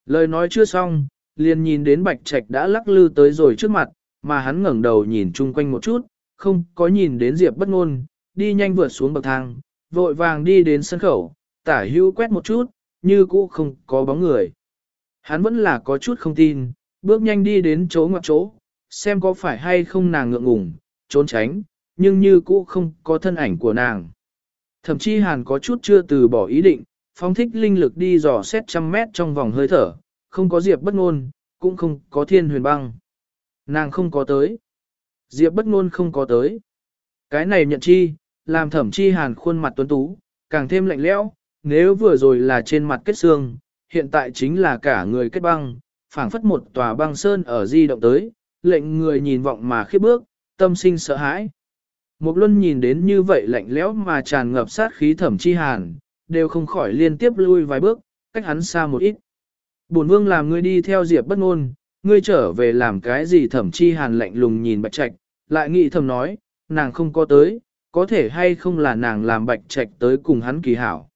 Speaker 1: Lời nói chưa xong, liền nhìn đến bạch trạch đã lắc lư tới rồi trước mặt, mà hắn ngẩng đầu nhìn chung quanh một chút, không có nhìn đến diệp bất ngôn, đi nhanh vượt xuống bậc thang, vội vàng đi đến sân khẩu, tả hữu quét một chút, như cũ không có bóng người. Hắn vẫn là có chút không tin, bước nhanh đi đến chỗ ngoặc chỗ, xem có phải hay không nàng ngượng ngùng, trốn tránh, nhưng như cũ không có thân ảnh của nàng. Thậm chí hàn có chút chưa từ bỏ ý định, phóng thích linh lực đi dò xét trăm mét trong vòng hơi thở, không có diệp bất ngôn, cũng không có thiên huyền băng. Nàng không có tới. Diệp bất ngôn không có tới. Cái này nhận chi, làm thẩm chi hàn khuôn mặt tuấn tú, càng thêm lạnh lẽo, nếu vừa rồi là trên mặt kết xương, hiện tại chính là cả người kết băng, phảng phất một tòa băng sơn ở di động tới, lệnh người nhìn vọng mà khiếp bước, tâm sinh sợ hãi. Mục luân nhìn đến như vậy lạnh lẽo mà tràn ngập sát khí thẩm chi hàn, đều không khỏi liên tiếp lui vài bước, cách hắn xa một ít. Bổn vương làm ngươi đi theo diệp bất ngôn, ngươi trở về làm cái gì thẩm chi hàn lạnh lùng nhìn bạch trạch, lại nghĩ thầm nói, nàng không có tới, có thể hay không là nàng làm bạch trạch tới cùng hắn kỳ hảo.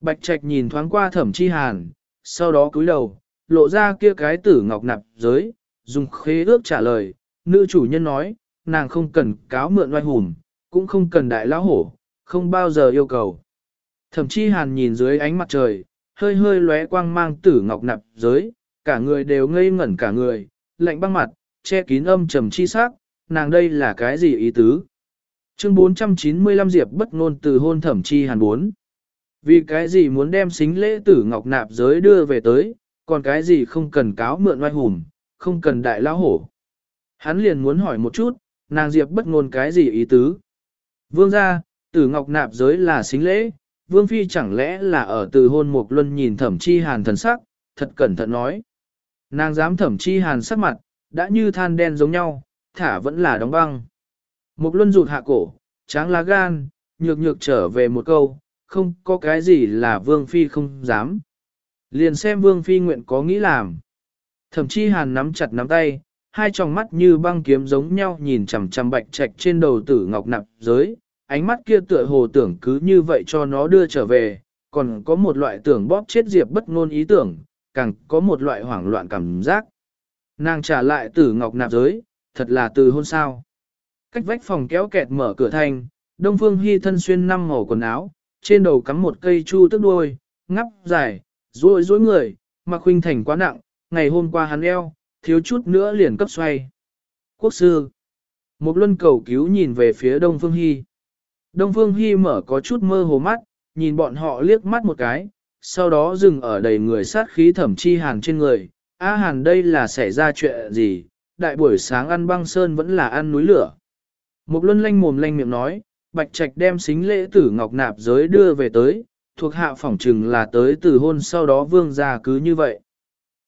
Speaker 1: Bạch trạch nhìn thoáng qua thẩm chi hàn, sau đó cúi đầu, lộ ra kia cái tử ngọc nạp giới, dùng khế ước trả lời, nữ chủ nhân nói, nàng không cần cáo mượn oai hùng, cũng không cần đại lão hổ, không bao giờ yêu cầu. Thẩm chi hàn nhìn dưới ánh mặt trời, hơi hơi lóe quang mang tử ngọc nạp giới, cả người đều ngây ngẩn cả người, lạnh băng mặt, che kín âm trầm chi sắc, nàng đây là cái gì ý tứ? Chương 495 Diệp bất ngôn từ hôn thẩm chi hàn bốn. Vì cái gì muốn đem xính lễ tử ngọc nạp giới đưa về tới, còn cái gì không cần cáo mượn oai hùm, không cần đại lão hổ. Hắn liền muốn hỏi một chút, nàng Diệp bất ngôn cái gì ý tứ? Vương gia, tử ngọc nạp giới là xính lễ, Vương Phi chẳng lẽ là ở từ hôn Mục Luân nhìn thẩm chi hàn thần sắc, thật cẩn thận nói. Nàng dám thẩm chi hàn sắc mặt, đã như than đen giống nhau, thả vẫn là đóng băng. Mục Luân rụt hạ cổ, tráng lá gan, nhược nhược trở về một câu, không có cái gì là Vương Phi không dám. Liền xem Vương Phi nguyện có nghĩ làm. Thẩm chi hàn nắm chặt nắm tay, hai tròng mắt như băng kiếm giống nhau nhìn chằm chằm bạch trạch trên đầu tử ngọc nạp giới, ánh mắt kia tựa hồ tưởng cứ như vậy cho nó đưa trở về, còn có một loại tưởng bóp chết Diệp bất ngôn ý tưởng, càng có một loại hoảng loạn cảm giác. Nàng trả lại tử ngọc nạp giới, thật là từ hôn sao. Cách vách phòng kéo kẹt mở cửa thành, Đông Phương Hy thân xuyên năm màu quần áo, trên đầu cắm một cây chu tức đuôi, ngắp dài, rối rối người, mà huynh thành quá nặng, ngày hôm qua hắn eo, thiếu chút nữa liền cấp xoay. Quốc sư, một luân cầu cứu nhìn về phía Đông Phương Hy. Đông Phương Hy mở có chút mơ hồ mắt, nhìn bọn họ liếc mắt một cái, sau đó dừng ở đầy người sát khí thẩm chi hàn trên người. A hàn đây là xảy ra chuyện gì, đại buổi sáng ăn băng sơn vẫn là ăn núi lửa. Một luân lanh mồm lanh miệng nói, bạch trạch đem xính lễ tử ngọc nạp giới đưa về tới, thuộc hạ phỏng trừng là tới từ hôn sau đó vương gia cứ như vậy.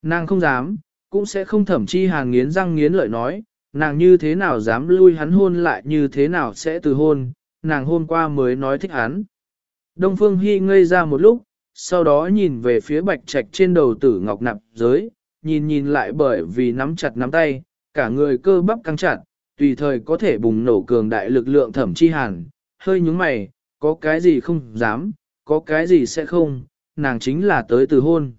Speaker 1: Nàng không dám, cũng sẽ không thẩm chi hàn nghiến răng nghiến lợi nói, nàng như thế nào dám lui hắn hôn lại như thế nào sẽ từ hôn, nàng hôm qua mới nói thích hắn. Đông Phương Hy ngây ra một lúc, sau đó nhìn về phía bạch trạch trên đầu tử ngọc nạp giới, nhìn nhìn lại bởi vì nắm chặt nắm tay, cả người cơ bắp căng chặt, tùy thời có thể bùng nổ cường đại lực lượng thẩm chi hàn, hơi nhúng mày, có cái gì không dám, có cái gì sẽ không, nàng chính là tới từ hôn.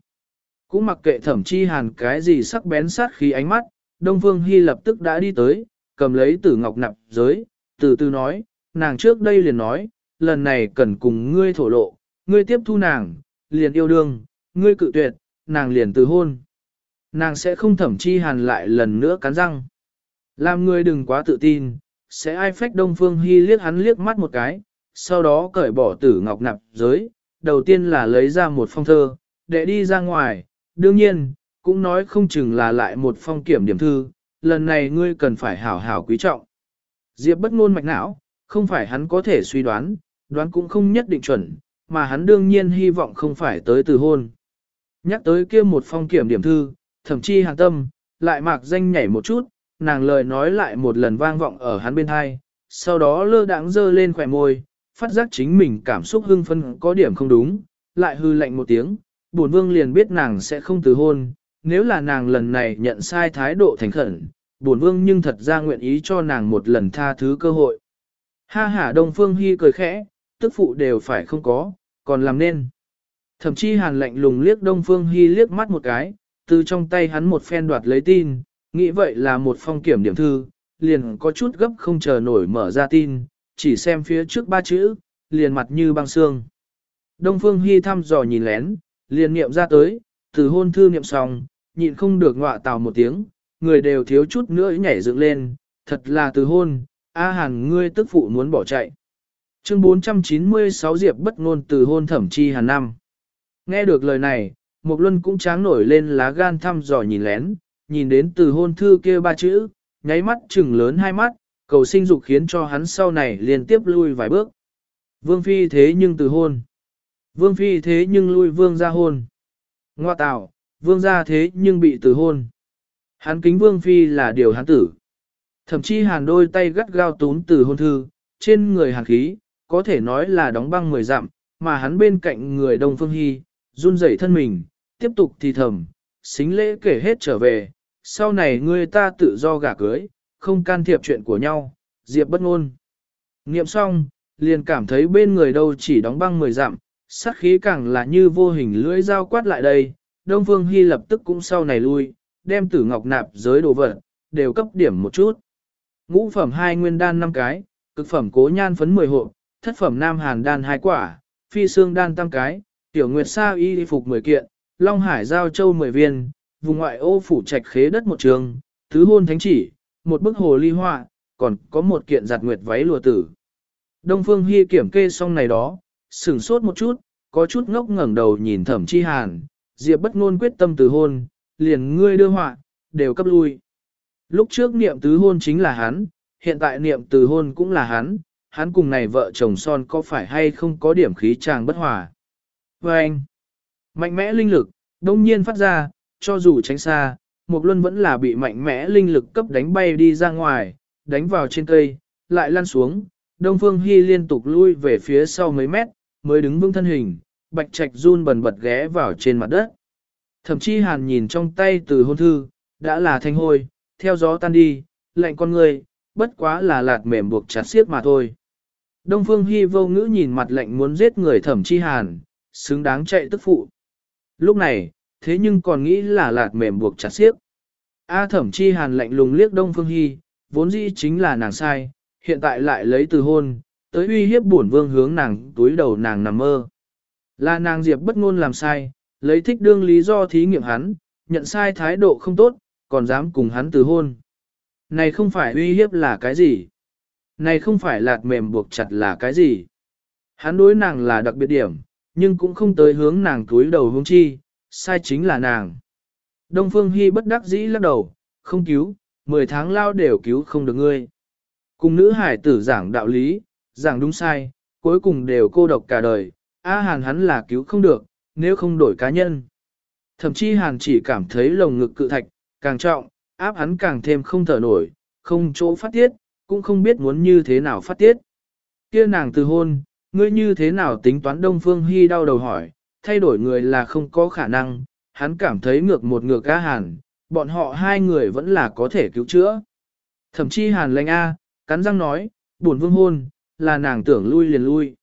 Speaker 1: Cũng mặc kệ thẩm chi hàn cái gì sắc bén sát khí ánh mắt, Đông Phương Hy lập tức đã đi tới, cầm lấy tử ngọc nạp giới, từ từ nói, nàng trước đây liền nói, lần này cần cùng ngươi thổ lộ, ngươi tiếp thu nàng, liền yêu đương, ngươi cự tuyệt, nàng liền từ hôn. Nàng sẽ không thẩm chi hàn lại lần nữa cắn răng. Làm ngươi đừng quá tự tin, sẽ ai phách Đông Phương Hy liếc hắn liếc mắt một cái, sau đó cởi bỏ tử ngọc nạp giới, đầu tiên là lấy ra một phong thơ, để đi ra ngoài, đương nhiên, cũng nói không chừng là lại một phong kiểm điểm thư, lần này ngươi cần phải hảo hảo quý trọng. Diệp bất ngôn mạch não, không phải hắn có thể suy đoán, đoán cũng không nhất định chuẩn, mà hắn đương nhiên hy vọng không phải tới từ hôn. Nhắc tới kia một phong kiểm điểm thư, thậm chí hàng tâm, lại mạc danh nhảy một chút, nàng lời nói lại một lần vang vọng ở hắn bên hai, sau đó lơ đãng dơ lên khỏe môi, phát giác chính mình cảm xúc hưng phân có điểm không đúng, lại hư lạnh một tiếng, bổn vương liền biết nàng sẽ không từ hôn, nếu là nàng lần này nhận sai thái độ thành khẩn, bổn vương nhưng thật ra nguyện ý cho nàng một lần tha thứ cơ hội. Ha ha Đông Phương Hy cười khẽ, tức phụ đều phải không có, còn làm nên. Thậm chí hàn lạnh lùng liếc Đông Phương Hy liếc mắt một cái, từ trong tay hắn một phen đoạt lấy tin, nghĩ vậy là một phong kiểm điểm thư, liền có chút gấp không chờ nổi mở ra tin, chỉ xem phía trước ba chữ, liền mặt như băng xương. Đông Phương Hy thăm dò nhìn lén, liền niệm ra tới, từ hôn thư niệm xong, nhịn không được ngọa tào một tiếng, người đều thiếu chút nữa nhảy dựng lên, thật là từ hôn, A Hàn ngươi tức phụ muốn bỏ chạy. Chương 496 Diệp bất ngôn từ hôn thẩm chi Hàn năm. Nghe được lời này, Mục Luân cũng tráng nổi lên lá gan thăm dò nhìn lén, nhìn đến từ hôn thư kia ba chữ, nháy mắt trừng lớn hai mắt, cầu sinh dục khiến cho hắn sau này liên tiếp lui vài bước. Vương Phi thế nhưng từ hôn. Vương Phi thế nhưng lui Vương ra hôn. Ngoa tạo, Vương ra thế nhưng bị từ hôn. Hắn kính Vương Phi là điều hắn tử. Thậm chí hàn đôi tay gắt gao tún từ hôn thư, trên người hàn khí, có thể nói là đóng băng mười dặm, mà hắn bên cạnh người Đông Phương Hy, run rẩy thân mình, tiếp tục thì thầm, xính lễ kể hết trở về, sau này ngươi ta tự do gả cưới, không can thiệp chuyện của nhau, diệp bất ngôn. Nghiệm xong, liền cảm thấy bên người đâu chỉ đóng băng mười dặm, sát khí càng là như vô hình lưỡi dao quát lại đây, Đông Phương Hy lập tức cũng sau này lui, đem tử ngọc nạp giới đồ vật, đều cấp điểm một chút. Ngũ phẩm hai nguyên đan năm cái, cực phẩm cố nhan phấn 10 hộp, thất phẩm nam hàn đan hai quả, phi xương đan tam cái, tiểu nguyệt sa y phục 10 kiện, long hải giao châu 10 viên, vùng ngoại ô phủ trạch khế đất một trường, tứ hôn thánh chỉ, một bức hồ ly họa, còn có một kiện giặt nguyệt váy lùa tử. Đông Phương Hi kiểm kê xong này đó, sửng sốt một chút, có chút ngốc ngẩng đầu nhìn thẩm chi hàn, diệp bất ngôn quyết tâm từ hôn, liền ngươi đưa họa, đều cấp lui. Lúc trước niệm tứ hôn chính là hắn, hiện tại niệm từ hôn cũng là hắn, hắn cùng này vợ chồng son có phải hay không có điểm khí chàng bất hòa. Và anh, mạnh mẽ linh lực, đông nhiên phát ra, cho dù tránh xa, Mục Luân vẫn là bị mạnh mẽ linh lực cấp đánh bay đi ra ngoài, đánh vào trên cây, lại lăn xuống, Đông Phương Hy liên tục lui về phía sau mấy mét, mới đứng vững thân hình, bạch trạch run bần bật ghé vào trên mặt đất. Thậm chí hàn nhìn trong tay từ hôn thư, đã là thanh hôi, theo gió tan đi, lạnh con người, bất quá là lạt mềm buộc chặt xiết mà thôi. Đông Phương Hy vô ngữ nhìn mặt lạnh muốn giết người thẩm chi hàn, xứng đáng chạy tức phụ. Lúc này, thế nhưng còn nghĩ là lạt mềm buộc chặt xiếc. A thẩm chi hàn lạnh lùng liếc Đông Phương Hy, vốn dĩ chính là nàng sai, hiện tại lại lấy từ hôn, tới uy hiếp bổn vương hướng nàng túi đầu nàng nằm mơ. Là nàng diệp bất ngôn làm sai, lấy thích đương lý do thí nghiệm hắn, nhận sai thái độ không tốt, còn dám cùng hắn từ hôn. Này không phải uy hiếp là cái gì? Này không phải lạt mềm buộc chặt là cái gì? Hắn đối nàng là đặc biệt điểm, nhưng cũng không tới hướng nàng túi đầu hướng chi, sai chính là nàng. Đông Phương Hy bất đắc dĩ lắc đầu, không cứu, 10 tháng lao đều cứu không được ngươi. Cùng nữ hải tử giảng đạo lý, giảng đúng sai, cuối cùng đều cô độc cả đời, A Hàn hắn là cứu không được, nếu không đổi cá nhân. Thậm chí Hàn chỉ cảm thấy lồng ngực cự thạch, càng trọng, áp hắn càng thêm không thở nổi, không chỗ phát tiết, cũng không biết muốn như thế nào phát tiết. Kia nàng từ hôn, ngươi như thế nào tính toán Đông Phương Hy đau đầu hỏi, thay đổi người là không có khả năng, hắn cảm thấy ngược một ngược A hàn, bọn họ hai người vẫn là có thể cứu chữa. Thậm chí hàn lệnh A, cắn răng nói, buồn vương hôn, là nàng tưởng lui liền lui.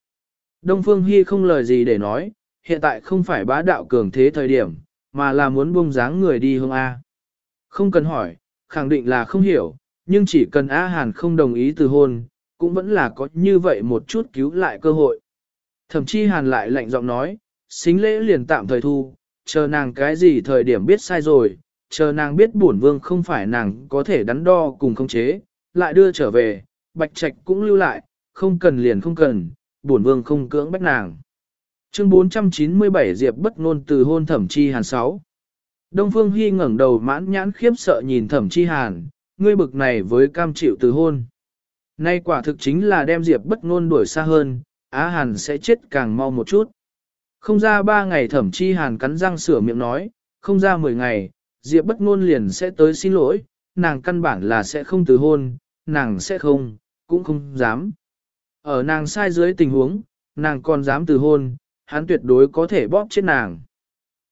Speaker 1: Đông Phương Hy không lời gì để nói, hiện tại không phải bá đạo cường thế thời điểm, mà là muốn buông dáng người đi hương A. Không cần hỏi, khẳng định là không hiểu, nhưng chỉ cần A Hàn không đồng ý từ hôn, cũng vẫn là có như vậy một chút cứu lại cơ hội. Thậm chí Hàn lại lạnh giọng nói, xính lễ liền tạm thời thu, chờ nàng cái gì thời điểm biết sai rồi, chờ nàng biết bổn vương không phải nàng có thể đắn đo cùng khống chế, lại đưa trở về, bạch trạch cũng lưu lại, không cần liền không cần, bổn vương không cưỡng bách nàng. Chương 497 Diệp bất ngôn từ hôn thẩm chi hàn 6 Đông Phương Hy ngẩng đầu mãn nhãn khiếp sợ nhìn thẩm chi hàn, ngươi bực này với cam chịu từ hôn. Nay quả thực chính là đem Diệp bất ngôn đuổi xa hơn, Á Hàn sẽ chết càng mau một chút. Không ra ba ngày thẩm chi Hàn cắn răng sửa miệng nói, không ra mười ngày, Diệp bất ngôn liền sẽ tới xin lỗi, nàng căn bản là sẽ không từ hôn, nàng sẽ không, cũng không dám. Ở nàng sai dưới tình huống, nàng còn dám từ hôn, hắn tuyệt đối có thể bóp chết nàng.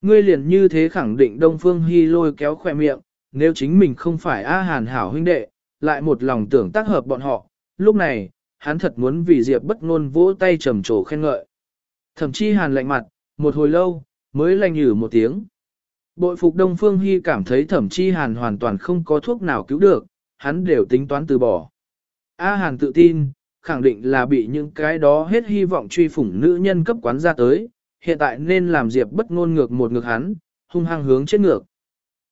Speaker 1: Ngươi liền như thế khẳng định Đông Phương Hi lôi kéo khóe miệng, nếu chính mình không phải A Hàn hảo huynh đệ, lại một lòng tưởng tác hợp bọn họ, lúc này, hắn thật muốn vì Diệp bất ngôn vỗ tay trầm trồ khen ngợi. Thậm chí Hàn lạnh mặt, một hồi lâu, mới lành nhử một tiếng. Bội phục Đông Phương Hy cảm thấy thẩm chi hàn hoàn toàn không có thuốc nào cứu được, hắn đều tính toán từ bỏ. A hàn tự tin, khẳng định là bị những cái đó hết hy vọng truy phủng nữ nhân cấp quán ra tới, hiện tại nên làm Diệp bất ngôn ngược một ngược hắn, hung hăng hướng chết ngược.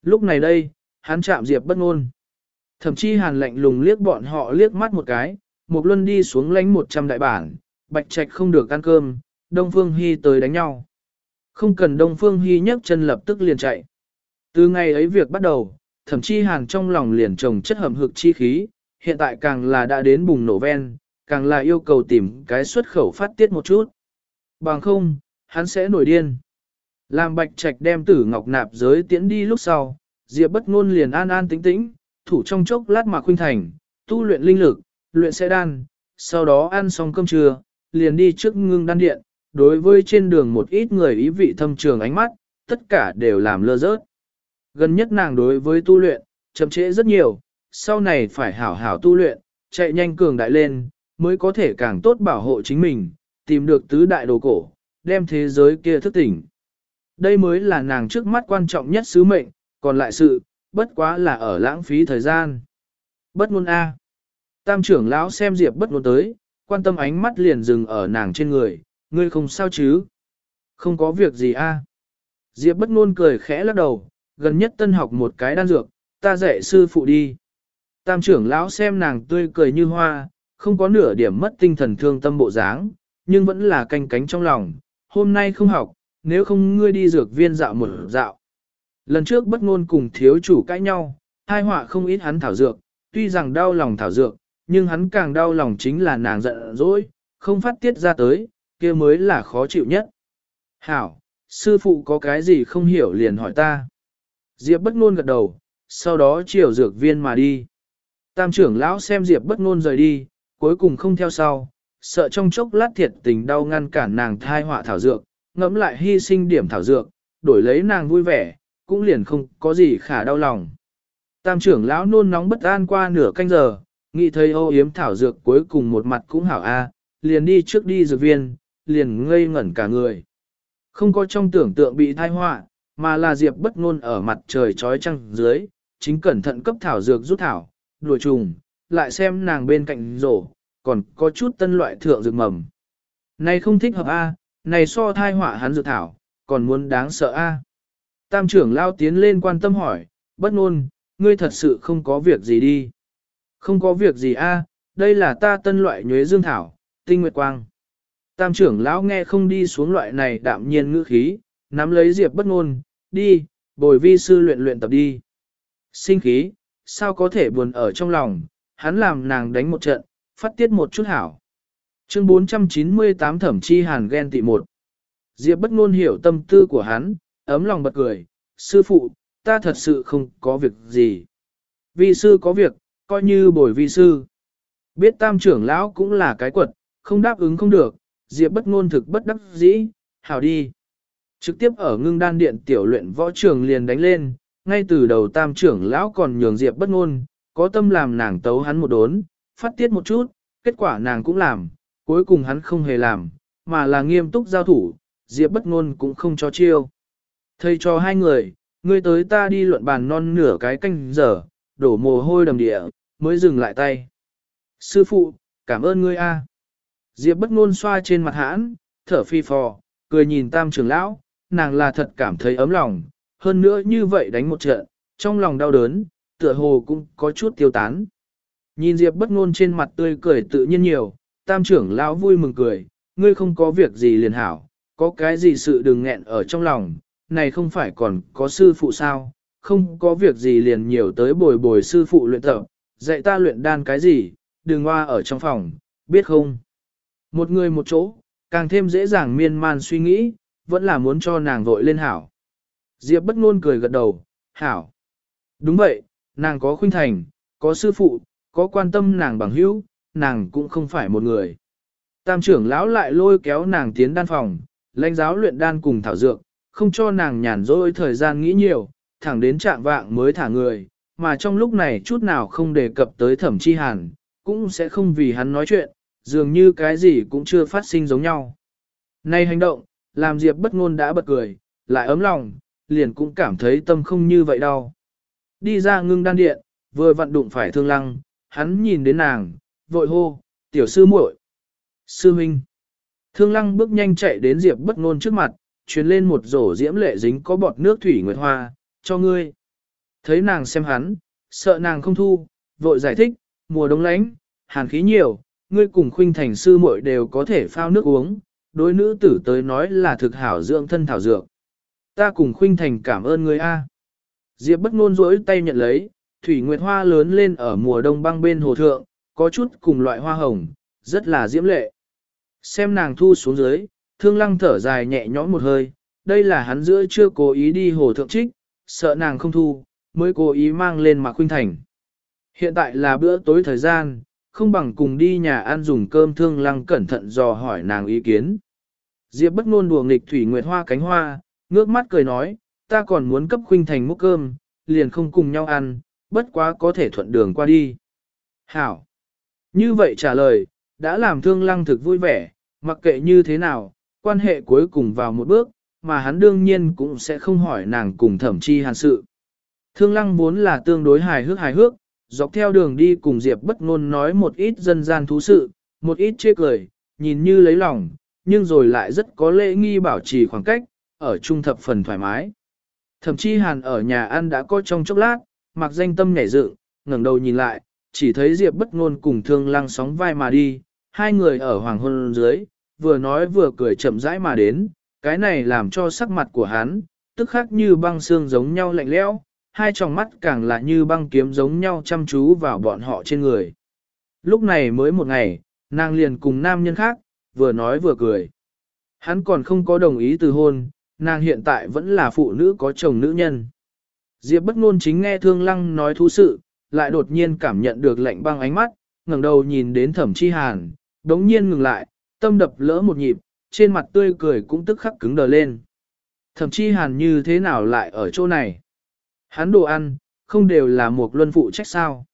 Speaker 1: Lúc này đây, hắn chạm Diệp bất ngôn. Thậm chí hàn lạnh lùng liếc bọn họ liếc mắt một cái, một luân đi xuống lánh 100 đại bản, bạch trạch không được ăn cơm, Đông Phương Hy tới đánh nhau. Không cần Đông Phương Hy nhấc chân lập tức liền chạy. Từ ngày ấy việc bắt đầu, thậm chí hàn trong lòng liền trồng chất hầm hực chi khí, hiện tại càng là đã đến bùng nổ ven, càng là yêu cầu tìm cái xuất khẩu phát tiết một chút. Bằng không, hắn sẽ nổi điên. Làm bạch trạch đem tử ngọc nạp giới tiễn đi lúc sau, Diệp bất ngôn liền an an tĩnh tĩnh, thủ trong chốc lát mà khuynh thành, tu luyện linh lực, luyện xe đan, sau đó ăn xong cơm trưa, liền đi trước ngưng đan điện, đối với trên đường một ít người ý vị thâm trường ánh mắt, tất cả đều làm lơ rớt. Gần nhất nàng đối với tu luyện, chậm trễ rất nhiều, sau này phải hảo hảo tu luyện, chạy nhanh cường đại lên, mới có thể càng tốt bảo hộ chính mình, tìm được tứ đại đồ cổ, đem thế giới kia thức tỉnh. Đây mới là nàng trước mắt quan trọng nhất sứ mệnh, còn lại sự, bất quá là ở lãng phí thời gian. Bất ngôn A. Tam trưởng lão xem Diệp bất ngôn tới, quan tâm ánh mắt liền dừng ở nàng trên người, ngươi không sao chứ? Không có việc gì a. Diệp bất ngôn cười khẽ lắc đầu, gần nhất tân học một cái đan dược, ta dạy sư phụ đi. Tam trưởng lão xem nàng tươi cười như hoa, không có nửa điểm mất tinh thần thương tâm bộ dáng, nhưng vẫn là canh cánh trong lòng, hôm nay không học, nếu không ngươi đi dược viên dạo một dạo. Lần trước bất ngôn cùng thiếu chủ cãi nhau, hai họa không ít hắn thảo dược, tuy rằng đau lòng thảo dược, nhưng hắn càng đau lòng chính là nàng giận dỗi, không phát tiết ra tới, kia mới là khó chịu nhất. Hảo, sư phụ có cái gì không hiểu liền hỏi ta. Diệp bất ngôn gật đầu, sau đó chiều dược viên mà đi. Tam trưởng lão xem Diệp bất ngôn rời đi, cuối cùng không theo sau, sợ trong chốc lát thiệt tình đau ngăn cản nàng thai họa thảo dược, ngẫm lại hy sinh điểm thảo dược, đổi lấy nàng vui vẻ, cũng liền không có gì khả đau lòng. Tam trưởng lão nôn nóng bất an qua nửa canh giờ, nghĩ thấy ô yếm thảo dược cuối cùng một mặt cũng hảo a, liền đi trước đi dược viên, liền ngây ngẩn cả người. Không có trong tưởng tượng bị thai họa, mà là Diệp bất ngôn ở mặt trời trói trăng dưới, chính cẩn thận cấp thảo dược rút thảo, đùa trùng, lại xem nàng bên cạnh rổ, còn có chút tân loại thượng dược mầm. Này không thích hợp a, này so thai họa hắn dược thảo, còn muốn đáng sợ a. Tam trưởng lao tiến lên quan tâm hỏi, bất ngôn, ngươi thật sự không có việc gì đi. Không có việc gì a, đây là ta tân loại nhuế dương thảo, tinh nguyệt quang. Tam trưởng lão nghe không đi xuống loại này đạm nhiên ngữ khí, nắm lấy Diệp bất ngôn, đi, bồi vi sư luyện luyện tập đi. Sinh khí, sao có thể buồn ở trong lòng, hắn làm nàng đánh một trận, phát tiết một chút hảo. Chương 498 thẩm chi hàn ghen tị một. Diệp bất ngôn hiểu tâm tư của hắn, ấm lòng bật cười, sư phụ, ta thật sự không có việc gì. Vi sư có việc, coi như bồi vi sư. Biết tam trưởng lão cũng là cái quật, không đáp ứng không được, Diệp bất ngôn thực bất đắc dĩ, hảo đi. Trực tiếp ở ngưng đan điện tiểu luyện võ trường liền đánh lên, ngay từ đầu tam trưởng lão còn nhường Diệp bất ngôn, có tâm làm nàng tấu hắn một đốn, phát tiết một chút, kết quả nàng cũng làm, cuối cùng hắn không hề làm, mà là nghiêm túc giao thủ, Diệp bất ngôn cũng không cho chiêu. Thầy cho hai người, ngươi tới ta đi luận bàn non nửa cái canh giờ, đổ mồ hôi đầm địa, mới dừng lại tay. Sư phụ, cảm ơn ngươi a. Diệp bất ngôn xoa trên mặt hãn, thở phi phò, cười nhìn tam trưởng lão, nàng là thật cảm thấy ấm lòng, hơn nữa như vậy đánh một trận, trong lòng đau đớn, tựa hồ cũng có chút tiêu tán. Nhìn Diệp bất ngôn trên mặt tươi cười tự nhiên nhiều, tam trưởng lão vui mừng cười, ngươi không có việc gì liền hảo, có cái gì sự đừng nghẹn ở trong lòng, này không phải còn có sư phụ sao, không có việc gì liền nhiều tới bồi bồi sư phụ luyện tập, dạy ta luyện đan cái gì, đừng hoa ở trong phòng, biết không? Một người một chỗ, càng thêm dễ dàng miên man suy nghĩ, vẫn là muốn cho nàng vội lên hảo. Diệp bất ngôn cười gật đầu, hảo. Đúng vậy, nàng có khuynh thành, có sư phụ, có quan tâm nàng bằng hữu, nàng cũng không phải một người. Tam trưởng lão lại lôi kéo nàng tiến đan phòng, lãnh giáo luyện đan cùng thảo dược, không cho nàng nhàn rỗi thời gian nghĩ nhiều, thẳng đến trạng vạng mới thả người, mà trong lúc này chút nào không đề cập tới thẩm chi hàn, cũng sẽ không vì hắn nói chuyện, dường như cái gì cũng chưa phát sinh giống nhau. Này hành động, làm Diệp bất ngôn đã bật cười, lại ấm lòng, liền cũng cảm thấy tâm không như vậy đâu. Đi ra ngưng đan điện, vừa vận đụng phải thương lăng, hắn nhìn đến nàng, vội hô, tiểu sư muội, Sư huynh. Thương lăng bước nhanh chạy đến Diệp bất ngôn trước mặt, truyền lên một rổ diễm lệ dính có bọt nước thủy nguyệt hoa, cho ngươi. Thấy nàng xem hắn, sợ nàng không thu, vội giải thích, mùa đông lạnh, hàn khí nhiều, ngươi cùng khuynh thành sư muội đều có thể phao nước uống, đối nữ tử tới nói là thực hảo dưỡng thân thảo dược. Ta cùng khuynh thành cảm ơn ngươi a. Diệp bất ngôn rỗi tay nhận lấy, thủy nguyệt hoa lớn lên ở mùa đông băng bên hồ thượng, có chút cùng loại hoa hồng, rất là diễm lệ. Xem nàng thu xuống dưới, thương lăng thở dài nhẹ nhõm một hơi, đây là hắn giữa chưa cố ý đi hồ thượng trích, sợ nàng không thu, mới cố ý mang lên mà Khuynh Thành. Hiện tại là bữa tối thời gian, không bằng cùng đi nhà ăn dùng cơm thương lăng cẩn thận dò hỏi nàng ý kiến. Diệp bất ngôn đùa nghịch thủy nguyệt hoa cánh hoa, ngước mắt cười nói, ta còn muốn cấp Khuynh Thành múc cơm, liền không cùng nhau ăn, bất quá có thể thuận đường qua đi. Hảo! Như vậy trả lời, đã làm thương lăng thực vui vẻ, mặc kệ như thế nào, quan hệ cuối cùng vào một bước, mà hắn đương nhiên cũng sẽ không hỏi nàng cùng thẩm chi hàn sự. Thương lăng vốn là tương đối hài hước hài hước, dọc theo đường đi cùng Diệp bất ngôn nói một ít dân gian thú sự, một ít chê cười, nhìn như lấy lòng, nhưng rồi lại rất có lễ nghi bảo trì khoảng cách, ở trung thập phần thoải mái. Thậm chí hàn ở nhà ăn đã có trong chốc lát, mặc danh tâm nhảy dựng, ngẩng đầu nhìn lại, chỉ thấy Diệp bất ngôn cùng thương lăng sóng vai mà đi, hai người ở hoàng hôn dưới, vừa nói vừa cười chậm rãi mà đến, cái này làm cho sắc mặt của hắn, tức khắc như băng xương giống nhau lạnh lẽo, hai tròng mắt càng là như băng kiếm giống nhau chăm chú vào bọn họ trên người. Lúc này mới một ngày, nàng liền cùng nam nhân khác, vừa nói vừa cười. Hắn còn không có đồng ý từ hôn, nàng hiện tại vẫn là phụ nữ có chồng nữ nhân. Diệp bất ngôn chính nghe thương lăng nói thú sự, lại đột nhiên cảm nhận được lạnh băng ánh mắt, ngẩng đầu nhìn đến thẩm chi hàn, đống nhiên ngừng lại, tâm đập lỡ một nhịp, trên mặt tươi cười cũng tức khắc cứng đờ lên. Thẩm chi hàn như thế nào lại ở chỗ này? Hắn đồ ăn, không đều là một luân phụ trách sao?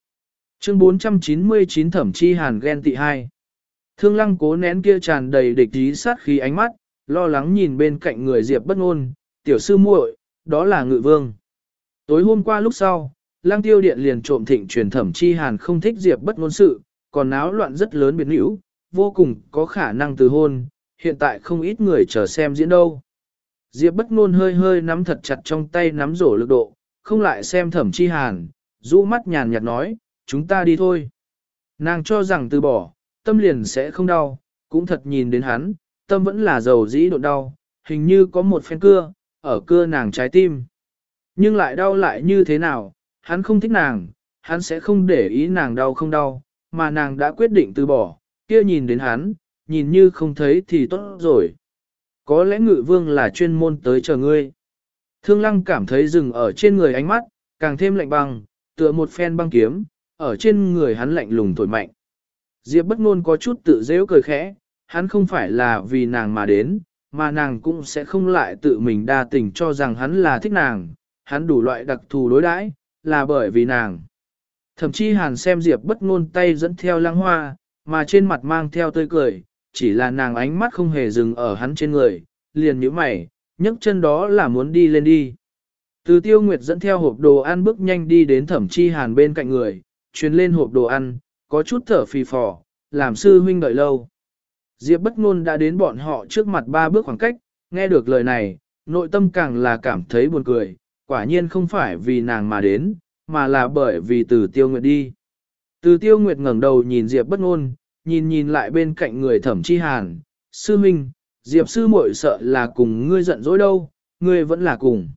Speaker 1: Chương 499 thẩm chi hàn ghen tị hai. Thương lăng cố nén kia tràn đầy địch ý sát khí ánh mắt, lo lắng nhìn bên cạnh người Diệp bất ngôn, tiểu sư muội, đó là ngự vương. Tối hôm qua lúc sau, lang tiêu điện liền trộm thịnh truyền thẩm chi hàn không thích Diệp bất ngôn sự, còn náo loạn rất lớn biến hữu, vô cùng có khả năng từ hôn, hiện tại không ít người chờ xem diễn đâu. Diệp bất ngôn hơi hơi nắm thật chặt trong tay nắm rổ lực độ, không lại xem thẩm chi hàn, rũ mắt nhàn nhạt nói, chúng ta đi thôi. Nàng cho rằng từ bỏ, tâm liền sẽ không đau, cũng thật nhìn đến hắn, tâm vẫn là dầu dĩ độ đau, hình như có một phen cưa, ở cưa nàng trái tim. Nhưng lại đau lại như thế nào, hắn không thích nàng, hắn sẽ không để ý nàng đau không đau, mà nàng đã quyết định từ bỏ, kia nhìn đến hắn, nhìn như không thấy thì tốt rồi. Có lẽ ngự vương là chuyên môn tới chờ ngươi. Thương lăng cảm thấy dừng ở trên người ánh mắt, càng thêm lạnh băng, tựa một phen băng kiếm, ở trên người hắn lạnh lùng thổi mạnh. Diệp bất ngôn có chút tự dễ cười khẽ, hắn không phải là vì nàng mà đến, mà nàng cũng sẽ không lại tự mình đa tình cho rằng hắn là thích nàng, hắn đủ loại đặc thù đối đãi, là bởi vì nàng. Thậm chí hàn xem Diệp bất ngôn tay dẫn theo lăng hoa, mà trên mặt mang theo tươi cười, chỉ là nàng ánh mắt không hề dừng ở hắn trên người, liền nhíu mày, nhấc chân đó là muốn đi lên đi. Từ tiêu nguyệt dẫn theo hộp đồ ăn bước nhanh đi đến thẩm chi hàn bên cạnh người, truyền lên hộp đồ ăn, có chút thở phì phò, làm sư huynh đợi lâu. Diệp bất ngôn đã đến bọn họ trước mặt ba bước khoảng cách, nghe được lời này, nội tâm càng là cảm thấy buồn cười, quả nhiên không phải vì nàng mà đến, mà là bởi vì từ tiêu nguyệt đi. Từ tiêu nguyệt ngẩng đầu nhìn Diệp bất ngôn, nhìn nhìn lại bên cạnh người thẩm chi hàn, sư huynh Diệp sư muội sợ là cùng ngươi giận dỗi đâu, ngươi vẫn là cùng.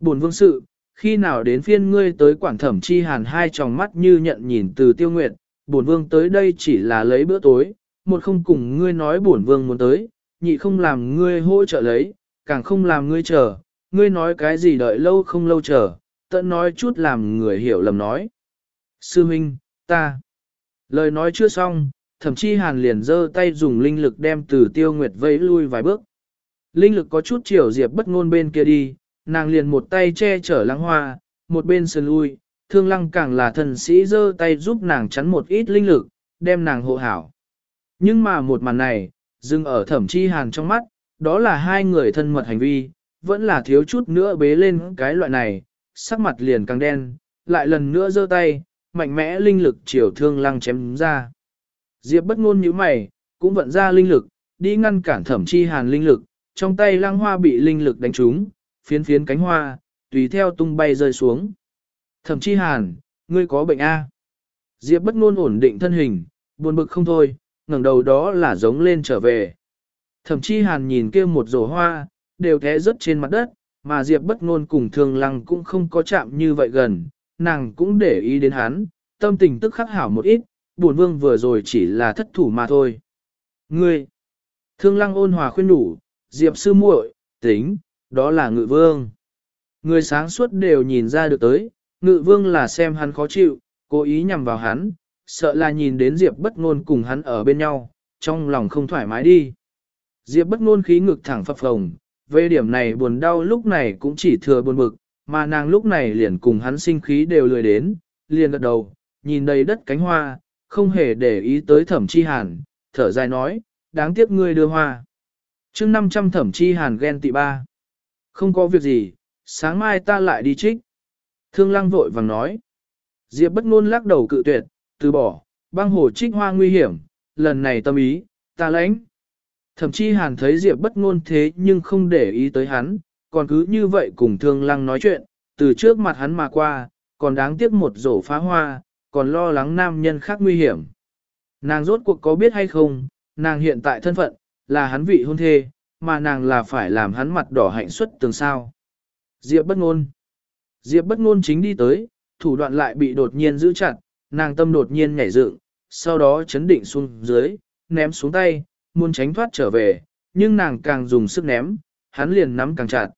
Speaker 1: Bổn vương sự, khi nào đến phiên ngươi tới quản thẩm chi hàn hai tròng mắt như nhận nhìn từ tiêu nguyệt, bổn vương tới đây chỉ là lấy bữa tối, một không cùng ngươi nói bổn vương muốn tới, nhị không làm ngươi hỗ trợ lấy, càng không làm ngươi chờ, ngươi nói cái gì đợi lâu không lâu chờ, tận nói chút làm người hiểu lầm nói. Sư Minh, ta. Lời nói chưa xong, thậm chí hàn liền giơ tay dùng linh lực đem từ tiêu nguyệt vẫy lui vài bước. Linh lực có chút chiều diệp bất ngôn bên kia đi, nàng liền một tay che chở lăng hoa, một bên sườn lui, thương lăng càng là thần sĩ giơ tay giúp nàng chắn một ít linh lực, đem nàng hộ hảo. Nhưng mà một màn này, dừng ở thẩm chi hàn trong mắt, đó là hai người thân mật hành vi, vẫn là thiếu chút nữa bế lên cái loại này, sắc mặt liền càng đen, lại lần nữa giơ tay, mạnh mẽ linh lực chiều thương lăng chém ra. Diệp bất ngôn như mày, cũng vận ra linh lực, đi ngăn cản thẩm chi hàn linh lực, trong tay lăng hoa bị linh lực đánh trúng, phiến phiến cánh hoa, tùy theo tung bay rơi xuống. Thẩm chi hàn, ngươi có bệnh A. Diệp bất ngôn ổn định thân hình, buồn bực không thôi, ngẩng đầu đó là giống lên trở về. Thẩm chi hàn nhìn kia một rổ hoa, đều té rớt trên mặt đất, mà Diệp bất ngôn cùng thường lăng cũng không có chạm như vậy gần, nàng cũng để ý đến hắn, tâm tình tức khắc hảo một ít, bổn vương vừa rồi chỉ là thất thủ mà thôi. Ngươi, thương lăng ôn hòa khuyên đủ, Diệp sư muội, tính, đó là ngự vương. Người sáng suốt đều nhìn ra được tới, ngự vương là xem hắn khó chịu, cố ý nhằm vào hắn, sợ là nhìn đến Diệp bất ngôn cùng hắn ở bên nhau, trong lòng không thoải mái đi. Diệp bất ngôn khí ngực thẳng phập phồng, về điểm này buồn đau lúc này cũng chỉ thừa buồn bực, mà nàng lúc này liền cùng hắn sinh khí đều lười đến, liền gật đầu, nhìn đầy đất cánh hoa, không hề để ý tới thẩm chi hàn, thở dài nói, đáng tiếc ngươi đưa hoa. chương 500 thẩm chi hàn ghen tị ba. Không có việc gì, sáng mai ta lại đi trích. Thương lăng vội vàng nói. Diệp bất ngôn lắc đầu cự tuyệt, từ bỏ, băng hồ trích hoa nguy hiểm, lần này tâm ý, ta lãnh. Thậm chí hàn thấy Diệp bất ngôn thế nhưng không để ý tới hắn, còn cứ như vậy cùng thương lăng nói chuyện, từ trước mặt hắn mà qua, còn đáng tiếc một rổ phá hoa, còn lo lắng nam nhân khác nguy hiểm. Nàng rốt cuộc có biết hay không, nàng hiện tại thân phận, là hắn vị hôn thê, mà nàng là phải làm hắn mặt đỏ hạnh xuất tường sao. Diệp bất ngôn. Diệp bất ngôn chính đi tới, thủ đoạn lại bị đột nhiên giữ chặt, nàng tâm đột nhiên nhảy dựng, sau đó chấn định xuống dưới, ném xuống tay, muốn tránh thoát trở về, nhưng nàng càng dùng sức ném, hắn liền nắm càng chặt.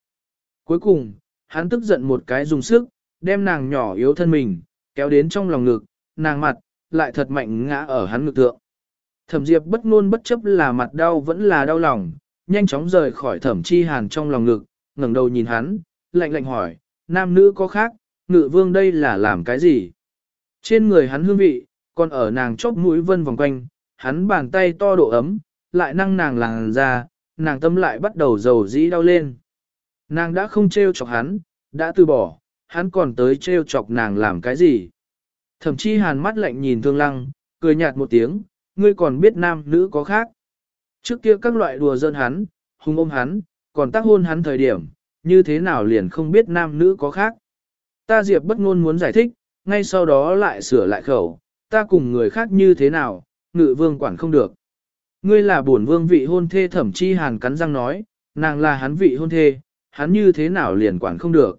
Speaker 1: Cuối cùng, hắn tức giận một cái dùng sức, đem nàng nhỏ yếu thân mình, kéo đến trong lòng ngực, nàng mặt, lại thật mạnh ngã ở hắn ngực tượng. Thẩm Diệp bất ngôn bất chấp là mặt đau vẫn là đau lòng, nhanh chóng rời khỏi thẩm chi hàn trong lòng ngực, ngẩng đầu nhìn hắn, lạnh lạnh hỏi, nam nữ có khác, ngự vương đây là làm cái gì? Trên người hắn hương vị, còn ở nàng chóp mũi vân vòng quanh, hắn bàn tay to độ ấm, lại năng nàng làng ra, nàng tâm lại bắt đầu dầu dĩ đau lên. Nàng đã không trêu chọc hắn, đã từ bỏ, hắn còn tới trêu chọc nàng làm cái gì? Thậm chí hàn mắt lạnh nhìn thương lăng, cười nhạt một tiếng, ngươi còn biết nam nữ có khác. Trước kia các loại đùa dân hắn, hung ôm hắn, còn tác hôn hắn thời điểm, như thế nào liền không biết nam nữ có khác. Ta Diệp bất ngôn muốn giải thích, ngay sau đó lại sửa lại khẩu, ta cùng người khác như thế nào, ngự vương quản không được. Ngươi là bổn vương vị hôn thê thẩm chi hàn cắn răng nói, nàng là hắn vị hôn thê, hắn như thế nào liền quản không được.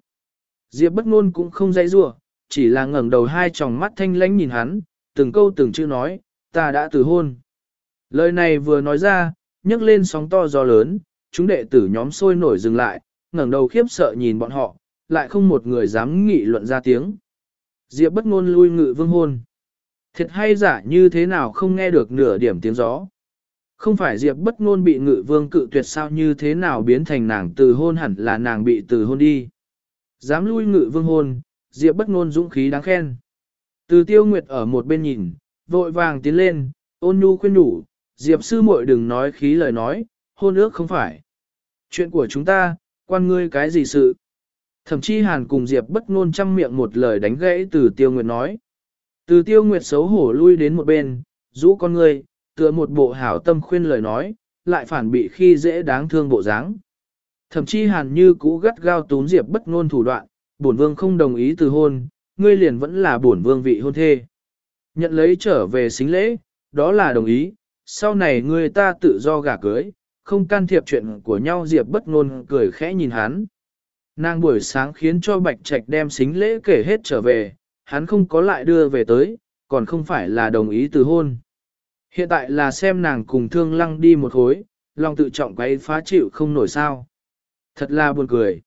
Speaker 1: Diệp bất ngôn cũng không dãy rủa, chỉ là ngẩng đầu hai tròng mắt thanh lãnh nhìn hắn, từng câu từng chữ nói, ta đã từ hôn. Lời này vừa nói ra, nhấc lên sóng to gió lớn, chúng đệ tử nhóm sôi nổi dừng lại, ngẩng đầu khiếp sợ nhìn bọn họ, lại không một người dám nghị luận ra tiếng. Diệp bất ngôn lui ngự vương hôn. Thiệt hay giả như thế nào không nghe được nửa điểm tiếng gió. Không phải Diệp bất ngôn bị ngự vương cự tuyệt sao như thế nào biến thành nàng từ hôn hẳn là nàng bị từ hôn đi. Dám lui ngự vương hôn, Diệp bất ngôn dũng khí đáng khen. Từ tiêu nguyệt ở một bên nhìn, vội vàng tiến lên, ôn nhu khuyên đủ, Diệp sư muội đừng nói khí lời nói, hôn ước không phải. Chuyện của chúng ta, quan ngươi cái gì sự. Thậm chí hàn cùng Diệp bất ngôn trăm miệng một lời đánh gãy từ tiêu nguyệt nói. Từ tiêu nguyệt xấu hổ lui đến một bên, rũ con ngươi, tựa một bộ hảo tâm khuyên lời nói, lại phản bị khi dễ đáng thương bộ dáng. Thậm chí hàn như cũ gắt gao tún Diệp bất ngôn thủ đoạn, bổn vương không đồng ý từ hôn, ngươi liền vẫn là bổn vương vị hôn thê. Nhận lấy trở về xính lễ, đó là đồng ý, sau này ngươi ta tự do gả cưới, không can thiệp chuyện của nhau Diệp bất ngôn cười khẽ nhìn hắn. Nàng buổi sáng khiến cho Bạch Trạch đem xính lễ kể hết trở về, hắn không có lại đưa về tới, còn không phải là đồng ý từ hôn. Hiện tại là xem nàng cùng thương lăng đi một hối, lòng tự trọng quấy phá chịu không nổi sao. Thật là buồn cười.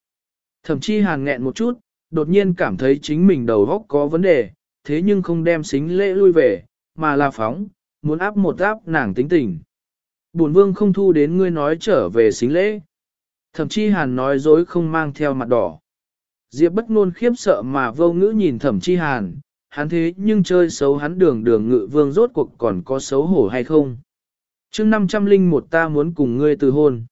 Speaker 1: Thậm chí hàn nghẹn một chút, đột nhiên cảm thấy chính mình đầu óc có vấn đề, thế nhưng không đem xính lễ lui về, mà là phóng, muốn áp một áp nàng tính tình. Bổn vương không thu đến ngươi nói trở về xính lễ. Thậm chí hàn nói dối không mang theo mặt đỏ. Diệp bất ngôn khiếp sợ mà vô ngữ nhìn thẩm chi hàn, hắn thế nhưng chơi xấu hắn đường đường ngự vương rốt cuộc còn có xấu hổ hay không. chương 501 ta muốn cùng ngươi từ hôn.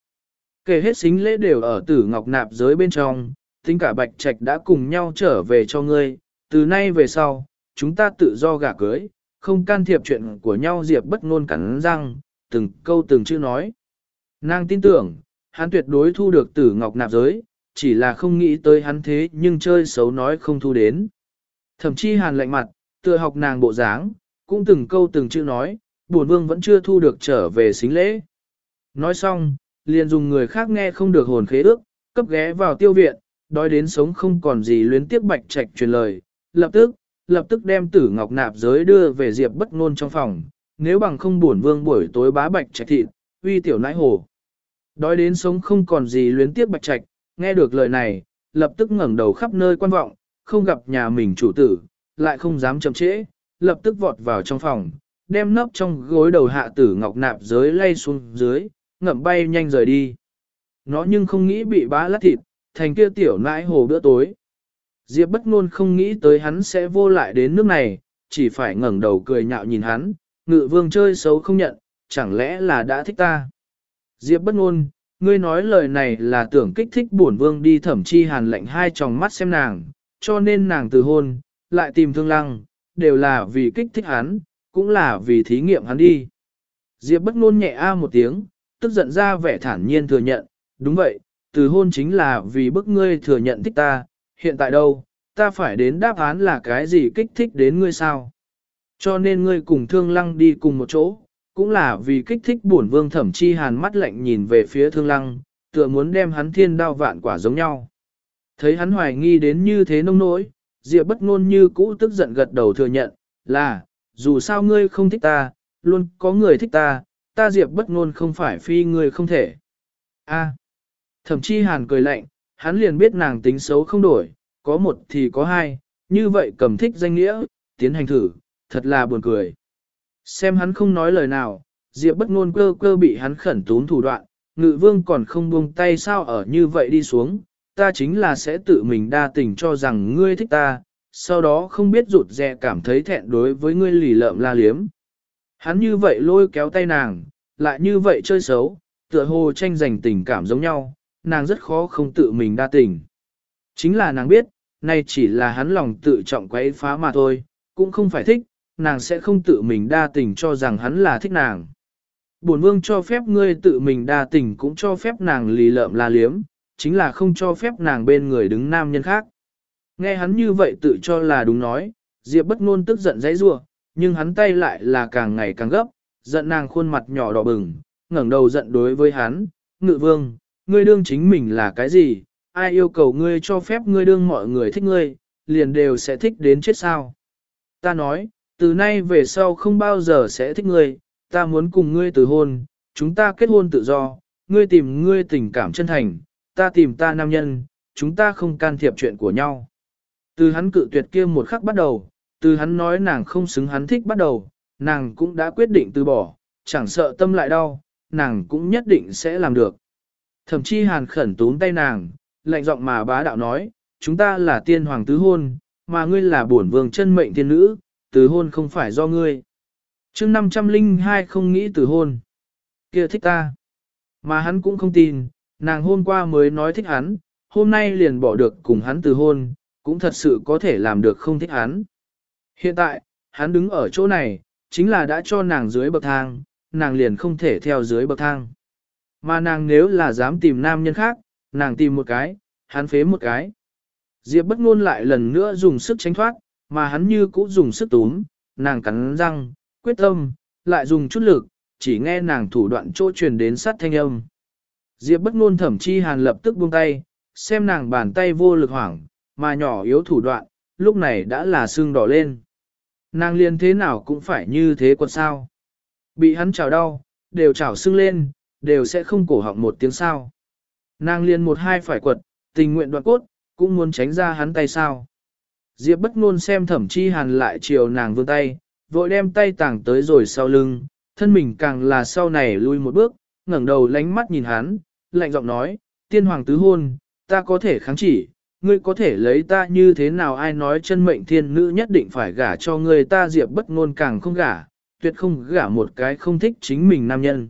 Speaker 1: Kể hết xính lễ đều ở tử ngọc nạp giới bên trong, tính cả bạch trạch đã cùng nhau trở về cho ngươi, từ nay về sau, chúng ta tự do gả cưới, không can thiệp chuyện của nhau Diệp bất ngôn cắn răng, từng câu từng chữ nói. Nàng tin tưởng, hắn tuyệt đối thu được tử ngọc nạp giới, chỉ là không nghĩ tới hắn thế nhưng chơi xấu nói không thu đến. Thậm chí hàn lạnh mặt, tựa học nàng bộ dáng, cũng từng câu từng chữ nói, bổn vương vẫn chưa thu được trở về xính lễ. Nói xong, liền dùng người khác nghe không được hồn khế ước, cấp ghé vào tiêu viện, đói đến sống không còn gì luyến tiếp bạch trạch truyền lời, lập tức, lập tức đem tử ngọc nạp giới đưa về diệp bất ngôn trong phòng, nếu bằng không buồn vương buổi tối bá bạch trạch thịt, uy tiểu nãi hồ. Đói đến sống không còn gì luyến tiếp bạch trạch, nghe được lời này, lập tức ngẩng đầu khắp nơi quan vọng, không gặp nhà mình chủ tử, lại không dám chậm trễ, lập tức vọt vào trong phòng, đem nấp trong gối đầu hạ tử ngọc nạp giới lay xuống dưới, ngậm bay nhanh rời đi. Nó nhưng không nghĩ bị bá lát thịt, thành kia tiểu nãi hồ bữa tối. Diệp bất ngôn không nghĩ tới hắn sẽ vô lại đến nước này, chỉ phải ngẩng đầu cười nhạo nhìn hắn, ngự vương chơi xấu không nhận, chẳng lẽ là đã thích ta. Diệp bất ngôn, ngươi nói lời này là tưởng kích thích bổn vương đi thẩm chi hàn lệnh hai tròng mắt xem nàng, cho nên nàng từ hôn, lại tìm thương lăng, đều là vì kích thích hắn, cũng là vì thí nghiệm hắn đi. Diệp bất ngôn nhẹ a một tiếng, tức giận ra vẻ thản nhiên thừa nhận, đúng vậy, từ hôn chính là vì bức ngươi thừa nhận thích ta, hiện tại đâu, ta phải đến đáp án là cái gì kích thích đến ngươi sao? Cho nên ngươi cùng thương lăng đi cùng một chỗ, cũng là vì kích thích bổn vương thẩm chi hàn mắt lạnh nhìn về phía thương lăng, tựa muốn đem hắn thiên đao vạn quả giống nhau. Thấy hắn hoài nghi đến như thế nông nỗi, Diệp bất ngôn như cũ tức giận gật đầu thừa nhận, là, dù sao ngươi không thích ta, luôn có người thích ta, ta Diệp bất ngôn không phải phi người không thể. A. Thẩm chi hàn cười lạnh, hắn liền biết nàng tính xấu không đổi, có một thì có hai, như vậy cầm thích danh nghĩa, tiến hành thử, thật là buồn cười. Xem hắn không nói lời nào, Diệp bất ngôn cơ cơ bị hắn khẩn tún thủ đoạn, ngự vương còn không buông tay sao ở như vậy đi xuống, ta chính là sẽ tự mình đa tình cho rằng ngươi thích ta, sau đó không biết rụt rè cảm thấy thẹn đối với ngươi lì lợm la liếm. Hắn như vậy lôi kéo tay nàng, lại như vậy chơi xấu, tựa hồ tranh giành tình cảm giống nhau, nàng rất khó không tự mình đa tình. Chính là nàng biết, nay chỉ là hắn lòng tự trọng quấy phá mà thôi, cũng không phải thích, nàng sẽ không tự mình đa tình cho rằng hắn là thích nàng. Bổn vương cho phép ngươi tự mình đa tình cũng cho phép nàng lì lợm la liếm, chính là không cho phép nàng bên người đứng nam nhân khác. Nghe hắn như vậy tự cho là đúng nói, Diệp bất ngôn tức giận dãy rủa, nhưng hắn tay lại là càng ngày càng gấp, giận nàng khuôn mặt nhỏ đỏ bừng, ngẩng đầu giận đối với hắn, "Ngự vương, ngươi đương chính mình là cái gì? Ai yêu cầu ngươi cho phép ngươi đương mọi người thích ngươi, liền đều sẽ thích đến chết sao?" Ta nói, từ nay về sau không bao giờ sẽ thích ngươi, ta muốn cùng ngươi từ hôn, chúng ta kết hôn tự do, ngươi tìm ngươi tình cảm chân thành, ta tìm ta nam nhân, chúng ta không can thiệp chuyện của nhau. Từ hắn cự tuyệt kia một khắc bắt đầu, từ hắn nói nàng không xứng hắn thích bắt đầu, nàng cũng đã quyết định từ bỏ, chẳng sợ tâm lại đau, nàng cũng nhất định sẽ làm được. Thậm chí hàn khẩn túm tay nàng, lạnh giọng mà bá đạo nói, chúng ta là tiên hoàng tứ hôn, mà ngươi là bổn vương chân mệnh tiên nữ, tứ hôn không phải do ngươi. chương 502 không nghĩ tứ hôn. kia thích ta. Mà hắn cũng không tin, nàng hôm qua mới nói thích hắn, hôm nay liền bỏ được cùng hắn từ hôn, cũng thật sự có thể làm được không thích hắn. Hiện tại, hắn đứng ở chỗ này, chính là đã cho nàng dưới bậc thang, nàng liền không thể theo dưới bậc thang. Mà nàng nếu là dám tìm nam nhân khác, nàng tìm một cái, hắn phế một cái. Diệp bất ngôn lại lần nữa dùng sức tránh thoát, mà hắn như cũ dùng sức túm, nàng cắn răng, quyết tâm, lại dùng chút lực, chỉ nghe nàng thủ đoạn chỗ truyền đến sát thanh âm. Diệp bất ngôn thẩm chi hàn lập tức buông tay, xem nàng bàn tay vô lực hoảng, mà nhỏ yếu thủ đoạn, lúc này đã là sưng đỏ lên. Nàng liền thế nào cũng phải như thế còn sao. Bị hắn chảo đau, đều chảo sưng lên, đều sẽ không cổ họng một tiếng sao. Nàng liền một hai phải quật, tình nguyện đoạn cốt, cũng muốn tránh ra hắn tay sao. Diệp bất ngôn xem thẩm chi hàn lại chiều nàng vươn tay, vội đem tay tàng tới rồi sau lưng, thân mình càng là sau này lui một bước, ngẩng đầu lánh mắt nhìn hắn, lạnh giọng nói, tiên hoàng tứ hôn, ta có thể kháng chỉ, ngươi có thể lấy ta như thế nào ai nói chân mệnh thiên nữ nhất định phải gả cho ngươi ta diệp bất ngôn càng không gả, tuyệt không gả một cái không thích chính mình nam nhân.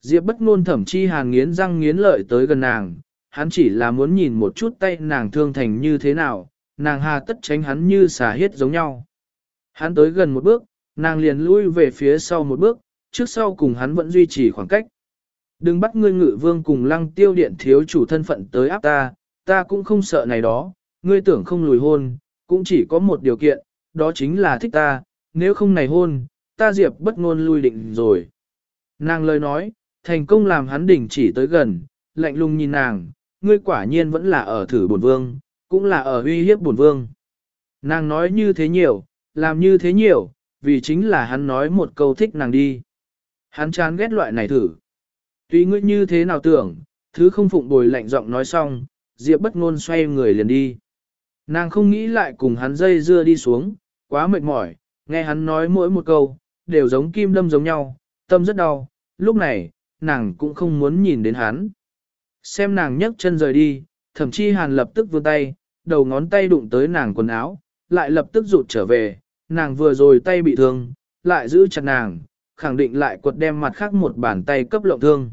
Speaker 1: Diệp bất ngôn thậm chi hàn nghiến răng nghiến lợi tới gần nàng, hắn chỉ là muốn nhìn một chút tay nàng thương thành như thế nào, nàng hà tất tránh hắn như xà hết giống nhau. Hắn tới gần một bước, nàng liền lui về phía sau một bước, trước sau cùng hắn vẫn duy trì khoảng cách. Đừng bắt ngươi ngự vương cùng lăng tiêu điện thiếu chủ thân phận tới áp ta, ta cũng không sợ này đó, ngươi tưởng không lùi hôn, cũng chỉ có một điều kiện, đó chính là thích ta, nếu không này hôn, ta diệp bất ngôn lui định rồi. Nàng lời nói, thành công làm hắn đỉnh chỉ tới gần, lạnh lùng nhìn nàng, ngươi quả nhiên vẫn là ở thử bổn vương, cũng là ở uy hiếp bổn vương. Nàng nói như thế nhiều, làm như thế nhiều, vì chính là hắn nói một câu thích nàng đi. Hắn chán ghét loại này thử. Tuy ngươi như thế nào tưởng, thứ không phụng bồi lạnh giọng nói xong, Diệp bất ngôn xoay người liền đi. Nàng không nghĩ lại cùng hắn dây dưa đi xuống, quá mệt mỏi, nghe hắn nói mỗi một câu, đều giống kim đâm giống nhau, tâm rất đau, lúc này, nàng cũng không muốn nhìn đến hắn. Xem nàng nhấc chân rời đi, thậm chí hàn lập tức vươn tay, đầu ngón tay đụng tới nàng quần áo, lại lập tức rụt trở về, nàng vừa rồi tay bị thương, lại giữ chặt nàng, khẳng định lại quật đem mặt khác một bàn tay cấp lộng thương.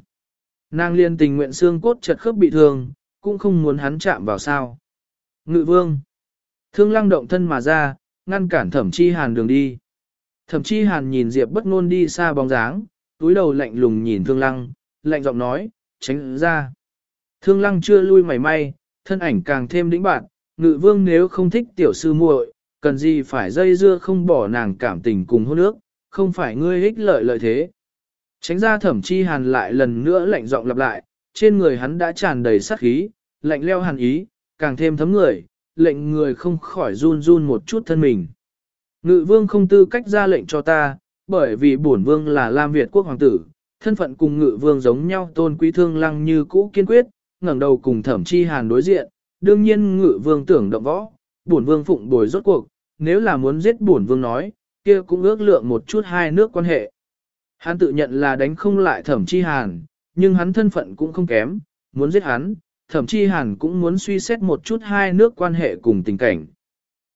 Speaker 1: Nàng liên tình nguyện xương cốt chật khớp bị thương, cũng không muốn hắn chạm vào sao. Ngự vương. Thương lăng động thân mà ra, ngăn cản thẩm chi hàn đường đi. Thẩm chi hàn nhìn Diệp bất ngôn đi xa bóng dáng, túi đầu lạnh lùng nhìn thương lăng, lạnh giọng nói, tránh ra. Thương lăng chưa lui mảy may, thân ảnh càng thêm đĩnh bạn, ngự vương nếu không thích tiểu sư muội, cần gì phải dây dưa không bỏ nàng cảm tình cùng hôn ước, không phải ngươi ích lợi lợi thế. Tránh ra thẩm chi hàn lại lần nữa lạnh giọng lặp lại, trên người hắn đã tràn đầy sát khí, lạnh leo hàn ý, càng thêm thấm người, lệnh người không khỏi run run một chút thân mình. Ngự vương không tư cách ra lệnh cho ta, bởi vì bổn vương là Lam Việt quốc hoàng tử, thân phận cùng ngự vương giống nhau tôn quý thương lăng như cũ kiên quyết, ngẩng đầu cùng thẩm chi hàn đối diện, đương nhiên ngự vương tưởng động võ, bổn vương phụng bồi rốt cuộc, nếu là muốn giết bổn vương nói, kia cũng ước lượng một chút hai nước quan hệ. Hắn tự nhận là đánh không lại thẩm chi hàn, nhưng hắn thân phận cũng không kém, muốn giết hắn, thẩm chi hàn cũng muốn suy xét một chút hai nước quan hệ cùng tình cảnh.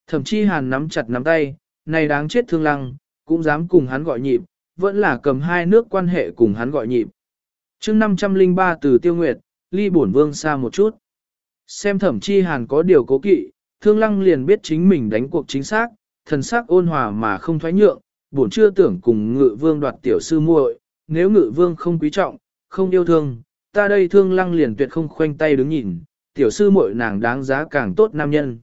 Speaker 1: Thẩm chi hàn nắm chặt nắm tay, này đáng chết thương lăng, cũng dám cùng hắn gọi nhịp, vẫn là cầm hai nước quan hệ cùng hắn gọi nhịp. chương 503 từ tiêu nguyệt, ly bổn vương xa một chút. Xem thẩm chi hàn có điều cố kỵ, thương lăng liền biết chính mình đánh cuộc chính xác, thần sắc ôn hòa mà không thoái nhượng, bổn chưa tưởng cùng ngự vương đoạt tiểu sư muội, nếu ngự vương không quý trọng, không yêu thương, ta đây thương lăng liền tuyệt không khoanh tay đứng nhìn, tiểu sư muội nàng đáng giá càng tốt nam nhân.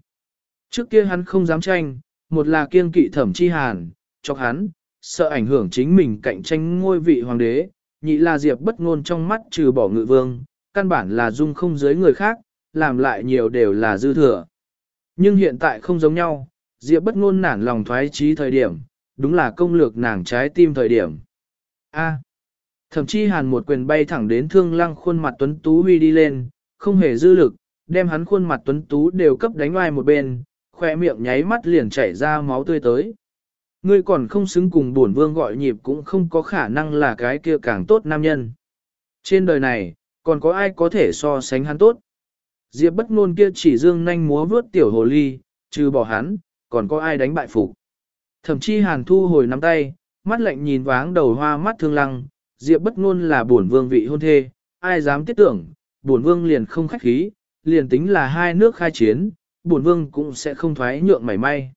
Speaker 1: Trước kia hắn không dám tranh, một là kiên kỵ thẩm chi hàn, chọc hắn, sợ ảnh hưởng chính mình cạnh tranh ngôi vị hoàng đế, nhị là diệp bất ngôn trong mắt trừ bỏ ngự vương, căn bản là dung không dưới người khác, làm lại nhiều đều là dư thừa. Nhưng hiện tại không giống nhau, diệp bất ngôn nản lòng thoái trí thời điểm, đúng là công lược nàng trái tim thời điểm. A. Thậm chí hàn một quyền bay thẳng đến thương lăng khuôn mặt tuấn tú huy đi lên, không hề dư lực, đem hắn khuôn mặt tuấn tú đều cấp đánh ngoài một bên, khỏe miệng nháy mắt liền chảy ra máu tươi tới. Ngươi còn không xứng cùng bổn vương gọi nhịp cũng không có khả năng là cái kia càng tốt nam nhân. Trên đời này, còn có ai có thể so sánh hắn tốt? Diệp bất ngôn kia chỉ dương nhanh múa vướt tiểu hồ ly, trừ bỏ hắn, còn có ai đánh bại phục. Thậm chí hàn thu hồi nắm tay, mắt lạnh nhìn váng đầu hoa mắt thương lăng, Diệp bất ngôn là bổn vương vị hôn thê, ai dám tiết tưởng, bổn vương liền không khách khí, liền tính là hai nước khai chiến, bổn vương cũng sẽ không thoái nhượng mảy may.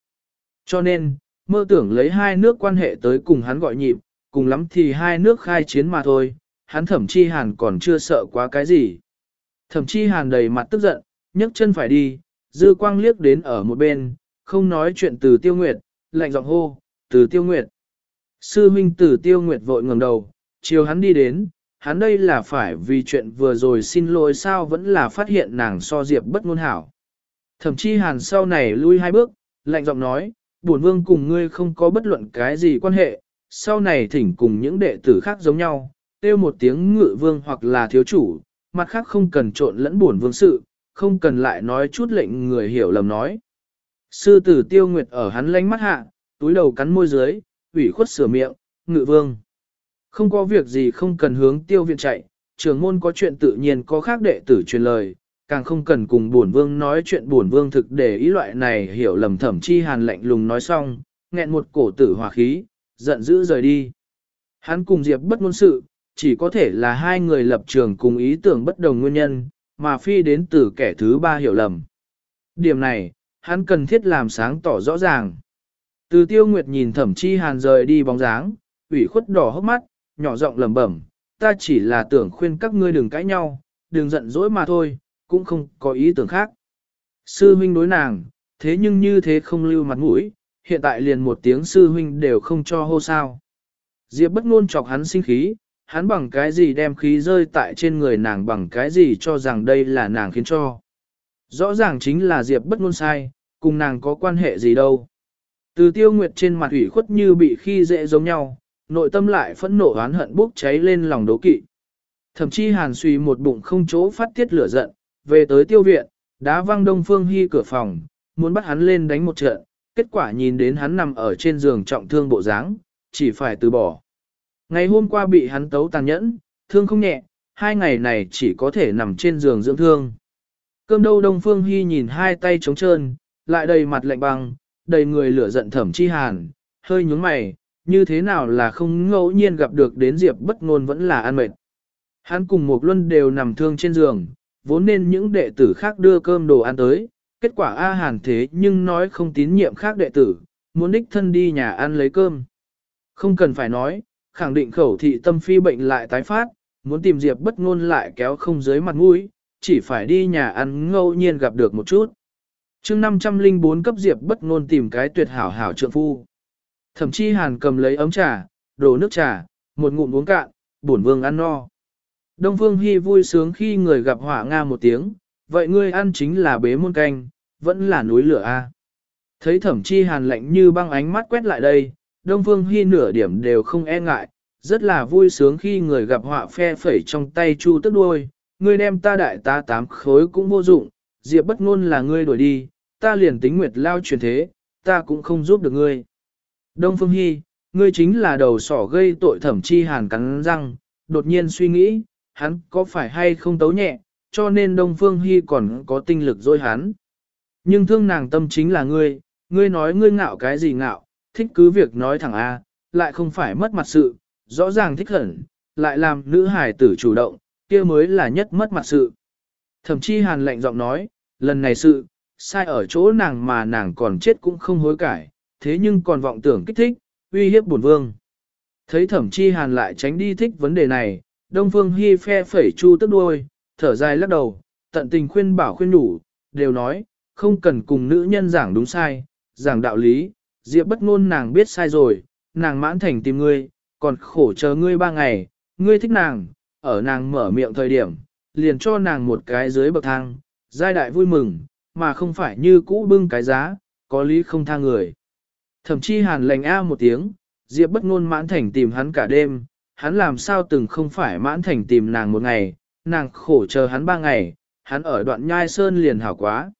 Speaker 1: Cho nên, mơ tưởng lấy hai nước quan hệ tới cùng hắn gọi nhịp, cùng lắm thì hai nước khai chiến mà thôi, hắn thậm chi hàn còn chưa sợ quá cái gì. Thẩm chi hàn đầy mặt tức giận, nhấc chân phải đi, dư quang liếc đến ở một bên, không nói chuyện từ tiêu nguyệt, lạnh giọng hô, từ tiêu nguyệt. Sư huynh từ tiêu nguyệt vội ngẩng đầu, chiều hắn đi đến, hắn đây là phải vì chuyện vừa rồi xin lỗi sao vẫn là phát hiện nàng so diệp bất ngôn hảo. Thậm chí hàn sau này lui hai bước, lạnh giọng nói, bổn vương cùng ngươi không có bất luận cái gì quan hệ, sau này thỉnh cùng những đệ tử khác giống nhau, tiêu một tiếng ngự vương hoặc là thiếu chủ, mặt khác không cần trộn lẫn buồn vương sự, không cần lại nói chút lệnh người hiểu lầm nói. Sư tử tiêu nguyệt ở hắn lánh mắt hạ, túi đầu cắn môi dưới, ủy khuất sửa miệng, ngự vương. Không có việc gì không cần hướng tiêu viện chạy, trường môn có chuyện tự nhiên có khác đệ tử truyền lời, càng không cần cùng bổn vương nói chuyện bổn vương thực để ý loại này hiểu lầm thẩm chi hàn lạnh lùng nói xong, nghẹn một cổ tử hòa khí, giận dữ rời đi. Hắn cùng Diệp bất ngôn sự, chỉ có thể là hai người lập trường cùng ý tưởng bất đồng nguyên nhân, mà phi đến từ kẻ thứ ba hiểu lầm. Điểm này, hắn cần thiết làm sáng tỏ rõ ràng. Từ tiêu nguyệt nhìn thẩm chi hàn rời đi bóng dáng, ủy khuất đỏ hốc mắt, nhỏ giọng lẩm bẩm, ta chỉ là tưởng khuyên các ngươi đừng cãi nhau, đừng giận dỗi mà thôi, cũng không có ý tưởng khác. Sư huynh đối nàng, thế nhưng như thế không lưu mặt mũi, hiện tại liền một tiếng sư huynh đều không cho hô sao. Diệp bất ngôn chọc hắn sinh khí, hắn bằng cái gì đem khí rơi tại trên người nàng bằng cái gì cho rằng đây là nàng khiến cho. Rõ ràng chính là Diệp bất ngôn sai, cùng nàng có quan hệ gì đâu. Từ tiêu nguyệt trên mặt ủy khuất như bị khi dễ giống nhau, nội tâm lại phẫn nộ oán hận bốc cháy lên lòng đố kỵ. Thậm chí hàn suy một bụng không chỗ phát tiết lửa giận, về tới tiêu viện, đá văng đông phương hy cửa phòng, muốn bắt hắn lên đánh một trận, kết quả nhìn đến hắn nằm ở trên giường trọng thương bộ dáng, chỉ phải từ bỏ. Ngày hôm qua bị hắn tấu tàn nhẫn, thương không nhẹ, hai ngày này chỉ có thể nằm trên giường dưỡng thương. Cơm đâu Đông Phương Hy nhìn hai tay trống trơn, lại đầy mặt lạnh băng, đầy người lửa giận thẩm chi hàn, hơi nhướng mày, như thế nào là không ngẫu nhiên gặp được đến Diệp bất ngôn vẫn là an mệt. Hắn cùng một luân đều nằm thương trên giường, vốn nên những đệ tử khác đưa cơm đồ ăn tới, kết quả A Hàn thế nhưng nói không tín nhiệm khác đệ tử, muốn đích thân đi nhà ăn lấy cơm. Không cần phải nói, khẳng định khẩu thị tâm phi bệnh lại tái phát, muốn tìm Diệp bất ngôn lại kéo không dưới mặt mũi, chỉ phải đi nhà ăn ngẫu nhiên gặp được một chút. Chương 504 cấp Diệp bất ngôn tìm cái tuyệt hảo hảo trượng phu. Thẩm Chi Hàn cầm lấy ấm trà, đổ nước trà, một ngụm uống cạn, bổn vương ăn no. Đông Phương Hi vui sướng khi người gặp hỏa nga một tiếng, vậy ngươi ăn chính là bế môn canh, vẫn là núi lửa a. Thấy Thẩm Chi Hàn lạnh như băng ánh mắt quét lại đây, Đông Phương Hi nửa điểm đều không e ngại, rất là vui sướng khi người gặp họa phe phẩy trong tay chu tức đuôi, ngươi đem ta đại ta tám khối cũng vô dụng, Diệp bất ngôn là ngươi đuổi đi, ta liền tính nguyệt lao truyền thế, ta cũng không giúp được ngươi. Đông Phương Hi, ngươi chính là đầu sỏ gây tội thẩm chi hàn cắn răng, đột nhiên suy nghĩ, hắn có phải hay không tấu nhẹ, cho nên Đông Phương Hi còn có tinh lực dối hắn. Nhưng thương nàng tâm chính là ngươi, ngươi nói ngươi ngạo cái gì ngạo, thích cứ việc nói thẳng A, lại không phải mất mặt sự, rõ ràng thích hẳn, lại làm nữ hải tử chủ động, kia mới là nhất mất mặt sự. Thậm chí hàn lạnh giọng nói, lần này sự, sai ở chỗ nàng mà nàng còn chết cũng không hối cải, thế nhưng còn vọng tưởng kích thích, uy hiếp bổn vương. Thấy thẩm chi hàn lại tránh đi thích vấn đề này, Đông Phương Hi phe phẩy chu tức đuôi, thở dài lắc đầu, tận tình khuyên bảo khuyên nhủ, đều nói, không cần cùng nữ nhân giảng đúng sai, giảng đạo lý, Diệp bất ngôn nàng biết sai rồi, nàng mãn thành tìm ngươi, còn khổ chờ ngươi ba ngày, ngươi thích nàng, ở nàng mở miệng thời điểm, liền cho nàng một cái dưới bậc thang, giai đại vui mừng, mà không phải như cũ bưng cái giá, có lý không tha người. Thậm chí hàn lành a một tiếng, Diệp bất ngôn mãn thành tìm hắn cả đêm, hắn làm sao từng không phải mãn thành tìm nàng một ngày, nàng khổ chờ hắn ba ngày, hắn ở đoạn nhai sơn liền hảo quá.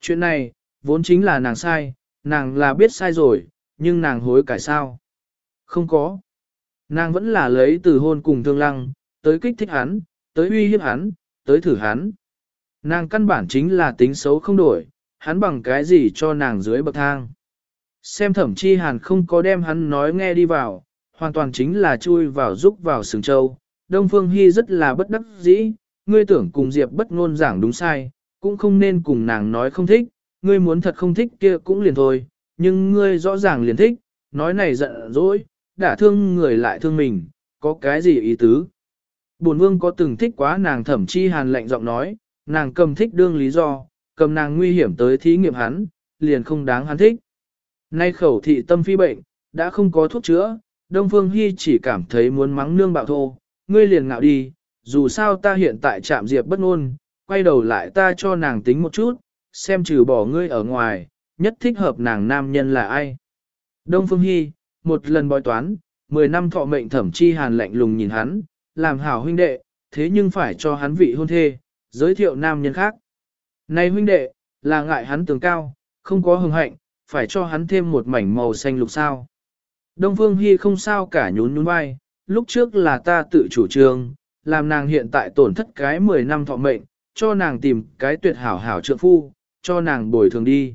Speaker 1: Chuyện này, vốn chính là nàng sai, nàng là biết sai rồi, nhưng nàng hối cải sao? Không có. Nàng vẫn là lấy từ hôn cùng thương lăng, tới kích thích hắn, tới uy hiếp hắn, tới thử hắn. Nàng căn bản chính là tính xấu không đổi, hắn bằng cái gì cho nàng dưới bậc thang. Xem thẩm chi hàn không có đem hắn nói nghe đi vào, hoàn toàn chính là chui vào giúp vào sừng châu. Đông Phương Hy rất là bất đắc dĩ, ngươi tưởng cùng Diệp bất ngôn giảng đúng sai, cũng không nên cùng nàng nói không thích, ngươi muốn thật không thích kia cũng liền thôi, nhưng ngươi rõ ràng liền thích, nói này giận dỗi, đã thương người lại thương mình, có cái gì ý tứ. Bổn vương có từng thích quá nàng thẩm chi hàn lạnh giọng nói, nàng cầm thích đương lý do, cầm nàng nguy hiểm tới thí nghiệm hắn, liền không đáng hắn thích. Nay khẩu thị tâm phi bệnh, đã không có thuốc chữa, Đông Phương Hy chỉ cảm thấy muốn mắng nương bạo thô, ngươi liền ngạo đi, dù sao ta hiện tại chạm diệp bất ngôn, quay đầu lại ta cho nàng tính một chút, xem trừ bỏ ngươi ở ngoài, nhất thích hợp nàng nam nhân là ai. Đông Phương Hy, một lần bói toán, 10 năm thọ mệnh thẩm chi hàn lạnh lùng nhìn hắn, làm hảo huynh đệ, thế nhưng phải cho hắn vị hôn thê, giới thiệu nam nhân khác. Này huynh đệ, là ngại hắn tường cao, không có hồng hạnh, phải cho hắn thêm một mảnh màu xanh lục sao. Đông Phương Hy không sao cả nhún nhún vai, lúc trước là ta tự chủ trương, làm nàng hiện tại tổn thất cái 10 năm thọ mệnh, cho nàng tìm cái tuyệt hảo hảo trượng phu, cho nàng bồi thường đi.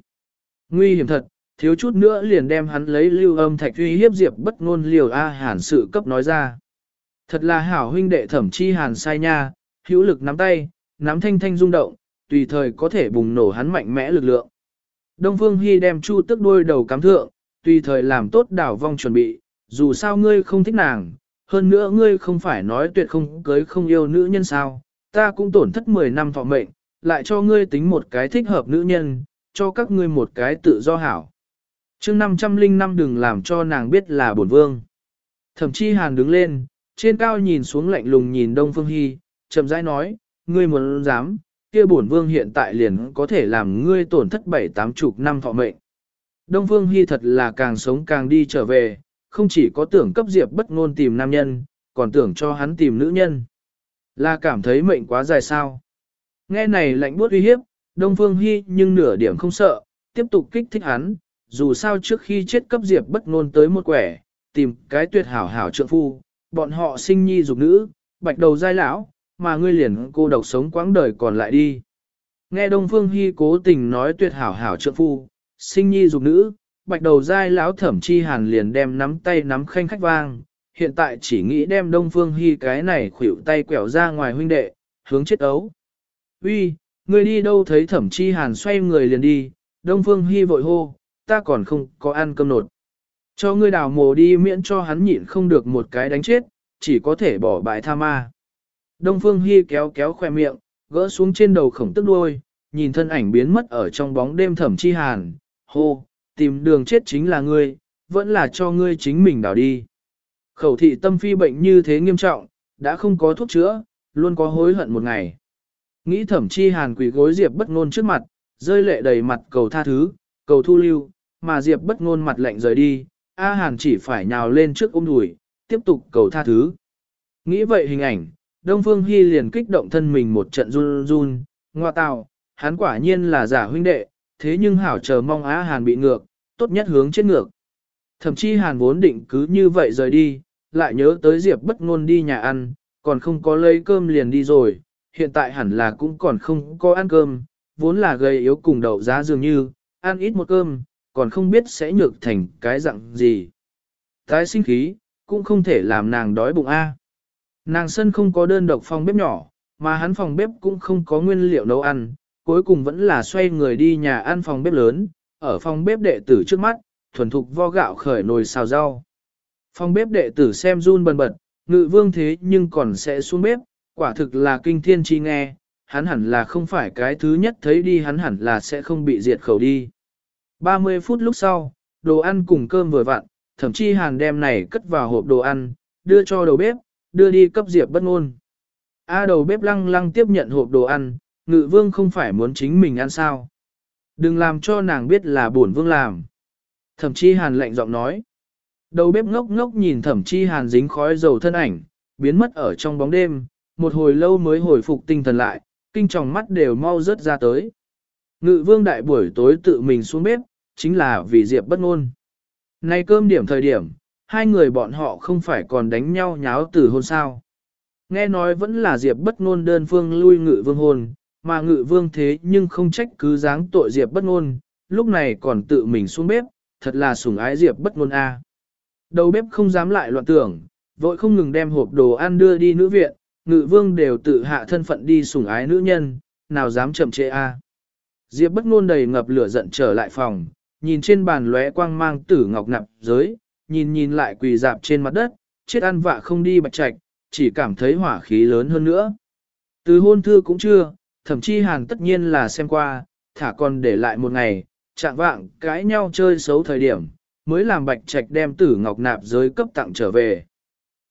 Speaker 1: Nguy hiểm thật, thiếu chút nữa liền đem hắn lấy lưu âm thạch uy hiếp diệp bất ngôn liều A hàn sự cấp nói ra. Thật là hảo huynh đệ thẩm chi hàn sai nha, hữu lực nắm tay, nắm thanh thanh rung động, tùy thời có thể bùng nổ hắn mạnh mẽ lực lượng. Đông Phương Hy đem chu tức đôi đầu cắm thượng, tùy thời làm tốt đảo vong chuẩn bị, dù sao ngươi không thích nàng, hơn nữa ngươi không phải nói tuyệt không cưới không yêu nữ nhân sao, ta cũng tổn thất 10 năm thọ mệnh, lại cho ngươi tính một cái thích hợp nữ nhân, cho các ngươi một cái tự do hảo. chương 505 đừng làm cho nàng biết là bổn vương. Thẩm chi hàn đứng lên, trên cao nhìn xuống lạnh lùng nhìn Đông Phương Hy, chậm rãi nói, ngươi muốn dám, kia bổn vương hiện tại liền có thể làm ngươi tổn thất bảy tám chục năm thọ mệnh. Đông Phương Hy thật là càng sống càng đi trở về, không chỉ có tưởng cấp diệp bất ngôn tìm nam nhân, còn tưởng cho hắn tìm nữ nhân. Là cảm thấy mệnh quá dài sao. Nghe này lạnh buốt uy hiếp, Đông Phương Hy nhưng nửa điểm không sợ, tiếp tục kích thích hắn, dù sao trước khi chết cấp diệp bất ngôn tới một quẻ, tìm cái tuyệt hảo hảo trượng phu, bọn họ sinh nhi dục nữ, bạch đầu giai lão, mà ngươi liền cô độc sống quãng đời còn lại đi. Nghe Đông Phương Hy cố tình nói tuyệt hảo hảo trượng phu, sinh nhi dục nữ, bạch đầu dai lão thẩm chi hàn liền đem nắm tay nắm khanh khách vang, hiện tại chỉ nghĩ đem Đông Phương Hy cái này khuỷu tay quẹo ra ngoài huynh đệ, hướng chết ấu. Uy, ngươi đi đâu thấy thẩm chi hàn xoay người liền đi, Đông Phương Hy vội hô, ta còn không có ăn cơm nột. Cho ngươi đào mồ đi miễn cho hắn nhịn không được một cái đánh chết, chỉ có thể bỏ bài tha ma. Đông Phương Hi kéo kéo khoe miệng, gỡ xuống trên đầu khổng tức đuôi, nhìn thân ảnh biến mất ở trong bóng đêm thẩm chi hàn, hô, tìm đường chết chính là ngươi, vẫn là cho ngươi chính mình đào đi. Khẩu thị tâm phi bệnh như thế nghiêm trọng, đã không có thuốc chữa, luôn có hối hận một ngày. Nghĩ thẩm chi hàn quỷ gối Diệp bất ngôn trước mặt, rơi lệ đầy mặt cầu tha thứ, cầu thu lưu, mà Diệp bất ngôn mặt lạnh rời đi, A hàn chỉ phải nhào lên trước ôm đùi, tiếp tục cầu tha thứ. Nghĩ vậy hình ảnh, Đông Phương Hy liền kích động thân mình một trận run run, ngoa tào, hắn quả nhiên là giả huynh đệ, thế nhưng hảo chờ mong Á Hàn bị ngược, tốt nhất hướng chết ngược. Thậm chí Hàn vốn định cứ như vậy rời đi, lại nhớ tới Diệp bất ngôn đi nhà ăn, còn không có lấy cơm liền đi rồi, hiện tại hẳn là cũng còn không có ăn cơm, vốn là gầy yếu cùng đậu giá dường như, ăn ít một cơm, còn không biết sẽ nhược thành cái dạng gì. Tái sinh khí, cũng không thể làm nàng đói bụng A. Nàng sân không có đơn độc phòng bếp nhỏ, mà hắn phòng bếp cũng không có nguyên liệu nấu ăn, cuối cùng vẫn là xoay người đi nhà ăn phòng bếp lớn, ở phòng bếp đệ tử trước mắt, thuần thục vo gạo khởi nồi xào rau. Phòng bếp đệ tử xem run bần bật, ngự vương thế nhưng còn sẽ xuống bếp, quả thực là kinh thiên chi nghe, hắn hẳn là không phải cái thứ nhất thấy đi hắn hẳn là sẽ không bị diệt khẩu đi. 30 phút lúc sau, đồ ăn cùng cơm vừa vặn, thậm chí hàn đem này cất vào hộp đồ ăn, đưa cho đầu bếp, đưa đi cấp diệp bất ngôn. A đầu bếp lăng lăng tiếp nhận hộp đồ ăn, ngự vương không phải muốn chính mình ăn sao. Đừng làm cho nàng biết là bổn vương làm. Thẩm chi hàn lạnh giọng nói. Đầu bếp ngốc ngốc nhìn thẩm chi hàn dính khói dầu thân ảnh, biến mất ở trong bóng đêm, một hồi lâu mới hồi phục tinh thần lại, kinh tròng mắt đều mau rớt ra tới. Ngự vương đại buổi tối tự mình xuống bếp, chính là vì diệp bất ngôn. Nay cơm điểm thời điểm, hai người bọn họ không phải còn đánh nhau nháo từ hôn sao. Nghe nói vẫn là diệp bất ngôn đơn phương lui ngự vương hôn, mà ngự vương thế nhưng không trách cứ dáng tội diệp bất ngôn, lúc này còn tự mình xuống bếp, thật là sủng ái diệp bất ngôn a. Đầu bếp không dám lại loạn tưởng, vội không ngừng đem hộp đồ ăn đưa đi nữ viện, ngự vương đều tự hạ thân phận đi sủng ái nữ nhân, nào dám chậm trễ a. Diệp bất ngôn đầy ngập lửa giận trở lại phòng, nhìn trên bàn lóe quang mang tử ngọc nạp giới, nhìn nhìn lại quỳ dạp trên mặt đất, chết ăn vạ không đi bạch trạch, chỉ cảm thấy hỏa khí lớn hơn nữa. Từ hôn thư cũng chưa, thậm chí hàn tất nhiên là xem qua, thả còn để lại một ngày, chạm vạng, cãi nhau chơi xấu thời điểm, mới làm bạch trạch đem tử ngọc nạp giới cấp tặng trở về.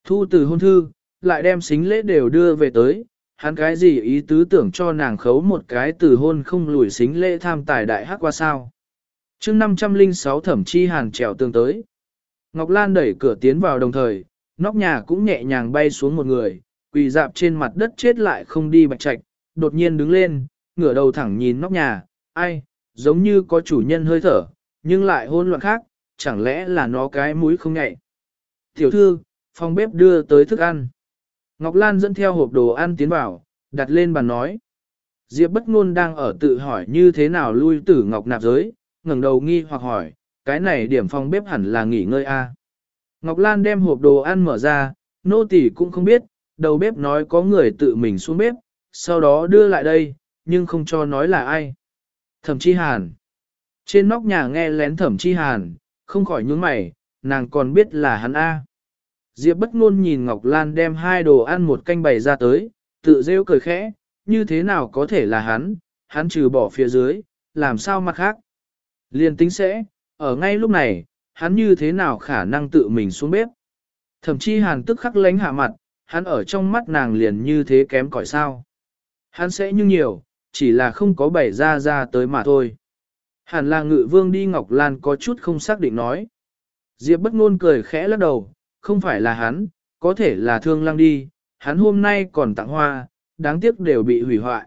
Speaker 1: Thu từ hôn thư, lại đem xính lễ đều đưa về tới, hắn cái gì ý tứ tưởng cho nàng khấu một cái từ hôn không lùi xính lễ tham tài đại hát qua sao. chương 506 thẩm chi hàn trèo tương tới. Ngọc Lan đẩy cửa tiến vào đồng thời, nóc nhà cũng nhẹ nhàng bay xuống một người, quỳ dạp trên mặt đất chết lại không đi bạch trạch, đột nhiên đứng lên, ngửa đầu thẳng nhìn nóc nhà, ai, giống như có chủ nhân hơi thở, nhưng lại hôn loạn khác, chẳng lẽ là nó cái mũi không nhạy. Tiểu thư, phòng bếp đưa tới thức ăn. Ngọc Lan dẫn theo hộp đồ ăn tiến vào, đặt lên bàn nói. Diệp bất ngôn đang ở tự hỏi như thế nào lui tử Ngọc nạp giới, ngẩng đầu nghi hoặc hỏi, cái này điểm phòng bếp hẳn là nghỉ ngơi a. Ngọc Lan đem hộp đồ ăn mở ra, nô tỳ cũng không biết, đầu bếp nói có người tự mình xuống bếp, sau đó đưa lại đây, nhưng không cho nói là ai. Thẩm chi hàn. Trên nóc nhà nghe lén thẩm chi hàn, không khỏi nhướng mày, nàng còn biết là hắn A. Diệp bất ngôn nhìn Ngọc Lan đem hai đồ ăn một canh bày ra tới, tự rêu cười khẽ, như thế nào có thể là hắn, hắn trừ bỏ phía dưới, làm sao mặt khác. Liên tính sẽ, ở ngay lúc này, hắn như thế nào khả năng tự mình xuống bếp. Thậm chí hàn tức khắc lánh hạ mặt, hắn ở trong mắt nàng liền như thế kém cỏi sao. Hắn sẽ như nhiều, chỉ là không có bảy ra ra tới mà thôi. Hẳn là ngự vương đi Ngọc Lan có chút không xác định nói. Diệp bất ngôn cười khẽ lắc đầu, không phải là hắn, có thể là thương lăng đi, hắn hôm nay còn tặng hoa, đáng tiếc đều bị hủy hoại.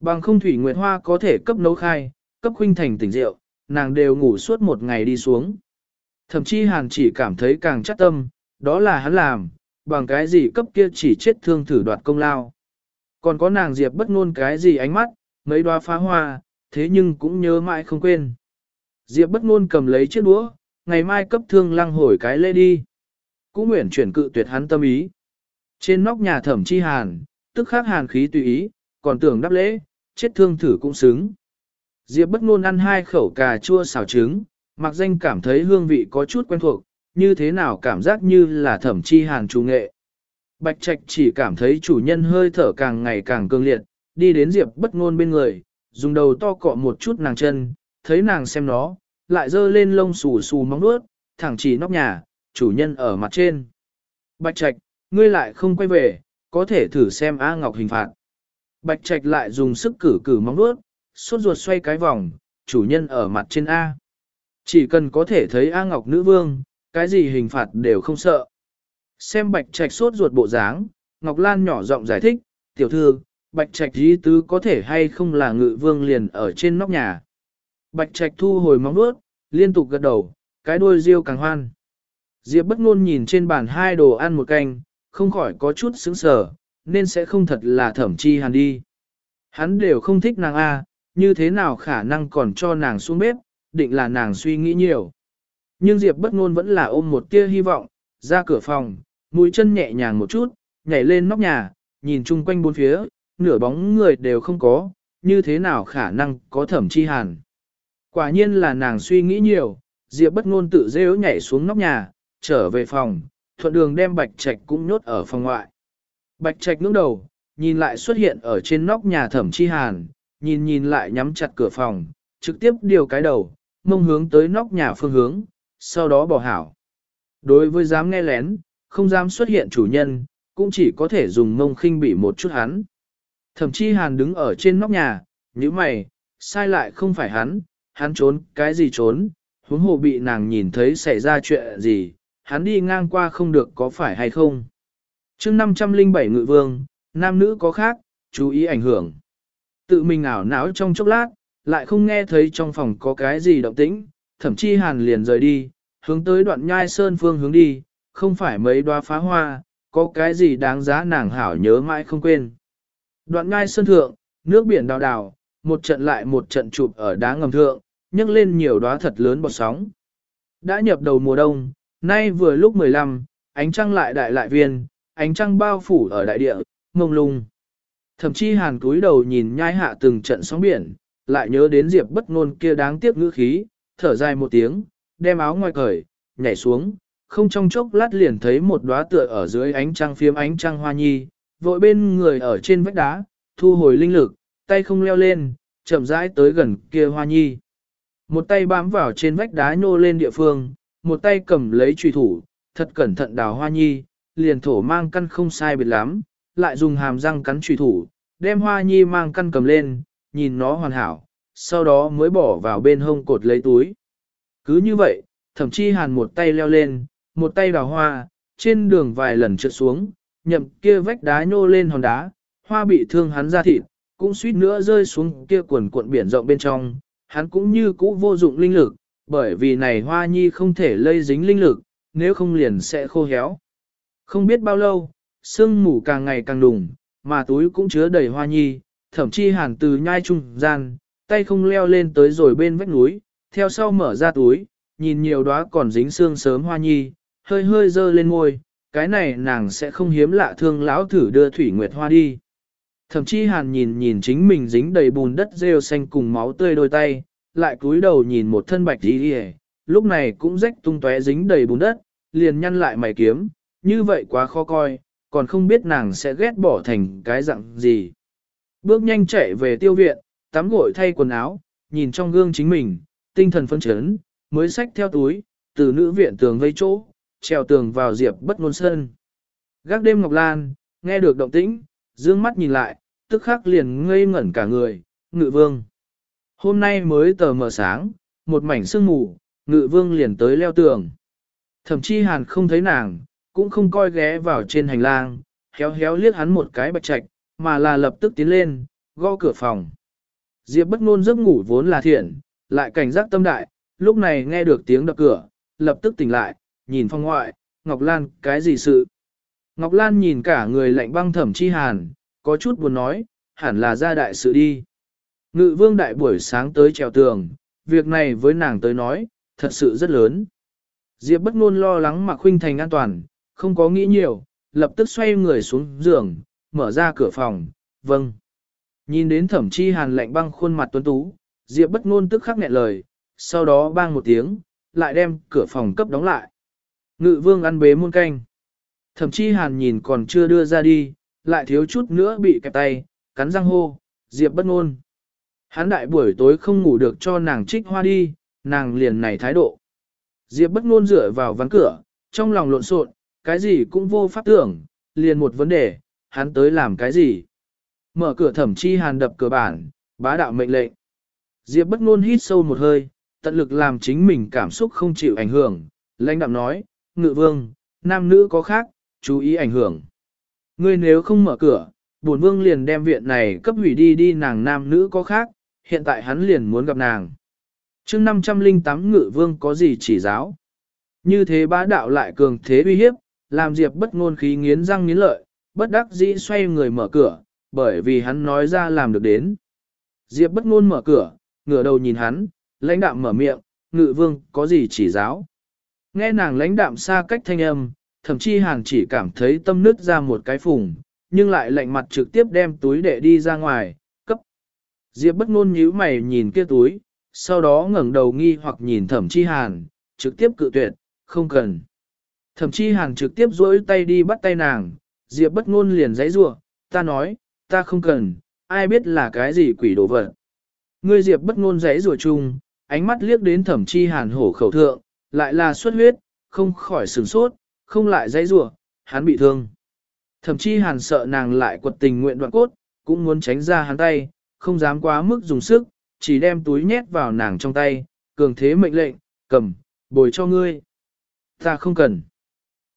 Speaker 1: Bằng không thủy nguyệt hoa có thể cấp nấu khai, cấp huynh thành tỉnh rượu, nàng đều ngủ suốt một ngày đi xuống. Thậm chí hàn chỉ cảm thấy càng chắc tâm, đó là hắn làm, bằng cái gì cấp kia chỉ chết thương thử đoạt công lao. Còn có nàng diệp bất ngôn cái gì ánh mắt, mấy đoá phá hoa, thế nhưng cũng nhớ mãi không quên. Diệp bất ngôn cầm lấy chiếc đũa, ngày mai cấp thương lăng hồi cái lê đi. Cũng nguyện chuyển cự tuyệt hắn tâm ý. Trên nóc nhà thẩm chi hàn, tức khắc hàn khí tùy ý, còn tưởng đáp lễ, chết thương thử cũng xứng. Diệp bất ngôn ăn hai khẩu cà chua xào trứng, mặc danh cảm thấy hương vị có chút quen thuộc, như thế nào cảm giác như là thẩm chi hàn chủ nghệ. Bạch Trạch chỉ cảm thấy chủ nhân hơi thở càng ngày càng cương liệt, đi đến Diệp bất ngôn bên người, dùng đầu to cọ một chút nàng chân, thấy nàng xem nó, lại dơ lên lông xù xù móng nuốt, thẳng chỉ nóc nhà, chủ nhân ở mặt trên. Bạch Trạch, ngươi lại không quay về, có thể thử xem A Ngọc hình phạt. Bạch Trạch lại dùng sức cử cử móng nuốt, suốt ruột xoay cái vòng, chủ nhân ở mặt trên A. Chỉ cần có thể thấy A Ngọc nữ vương, cái gì hình phạt đều không sợ. Xem Bạch Trạch suốt ruột bộ dáng, Ngọc Lan nhỏ giọng giải thích, tiểu thư, Bạch Trạch ý tứ có thể hay không là ngự vương liền ở trên nóc nhà. Bạch Trạch thu hồi móng nuốt, liên tục gật đầu, cái đuôi riêu càng hoan. Diệp bất ngôn nhìn trên bàn hai đồ ăn một canh, không khỏi có chút sững sờ, nên sẽ không thật là thẩm chi hàn đi. Hắn đều không thích nàng A, như thế nào khả năng còn cho nàng xuống bếp, định là nàng suy nghĩ nhiều. Nhưng Diệp bất ngôn vẫn là ôm một tia hy vọng, ra cửa phòng, mũi chân nhẹ nhàng một chút, nhảy lên nóc nhà, nhìn chung quanh bốn phía, nửa bóng người đều không có, như thế nào khả năng có thẩm chi hàn. Quả nhiên là nàng suy nghĩ nhiều, Diệp bất ngôn tự rêu nhảy xuống nóc nhà, trở về phòng, thuận đường đem Bạch Trạch cũng nhốt ở phòng ngoại. Bạch Trạch ngước đầu, nhìn lại xuất hiện ở trên nóc nhà thẩm chi hàn, nhìn nhìn lại nhắm chặt cửa phòng, trực tiếp điều cái đầu, mông hướng tới nóc nhà phương hướng, sau đó bỏ hảo. Đối với dám nghe lén, không dám xuất hiện chủ nhân, cũng chỉ có thể dùng mông khinh bị một chút hắn. thậm chí hàn đứng ở trên nóc nhà, như mày, sai lại không phải hắn, hắn trốn cái gì trốn, huống hồ bị nàng nhìn thấy xảy ra chuyện gì, hắn đi ngang qua không được có phải hay không. chương 507 ngự vương, nam nữ có khác, chú ý ảnh hưởng. Tự mình ảo não trong chốc lát, lại không nghe thấy trong phòng có cái gì động tĩnh, thậm chí hàn liền rời đi, hướng tới đoạn nhai sơn phương hướng đi, không phải mấy đoá phá hoa, có cái gì đáng giá nàng hảo nhớ mãi không quên. Đoạn nhai sơn thượng, nước biển đào đào, một trận lại một trận chụp ở đá ngầm thượng, nhấc lên nhiều đóa thật lớn bọt sóng. Đã nhập đầu mùa đông, nay vừa lúc 15, ánh trăng lại đại lại viên, ánh trăng bao phủ ở đại địa, mông lung. Thậm chí hàn cúi đầu nhìn nhai hạ từng trận sóng biển, lại nhớ đến Diệp bất ngôn kia đáng tiếc ngữ khí, thở dài một tiếng, đem áo ngoài cởi, nhảy xuống, không trong chốc lát liền thấy một đóa tựa ở dưới ánh trăng phiếm ánh trăng hoa nhi, vội bên người ở trên vách đá, thu hồi linh lực, tay không leo lên, chậm rãi tới gần kia hoa nhi. Một tay bám vào trên vách đá nhô lên địa phương, một tay cầm lấy truy thủ, thật cẩn thận đào hoa nhi, liền thổ mang căn không sai biệt lắm, lại dùng hàm răng cắn truy thủ, đem hoa nhi mang căn cầm lên, nhìn nó hoàn hảo, sau đó mới bỏ vào bên hông cột lấy túi. Cứ như vậy, thậm chí hàn một tay leo lên, một tay đào hoa, trên đường vài lần trượt xuống, nhậm kia vách đá nhô lên hòn đá, hoa bị thương hắn ra thịt, cũng suýt nữa rơi xuống kia quần cuộn biển rộng bên trong, hắn cũng như cũ vô dụng linh lực, bởi vì này hoa nhi không thể lây dính linh lực, nếu không liền sẽ khô héo. Không biết bao lâu, sương mù càng ngày càng đùng, mà túi cũng chứa đầy hoa nhi, thậm chí hàn từ nhai trung gian, tay không leo lên tới rồi bên vách núi, theo sau mở ra túi, nhìn nhiều đóa còn dính xương sớm hoa nhi, hơi hơi dơ lên môi, cái này nàng sẽ không hiếm lạ thương lão thử đưa thủy nguyệt hoa đi. Thậm chí hàn nhìn nhìn chính mình dính đầy bùn đất rêu xanh cùng máu tươi đôi tay, lại cúi đầu nhìn một thân bạch đi đi lúc này cũng rách tung tóe dính đầy bùn đất, liền nhăn lại mày kiếm, như vậy quá khó coi, còn không biết nàng sẽ ghét bỏ thành cái dạng gì. Bước nhanh chạy về tiêu viện, tắm gội thay quần áo, nhìn trong gương chính mình, tinh thần phân chấn, mới xách theo túi, từ nữ viện tường vây chỗ, trèo tường vào diệp bất ngôn sơn. Gác đêm Ngọc Lan, nghe được động tĩnh, dương mắt nhìn lại, tức khắc liền ngây ngẩn cả người, ngự vương. Hôm nay mới tờ mờ sáng, một mảnh sương mù, ngự vương liền tới leo tường. Thậm chí hàn không thấy nàng, cũng không coi ghé vào trên hành lang, héo héo liếc hắn một cái bạch trạch, mà là lập tức tiến lên, gõ cửa phòng. Diệp bất ngôn giấc ngủ vốn là thiện, lại cảnh giác tâm đại, lúc này nghe được tiếng đập cửa, lập tức tỉnh lại, nhìn phong ngoại, Ngọc Lan, cái gì sự? Ngọc Lan nhìn cả người lạnh băng thẩm chi hàn, có chút buồn nói, hẳn là ra đại sự đi. Ngự vương đại buổi sáng tới trèo tường, việc này với nàng tới nói, thật sự rất lớn. Diệp bất ngôn lo lắng mà khuynh thành an toàn, không có nghĩ nhiều, lập tức xoay người xuống giường, mở ra cửa phòng, vâng. Nhìn đến thẩm chi hàn lạnh băng khuôn mặt tuấn tú, Diệp bất ngôn tức khắc nghẹn lời, sau đó bang một tiếng, lại đem cửa phòng cấp đóng lại. Ngự vương ăn bế muôn canh. Thẩm chi hàn nhìn còn chưa đưa ra đi, lại thiếu chút nữa bị kẹp tay, cắn răng hô, Diệp bất ngôn. Hắn đại buổi tối không ngủ được cho nàng trích hoa đi, nàng liền này thái độ. Diệp bất ngôn dựa vào ván cửa, trong lòng lộn xộn, cái gì cũng vô pháp tưởng, liền một vấn đề, hắn tới làm cái gì. Mở cửa thẩm chi hàn đập cửa bản, bá đạo mệnh lệnh. Diệp bất ngôn hít sâu một hơi, tận lực làm chính mình cảm xúc không chịu ảnh hưởng, lãnh đạm nói, ngự vương, nam nữ có khác, chú ý ảnh hưởng. Ngươi nếu không mở cửa, bổn vương liền đem viện này cấp hủy đi đi nàng nam nữ có khác, hiện tại hắn liền muốn gặp nàng. chương 508 ngự vương có gì chỉ giáo. Như thế bá đạo lại cường thế uy hiếp, làm Diệp bất ngôn khí nghiến răng nghiến lợi, bất đắc dĩ xoay người mở cửa, bởi vì hắn nói ra làm được đến. Diệp bất ngôn mở cửa, ngửa đầu nhìn hắn, lãnh đạm mở miệng, ngự vương có gì chỉ giáo. Nghe nàng lãnh đạm xa cách thanh âm, thậm chí hàn chỉ cảm thấy tâm nứt ra một cái phùng, nhưng lại lạnh mặt trực tiếp đem túi đệ đi ra ngoài, cấp. Diệp bất ngôn nhíu mày nhìn kia túi, sau đó ngẩng đầu nghi hoặc nhìn thẩm chi hàn, trực tiếp cự tuyệt, không cần. Thẩm chi hàn trực tiếp duỗi tay đi bắt tay nàng, Diệp bất ngôn liền giãy giụa, ta nói, ta không cần, ai biết là cái gì quỷ đồ vật. Ngươi Diệp bất ngôn giãy giụa chung, ánh mắt liếc đến thẩm chi hàn hổ khẩu thượng, lại là xuất huyết, không khỏi sửng sốt, không lại giãy giụa, hắn bị thương. Thẩm chi hàn sợ nàng lại quật tình nguyện đoạn cốt, cũng muốn tránh ra hắn tay, không dám quá mức dùng sức, chỉ đem túi nhét vào nàng trong tay, cường thế mệnh lệnh, cầm, bồi cho ngươi. Ta không cần.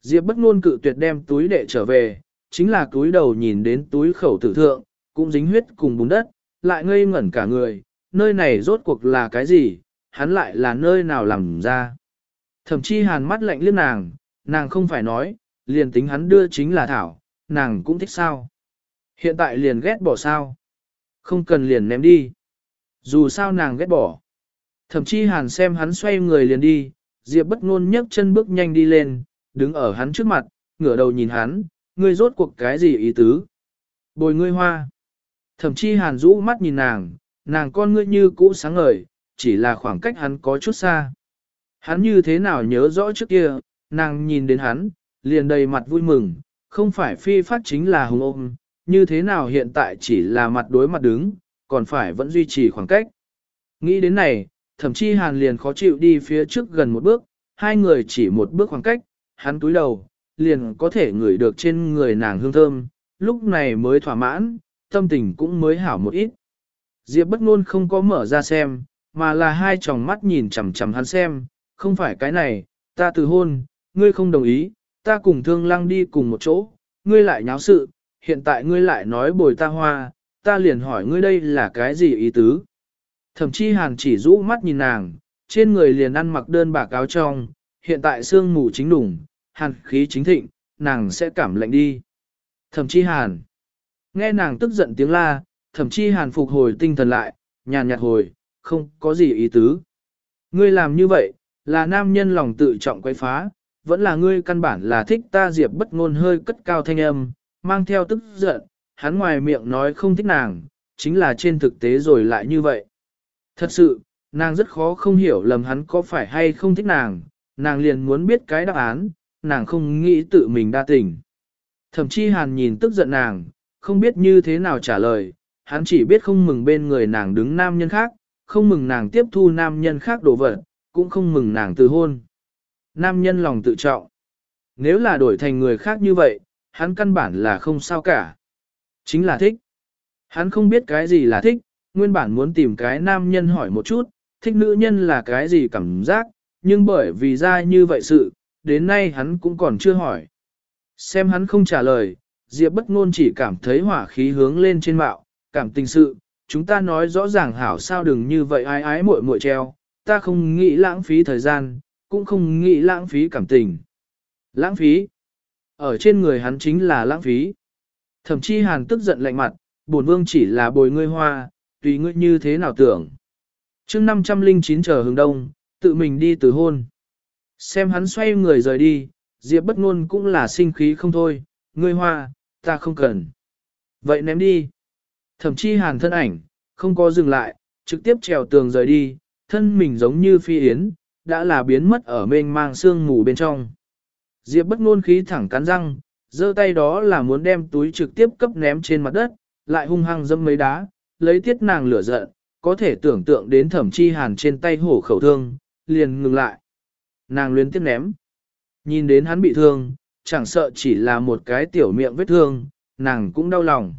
Speaker 1: Diệp bất ngôn cự tuyệt đem túi đệ trở về, chính là túi đầu nhìn đến túi khẩu tử thượng, cũng dính huyết cùng bùn đất, lại ngây ngẩn cả người, nơi này rốt cuộc là cái gì, hắn lại là nơi nào làm ra. Thậm chí hàn mắt lạnh liếc nàng, nàng không phải nói, liền tính hắn đưa chính là thảo, nàng cũng thích sao. Hiện tại liền ghét bỏ sao. Không cần liền ném đi. Dù sao nàng ghét bỏ. Thậm chí hàn xem hắn xoay người liền đi, Diệp bất ngôn nhấc chân bước nhanh đi lên, đứng ở hắn trước mặt, ngửa đầu nhìn hắn, ngươi rốt cuộc cái gì ý tứ? Bồi ngươi hoa. Thậm chí hàn rũ mắt nhìn nàng, nàng con ngươi như cũ sáng ngời, chỉ là khoảng cách hắn có chút xa. Hắn như thế nào nhớ rõ trước kia, nàng nhìn đến hắn, liền đầy mặt vui mừng, không phải phi phát chính là hùng ôm, như thế nào hiện tại chỉ là mặt đối mặt đứng, còn phải vẫn duy trì khoảng cách. Nghĩ đến này, thậm chí hàn liền khó chịu đi phía trước gần một bước, hai người chỉ một bước khoảng cách, hắn túi đầu, liền có thể ngửi được trên người nàng hương thơm, lúc này mới thỏa mãn, tâm tình cũng mới hảo một ít. Diệp bất ngôn không có mở ra xem, mà là hai tròng mắt nhìn chằm chằm hắn xem, không phải cái này, ta từ hôn, ngươi không đồng ý, ta cùng thương lăng đi cùng một chỗ, ngươi lại nháo sự, hiện tại ngươi lại nói bồi ta hoa, ta liền hỏi ngươi đây là cái gì ý tứ. Thậm chí hàn chỉ rũ mắt nhìn nàng, trên người liền ăn mặc đơn bạc áo trong, hiện tại sương mù chính đủng, hàn khí chính thịnh, nàng sẽ cảm lạnh đi. Thẩm Chi hàn, nghe nàng tức giận tiếng la, Thẩm Chi hàn phục hồi tinh thần lại, nhàn nhạt hồi, không có gì ý tứ. Ngươi làm như vậy, là nam nhân lòng tự trọng quay phá, vẫn là ngươi căn bản là thích ta diệp bất ngôn hơi cất cao thanh âm, mang theo tức giận, hắn ngoài miệng nói không thích nàng, chính là trên thực tế rồi lại như vậy. Thật sự, nàng rất khó không hiểu lầm hắn có phải hay không thích nàng, nàng liền muốn biết cái đáp án, nàng không nghĩ tự mình đa tình. Thậm chí hàn nhìn tức giận nàng, không biết như thế nào trả lời, hắn chỉ biết không mừng bên người nàng đứng nam nhân khác, không mừng nàng tiếp thu nam nhân khác đồ vật, cũng không mừng nàng từ hôn. Nam nhân lòng tự trọng. Nếu là đổi thành người khác như vậy, hắn căn bản là không sao cả. Chính là thích. Hắn không biết cái gì là thích, nguyên bản muốn tìm cái nam nhân hỏi một chút, thích nữ nhân là cái gì cảm giác, nhưng bởi vì ra như vậy sự, đến nay hắn cũng còn chưa hỏi. Xem hắn không trả lời, Diệp bất ngôn chỉ cảm thấy hỏa khí hướng lên trên mạo, cảm tình sự, chúng ta nói rõ ràng hảo sao đừng như vậy ai ái muội muội treo, ta không nghĩ lãng phí thời gian, cũng không nghĩ lãng phí cảm tình. Lãng phí. Ở trên người hắn chính là lãng phí. Thậm chí hàn tức giận lạnh mặt, bổn vương chỉ là bồi ngươi hoa, tùy ngươi như thế nào tưởng. chương 509 chờ hướng đông, tự mình đi từ hôn. Xem hắn xoay người rời đi, Diệp bất ngôn cũng là sinh khí không thôi, ngươi hoa, ta không cần. Vậy ném đi. Thẩm Chi hàn thân ảnh, không có dừng lại, trực tiếp trèo tường rời đi, thân mình giống như phi yến, đã là biến mất ở mênh mang sương mù bên trong. Diệp bất ngôn khí thẳng cắn răng, giơ tay đó là muốn đem túi trực tiếp cấp ném trên mặt đất, lại hung hăng dâm mấy đá, lấy tiết nàng lửa giận, có thể tưởng tượng đến thẩm chi hàn trên tay hổ khẩu thương, liền ngừng lại. Nàng luyến tiếp ném. Nhìn đến hắn bị thương, chẳng sợ chỉ là một cái tiểu miệng vết thương, nàng cũng đau lòng.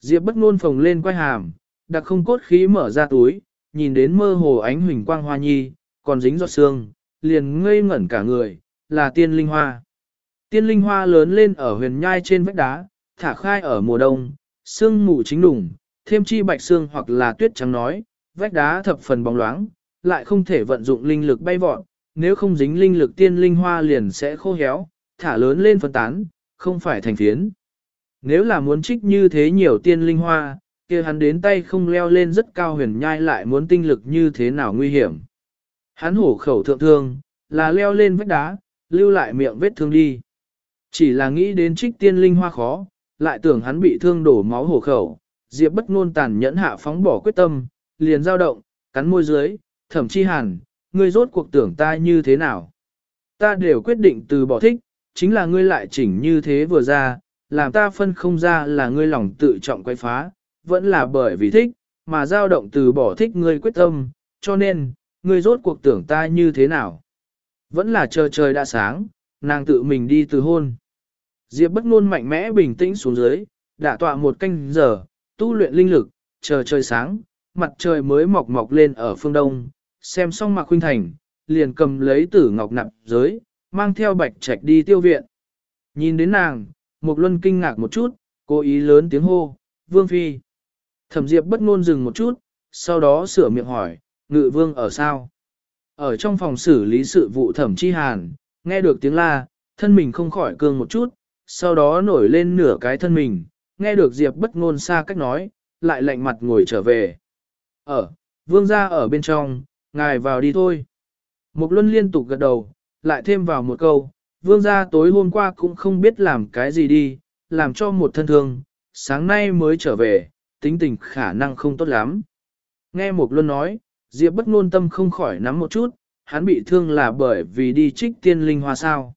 Speaker 1: Diệp bất ngôn phồng lên quay hàm, đặc không cốt khí mở ra túi, nhìn đến mơ hồ ánh huỳnh quang hoa nhi, còn dính giọt sương, liền ngây ngẩn cả người, là tiên linh hoa. Tiên linh hoa lớn lên ở huyền nhai trên vách đá, thả khai ở mùa đông, sương mù chính đủng, thêm chi bạch sương hoặc là tuyết trắng nói, vách đá thập phần bóng loáng, lại không thể vận dụng linh lực bay vọt, nếu không dính linh lực tiên linh hoa liền sẽ khô héo, thả lớn lên phân tán, không phải thành phiến. Nếu là muốn trích như thế nhiều tiên linh hoa, kia hắn đến tay không leo lên rất cao huyền nhai lại muốn tinh lực như thế nào nguy hiểm. Hắn hổ khẩu thượng thương, là leo lên vách đá, lưu lại miệng vết thương đi. Chỉ là nghĩ đến trích tiên linh hoa khó, lại tưởng hắn bị thương đổ máu hổ khẩu, Diệp bất ngôn tàn nhẫn hạ phóng bỏ quyết tâm, liền dao động, cắn môi dưới, thẩm chi hàn, ngươi rốt cuộc tưởng ta như thế nào. Ta đều quyết định từ bỏ thích, chính là ngươi lại chỉnh như thế vừa ra, làm ta phân không ra là ngươi lòng tự trọng quay phá, vẫn là bởi vì thích, mà dao động từ bỏ thích ngươi quyết tâm, cho nên, ngươi rốt cuộc tưởng ta như thế nào. Vẫn là chờ trời đã sáng, nàng tự mình đi từ hôn. Diệp bất ngôn mạnh mẽ bình tĩnh xuống dưới, đã tọa một canh giờ, tu luyện linh lực, chờ trời sáng, mặt trời mới mọc mọc lên ở phương đông, xem xong Mạc Khuynh Thành, liền cầm lấy tử ngọc nặng giới, mang theo bạch trạch đi tiêu viện. Nhìn đến nàng, Mục Luân kinh ngạc một chút, cố ý lớn tiếng hô, Vương Phi. Thẩm Diệp bất ngôn dừng một chút, sau đó sửa miệng hỏi, ngự vương ở sao? Ở trong phòng xử lý sự vụ thẩm chi hàn, nghe được tiếng la, thân mình không khỏi cương một chút, sau đó nổi lên nửa cái thân mình, nghe được Diệp bất ngôn xa cách nói, lại lạnh mặt ngồi trở về. Ở, vương gia ở bên trong, ngài vào đi thôi. Mục Luân liên tục gật đầu, lại thêm vào một câu, vương gia tối hôm qua cũng không biết làm cái gì đi, làm cho một thân thương, sáng nay mới trở về, tính tình khả năng không tốt lắm. Nghe Mục Luân nói, Diệp bất ngôn tâm không khỏi nắm một chút, hắn bị thương là bởi vì đi trích tiên linh hoa sao.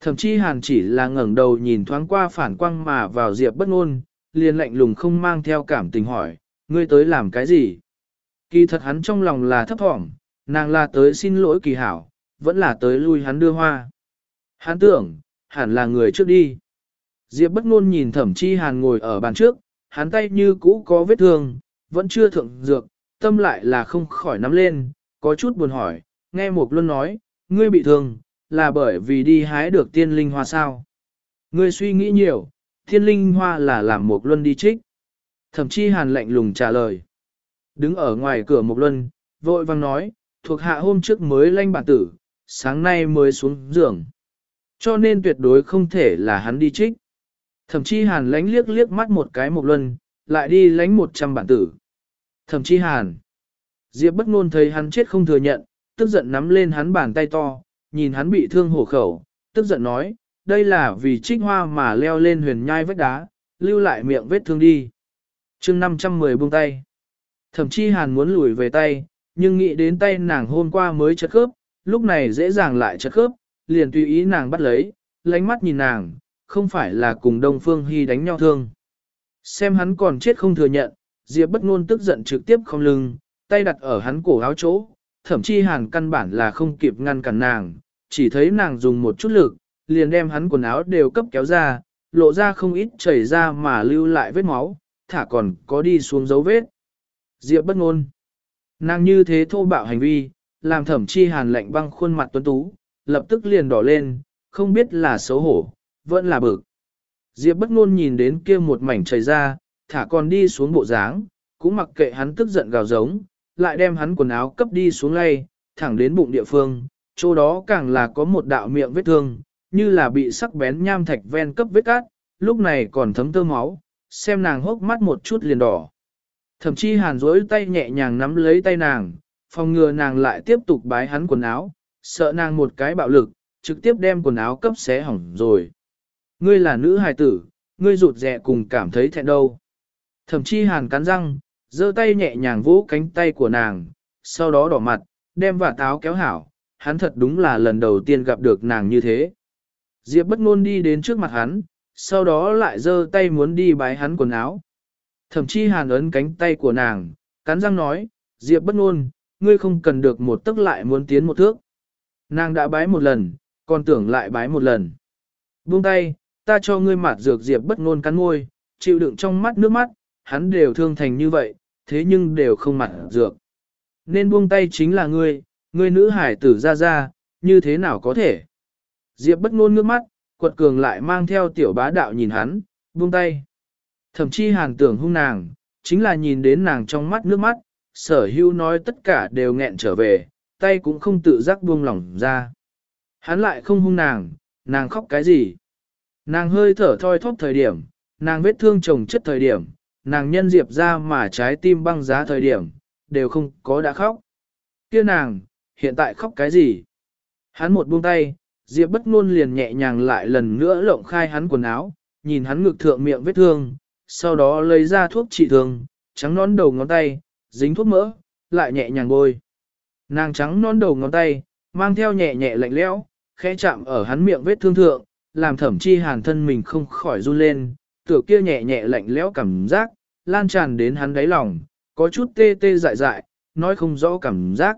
Speaker 1: Thậm chí hàn chỉ là ngẩng đầu nhìn thoáng qua phản quang mà vào Diệp bất ngôn, liền lạnh lùng không mang theo cảm tình hỏi, ngươi tới làm cái gì? Kỳ thật hắn trong lòng là thấp thỏm, nàng là tới xin lỗi kỳ hảo, vẫn là tới lui hắn đưa hoa. Hắn tưởng, hẳn là người trước đi. Diệp bất ngôn nhìn thẩm chi hàn ngồi ở bàn trước, hắn tay như cũ có vết thương, vẫn chưa thượng dược, tâm lại là không khỏi nắm lên, có chút buồn hỏi, Nghe Mục Luân nói, ngươi bị thương, là bởi vì đi hái được tiên linh hoa sao. Ngươi suy nghĩ nhiều, tiên linh hoa là làm Mục Luân đi trích. Thậm chí hàn lạnh lùng trả lời. Đứng ở ngoài cửa Mục Luân, vội vang nói, thuộc hạ hôm trước mới lanh bản tử, sáng nay mới xuống giường. Cho nên tuyệt đối không thể là hắn đi trích. Thậm chí hàn lánh liếc liếc mắt một cái Mục Luân, lại đi lánh một trăm bản tử. Thậm chí hàn. Diệp bất ngôn thấy hắn chết không thừa nhận, tức giận nắm lên hắn bàn tay to, nhìn hắn bị thương hổ khẩu, tức giận nói, đây là vì trích hoa mà leo lên huyền nhai vách đá, lưu lại miệng vết thương đi. chương 510 buông tay. Thậm chí hàn muốn lùi về tay, nhưng nghĩ đến tay nàng hôm qua mới chật khớp, lúc này dễ dàng lại chật khớp, liền tùy ý nàng bắt lấy, lánh mắt nhìn nàng, không phải là cùng Đông Phương Hy đánh nhau thương. Xem hắn còn chết không thừa nhận, Diệp bất ngôn tức giận trực tiếp không lưng, tay đặt ở hắn cổ áo chỗ, thậm chí hàn căn bản là không kịp ngăn cản nàng, chỉ thấy nàng dùng một chút lực, liền đem hắn quần áo đều cấp kéo ra, lộ ra không ít chảy ra mà lưu lại vết máu, thả còn có đi xuống dấu vết. Diệp bất ngôn. Nàng như thế thô bạo hành vi, làm thẩm chi hàn lạnh băng khuôn mặt tuấn tú, lập tức liền đỏ lên, không biết là xấu hổ, vẫn là bực. Diệp bất ngôn nhìn đến kia một mảnh chảy ra, thả con đi xuống bộ dáng, cũng mặc kệ hắn tức giận gào giống, lại đem hắn quần áo cấp đi xuống lay, thẳng đến bụng địa phương, chỗ đó càng là có một đạo miệng vết thương, như là bị sắc bén nham thạch ven cấp vết cát, lúc này còn thấm tơ máu, xem nàng hốc mắt một chút liền đỏ. Thậm chí hàn rỗi tay nhẹ nhàng nắm lấy tay nàng, phòng ngừa nàng lại tiếp tục bái hắn quần áo, sợ nàng một cái bạo lực, trực tiếp đem quần áo cấp xé hỏng rồi. Ngươi là nữ hài tử, ngươi rụt rẹ cùng cảm thấy thẹn đâu. Thậm chí hàn cắn răng, giơ tay nhẹ nhàng vỗ cánh tay của nàng, sau đó đỏ mặt, đem vả táo kéo hảo, hắn thật đúng là lần đầu tiên gặp được nàng như thế. Diệp bất ngôn đi đến trước mặt hắn, sau đó lại giơ tay muốn đi bái hắn quần áo. Thậm chí hàn ấn cánh tay của nàng, cắn răng nói, Diệp bất ngôn, ngươi không cần được một tức lại muốn tiến một thước. Nàng đã bái một lần, còn tưởng lại bái một lần. Buông tay, ta cho ngươi mạt dược Diệp bất ngôn cắn môi, chịu đựng trong mắt nước mắt, hắn đều thương thành như vậy, thế nhưng đều không mặt dược. Nên buông tay chính là ngươi, ngươi nữ hải tử ra ra, như thế nào có thể? Diệp bất ngôn nước mắt, quật cường lại mang theo tiểu bá đạo nhìn hắn, buông tay. Thậm chí hàn tưởng hung nàng, chính là nhìn đến nàng trong mắt nước mắt, sở hữu nói tất cả đều nghẹn trở về, tay cũng không tự giác buông lỏng ra. Hắn lại không hung nàng, nàng khóc cái gì? Nàng hơi thở thoi thóp thời điểm, nàng vết thương chồng chất thời điểm, nàng nhân diệp ra mà trái tim băng giá thời điểm, đều không có đã khóc. Kia nàng, hiện tại khóc cái gì? Hắn một buông tay, diệp bất ngôn liền nhẹ nhàng lại lần nữa lộng khai hắn quần áo, nhìn hắn ngực thượng miệng vết thương, sau đó lấy ra thuốc trị thương, trắng nón đầu ngón tay, dính thuốc mỡ, lại nhẹ nhàng bôi. Nàng trắng nón đầu ngón tay, mang theo nhẹ nhẹ lạnh lẽo, khẽ chạm ở hắn miệng vết thương thượng, làm thẩm chi hàn thân mình không khỏi run lên, tựa kia nhẹ nhẹ lạnh lẽo cảm giác, lan tràn đến hắn đáy lòng, có chút tê tê dại dại, nói không rõ cảm giác.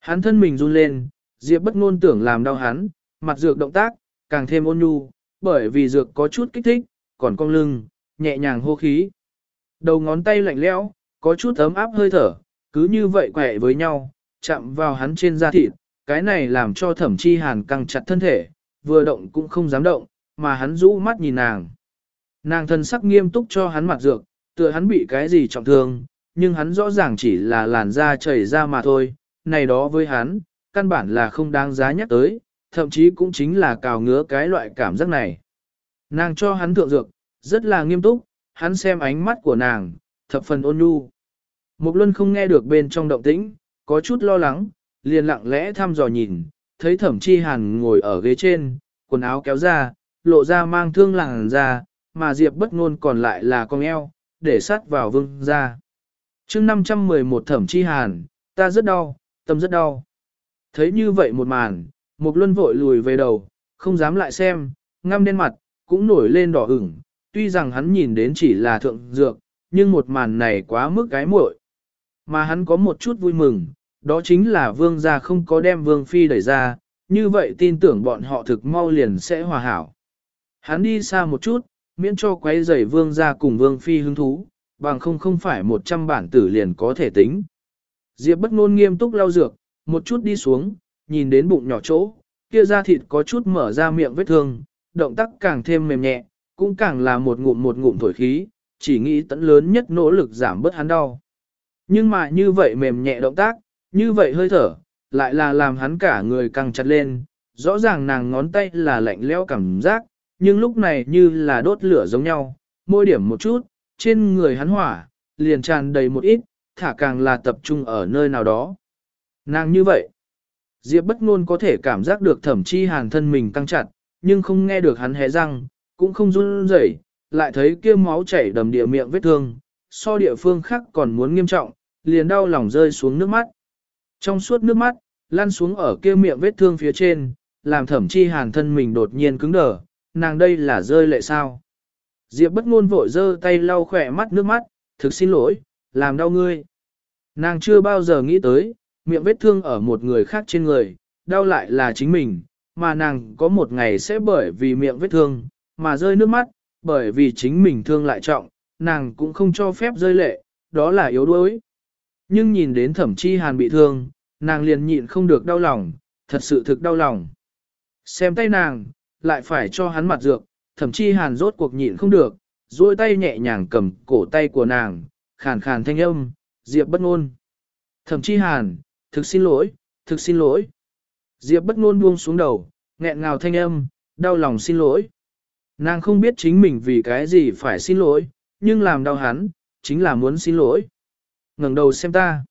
Speaker 1: Hắn thân mình run lên, Diệp bất ngôn tưởng làm đau hắn, mặt dược động tác, càng thêm ôn nhu, bởi vì dược có chút kích thích, còn cong lưng, nhẹ nhàng hô khí. Đầu ngón tay lạnh lẽo, có chút ấm áp hơi thở, cứ như vậy quẹ với nhau, chạm vào hắn trên da thịt, cái này làm cho thẩm chi hàn căng chặt thân thể, vừa động cũng không dám động, mà hắn rũ mắt nhìn nàng. Nàng thân sắc nghiêm túc cho hắn mặt dược, tựa hắn bị cái gì trọng thương, nhưng hắn rõ ràng chỉ là làn da chảy ra mà thôi, này đó với hắn, căn bản là không đáng giá nhắc tới, thậm chí cũng chính là cào ngứa cái loại cảm giác này. Nàng cho hắn thượng dược, rất là nghiêm túc, hắn xem ánh mắt của nàng, thập phần ôn nhu. Mục Luân không nghe được bên trong động tĩnh, có chút lo lắng, liền lặng lẽ thăm dò nhìn, thấy thẩm chi hàn ngồi ở ghế trên, quần áo kéo ra, lộ ra mang thương làng ra, mà Diệp bất ngôn còn lại là con eo, để sát vào vương ra. chương 511 thẩm chi hàn, ta rất đau, tâm rất đau. Thấy như vậy một màn, Mục Luân vội lùi về đầu, không dám lại xem, ngăm đen mặt, cũng nổi lên đỏ ửng, tuy rằng hắn nhìn đến chỉ là thượng dược, nhưng một màn này quá mức cái muội. Mà hắn có một chút vui mừng, đó chính là vương gia không có đem vương phi đẩy ra, như vậy tin tưởng bọn họ thực mau liền sẽ hòa hảo. Hắn đi xa một chút, miễn cho quấy rầy vương gia cùng vương phi hứng thú, bằng không không phải một trăm bản tử liền có thể tính. Diệp bất ngôn nghiêm túc lau dược, một chút đi xuống, nhìn đến bụng nhỏ chỗ, kia da thịt có chút mở ra miệng vết thương, động tác càng thêm mềm nhẹ, cũng càng là một ngụm một ngụm thổi khí, chỉ nghĩ tận lớn nhất nỗ lực giảm bớt hắn đau. Nhưng mà như vậy mềm nhẹ động tác, như vậy hơi thở, lại là làm hắn cả người căng chặt lên, rõ ràng nàng ngón tay là lạnh lẽo cảm giác, nhưng lúc này như là đốt lửa giống nhau, môi điểm một chút, trên người hắn hỏa, liền tràn đầy một ít, thả càng là tập trung ở nơi nào đó. Nàng như vậy, Diệp bất ngôn có thể cảm giác được thẩm chi hàn thân mình căng chặt, nhưng không nghe được hắn hé răng, cũng không run rẩy, lại thấy kia máu chảy đầm địa miệng vết thương, so địa phương khác còn muốn nghiêm trọng, liền đau lòng rơi xuống nước mắt. Trong suốt nước mắt, lăn xuống ở kia miệng vết thương phía trên, làm thẩm chi hàn thân mình đột nhiên cứng đờ, nàng đây là rơi lệ sao. Diệp bất ngôn vội giơ tay lau khỏe mắt nước mắt, thực xin lỗi, làm đau ngươi. Nàng chưa bao giờ nghĩ tới, miệng vết thương ở một người khác trên người, đau lại là chính mình, mà nàng có một ngày sẽ bởi vì miệng vết thương, mà rơi nước mắt, bởi vì chính mình thương lại trọng, nàng cũng không cho phép rơi lệ, đó là yếu đuối. Nhưng nhìn đến thẩm chi hàn bị thương, nàng liền nhịn không được đau lòng, thật sự thực đau lòng. Xem tay nàng, lại phải cho hắn mặt dược, thẩm chi hàn rốt cuộc nhịn không được, duỗi tay nhẹ nhàng cầm cổ tay của nàng, khàn khàn thanh âm, diệp bất ngôn. Thẩm chi hàn, thực xin lỗi, thực xin lỗi. Diệp bất ngôn buông xuống đầu, nghẹn ngào thanh âm, đau lòng xin lỗi. Nàng không biết chính mình vì cái gì phải xin lỗi, nhưng làm đau hắn, chính là muốn xin lỗi. ngẩng đầu xem ta.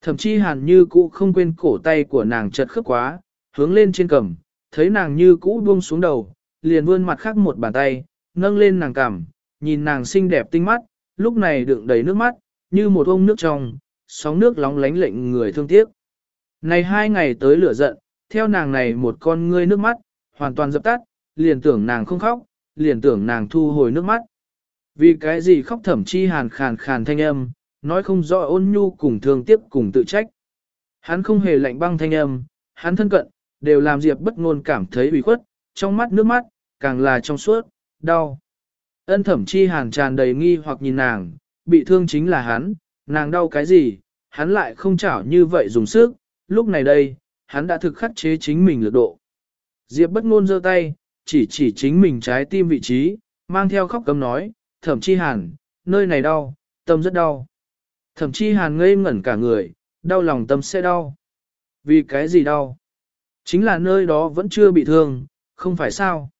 Speaker 1: Thậm chí hàn như cũ không quên cổ tay của nàng chật khớp quá, hướng lên trên cầm, thấy nàng như cũ buông xuống đầu, liền vươn mặt khác một bàn tay, nâng lên nàng cằm, nhìn nàng xinh đẹp tinh mắt, lúc này đựng đầy nước mắt, như một ông nước trong, sóng nước lóng lánh lệnh người thương tiếc. Này hai ngày tới lửa giận, theo nàng này một con ngươi nước mắt, hoàn toàn dập tắt, liền tưởng nàng không khóc, liền tưởng nàng thu hồi nước mắt. Vì cái gì khóc thẩm chi hàn khàn khàn thanh âm, nói không rõ ôn nhu cùng thương tiếc cùng tự trách. Hắn không hề lạnh băng thanh âm, hắn thân cận, đều làm Diệp bất ngôn cảm thấy ủy khuất, trong mắt nước mắt, càng là trong suốt, đau. Ân thẩm chi hàn tràn đầy nghi hoặc nhìn nàng, bị thương chính là hắn, nàng đau cái gì, hắn lại không chảo như vậy dùng sức, lúc này đây, hắn đã thực khắc chế chính mình lực độ. Diệp bất ngôn giơ tay, chỉ chỉ chính mình trái tim vị trí, mang theo khóc cấm nói, thẩm chi hàn, nơi này đau, tâm rất đau. Thẩm chi hàn ngây ngẩn cả người, đau lòng tâm sẽ đau. Vì cái gì đau? Chính là nơi đó vẫn chưa bị thương, không phải sao?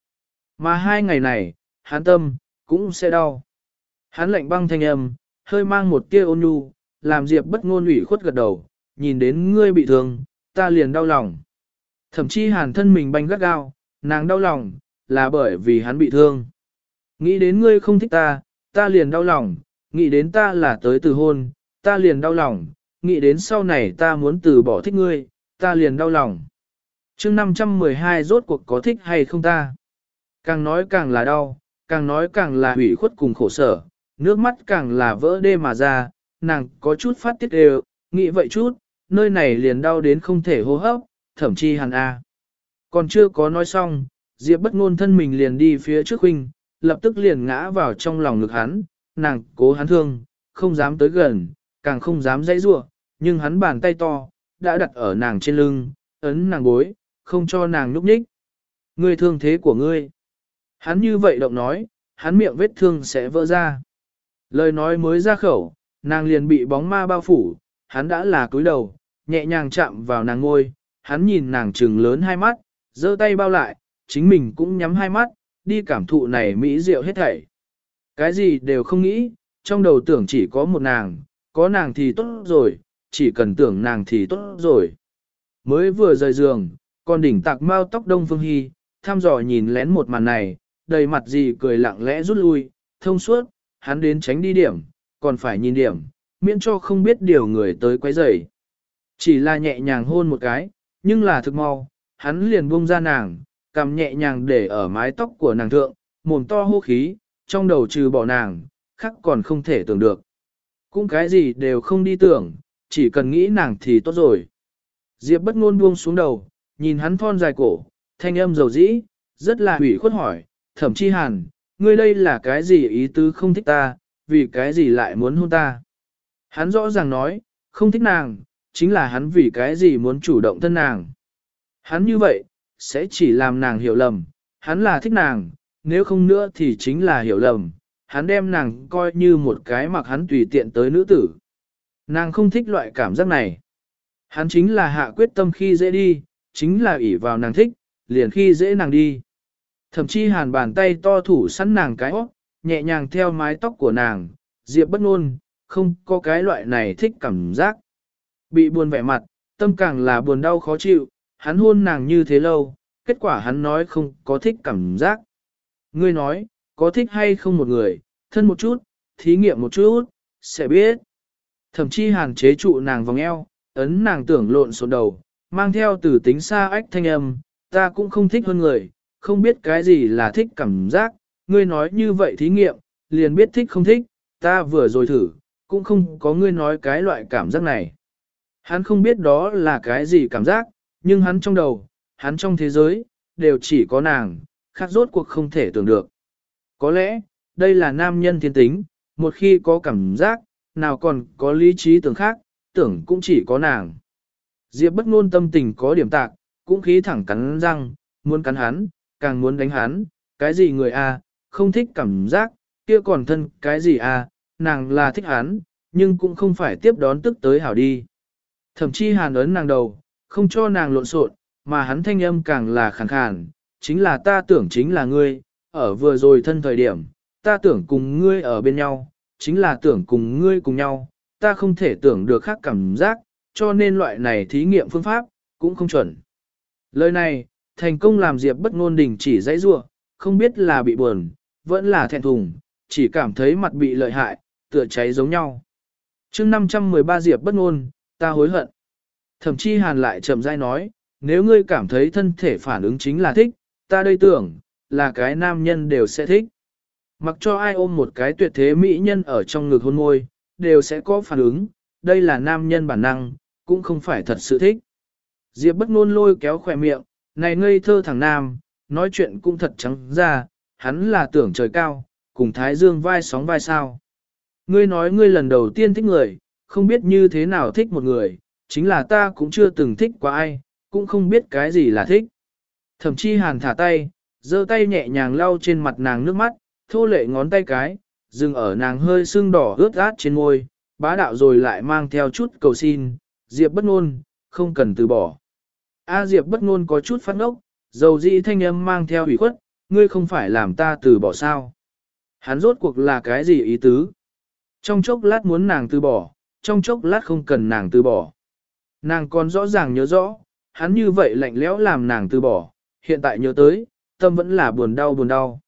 Speaker 1: Mà hai ngày này, hắn tâm, cũng sẽ đau. Hắn lạnh băng thanh âm, hơi mang một tia ôn nhu, làm Diệp bất ngôn ủy khuất gật đầu, nhìn đến ngươi bị thương, ta liền đau lòng. Thậm chí hàn thân mình banh gắt gao, nàng đau lòng, là bởi vì hắn bị thương. Nghĩ đến ngươi không thích ta, ta liền đau lòng, nghĩ đến ta là tới từ hôn, ta liền đau lòng, nghĩ đến sau này ta muốn từ bỏ thích ngươi, ta liền đau lòng. chương 512 rốt cuộc có thích hay không ta? Càng nói càng là đau, càng nói càng là hủy khuất cùng khổ sở, nước mắt càng là vỡ đê mà ra, nàng có chút phát tiết đều, nghĩ vậy chút, nơi này liền đau đến không thể hô hấp, thậm chí hàn A. Còn chưa có nói xong, Diệp bất ngôn thân mình liền đi phía trước huynh, lập tức liền ngã vào trong lòng ngực hắn, nàng cố hắn thương, không dám tới gần, càng không dám dãy rủa, nhưng hắn bàn tay to, đã đặt ở nàng trên lưng, ấn nàng gối, không cho nàng nhúc nhích. Ngươi thương thế của ngươi. Hắn như vậy động nói, hắn miệng vết thương sẽ vỡ ra. Lời nói mới ra khẩu, nàng liền bị bóng ma bao phủ, hắn đã là cúi đầu, nhẹ nhàng chạm vào nàng ngôi, hắn nhìn nàng trừng lớn hai mắt, giơ tay bao lại, chính mình cũng nhắm hai mắt, đi cảm thụ này mỹ diệu hết thảy. Cái gì đều không nghĩ, trong đầu tưởng chỉ có một nàng, có nàng thì tốt rồi, chỉ cần tưởng nàng thì tốt rồi. Mới vừa rời giường, con đỉnh tạc mau tóc đông phương hy, tham dò nhìn lén một màn này, đầy mặt gì cười lặng lẽ rút lui, thông suốt, hắn đến tránh đi điểm, còn phải nhìn điểm, miễn cho không biết điều người tới quấy rầy. Chỉ là nhẹ nhàng hôn một cái, nhưng là thực mau, hắn liền buông ra nàng, cầm nhẹ nhàng để ở mái tóc của nàng thượng, mồm to hô khí, trong đầu trừ bỏ nàng, khắc còn không thể tưởng được. Cũng cái gì đều không đi tưởng, chỉ cần nghĩ nàng thì tốt rồi. Diệp bất ngôn buông xuống đầu, nhìn hắn thon dài cổ, thanh âm dầu dĩ, rất là hủy khuất hỏi, thẩm chi hàn, ngươi đây là cái gì ý tứ không thích ta, vì cái gì lại muốn hôn ta. Hắn rõ ràng nói, không thích nàng, chính là hắn vì cái gì muốn chủ động thân nàng. Hắn như vậy, sẽ chỉ làm nàng hiểu lầm, hắn là thích nàng, nếu không nữa thì chính là hiểu lầm, hắn đem nàng coi như một cái mặc hắn tùy tiện tới nữ tử. Nàng không thích loại cảm giác này. Hắn chính là hạ quyết tâm khi dễ đi, chính là ỷ vào nàng thích, liền khi dễ nàng đi. Thậm chí hàn bàn tay to thủ sẵn nàng cái óc, nhẹ nhàng theo mái tóc của nàng, diệp bất ngôn, không có cái loại này thích cảm giác. Bị buồn vẻ mặt, tâm càng là buồn đau khó chịu, hắn hôn nàng như thế lâu, kết quả hắn nói không có thích cảm giác. Ngươi nói, có thích hay không một người, thân một chút, thí nghiệm một chút, sẽ biết. Thậm chí hàn chế trụ nàng vòng eo, ấn nàng tưởng lộn xộn đầu, mang theo từ tính xa ách thanh âm, ta cũng không thích hơn người, không biết cái gì là thích cảm giác, ngươi nói như vậy thí nghiệm, liền biết thích không thích, ta vừa rồi thử, cũng không có ngươi nói cái loại cảm giác này. Hắn không biết đó là cái gì cảm giác, nhưng hắn trong đầu, hắn trong thế giới, đều chỉ có nàng, khác rốt cuộc không thể tưởng được. Có lẽ, đây là nam nhân thiên tính, một khi có cảm giác, nào còn có lý trí tưởng khác, tưởng cũng chỉ có nàng. Diệp bất ngôn tâm tình có điểm tạc, cũng khí thẳng cắn răng, muốn cắn hắn, càng muốn đánh hắn, cái gì người a, không thích cảm giác, kia còn thân cái gì a, nàng là thích hắn, nhưng cũng không phải tiếp đón tức tới hảo đi. Thậm chí hàn ấn nàng đầu, không cho nàng lộn xộn, mà hắn thanh âm càng là khàn khàn, chính là ta tưởng chính là ngươi, ở vừa rồi thân thời điểm, ta tưởng cùng ngươi ở bên nhau, chính là tưởng cùng ngươi cùng nhau, ta không thể tưởng được khác cảm giác, cho nên loại này thí nghiệm phương pháp, cũng không chuẩn. Lời này, thành công làm Diệp bất ngôn đình chỉ dãy rua, không biết là bị buồn, vẫn là thẹn thùng, chỉ cảm thấy mặt bị lợi hại, tựa cháy giống nhau. chương 513 Diệp bất ngôn, ta hối hận. Thậm chí hàn lại chậm rãi nói, nếu ngươi cảm thấy thân thể phản ứng chính là thích, ta đây tưởng, là cái nam nhân đều sẽ thích. Mặc cho ai ôm một cái tuyệt thế mỹ nhân ở trong ngực hôn môi, đều sẽ có phản ứng, đây là nam nhân bản năng, cũng không phải thật sự thích. Diệp bất ngôn lôi kéo khỏe miệng, này ngây thơ thằng nam, nói chuyện cũng thật trắng ra, hắn là tưởng trời cao, cùng Thái Dương vai sóng vai sao. Ngươi nói ngươi lần đầu tiên thích người, không biết như thế nào thích một người, chính là ta cũng chưa từng thích qua ai, cũng không biết cái gì là thích. Thậm chí hàn thả tay, giơ tay nhẹ nhàng lau trên mặt nàng nước mắt, thô lệ ngón tay cái, dừng ở nàng hơi sưng đỏ ướt át trên môi, bá đạo rồi lại mang theo chút cầu xin, Diệp bất ngôn, không cần từ bỏ. A Diệp bất ngôn có chút phát ngốc, dầu dĩ thanh âm mang theo ủy khuất, ngươi không phải làm ta từ bỏ sao. Hắn rốt cuộc là cái gì ý tứ? Trong chốc lát muốn nàng từ bỏ, trong chốc lát không cần nàng từ bỏ. Nàng còn rõ ràng nhớ rõ, hắn như vậy lạnh lẽo làm nàng từ bỏ, hiện tại nhớ tới, tâm vẫn là buồn đau buồn đau.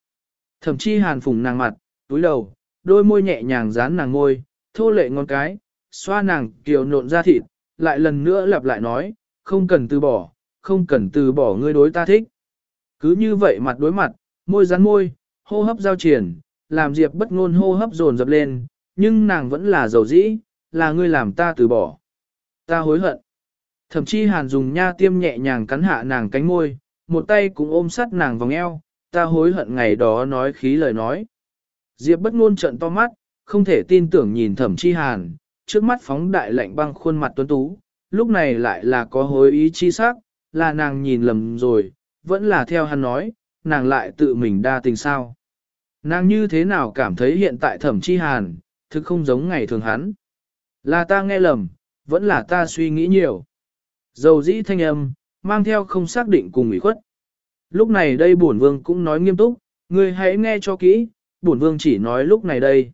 Speaker 1: Thậm chí hàn phùng nàng mặt, túi đầu, đôi môi nhẹ nhàng dán nàng ngôi, thô lệ ngón cái, xoa nàng kiều nộn ra thịt, lại lần nữa lặp lại nói, không cần từ bỏ, không cần từ bỏ ngươi đối ta thích. Cứ như vậy mặt đối mặt, môi dán môi, hô hấp giao triển, làm Diệp bất ngôn hô hấp dồn dập lên, nhưng nàng vẫn là dầu dĩ, là ngươi làm ta từ bỏ. Ta hối hận. Thậm chí hàn dùng nha tiêm nhẹ nhàng cắn hạ nàng cánh môi, một tay cũng ôm sát nàng vòng eo, ta hối hận ngày đó nói khí lời nói. Diệp bất ngôn trợn to mắt, không thể tin tưởng nhìn thẩm chi hàn, trước mắt phóng đại lạnh băng khuôn mặt tuấn tú, lúc này lại là có hối ý chi sắc, là nàng nhìn lầm rồi, vẫn là theo hắn nói, nàng lại tự mình đa tình sao. Nàng như thế nào cảm thấy hiện tại thẩm chi hàn, thực không giống ngày thường hắn. Là ta nghe lầm, vẫn là ta suy nghĩ nhiều. Dầu dĩ thanh âm, mang theo không xác định cùng ủy khuất. Lúc này đây bổn vương cũng nói nghiêm túc, ngươi hãy nghe cho kỹ, bổn vương chỉ nói lúc này đây.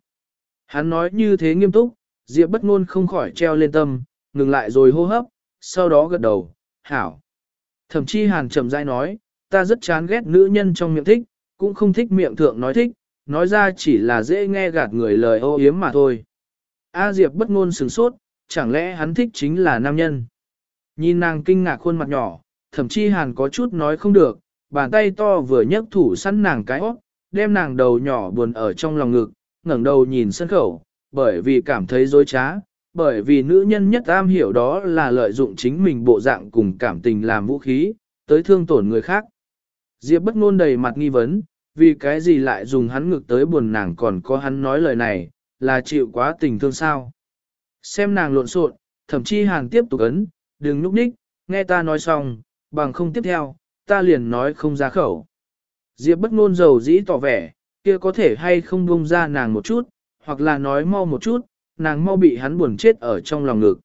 Speaker 1: Hắn nói như thế nghiêm túc, Diệp bất ngôn không khỏi treo lên tâm, ngừng lại rồi hô hấp, sau đó gật đầu, hảo. Thậm chí hàn chậm rãi nói, ta rất chán ghét nữ nhân trong miệng thích, cũng không thích miệng thượng nói thích, nói ra chỉ là dễ nghe gạt người lời ô yếm mà thôi. A Diệp bất ngôn sừng sốt, chẳng lẽ hắn thích chính là nam nhân. Nhìn nàng kinh ngạc khuôn mặt nhỏ, thậm chí hàn có chút nói không được, bàn tay to vừa nhấc thủ săn nàng cái óc, đem nàng đầu nhỏ buồn ở trong lòng ngực, ngẩng đầu nhìn sân khẩu, bởi vì cảm thấy dối trá, bởi vì nữ nhân nhất am hiểu đó là lợi dụng chính mình bộ dạng cùng cảm tình làm vũ khí, tới thương tổn người khác. Diệp bất ngôn đầy mặt nghi vấn, vì cái gì lại dùng hắn ngực tới buồn nàng còn có hắn nói lời này, là chịu quá tình thương sao. Xem nàng lộn xộn, thậm chí hàn tiếp tục ấn, đừng núp ních, nghe ta nói xong, bằng không tiếp theo, ta liền nói không ra khẩu. Diệp bất ngôn dầu dĩ tỏ vẻ, kia có thể hay không buông ra nàng một chút, hoặc là nói mau một chút, nàng mau bị hắn buồn chết ở trong lòng ngực.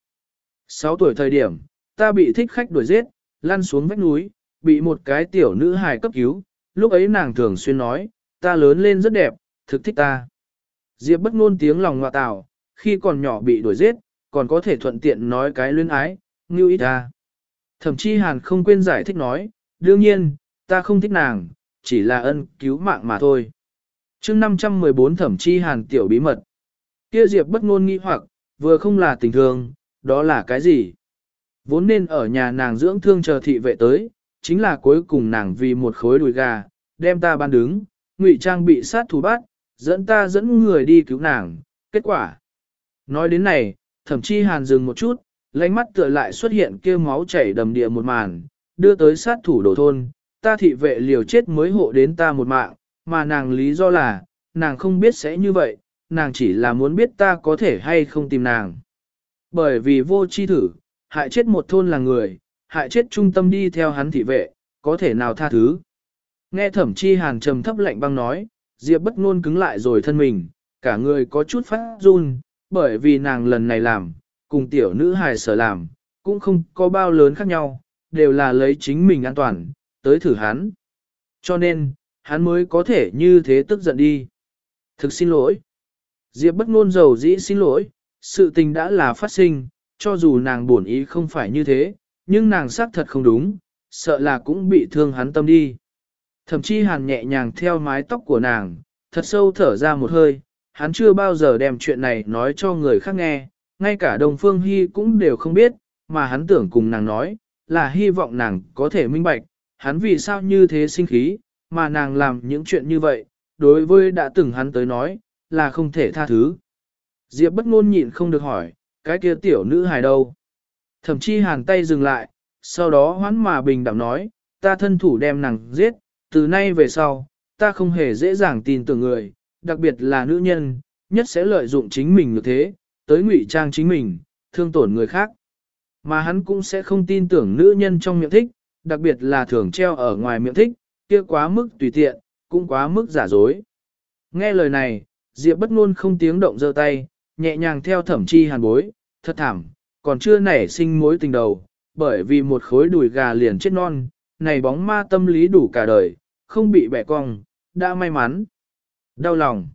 Speaker 1: 6 tuổi thời điểm, ta bị thích khách đuổi giết, lăn xuống vách núi, bị một cái tiểu nữ hài cấp cứu, lúc ấy nàng thường xuyên nói, ta lớn lên rất đẹp, thực thích ta. Diệp bất ngôn tiếng lòng ngọa tạo, khi còn nhỏ bị đuổi giết, còn có thể thuận tiện nói cái luyến ái, như ít ta. Thậm chí Hàn không quên giải thích nói, đương nhiên, ta không thích nàng, chỉ là ân cứu mạng mà thôi. chương 514 thẩm chi Hàn tiểu bí mật. Kia Diệp bất ngôn nghi hoặc, vừa không là tình thương, đó là cái gì? Vốn nên ở nhà nàng dưỡng thương chờ thị vệ tới, chính là cuối cùng nàng vì một khối đùi gà, đem ta ban đứng, ngụy trang bị sát thủ bắt, dẫn ta dẫn người đi cứu nàng, kết quả. Nói đến này, thậm chí hàn dừng một chút, lánh mắt tựa lại xuất hiện kia máu chảy đầm địa một màn, đưa tới sát thủ đổ thôn, ta thị vệ liều chết mới hộ đến ta một mạng, mà nàng lý do là, nàng không biết sẽ như vậy, nàng chỉ là muốn biết ta có thể hay không tìm nàng. Bởi vì vô chi thử, hại chết một thôn là người, hại chết trung tâm đi theo hắn thị vệ, có thể nào tha thứ. Nghe thẩm chi hàn trầm thấp lạnh băng nói, Diệp bất ngôn cứng lại rồi thân mình, cả người có chút phát run, bởi vì nàng lần này làm, cùng tiểu nữ hài sở làm, cũng không có bao lớn khác nhau, đều là lấy chính mình an toàn, tới thử hắn. Cho nên, hắn mới có thể như thế tức giận đi. Thực xin lỗi. Diệp bất ngôn dầu dĩ xin lỗi, sự tình đã là phát sinh, cho dù nàng buồn ý không phải như thế, nhưng nàng xác thật không đúng, sợ là cũng bị thương hắn tâm đi. Thậm chí hàn nhẹ nhàng theo mái tóc của nàng, thật sâu thở ra một hơi, hắn chưa bao giờ đem chuyện này nói cho người khác nghe, ngay cả đồng phương hy cũng đều không biết, mà hắn tưởng cùng nàng nói, là hy vọng nàng có thể minh bạch, hắn vì sao như thế sinh khí, mà nàng làm những chuyện như vậy, đối với đã từng hắn tới nói, là không thể tha thứ. Diệp bất ngôn nhịn không được hỏi, cái kia tiểu nữ hài đâu? Thậm chí hàn tay dừng lại, sau đó hoán mà bình đạm nói, ta thân thủ đem nàng giết, từ nay về sau, ta không hề dễ dàng tin tưởng người, đặc biệt là nữ nhân, nhất sẽ lợi dụng chính mình như thế, tới ngụy trang chính mình, thương tổn người khác. Mà hắn cũng sẽ không tin tưởng nữ nhân trong miệng thích, đặc biệt là thường treo ở ngoài miệng thích, kia quá mức tùy tiện, cũng quá mức giả dối. Nghe lời này, Diệp bất ngôn không tiếng động giơ tay, nhẹ nhàng theo thẩm chi hàn bối, thật thảm, còn chưa nảy sinh mối tình đầu, bởi vì một khối đùi gà liền chết non, này bóng ma tâm lý đủ cả đời, không bị bẻ cong, đã may mắn. Đau lòng.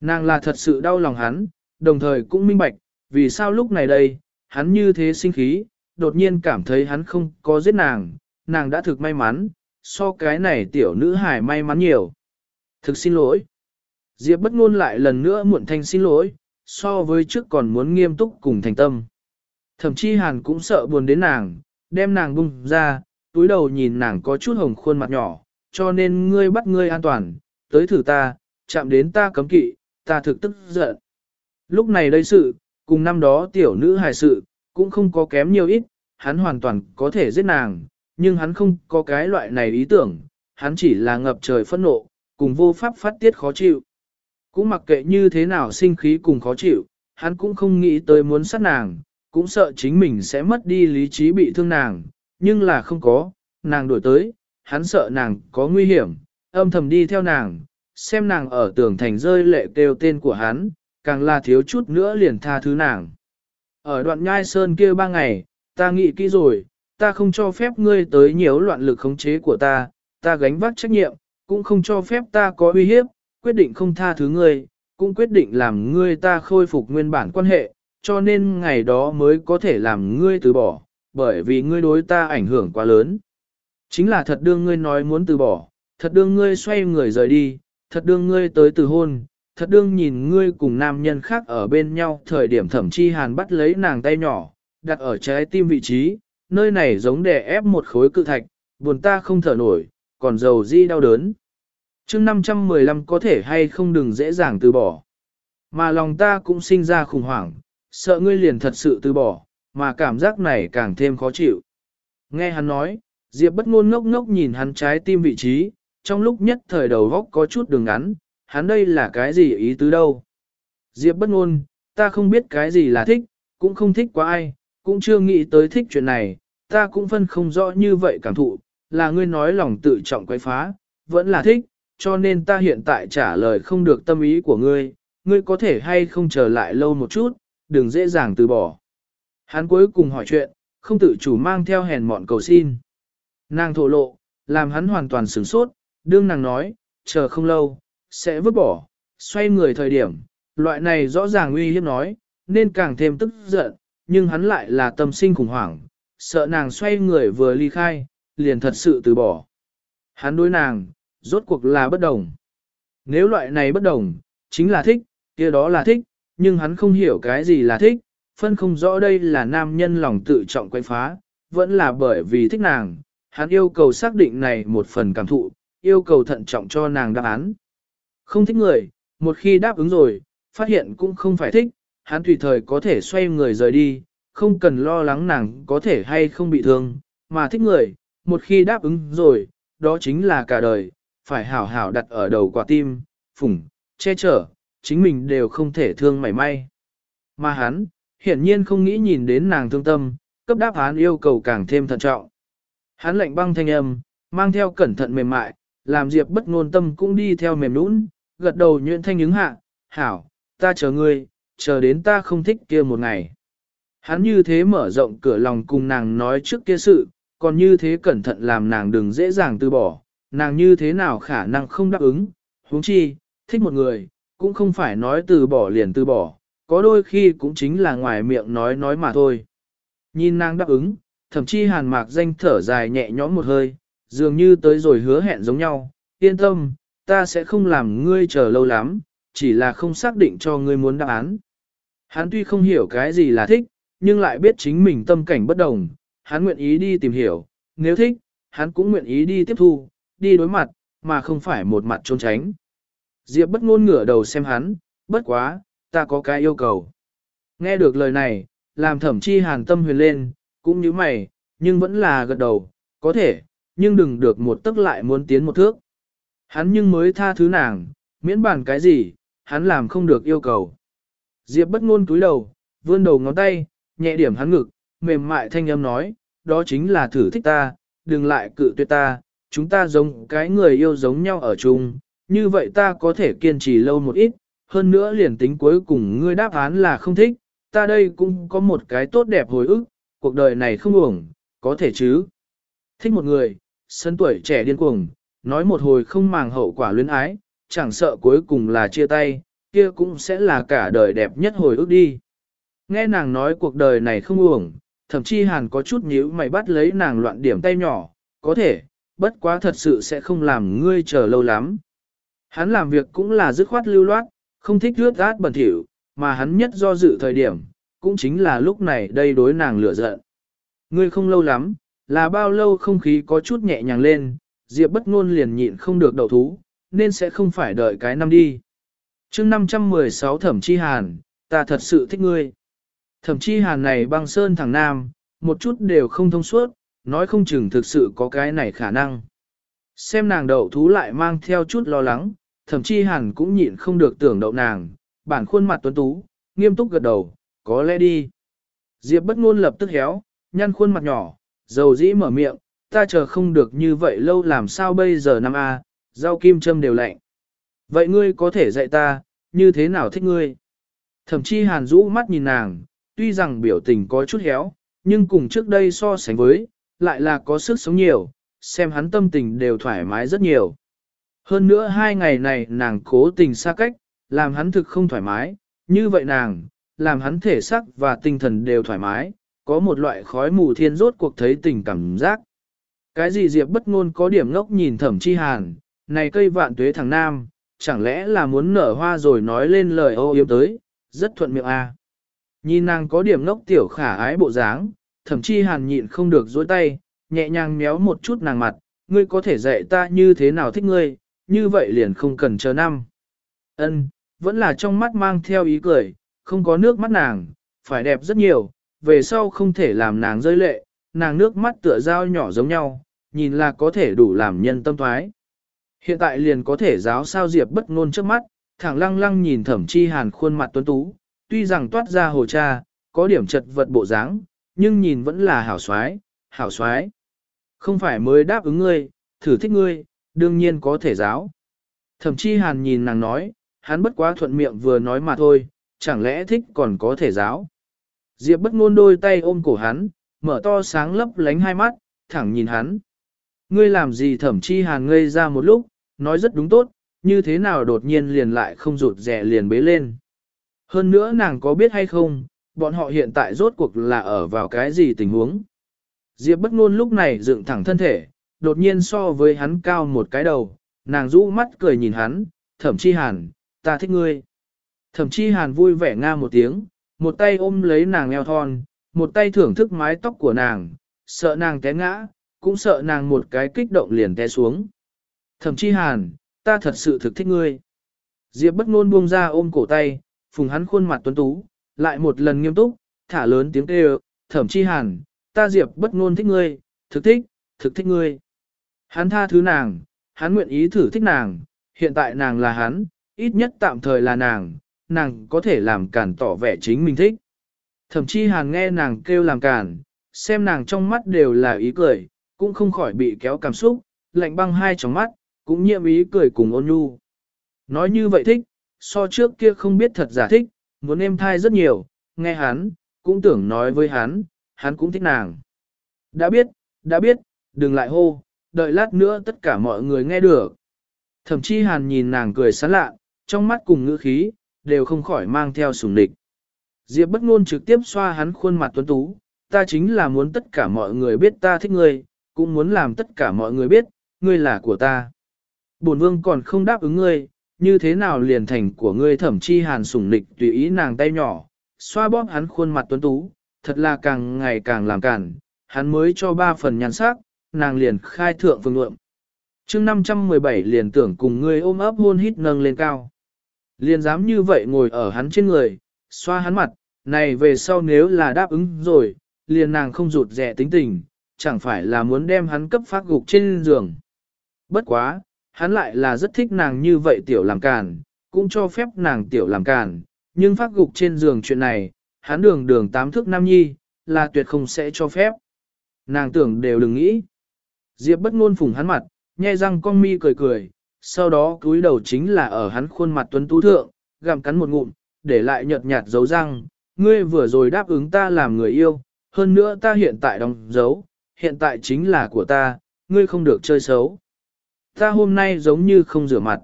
Speaker 1: Nàng là thật sự đau lòng hắn, đồng thời cũng minh bạch, vì sao lúc này đây, hắn như thế sinh khí, đột nhiên cảm thấy hắn không có giết nàng, nàng đã thực may mắn, so cái này tiểu nữ hài may mắn nhiều. Thực xin lỗi. Diệp bất ngôn lại lần nữa muộn thanh xin lỗi, so với trước còn muốn nghiêm túc cùng thành tâm. Thậm chí hàn cũng sợ buồn đến nàng, đem nàng bung ra, túi đầu nhìn nàng có chút hồng khuôn mặt nhỏ, cho nên ngươi bắt ngươi an toàn, tới thử ta, chạm đến ta cấm kỵ, ta thực tức giận. Lúc này đây sự, cùng năm đó tiểu nữ hài sự, cũng không có kém nhiều ít, hắn hoàn toàn có thể giết nàng, nhưng hắn không có cái loại này ý tưởng, hắn chỉ là ngập trời phẫn nộ, cùng vô pháp phát tiết khó chịu. Cũng mặc kệ như thế nào sinh khí cùng khó chịu, hắn cũng không nghĩ tới muốn sát nàng, cũng sợ chính mình sẽ mất đi lý trí bị thương nàng, nhưng là không có, nàng đổi tới, hắn sợ nàng có nguy hiểm, âm thầm đi theo nàng, xem nàng ở tường thành rơi lệ kêu tên của hắn, càng là thiếu chút nữa liền tha thứ nàng. Ở đoạn nhai sơn kia ba ngày, ta nghĩ kỹ rồi, ta không cho phép ngươi tới nhiều loạn lực khống chế của ta, ta gánh vác trách nhiệm, cũng không cho phép ta có uy hiếp, quyết định không tha thứ ngươi, cũng quyết định làm ngươi ta khôi phục nguyên bản quan hệ, cho nên ngày đó mới có thể làm ngươi từ bỏ, bởi vì ngươi đối ta ảnh hưởng quá lớn. Chính là thật đương ngươi nói muốn từ bỏ, thật đương ngươi xoay người rời đi, thật đương ngươi tới từ hôn, thật đương nhìn ngươi cùng nam nhân khác ở bên nhau thời điểm thẩm chi hàn bắt lấy nàng tay nhỏ, đặt ở trái tim vị trí, nơi này giống đè ép một khối cự thạch, buồn ta không thở nổi, còn dầu di đau đớn. chương 515 có thể hay không đừng dễ dàng từ bỏ. Mà lòng ta cũng sinh ra khủng hoảng, sợ ngươi liền thật sự từ bỏ, mà cảm giác này càng thêm khó chịu. Nghe hắn nói, Diệp bất ngôn ngốc ngốc nhìn hắn trái tim vị trí, trong lúc nhất thời đầu góc có chút đường ngắn, hắn đây là cái gì ý tứ đâu. Diệp bất ngôn, ta không biết cái gì là thích, cũng không thích quá ai, cũng chưa nghĩ tới thích chuyện này, ta cũng phân không rõ như vậy cảm thụ, là ngươi nói lòng tự trọng quấy phá, vẫn là thích, cho nên ta hiện tại trả lời không được tâm ý của ngươi, ngươi có thể hay không chờ lại lâu một chút, đừng dễ dàng từ bỏ. Hắn cuối cùng hỏi chuyện, không tự chủ mang theo hèn mọn cầu xin. Nàng thổ lộ, làm hắn hoàn toàn sửng sốt, đương nàng nói, chờ không lâu, sẽ vứt bỏ, xoay người thời điểm, loại này rõ ràng uy hiếp nói, nên càng thêm tức giận, nhưng hắn lại là tâm sinh khủng hoảng, sợ nàng xoay người vừa ly khai, liền thật sự từ bỏ. Hắn đối nàng, rốt cuộc là bất đồng. Nếu loại này bất đồng, chính là thích, kia đó là thích, nhưng hắn không hiểu cái gì là thích, phân không rõ đây là nam nhân lòng tự trọng quay phá, vẫn là bởi vì thích nàng, hắn yêu cầu xác định này một phần cảm thụ, yêu cầu thận trọng cho nàng đáp án. Không thích người, một khi đáp ứng rồi, phát hiện cũng không phải thích, hắn tùy thời có thể xoay người rời đi, không cần lo lắng nàng có thể hay không bị thương, mà thích người, một khi đáp ứng rồi, đó chính là cả đời, phải hảo hảo đặt ở đầu quả tim, phủng, che chở, chính mình đều không thể thương mảy may. Mà hắn, hiển nhiên không nghĩ nhìn đến nàng thương tâm, cấp đáp án yêu cầu càng thêm thận trọng. Hắn lệnh băng thanh âm, mang theo cẩn thận mềm mại, làm Diệp bất ngôn tâm cũng đi theo mềm nũng, gật đầu nhuyễn thanh ứng hạ, hảo, ta chờ ngươi, chờ đến ta không thích kia một ngày. Hắn như thế mở rộng cửa lòng cùng nàng nói trước kia sự, còn như thế cẩn thận làm nàng đừng dễ dàng từ bỏ, nàng như thế nào khả năng không đáp ứng, huống chi, thích một người, cũng không phải nói từ bỏ liền từ bỏ, có đôi khi cũng chính là ngoài miệng nói nói mà thôi. Nhìn nàng đáp ứng, thậm chí hàn mạc danh thở dài nhẹ nhõm một hơi, dường như tới rồi hứa hẹn giống nhau, yên tâm, ta sẽ không làm ngươi chờ lâu lắm, chỉ là không xác định cho ngươi muốn đáp án. Hắn tuy không hiểu cái gì là thích, nhưng lại biết chính mình tâm cảnh bất đồng, hắn nguyện ý đi tìm hiểu, nếu thích, hắn cũng nguyện ý đi tiếp thu, đi đối mặt, mà không phải một mặt trốn tránh. Diệp bất ngôn ngửa đầu xem hắn, bất quá, ta có cái yêu cầu. Nghe được lời này, làm thẩm chi hàn tâm huyền lên, cũng như mày, nhưng vẫn là gật đầu, có thể, nhưng đừng được một tức lại muốn tiến một thước. Hắn nhưng mới tha thứ nàng, miễn bàn cái gì, hắn làm không được yêu cầu. Diệp bất ngôn cúi đầu, vươn đầu ngón tay, nhẹ điểm hắn ngực, mềm mại thanh âm nói, đó chính là thử thích ta, đừng lại cự tuyệt ta, chúng ta giống cái người yêu giống nhau ở chung, như vậy ta có thể kiên trì lâu một ít, hơn nữa liền tính cuối cùng ngươi đáp án là không thích, ta đây cũng có một cái tốt đẹp hồi ức, cuộc đời này không uổng, có thể chứ. Thích một người, sân tuổi trẻ điên cuồng, nói một hồi không màng hậu quả luyến ái, chẳng sợ cuối cùng là chia tay, kia cũng sẽ là cả đời đẹp nhất hồi ức đi. Nghe nàng nói cuộc đời này không uổng, thậm chí hàn có chút nhíu mày bắt lấy nàng loạn điểm tay nhỏ, có thể, bất quá thật sự sẽ không làm ngươi chờ lâu lắm. Hắn làm việc cũng là dứt khoát lưu loát, không thích rước át bẩn thỉu, mà hắn nhất do dự thời điểm, cũng chính là lúc này đây đối nàng lửa giận. Ngươi không lâu lắm, là bao lâu không khí có chút nhẹ nhàng lên, Diệp bất ngôn liền nhịn không được đầu thú, nên sẽ không phải đợi cái năm đi. chương 516 thẩm chi hàn, ta thật sự thích ngươi. Thẩm chi hàn này băng sơn thằng nam, một chút đều không thông suốt, nói không chừng thực sự có cái này khả năng. Xem nàng đậu thú lại mang theo chút lo lắng, thậm chí hàn cũng nhịn không được tưởng đậu nàng, bản khuôn mặt tuấn tú, nghiêm túc gật đầu, có lẽ đi. Diệp bất ngôn lập tức héo, nhăn khuôn mặt nhỏ, dầu dĩ mở miệng, ta chờ không được như vậy lâu làm sao bây giờ năm A, rau kim châm đều lạnh. Vậy ngươi có thể dạy ta, như thế nào thích ngươi? Thậm chí hàn rũ mắt nhìn nàng, tuy rằng biểu tình có chút héo, nhưng cùng trước đây so sánh với, lại là có sức sống nhiều, xem hắn tâm tình đều thoải mái rất nhiều. Hơn nữa hai ngày này nàng cố tình xa cách, làm hắn thực không thoải mái, như vậy nàng, làm hắn thể sắc và tinh thần đều thoải mái, có một loại khói mù thiên rốt cuộc thấy tình cảm giác. Cái gì Diệp bất ngôn có điểm ngốc nhìn thẩm chi hàn, này cây vạn tuế thằng nam, chẳng lẽ là muốn nở hoa rồi nói lên lời ô yếm tới, rất thuận miệng a. À. Nhìn nàng có điểm ngốc tiểu khả ái bộ dáng, thẩm chi hàn nhịn không được dối tay, nhẹ nhàng méo một chút nàng mặt, ngươi có thể dạy ta như thế nào thích ngươi, như vậy liền không cần chờ năm. Ân, vẫn là trong mắt mang theo ý cười, không có nước mắt nàng, phải đẹp rất nhiều, về sau không thể làm nàng rơi lệ, nàng nước mắt tựa dao nhỏ giống nhau, nhìn là có thể đủ làm nhân tâm thoái. Hiện tại liền có thể giáo sao Diệp bất ngôn trước mắt, thẳng lăng lăng nhìn thẩm chi hàn khuôn mặt tuấn tú, tuy rằng toát ra hồ cha, có điểm chật vật bộ dáng, nhưng nhìn vẫn là hảo xoái, hảo xoái. Không phải mới đáp ứng ngươi, thử thích ngươi, đương nhiên có thể giáo. thẩm chi hàn nhìn nàng nói, hắn bất quá thuận miệng vừa nói mà thôi, chẳng lẽ thích còn có thể giáo. Diệp bất ngôn đôi tay ôm cổ hắn, mở to sáng lấp lánh hai mắt, thẳng nhìn hắn. Ngươi làm gì thẩm chi hàn ngây ra một lúc, nói rất đúng tốt, như thế nào đột nhiên liền lại không rụt rẻ liền bế lên. Hơn nữa nàng có biết hay không, bọn họ hiện tại rốt cuộc là ở vào cái gì tình huống. Diệp bất ngôn lúc này dựng thẳng thân thể, đột nhiên so với hắn cao một cái đầu, nàng rũ mắt cười nhìn hắn, thẩm chi hàn, ta thích ngươi. Thẩm chi hàn vui vẻ nga một tiếng, một tay ôm lấy nàng eo thon, một tay thưởng thức mái tóc của nàng, sợ nàng té ngã, cũng sợ nàng một cái kích động liền té xuống. Thẩm chi hàn, ta thật sự thực thích ngươi. Diệp bất ngôn buông ra ôm cổ tay, phùng hắn khuôn mặt tuấn tú, lại một lần nghiêm túc, thả lớn tiếng kêu, thẩm chi hàn, ta Diệp bất ngôn thích ngươi, thực thích, thực thích ngươi. Hắn tha thứ nàng, hắn nguyện ý thử thích nàng, hiện tại nàng là hắn, ít nhất tạm thời là nàng, nàng có thể làm cản tỏ vẻ chính mình thích. Thậm chí hàn nghe nàng kêu làm cản, xem nàng trong mắt đều là ý cười, cũng không khỏi bị kéo cảm xúc, lạnh băng hai tròng mắt, cũng nhiệm ý cười cùng ôn nhu. Nói như vậy thích, so trước kia không biết thật giả thích, muốn em thai rất nhiều, nghe hắn, cũng tưởng nói với hắn, hắn cũng thích nàng. Đã biết, đã biết, đừng lại hô, đợi lát nữa tất cả mọi người nghe được. Thậm chí hàn nhìn nàng cười sán lạ, trong mắt cùng ngữ khí, đều không khỏi mang theo sùng địch. Diệp bất ngôn trực tiếp xoa hắn khuôn mặt tuấn tú, ta chính là muốn tất cả mọi người biết ta thích ngươi, cũng muốn làm tất cả mọi người biết, ngươi là của ta. Bổn vương còn không đáp ứng ngươi, như thế nào liền thành của ngươi thẩm chi hàn sủng địch tùy ý nàng tay nhỏ, xoa bóp hắn khuôn mặt tuấn tú, thật là càng ngày càng làm cản, hắn mới cho ba phần nhàn sắc, nàng liền khai thượng phương lượng. chương 517 liền tưởng cùng ngươi ôm ấp hôn hít nâng lên cao. Liền dám như vậy ngồi ở hắn trên người, xoa hắn mặt, này về sau nếu là đáp ứng rồi, liền nàng không rụt rẻ tính tình, chẳng phải là muốn đem hắn cấp phát gục trên giường. Bất quá, hắn lại là rất thích nàng như vậy tiểu làm càn, cũng cho phép nàng tiểu làm càn, nhưng phát gục trên giường chuyện này, hắn đường đường tám thước nam nhi, là tuyệt không sẽ cho phép. Nàng tưởng đều đừng nghĩ. Diệp bất ngôn phủng hắn mặt, nhe răng cong mi cười cười, sau đó cúi đầu chính là ở hắn khuôn mặt tuấn tú thượng, gặm cắn một ngụm, để lại nhợt nhạt dấu răng, ngươi vừa rồi đáp ứng ta làm người yêu, hơn nữa ta hiện tại đóng dấu, hiện tại chính là của ta, ngươi không được chơi xấu. Ta hôm nay giống như không rửa mặt.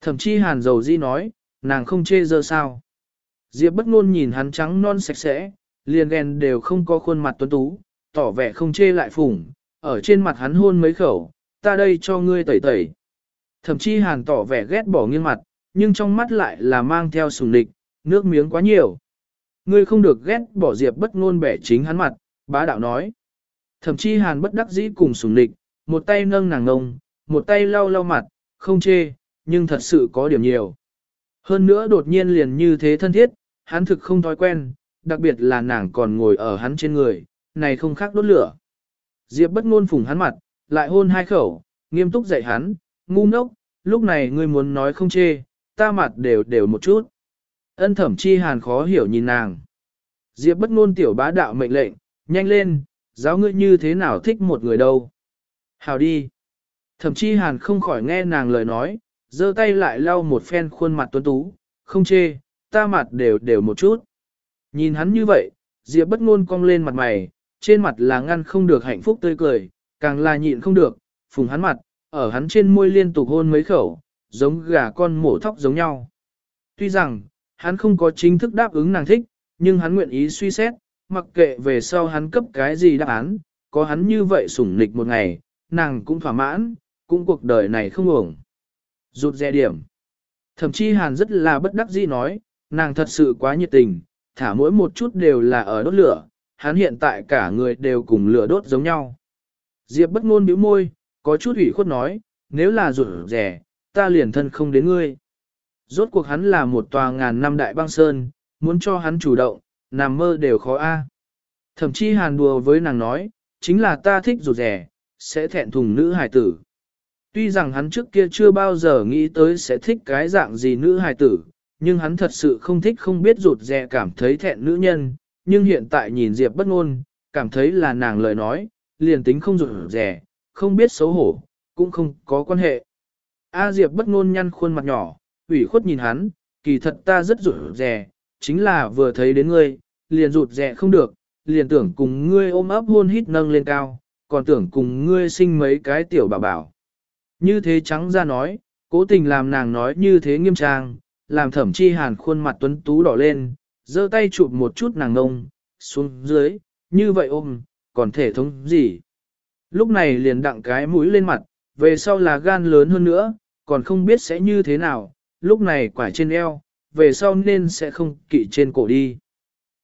Speaker 1: Thậm chí hàn dầu di nói, nàng không chê dơ sao. Diệp bất ngôn nhìn hắn trắng non sạch sẽ, liền ghen đều không có khuôn mặt tuấn tú, tỏ vẻ không chê lại phủng, ở trên mặt hắn hôn mấy khẩu, ta đây cho ngươi tẩy tẩy. Thậm chí hàn tỏ vẻ ghét bỏ nghiêng mặt, nhưng trong mắt lại là mang theo sùng địch, nước miếng quá nhiều. Ngươi không được ghét bỏ diệp bất ngôn bẻ chính hắn mặt, bá đạo nói. Thậm chí hàn bất đắc dĩ cùng sùng địch, một tay nâng nàng ngông, một tay lau lau mặt, không chê, nhưng thật sự có điểm nhiều. Hơn nữa đột nhiên liền như thế thân thiết, hắn thực không thói quen, đặc biệt là nàng còn ngồi ở hắn trên người, này không khác đốt lửa. Diệp bất ngôn phùng hắn mặt, lại hôn hai khẩu, nghiêm túc dạy hắn, ngu ngốc, lúc này ngươi muốn nói không chê, ta mặt đều đều một chút. Ân thẩm chi hàn khó hiểu nhìn nàng. Diệp bất ngôn tiểu bá đạo mệnh lệnh, nhanh lên, giáo ngươi như thế nào thích một người đâu. Hào đi. Thẩm chi hàn không khỏi nghe nàng lời nói, giơ tay lại lau một phen khuôn mặt tuấn tú, không chê, ta mặt đều đều một chút. Nhìn hắn như vậy, Diệp bất ngôn cong lên mặt mày, trên mặt là ngăn không được hạnh phúc tươi cười, càng là nhịn không được, phùng hắn mặt, ở hắn trên môi liên tục hôn mấy khẩu, giống gà con mổ thóc giống nhau. Tuy rằng, hắn không có chính thức đáp ứng nàng thích, nhưng hắn nguyện ý suy xét, mặc kệ về sau hắn cấp cái gì đáp án, có hắn như vậy sủng nịch một ngày, nàng cũng thỏa mãn, cũng cuộc đời này không ổng. Rụt rè điểm. Thậm chí hàn rất là bất đắc dĩ nói, nàng thật sự quá nhiệt tình, thả mỗi một chút đều là ở đốt lửa, hắn hiện tại cả người đều cùng lửa đốt giống nhau. Diệp bất ngôn bĩu môi, có chút ủy khuất nói, nếu là rụt rẻ, ta liền thân không đến ngươi. Rốt cuộc hắn là một tòa ngàn năm đại băng sơn, muốn cho hắn chủ động, nằm mơ đều khó a. Thậm chí hàn đùa với nàng nói, chính là ta thích rụt rẻ, sẽ thẹn thùng nữ hài tử. Tuy rằng hắn trước kia chưa bao giờ nghĩ tới sẽ thích cái dạng gì nữ hài tử, nhưng hắn thật sự không thích không biết rụt rè cảm thấy thẹn nữ nhân, nhưng hiện tại nhìn Diệp bất ngôn, cảm thấy là nàng lời nói, liền tính không rụt rẻ, không biết xấu hổ, cũng không có quan hệ. A Diệp bất ngôn nhăn khuôn mặt nhỏ, ủy khuất nhìn hắn, kỳ thật ta rất rụt rè, chính là vừa thấy đến ngươi, liền rụt rè không được, liền tưởng cùng ngươi ôm ấp hôn hít nâng lên cao, còn tưởng cùng ngươi sinh mấy cái tiểu bảo bảo. Như thế trắng ra nói, cố tình làm nàng nói như thế nghiêm trang, làm thẩm chi hàn khuôn mặt tuấn tú đỏ lên, giơ tay chụp một chút nàng ngông, xuống dưới, như vậy ôm, còn thể thống gì. Lúc này liền đặng cái mũi lên mặt, về sau là gan lớn hơn nữa, còn không biết sẽ như thế nào, lúc này quải trên eo, về sau nên sẽ không kỵ trên cổ đi.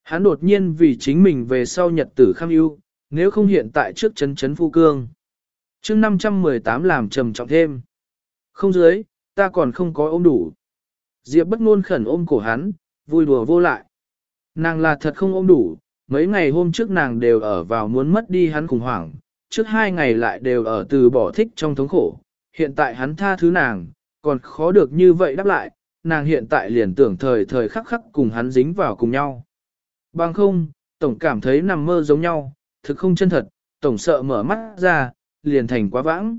Speaker 1: Hắn đột nhiên vì chính mình về sau nhật tử kham ưu, nếu không hiện tại trước chấn chấn phu cương. chương 518 làm trầm trọng thêm. Không dưới, ta còn không có ôm đủ. Diệp bất ngôn khẩn ôm cổ hắn, vui đùa vô lại. Nàng là thật không ôm đủ, mấy ngày hôm trước nàng đều ở vào muốn mất đi hắn khủng hoảng, trước hai ngày lại đều ở từ bỏ thích trong thống khổ. Hiện tại hắn tha thứ nàng, còn khó được như vậy đáp lại, nàng hiện tại liền tưởng thời thời khắc khắc cùng hắn dính vào cùng nhau. Bằng không, tổng cảm thấy nằm mơ giống nhau, thực không chân thật, tổng sợ mở mắt ra, liền thành quá vãng.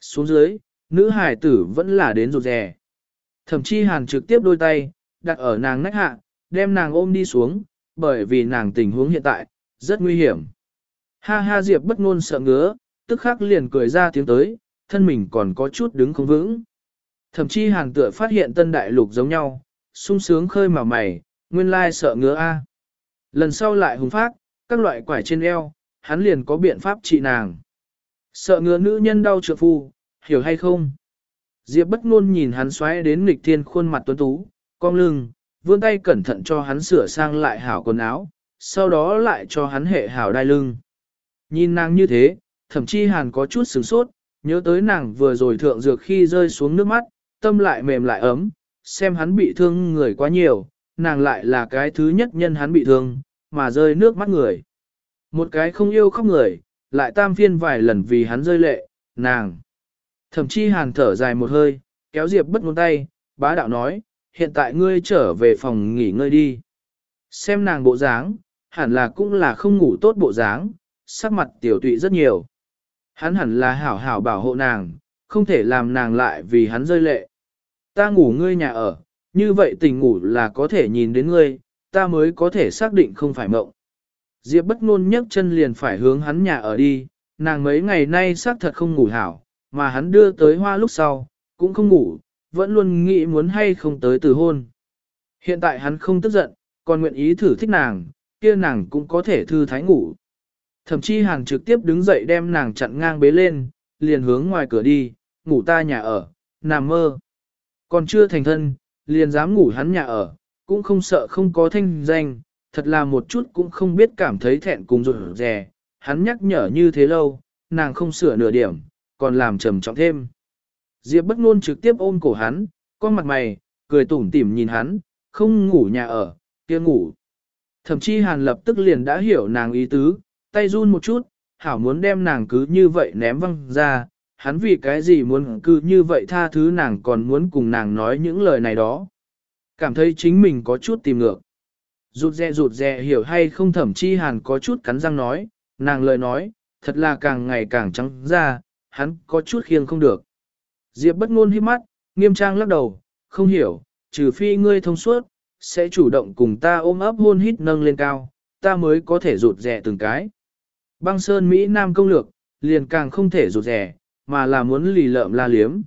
Speaker 1: Xuống dưới, nữ hải tử vẫn là đến rụt rè. Thậm chí hàn trực tiếp đôi tay, đặt ở nàng nách hạ, đem nàng ôm đi xuống, bởi vì nàng tình huống hiện tại, rất nguy hiểm. Ha ha Diệp bất ngôn sợ ngứa, tức khắc liền cười ra tiếng tới, thân mình còn có chút đứng không vững. Thậm chí hàn tựa phát hiện tân đại lục giống nhau, sung sướng khơi mà mày, nguyên lai sợ ngứa a. Lần sau lại hùng phát, các loại quải trên eo, hắn liền có biện pháp trị nàng. Sợ ngứa nữ nhân đau trợ phu, hiểu hay không? Diệp bất ngôn nhìn hắn xoáy đến nghịch thiên khuôn mặt tuấn tú, cong lưng, vươn tay cẩn thận cho hắn sửa sang lại hảo quần áo, sau đó lại cho hắn hệ hảo đai lưng. Nhìn nàng như thế, thậm chí hàn có chút sửng sốt, nhớ tới nàng vừa rồi thượng dược khi rơi xuống nước mắt, tâm lại mềm lại ấm, xem hắn bị thương người quá nhiều, nàng lại là cái thứ nhất nhân hắn bị thương, mà rơi nước mắt người. Một cái không yêu khóc người, lại tam phiên vài lần vì hắn rơi lệ, nàng. Thậm chí hàn thở dài một hơi, kéo Diệp bất ngôn tay, bá đạo nói, hiện tại ngươi trở về phòng nghỉ ngơi đi. Xem nàng bộ dáng, hẳn là cũng là không ngủ tốt bộ dáng, sắc mặt tiểu tụy rất nhiều. Hắn hẳn là hảo hảo bảo hộ nàng, không thể làm nàng lại vì hắn rơi lệ. Ta ngủ ngươi nhà ở, như vậy tình ngủ là có thể nhìn đến ngươi, ta mới có thể xác định không phải mộng. Diệp bất ngôn nhấc chân liền phải hướng hắn nhà ở đi, nàng mấy ngày nay xác thật không ngủ hảo, mà hắn đưa tới hoa lúc sau, cũng không ngủ, vẫn luôn nghĩ muốn hay không tới từ hôn. Hiện tại hắn không tức giận, còn nguyện ý thử thích nàng, kia nàng cũng có thể thư thái ngủ. Thậm chí hàng trực tiếp đứng dậy đem nàng chặn ngang bế lên, liền hướng ngoài cửa đi, ngủ ta nhà ở, nằm mơ. Còn chưa thành thân, liền dám ngủ hắn nhà ở, cũng không sợ không có thanh danh, thật là một chút cũng không biết cảm thấy thẹn cùng rụt rè. Hắn nhắc nhở như thế lâu, nàng không sửa nửa điểm, còn làm trầm trọng thêm. Diệp bất ngôn trực tiếp ôm cổ hắn, con mặt mày, cười tủm tỉm nhìn hắn, không ngủ nhà ở, kia ngủ. Thậm chí hàn lập tức liền đã hiểu nàng ý tứ, tay run một chút, hảo muốn đem nàng cứ như vậy ném văng ra, hắn vì cái gì muốn cứ như vậy tha thứ nàng còn muốn cùng nàng nói những lời này đó. Cảm thấy chính mình có chút tìm ngược. Rụt rè rụt rè hiểu hay không thẩm chi hàn có chút cắn răng nói, nàng lời nói, thật là càng ngày càng trắng ra, hắn có chút khiêng không được. Diệp bất ngôn hít mắt, nghiêm trang lắc đầu, không hiểu, trừ phi ngươi thông suốt, sẽ chủ động cùng ta ôm ấp hôn hít nâng lên cao, ta mới có thể rụt rè từng cái. Băng sơn Mỹ Nam công lược, liền càng không thể rụt rẻ mà là muốn lì lợm la liếm.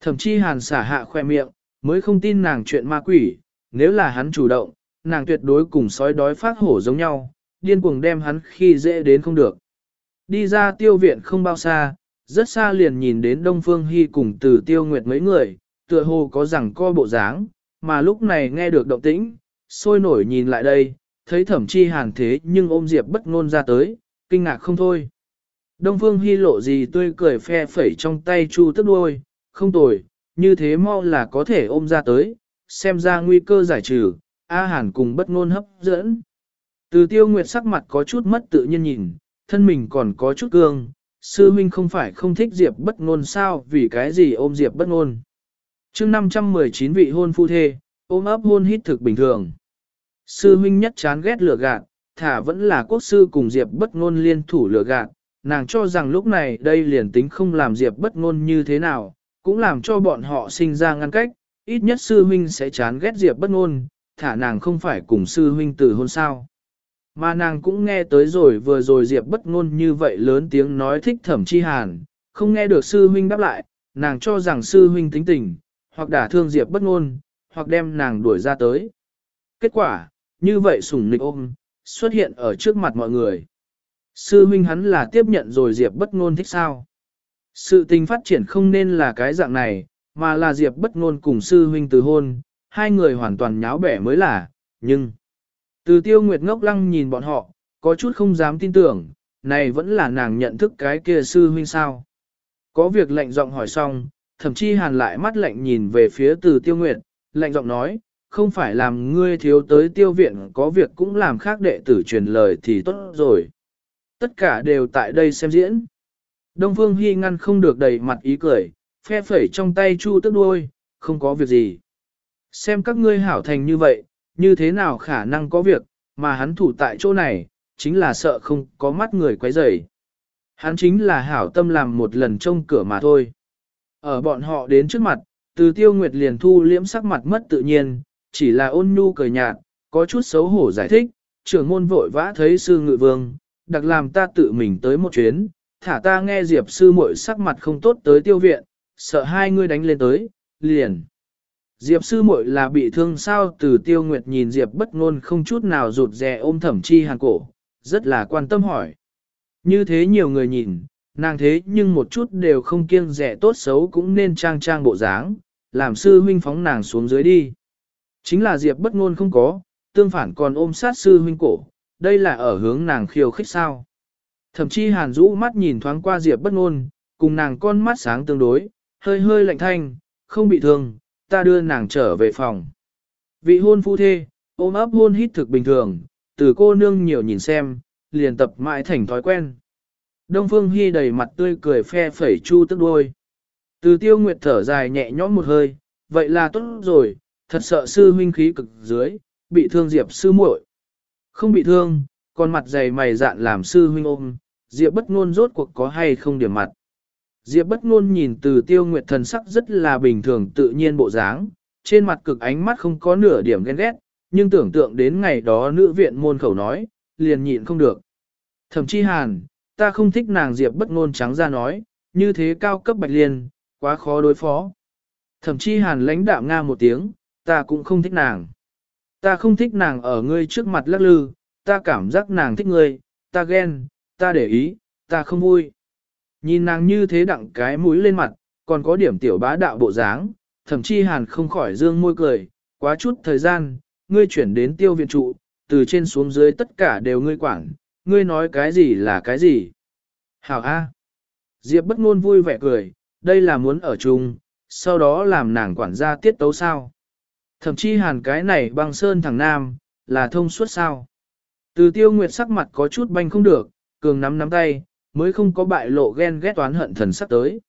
Speaker 1: Thậm chí hàn xả hạ khoe miệng, mới không tin nàng chuyện ma quỷ, nếu là hắn chủ động, nàng tuyệt đối cùng sói đói phát hổ giống nhau, điên cuồng đem hắn khi dễ đến không được. Đi ra tiêu viện không bao xa, rất xa liền nhìn đến Đông Phương Hy cùng từ tiêu nguyệt mấy người, tựa hồ có rằng co bộ dáng, mà lúc này nghe được động tĩnh, sôi nổi nhìn lại đây, thấy thẩm chi hàn thế nhưng ôm Diệp bất ngôn ra tới, kinh ngạc không thôi. Đông Phương Hy lộ gì tươi cười phe phẩy trong tay chu tức đuôi, không tồi, như thế mau là có thể ôm ra tới, xem ra nguy cơ giải trừ, A Hàn cùng bất ngôn hấp dẫn. Từ tiêu nguyệt sắc mặt có chút mất tự nhiên nhìn, thân mình còn có chút cương, sư huynh không phải không thích Diệp bất ngôn sao vì cái gì ôm Diệp bất ngôn. chương 519 vị hôn phu thê, ôm ấp hôn hít thực bình thường. Sư huynh nhất chán ghét lửa gạt, thả vẫn là quốc sư cùng Diệp bất ngôn liên thủ lừa gạt, nàng cho rằng lúc này đây liền tính không làm Diệp bất ngôn như thế nào, cũng làm cho bọn họ sinh ra ngăn cách, ít nhất sư huynh sẽ chán ghét Diệp bất ngôn, thả nàng không phải cùng sư huynh từ hôn sao. Mà nàng cũng nghe tới rồi vừa rồi Diệp bất ngôn như vậy lớn tiếng nói thích thẩm chi hàn, không nghe được sư huynh đáp lại, nàng cho rằng sư huynh tính tình, hoặc đả thương Diệp bất ngôn, hoặc đem nàng đuổi ra tới. Kết quả, như vậy sủng nịch ôm, xuất hiện ở trước mặt mọi người. Sư huynh hắn là tiếp nhận rồi Diệp bất ngôn thích sao. Sự tình phát triển không nên là cái dạng này, mà là Diệp bất ngôn cùng sư huynh từ hôn, hai người hoàn toàn nháo bẻ mới là, nhưng... Từ tiêu nguyệt ngốc lăng nhìn bọn họ, có chút không dám tin tưởng, này vẫn là nàng nhận thức cái kia sư huynh sao. Có việc lệnh giọng hỏi xong, thậm chí hàn lại mắt lạnh nhìn về phía từ tiêu nguyệt, lệnh giọng nói, không phải làm ngươi thiếu tới tiêu viện có việc cũng làm khác đệ tử truyền lời thì tốt rồi. Tất cả đều tại đây xem diễn. Đông Phương Hy ngăn không được đầy mặt ý cười, phe phẩy trong tay chu tức đuôi, không có việc gì. Xem các ngươi hảo thành như vậy, như thế nào khả năng có việc, mà hắn thủ tại chỗ này, chính là sợ không có mắt người quấy rầy. Hắn chính là hảo tâm làm một lần trông cửa mà thôi. Ở bọn họ đến trước mặt, từ tiêu nguyệt liền thu liễm sắc mặt mất tự nhiên, chỉ là ôn nhu cười nhạt, có chút xấu hổ giải thích, trưởng môn vội vã thấy sư ngự vương, đặc làm ta tự mình tới một chuyến, thả ta nghe diệp sư muội sắc mặt không tốt tới tiêu viện, sợ hai người đánh lên tới, liền. Diệp sư muội là bị thương sao từ tiêu nguyệt nhìn Diệp bất ngôn không chút nào rụt rè ôm thẩm chi hàng cổ, rất là quan tâm hỏi. Như thế nhiều người nhìn, nàng thế nhưng một chút đều không kiêng rẻ tốt xấu cũng nên trang trang bộ dáng, làm sư huynh phóng nàng xuống dưới đi. Chính là Diệp bất ngôn không có, tương phản còn ôm sát sư huynh cổ, đây là ở hướng nàng khiêu khích sao. Thậm chí hàn rũ mắt nhìn thoáng qua Diệp bất ngôn, cùng nàng con mắt sáng tương đối, hơi hơi lạnh thanh, không bị thương, ta đưa nàng trở về phòng. Vị hôn phu thê, ôm ấp hôn hít thực bình thường, từ cô nương nhiều nhìn xem, liền tập mãi thành thói quen. Đông Phương Hy đầy mặt tươi cười phe phẩy chu tức đôi. Từ tiêu nguyệt thở dài nhẹ nhõm một hơi, vậy là tốt rồi, thật sợ sư huynh khí cực dưới, bị thương Diệp sư muội. Không bị thương, còn mặt dày mày dạn làm sư huynh ôm, Diệp bất ngôn rốt cuộc có hay không điểm mặt. Diệp bất ngôn nhìn từ tiêu nguyệt thần sắc rất là bình thường tự nhiên bộ dáng, trên mặt cực ánh mắt không có nửa điểm ghen ghét, nhưng tưởng tượng đến ngày đó nữ viện môn khẩu nói, liền nhịn không được. Thậm chí hàn, ta không thích nàng Diệp bất ngôn trắng ra nói, như thế cao cấp bạch liên, quá khó đối phó. Thậm chí hàn lãnh đạm nga một tiếng, ta cũng không thích nàng. Ta không thích nàng ở ngươi trước mặt lắc lư, ta cảm giác nàng thích ngươi, ta ghen, ta để ý, ta không vui. Nhìn nàng như thế đặng cái mũi lên mặt, còn có điểm tiểu bá đạo bộ dáng, thậm chí hàn không khỏi dương môi cười, quá chút thời gian, ngươi chuyển đến tiêu viện trụ, từ trên xuống dưới tất cả đều ngươi quản, ngươi nói cái gì là cái gì. Hảo A. Diệp bất ngôn vui vẻ cười, đây là muốn ở chung, sau đó làm nàng quản gia tiết tấu sao. Thậm chí hàn cái này băng sơn thẳng nam, là thông suốt sao. Từ tiêu nguyệt sắc mặt có chút banh không được, cường nắm nắm tay, mới không có bại lộ ghen ghét toán hận thần sắc tới.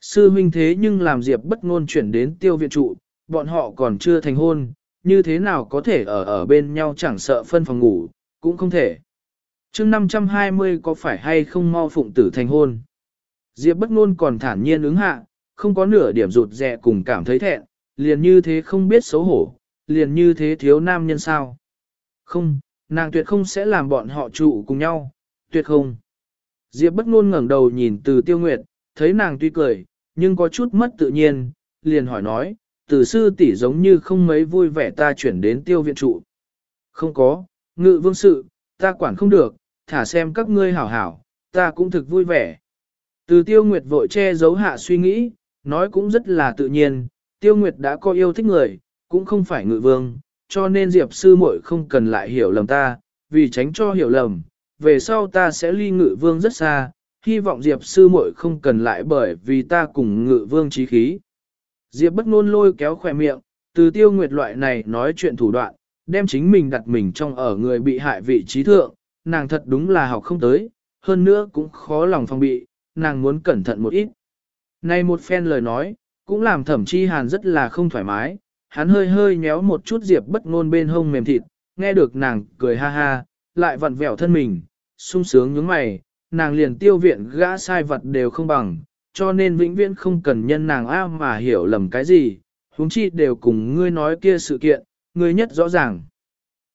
Speaker 1: Sư huynh thế nhưng làm Diệp bất ngôn chuyển đến tiêu viện trụ, bọn họ còn chưa thành hôn, như thế nào có thể ở ở bên nhau chẳng sợ phân phòng ngủ, cũng không thể. chương 520 có phải hay không mau phụng tử thành hôn? Diệp bất ngôn còn thản nhiên ứng hạ, không có nửa điểm rụt rẹ cùng cảm thấy thẹn, liền như thế không biết xấu hổ, liền như thế thiếu nam nhân sao. Không, nàng tuyệt không sẽ làm bọn họ trụ cùng nhau, tuyệt không. Diệp bất ngôn ngẩng đầu nhìn từ tiêu nguyệt, thấy nàng tuy cười, nhưng có chút mất tự nhiên, liền hỏi nói, từ sư tỷ giống như không mấy vui vẻ ta chuyển đến tiêu viện trụ. Không có, ngự vương sự, ta quản không được, thả xem các ngươi hảo hảo, ta cũng thực vui vẻ. Từ tiêu nguyệt vội che giấu hạ suy nghĩ, nói cũng rất là tự nhiên, tiêu nguyệt đã có yêu thích người, cũng không phải ngự vương, cho nên diệp sư muội không cần lại hiểu lầm ta, vì tránh cho hiểu lầm, về sau ta sẽ ly ngự vương rất xa, hy vọng Diệp sư muội không cần lại bởi vì ta cùng ngự vương trí khí. Diệp bất ngôn lôi kéo khỏe miệng, từ tiêu nguyệt loại này nói chuyện thủ đoạn, đem chính mình đặt mình trong ở người bị hại vị trí thượng, nàng thật đúng là học không tới, hơn nữa cũng khó lòng phòng bị, nàng muốn cẩn thận một ít. Này một phen lời nói, cũng làm thẩm chi hàn rất là không thoải mái, hắn hơi hơi nhéo một chút diệp bất ngôn bên hông mềm thịt, nghe được nàng cười ha ha, lại vặn vẹo thân mình, sung sướng nhướng mày, nàng liền tiêu viện gã sai vật đều không bằng, cho nên vĩnh viễn không cần nhân nàng a mà hiểu lầm cái gì, huống chi đều cùng ngươi nói kia sự kiện, ngươi nhất rõ ràng.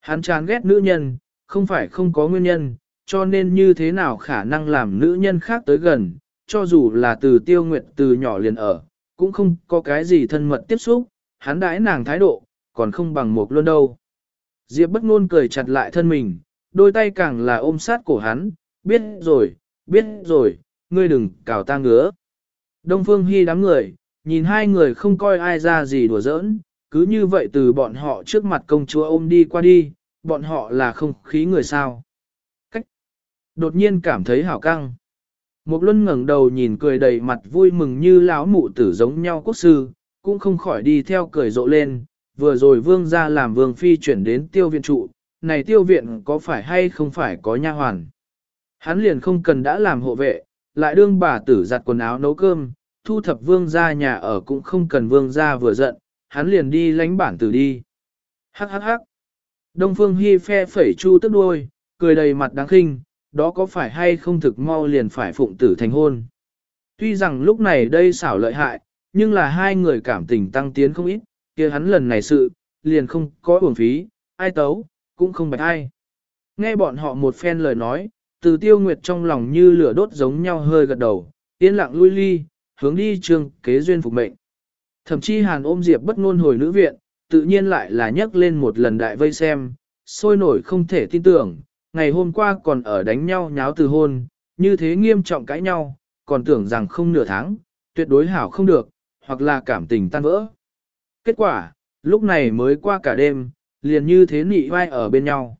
Speaker 1: Hắn chán ghét nữ nhân, không phải không có nguyên nhân, cho nên như thế nào khả năng làm nữ nhân khác tới gần, cho dù là từ tiêu nguyệt từ nhỏ liền ở, cũng không có cái gì thân mật tiếp xúc, hắn đãi nàng thái độ, còn không bằng một luôn đâu. Diệp bất ngôn cười chặt lại thân mình, đôi tay càng là ôm sát cổ hắn, biết rồi, biết rồi, ngươi đừng cào ta ngứa. Đông Phương Hy đám người, nhìn hai người không coi ai ra gì đùa giỡn, cứ như vậy từ bọn họ trước mặt công chúa ôm đi qua đi, bọn họ là không khí người sao. Cách. Đột nhiên cảm thấy hảo căng. Một luân ngẩng đầu nhìn cười đầy mặt vui mừng như lão mụ tử giống nhau quốc sư, cũng không khỏi đi theo cười rộ lên, vừa rồi vương ra làm vương phi chuyển đến tiêu viện trụ, này tiêu viện có phải hay không phải có nha hoàn. Hắn liền không cần đã làm hộ vệ, lại đương bà tử giặt quần áo nấu cơm, thu thập vương ra nhà ở cũng không cần vương ra vừa giận, hắn liền đi lánh bản tử đi. Hắc hắc hắc. Đông Phương Hi phe phẩy chu tức đuôi, cười đầy mặt đáng khinh, đó có phải hay không thực mau liền phải phụng tử thành hôn. Tuy rằng lúc này đây xảo lợi hại, nhưng là hai người cảm tình tăng tiến không ít, kia hắn lần này sự, liền không có uổng phí, ai tấu, cũng không bạch ai. Nghe bọn họ một phen lời nói, từ tiêu nguyệt trong lòng như lửa đốt giống nhau hơi gật đầu, yên lặng lui ly, hướng đi trường kế duyên phục mệnh. Thậm chí hàn ôm diệp bất ngôn hồi nữ viện, tự nhiên lại là nhắc lên một lần đại vây xem, sôi nổi không thể tin tưởng, ngày hôm qua còn ở đánh nhau nháo từ hôn, như thế nghiêm trọng cãi nhau, còn tưởng rằng không nửa tháng, tuyệt đối hảo không được, hoặc là cảm tình tan vỡ. Kết quả, lúc này mới qua cả đêm, liền như thế nị vai ở bên nhau.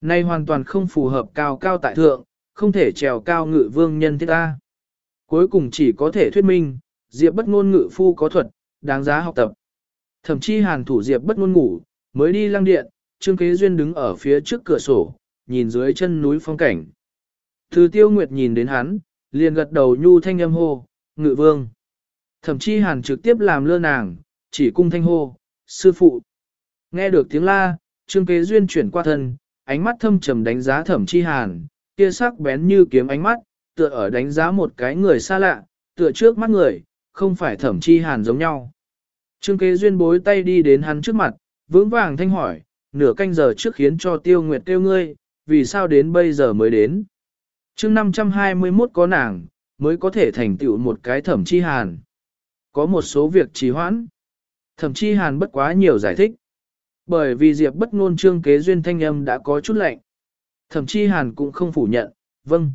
Speaker 1: Nay hoàn toàn không phù hợp cao cao tại thượng, không thể trèo cao ngự vương nhân thiết ta. Cuối cùng chỉ có thể thuyết minh, Diệp bất ngôn ngự phu có thuật, đáng giá học tập. Thậm chí hàn thủ Diệp bất ngôn ngủ, mới đi lăng điện, Trương Kế Duyên đứng ở phía trước cửa sổ, nhìn dưới chân núi phong cảnh. Từ tiêu nguyệt nhìn đến hắn, liền gật đầu nhu thanh âm hô, ngự vương. Thậm chí hàn trực tiếp làm lơ nàng, chỉ cung thanh hô, sư phụ. Nghe được tiếng la, Trương Kế Duyên chuyển qua thân, ánh mắt thâm trầm đánh giá thẩm chi hàn, kia sắc bén như kiếm ánh mắt, tựa ở đánh giá một cái người xa lạ, tựa trước mắt người, không phải thẩm chi hàn giống nhau. Trương Kế Duyên bối tay đi đến hắn trước mặt, vững vàng thanh hỏi, nửa canh giờ trước khiến cho tiêu nguyệt tiêu ngươi, vì sao đến bây giờ mới đến. chương 521 có nàng, mới có thể thành tựu một cái thẩm chi hàn. Có một số việc trì hoãn. Thẩm chi hàn bất quá nhiều giải thích. Bởi vì Diệp bất ngôn trương kế duyên thanh âm đã có chút lạnh. Thẩm chi hàn cũng không phủ nhận, vâng.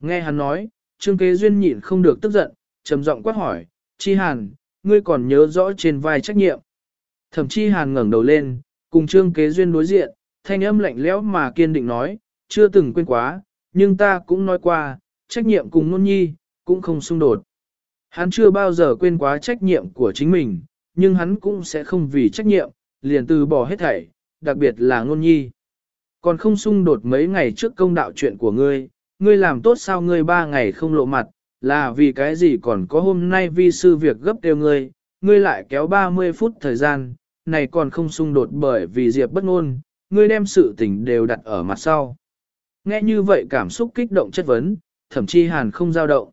Speaker 1: Nghe hắn nói, trương kế duyên nhịn không được tức giận, trầm giọng quát hỏi, chi hàn, ngươi còn nhớ rõ trên vai trách nhiệm. Thẩm chi hàn ngẩng đầu lên, cùng trương kế duyên đối diện, thanh âm lạnh lẽo mà kiên định nói, chưa từng quên quá, nhưng ta cũng nói qua, trách nhiệm cùng nôn nhi, cũng không xung đột. Hắn chưa bao giờ quên quá trách nhiệm của chính mình, nhưng hắn cũng sẽ không vì trách nhiệm, liền từ bỏ hết thảy, đặc biệt là ngôn nhi. Còn không xung đột mấy ngày trước công đạo chuyện của ngươi, ngươi làm tốt sao ngươi ba ngày không lộ mặt, là vì cái gì còn có hôm nay vi sư việc gấp đều ngươi, ngươi lại kéo 30 phút thời gian, này còn không xung đột bởi vì Diệp bất ngôn, ngươi đem sự tình đều đặt ở mặt sau. Nghe như vậy cảm xúc kích động chất vấn, thậm chí hàn không dao động.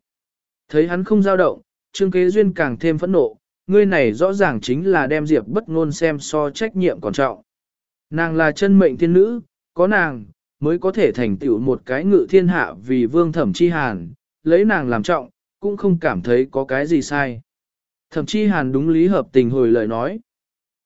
Speaker 1: Thấy hắn không dao động, Trương Kế Duyên càng thêm phẫn nộ, ngươi này rõ ràng chính là đem Diệp bất ngôn xem so trách nhiệm còn trọng. Nàng là chân mệnh thiên nữ, có nàng, mới có thể thành tựu một cái ngự thiên hạ vì vương thẩm chi hàn, lấy nàng làm trọng, cũng không cảm thấy có cái gì sai. Thẩm chi hàn đúng lý hợp tình hồi lời nói.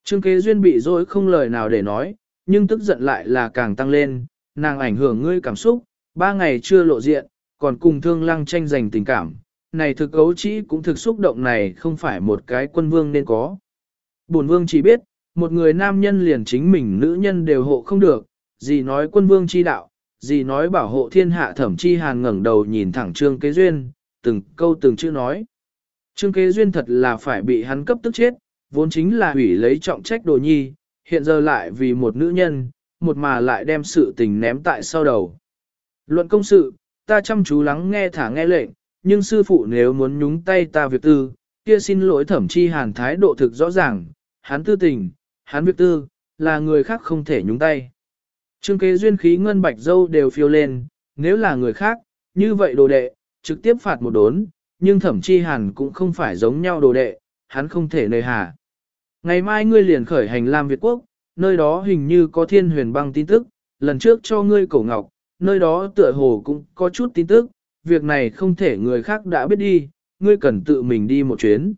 Speaker 1: Trương kế duyên bị dối không lời nào để nói, nhưng tức giận lại là càng tăng lên, nàng ảnh hưởng ngươi cảm xúc, ba ngày chưa lộ diện, còn cùng thương lăng tranh giành tình cảm, này thực ấu chỉ cũng thực xúc động này không phải một cái quân vương nên có. Bổn vương chỉ biết, một người nam nhân liền chính mình nữ nhân đều hộ không được, gì nói quân vương chi đạo, gì nói bảo hộ thiên hạ thẩm chi hàn ngẩng đầu nhìn thẳng trương kế duyên, từng câu từng chữ nói. Trương kế duyên thật là phải bị hắn cấp tức chết, vốn chính là hủy lấy trọng trách đồ nhi, hiện giờ lại vì một nữ nhân, một mà lại đem sự tình ném tại sau đầu. Luận công sự, ta chăm chú lắng nghe thả nghe lệnh, nhưng sư phụ nếu muốn nhúng tay ta việc tư, kia xin lỗi thẩm chi hàn thái độ thực rõ ràng, hắn tư tình, hắn việc tư, là người khác không thể nhúng tay. Trương kế duyên khí ngân bạch dâu đều phiêu lên, nếu là người khác, như vậy đồ đệ, trực tiếp phạt một đốn, nhưng thẩm chi hàn cũng không phải giống nhau đồ đệ, hắn không thể nơi hà. Ngày mai ngươi liền khởi hành Lam Việt Quốc, nơi đó hình như có thiên huyền băng tin tức, lần trước cho ngươi cổ ngọc, nơi đó tựa hồ cũng có chút tin tức, việc này không thể người khác đã biết đi, ngươi cần tự mình đi một chuyến.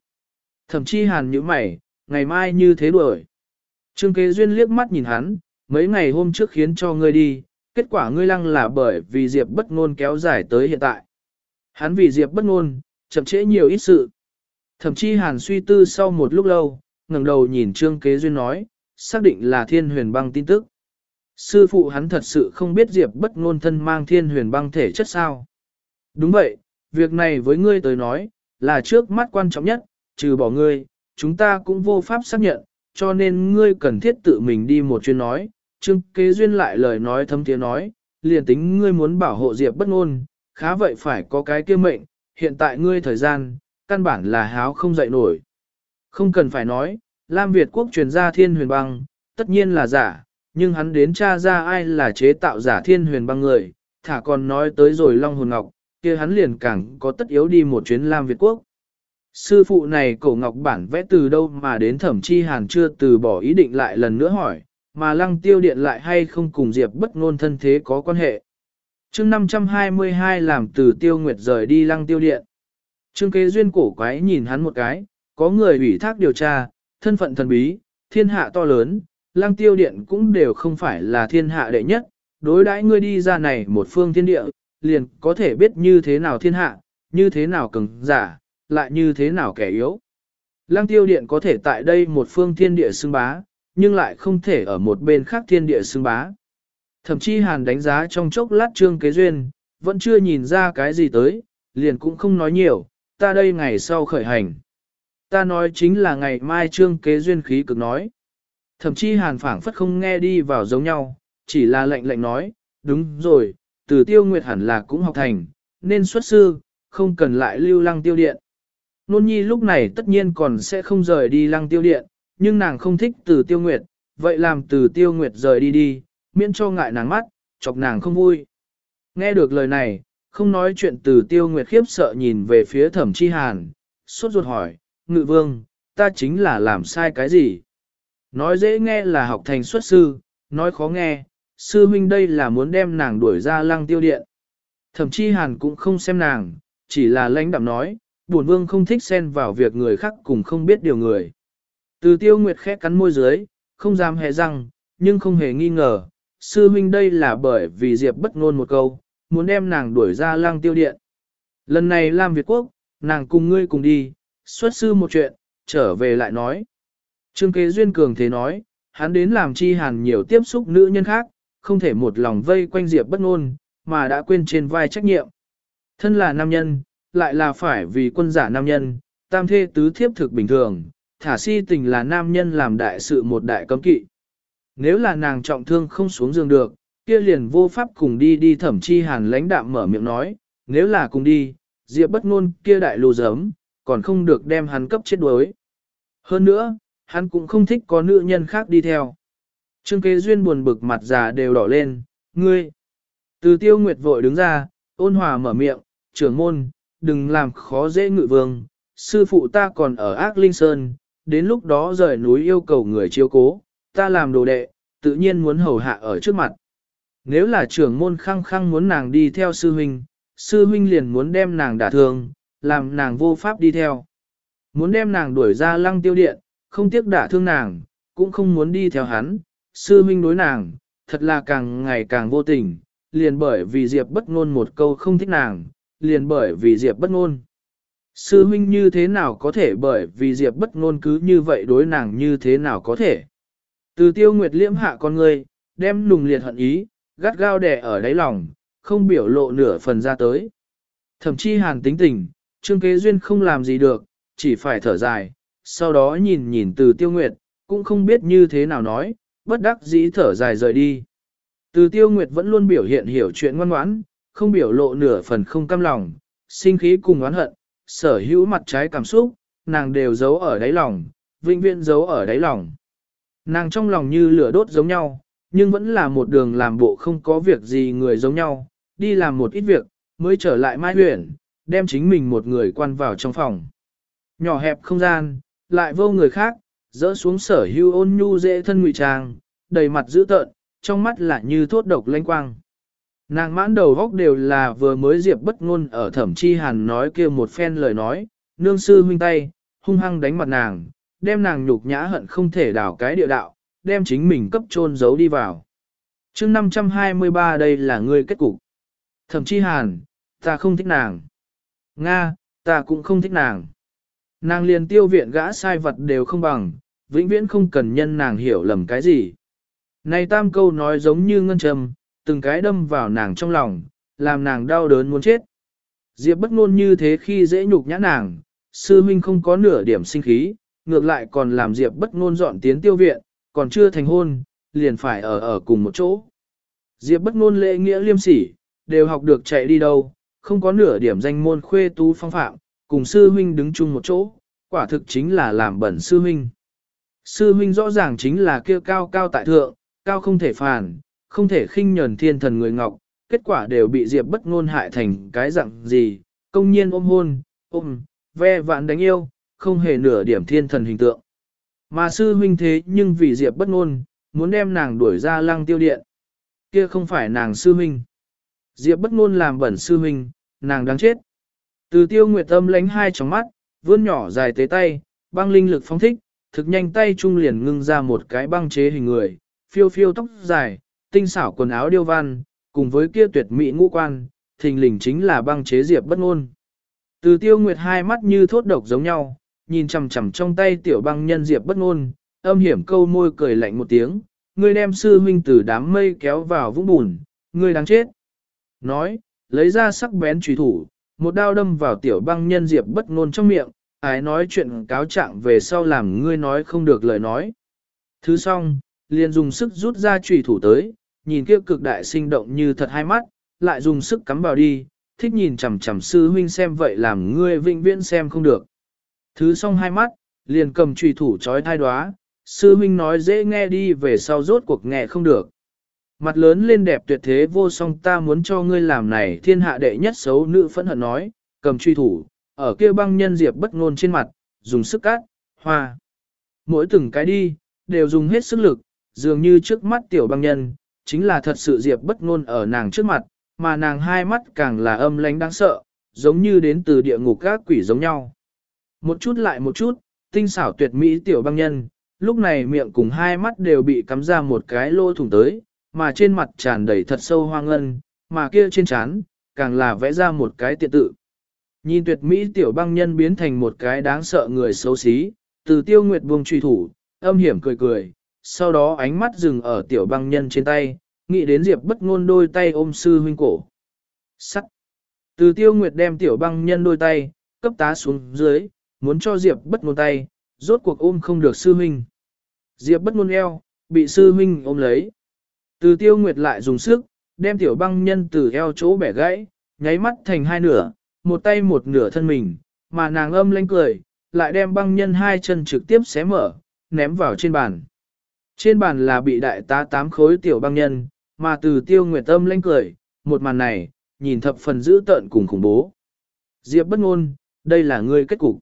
Speaker 1: Thậm chí hàn như mày, ngày mai như thế đuổi. Trương kế duyên liếc mắt nhìn hắn, mấy ngày hôm trước khiến cho ngươi đi, kết quả ngươi lăng là bởi vì Diệp bất ngôn kéo dài tới hiện tại. Hắn vì Diệp bất ngôn, chậm trễ nhiều ít sự. Thậm chí hàn suy tư sau một lúc lâu, ngẩng đầu nhìn Trương Kế Duyên nói, xác định là thiên huyền băng tin tức. Sư phụ hắn thật sự không biết Diệp bất ngôn thân mang thiên huyền băng thể chất sao. Đúng vậy, việc này với ngươi tới nói, là trước mắt quan trọng nhất, trừ bỏ ngươi, chúng ta cũng vô pháp xác nhận, cho nên ngươi cần thiết tự mình đi một chuyến nói. Trương Kế Duyên lại lời nói thâm tiếng nói, liền tính ngươi muốn bảo hộ Diệp bất ngôn, khá vậy phải có cái kia mệnh, hiện tại ngươi thời gian, căn bản là háo không dậy nổi. Không cần phải nói, Lam Việt quốc truyền ra thiên huyền băng, tất nhiên là giả, nhưng hắn đến tra ra ai là chế tạo giả thiên huyền băng người, thả còn nói tới rồi Long Hồn Ngọc, kia hắn liền càng có tất yếu đi một chuyến Lam Việt quốc. Sư phụ này cổ ngọc bản vẽ từ đâu mà đến thẩm chi hàn chưa từ bỏ ý định lại lần nữa hỏi, mà lăng tiêu điện lại hay không cùng Diệp bất ngôn thân thế có quan hệ. chương 522 làm từ tiêu nguyệt rời đi lăng tiêu điện. Trương kế duyên cổ quái nhìn hắn một cái, có người ủy thác điều tra, thân phận thần bí, thiên hạ to lớn, lang tiêu điện cũng đều không phải là thiên hạ đệ nhất, đối đãi ngươi đi ra này một phương thiên địa, liền có thể biết như thế nào thiên hạ, như thế nào cứng giả, lại như thế nào kẻ yếu. Lăng tiêu điện có thể tại đây một phương thiên địa xưng bá, nhưng lại không thể ở một bên khác thiên địa xưng bá. Thậm chí hàn đánh giá trong chốc lát trương kế duyên, vẫn chưa nhìn ra cái gì tới, liền cũng không nói nhiều, ta đây ngày sau khởi hành. Ta nói chính là ngày mai trương kế duyên khí cực nói. Thậm chí hàn phảng phất không nghe đi vào giống nhau, chỉ là lệnh lệnh nói, đúng rồi, từ tiêu nguyệt hẳn là cũng học thành, nên xuất sư, không cần lại lưu lăng tiêu điện. Nôn nhi lúc này tất nhiên còn sẽ không rời đi lăng tiêu điện, nhưng nàng không thích từ tiêu nguyệt, vậy làm từ tiêu nguyệt rời đi đi, miễn cho ngại nàng mắt, chọc nàng không vui. Nghe được lời này, không nói chuyện từ tiêu nguyệt khiếp sợ nhìn về phía thẩm chi hàn, sốt ruột hỏi, ngự vương, ta chính là làm sai cái gì? Nói dễ nghe là học thành xuất sư, nói khó nghe, sư huynh đây là muốn đem nàng đuổi ra lăng tiêu điện. Thẩm chi hàn cũng không xem nàng, chỉ là lãnh đạm nói, bổn vương không thích xen vào việc người khác cùng không biết điều người. Từ tiêu nguyệt khẽ cắn môi dưới, không dám hề răng, nhưng không hề nghi ngờ, sư huynh đây là bởi vì Diệp bất ngôn một câu, muốn đem nàng đuổi ra lang tiêu điện. Lần này Lam Việt Quốc, nàng cùng ngươi cùng đi, xuất sư một chuyện, trở về lại nói. Trương kế duyên cường thế nói, hắn đến làm chi hàn nhiều tiếp xúc nữ nhân khác, không thể một lòng vây quanh Diệp bất ngôn, mà đã quên trên vai trách nhiệm. Thân là nam nhân, lại là phải vì quân giả nam nhân, tam thê tứ thiếp thực bình thường, thả si tình là nam nhân làm đại sự một đại cấm kỵ. Nếu là nàng trọng thương không xuống giường được, kia liền vô pháp cùng đi đi thẩm chi hàn lãnh đạm mở miệng nói, nếu là cùng đi, diệp bất ngôn kia đại lù giấm, còn không được đem hắn cấp chết đuối. Hơn nữa, hắn cũng không thích có nữ nhân khác đi theo. Trương kế duyên buồn bực mặt già đều đỏ lên, ngươi. Từ tiêu nguyệt vội đứng ra, ôn hòa mở miệng, trưởng môn, đừng làm khó dễ ngự vương, sư phụ ta còn ở ác linh sơn, đến lúc đó rời núi yêu cầu người chiếu cố, ta làm đồ đệ, tự nhiên muốn hầu hạ ở trước mặt. Nếu là trưởng môn khăng khăng muốn nàng đi theo sư huynh, sư huynh liền muốn đem nàng đả thương, làm nàng vô pháp đi theo. Muốn đem nàng đuổi ra lăng tiêu điện, không tiếc đả thương nàng, cũng không muốn đi theo hắn, sư huynh đối nàng, thật là càng ngày càng vô tình, liền bởi vì Diệp bất ngôn một câu không thích nàng, liền bởi vì Diệp bất ngôn. Sư huynh như thế nào có thể bởi vì Diệp bất ngôn cứ như vậy đối nàng như thế nào có thể. Từ tiêu nguyệt liễm hạ con người, đem nùng liệt hận ý, gắt gao đè ở đáy lòng, không biểu lộ nửa phần ra tới. Thậm chí hàn tính tình, trương kế duyên không làm gì được, chỉ phải thở dài, sau đó nhìn nhìn từ tiêu nguyệt, cũng không biết như thế nào nói, bất đắc dĩ thở dài rời đi. Từ tiêu nguyệt vẫn luôn biểu hiện hiểu chuyện ngoan ngoãn, không biểu lộ nửa phần không cam lòng, sinh khí cùng oán hận, sở hữu mặt trái cảm xúc, nàng đều giấu ở đáy lòng, vĩnh viễn giấu ở đáy lòng. Nàng trong lòng như lửa đốt giống nhau, nhưng vẫn là một đường làm bộ không có việc gì người giống nhau, đi làm một ít việc, mới trở lại Mai huyện, đem chính mình một người quan vào trong phòng. Nhỏ hẹp không gian, lại vô người khác, dỡ xuống sở hưu ôn nhu dễ thân ngụy trang, đầy mặt dữ tợn, trong mắt là như thốt độc lanh quang. Nàng mãn đầu góc đều là vừa mới diệp bất ngôn ở thẩm chi hàn nói kia một phen lời nói, nương sư huynh tay, hung hăng đánh mặt nàng, đem nàng nhục nhã hận không thể đảo cái địa đạo, đem chính mình cấp chôn giấu đi vào. chương 523 đây là ngươi kết cục. Thẩm chi hàn, ta không thích nàng. Nga, ta cũng không thích nàng. Nàng liền tiêu viện gã sai vật đều không bằng, vĩnh viễn không cần nhân nàng hiểu lầm cái gì. Này tam câu nói giống như ngân trầm, từng cái đâm vào nàng trong lòng, làm nàng đau đớn muốn chết. Diệp bất ngôn như thế khi dễ nhục nhã nàng, sư huynh không có nửa điểm sinh khí, ngược lại còn làm Diệp bất ngôn dọn tiến tiêu viện, còn chưa thành hôn, liền phải ở ở cùng một chỗ. Diệp bất ngôn lễ nghĩa liêm sỉ, đều học được chạy đi đâu, không có nửa điểm danh môn khuê tú phong phạm, cùng sư huynh đứng chung một chỗ, quả thực chính là làm bẩn sư huynh. Sư huynh rõ ràng chính là kia cao cao tại thượng, cao không thể phản, không thể khinh nhẫn thiên thần người ngọc, kết quả đều bị Diệp bất ngôn hại thành cái dạng gì, công nhiên ôm hôn, ôm, ve vạn đánh yêu, không hề nửa điểm thiên thần hình tượng. Mà sư huynh thế nhưng vì Diệp bất ngôn, muốn đem nàng đuổi ra lăng tiêu điện. Kia không phải nàng sư huynh. Diệp bất ngôn làm bẩn sư huynh, nàng đáng chết. Từ tiêu nguyệt âm lánh hai tròng mắt, vươn nhỏ dài tế tay, băng linh lực phóng thích, thực nhanh tay trung liền ngưng ra một cái băng chế hình người, phiêu phiêu tóc dài, tinh xảo quần áo điêu văn, cùng với kia tuyệt mỹ ngũ quan, thình lình chính là băng chế diệp bất ngôn. Từ tiêu nguyệt hai mắt như thốt độc giống nhau, nhìn chằm chằm trong tay tiểu băng nhân diệp bất ngôn, âm hiểm câu môi cười lạnh một tiếng, ngươi đem sư huynh từ đám mây kéo vào vũng bùn, ngươi đáng chết. Nói, lấy ra sắc bén trùy thủ, một đao đâm vào tiểu băng nhân diệp bất ngôn trong miệng, ái nói chuyện cáo trạng về sau làm ngươi nói không được lời nói. Thứ xong, liền dùng sức rút ra trùy thủ tới, nhìn kia cực đại sinh động như thật hai mắt, lại dùng sức cắm vào đi, thích nhìn chằm chằm sư huynh xem vậy làm ngươi vĩnh viễn xem không được. Thứ xong hai mắt, liền cầm trùy thủ chói thai đoá, sư huynh nói dễ nghe đi về sau rốt cuộc nghe không được. Mặt lớn lên đẹp tuyệt thế vô song ta muốn cho ngươi làm này thiên hạ đệ nhất xấu nữ phẫn hận nói, cầm truy thủ, ở kia băng nhân diệp bất ngôn trên mặt, dùng sức cắt, hoa. Mỗi từng cái đi, đều dùng hết sức lực, dường như trước mắt tiểu băng nhân, chính là thật sự diệp bất ngôn ở nàng trước mặt, mà nàng hai mắt càng là âm lãnh đáng sợ, giống như đến từ địa ngục các quỷ giống nhau. Một chút lại một chút, tinh xảo tuyệt mỹ tiểu băng nhân, lúc này miệng cùng hai mắt đều bị cắm ra một cái lỗ thủng tới, mà trên mặt tràn đầy thật sâu hoa ngân, mà kia trên trán càng là vẽ ra một cái tiện tự. Nhìn tuyệt mỹ tiểu băng nhân biến thành một cái đáng sợ người xấu xí, từ tiêu nguyệt buông truy thủ, âm hiểm cười cười, sau đó ánh mắt dừng ở tiểu băng nhân trên tay, nghĩ đến diệp bất ngôn đôi tay ôm sư huynh cổ. Sắt! Từ tiêu nguyệt đem tiểu băng nhân đôi tay, cấp tá xuống dưới, muốn cho diệp bất ngôn tay, rốt cuộc ôm không được sư huynh. Diệp bất ngôn eo, bị sư huynh ôm lấy. Từ tiêu nguyệt lại dùng sức, đem tiểu băng nhân từ eo chỗ bẻ gãy, nháy mắt thành hai nửa, một tay một nửa thân mình, mà nàng âm lên cười, lại đem băng nhân hai chân trực tiếp xé mở, ném vào trên bàn. Trên bàn là bị đại tá tám khối tiểu băng nhân, mà từ tiêu nguyệt âm lên cười, một màn này, nhìn thập phần dữ tợn cùng khủng bố. Diệp bất ngôn, đây là ngươi kết cục.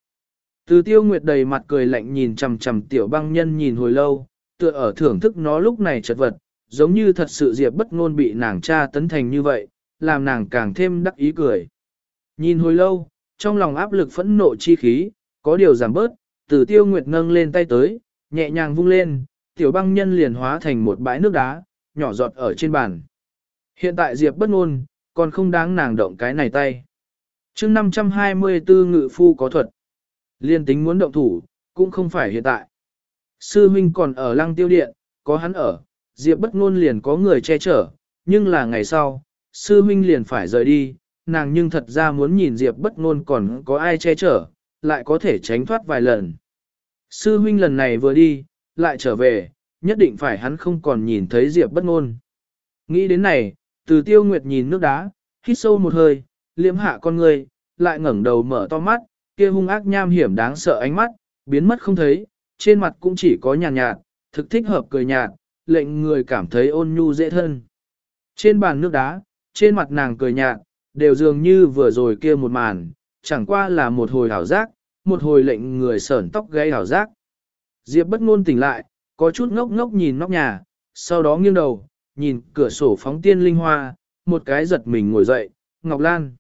Speaker 1: Từ tiêu nguyệt đầy mặt cười lạnh nhìn chầm chầm tiểu băng nhân nhìn hồi lâu, tựa ở thưởng thức nó lúc này chật vật, giống như thật sự Diệp bất ngôn bị nàng cha tấn thành như vậy, làm nàng càng thêm đắc ý cười. Nhìn hồi lâu, trong lòng áp lực phẫn nộ chi khí, có điều giảm bớt, từ tiêu nguyệt nâng lên tay tới, nhẹ nhàng vung lên, tiểu băng nhân liền hóa thành một bãi nước đá, nhỏ giọt ở trên bàn. Hiện tại Diệp bất ngôn, còn không đáng nàng động cái này tay. chương 524 ngự phu có thuật. Liên tính muốn động thủ, cũng không phải hiện tại. Sư huynh còn ở lăng tiêu điện, có hắn ở, Diệp bất ngôn liền có người che chở, nhưng là ngày sau, sư huynh liền phải rời đi, nàng nhưng thật ra muốn nhìn Diệp bất ngôn còn có ai che chở, lại có thể tránh thoát vài lần. Sư huynh lần này vừa đi, lại trở về, nhất định phải hắn không còn nhìn thấy Diệp bất ngôn. Nghĩ đến này, từ tiêu nguyệt nhìn nước đá, hít sâu một hơi, liếm hạ con người, lại ngẩng đầu mở to mắt, kia hung ác nham hiểm đáng sợ ánh mắt, biến mất không thấy, trên mặt cũng chỉ có nhàn nhạt, nhạt, thực thích hợp cười nhạt, lệnh người cảm thấy ôn nhu dễ thân. Trên bàn nước đá, trên mặt nàng cười nhạt, đều dường như vừa rồi kia một màn, chẳng qua là một hồi hảo giác, một hồi lệnh người sởn tóc gây hảo giác. Diệp bất ngôn tỉnh lại, có chút ngốc ngốc nhìn nóc nhà, sau đó nghiêng đầu, nhìn cửa sổ phóng tiên linh hoa, một cái giật mình ngồi dậy, Ngọc Lan.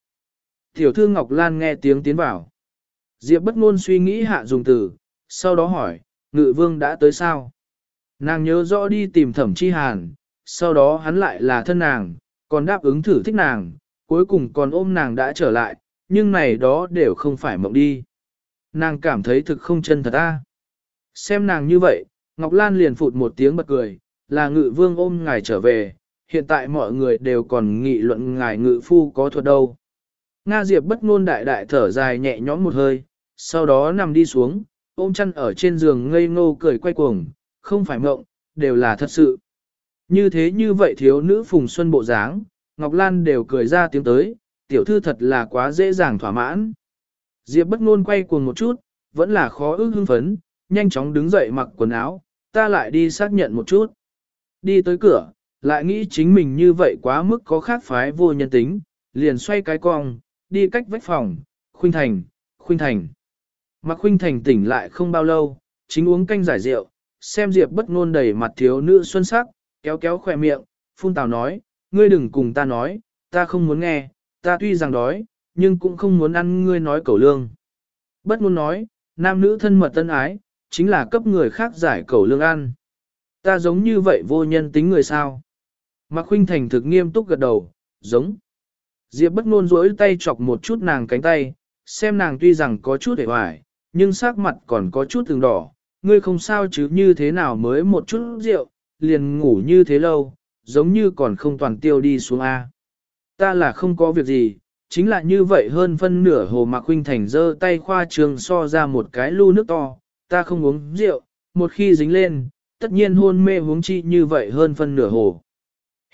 Speaker 1: Tiểu thư Ngọc Lan nghe tiếng tiến vào. Diệp bất ngôn suy nghĩ hạ dùng từ, sau đó hỏi, ngự vương đã tới sao? Nàng nhớ rõ đi tìm thẩm chi hàn, sau đó hắn lại là thân nàng, còn đáp ứng thử thích nàng, cuối cùng còn ôm nàng đã trở lại, nhưng này đó đều không phải mộng đi. Nàng cảm thấy thực không chân thật ta. Xem nàng như vậy, Ngọc Lan liền phụt một tiếng bật cười, là ngự vương ôm ngài trở về, hiện tại mọi người đều còn nghị luận ngài ngự phu có thuật đâu. Nga Diệp bất ngôn đại đại thở dài nhẹ nhõm một hơi, sau đó nằm đi xuống, ôm chăn ở trên giường ngây ngô cười quay cuồng, không phải mộng, đều là thật sự. Như thế như vậy thiếu nữ phùng xuân bộ dáng, Ngọc Lan đều cười ra tiếng tới, tiểu thư thật là quá dễ dàng thỏa mãn. Diệp bất ngôn quay cuồng một chút, vẫn là khó ước hưng phấn, nhanh chóng đứng dậy mặc quần áo, ta lại đi xác nhận một chút. Đi tới cửa, lại nghĩ chính mình như vậy quá mức có khác phái vô nhân tính, liền xoay cái cong, đi cách vách phòng, khuynh thành, khuynh thành. Mặc khuynh thành tỉnh lại không bao lâu, chính uống canh giải rượu, xem Diệp bất ngôn đầy mặt thiếu nữ xuân sắc, kéo kéo khỏe miệng, phun tào nói, ngươi đừng cùng ta nói, ta không muốn nghe, ta tuy rằng đói, nhưng cũng không muốn ăn ngươi nói cầu lương. Bất ngôn nói, nam nữ thân mật tân ái, chính là cấp người khác giải cầu lương ăn. Ta giống như vậy vô nhân tính người sao? Mạc Khuynh Thành thực nghiêm túc gật đầu, giống. Diệp bất ngôn rỗi tay chọc một chút nàng cánh tay, xem nàng tuy rằng có chút hề hoài, nhưng sắc mặt còn có chút từng đỏ. Ngươi không sao chứ như thế nào mới một chút rượu, liền ngủ như thế lâu, giống như còn không toàn tiêu đi xuống A. Ta là không có việc gì, chính là như vậy hơn phân nửa hồ Mạc huynh Thành giơ tay khoa trường so ra một cái lu nước to, ta không uống rượu, một khi dính lên, tất nhiên hôn mê uống chi như vậy hơn phân nửa hồ.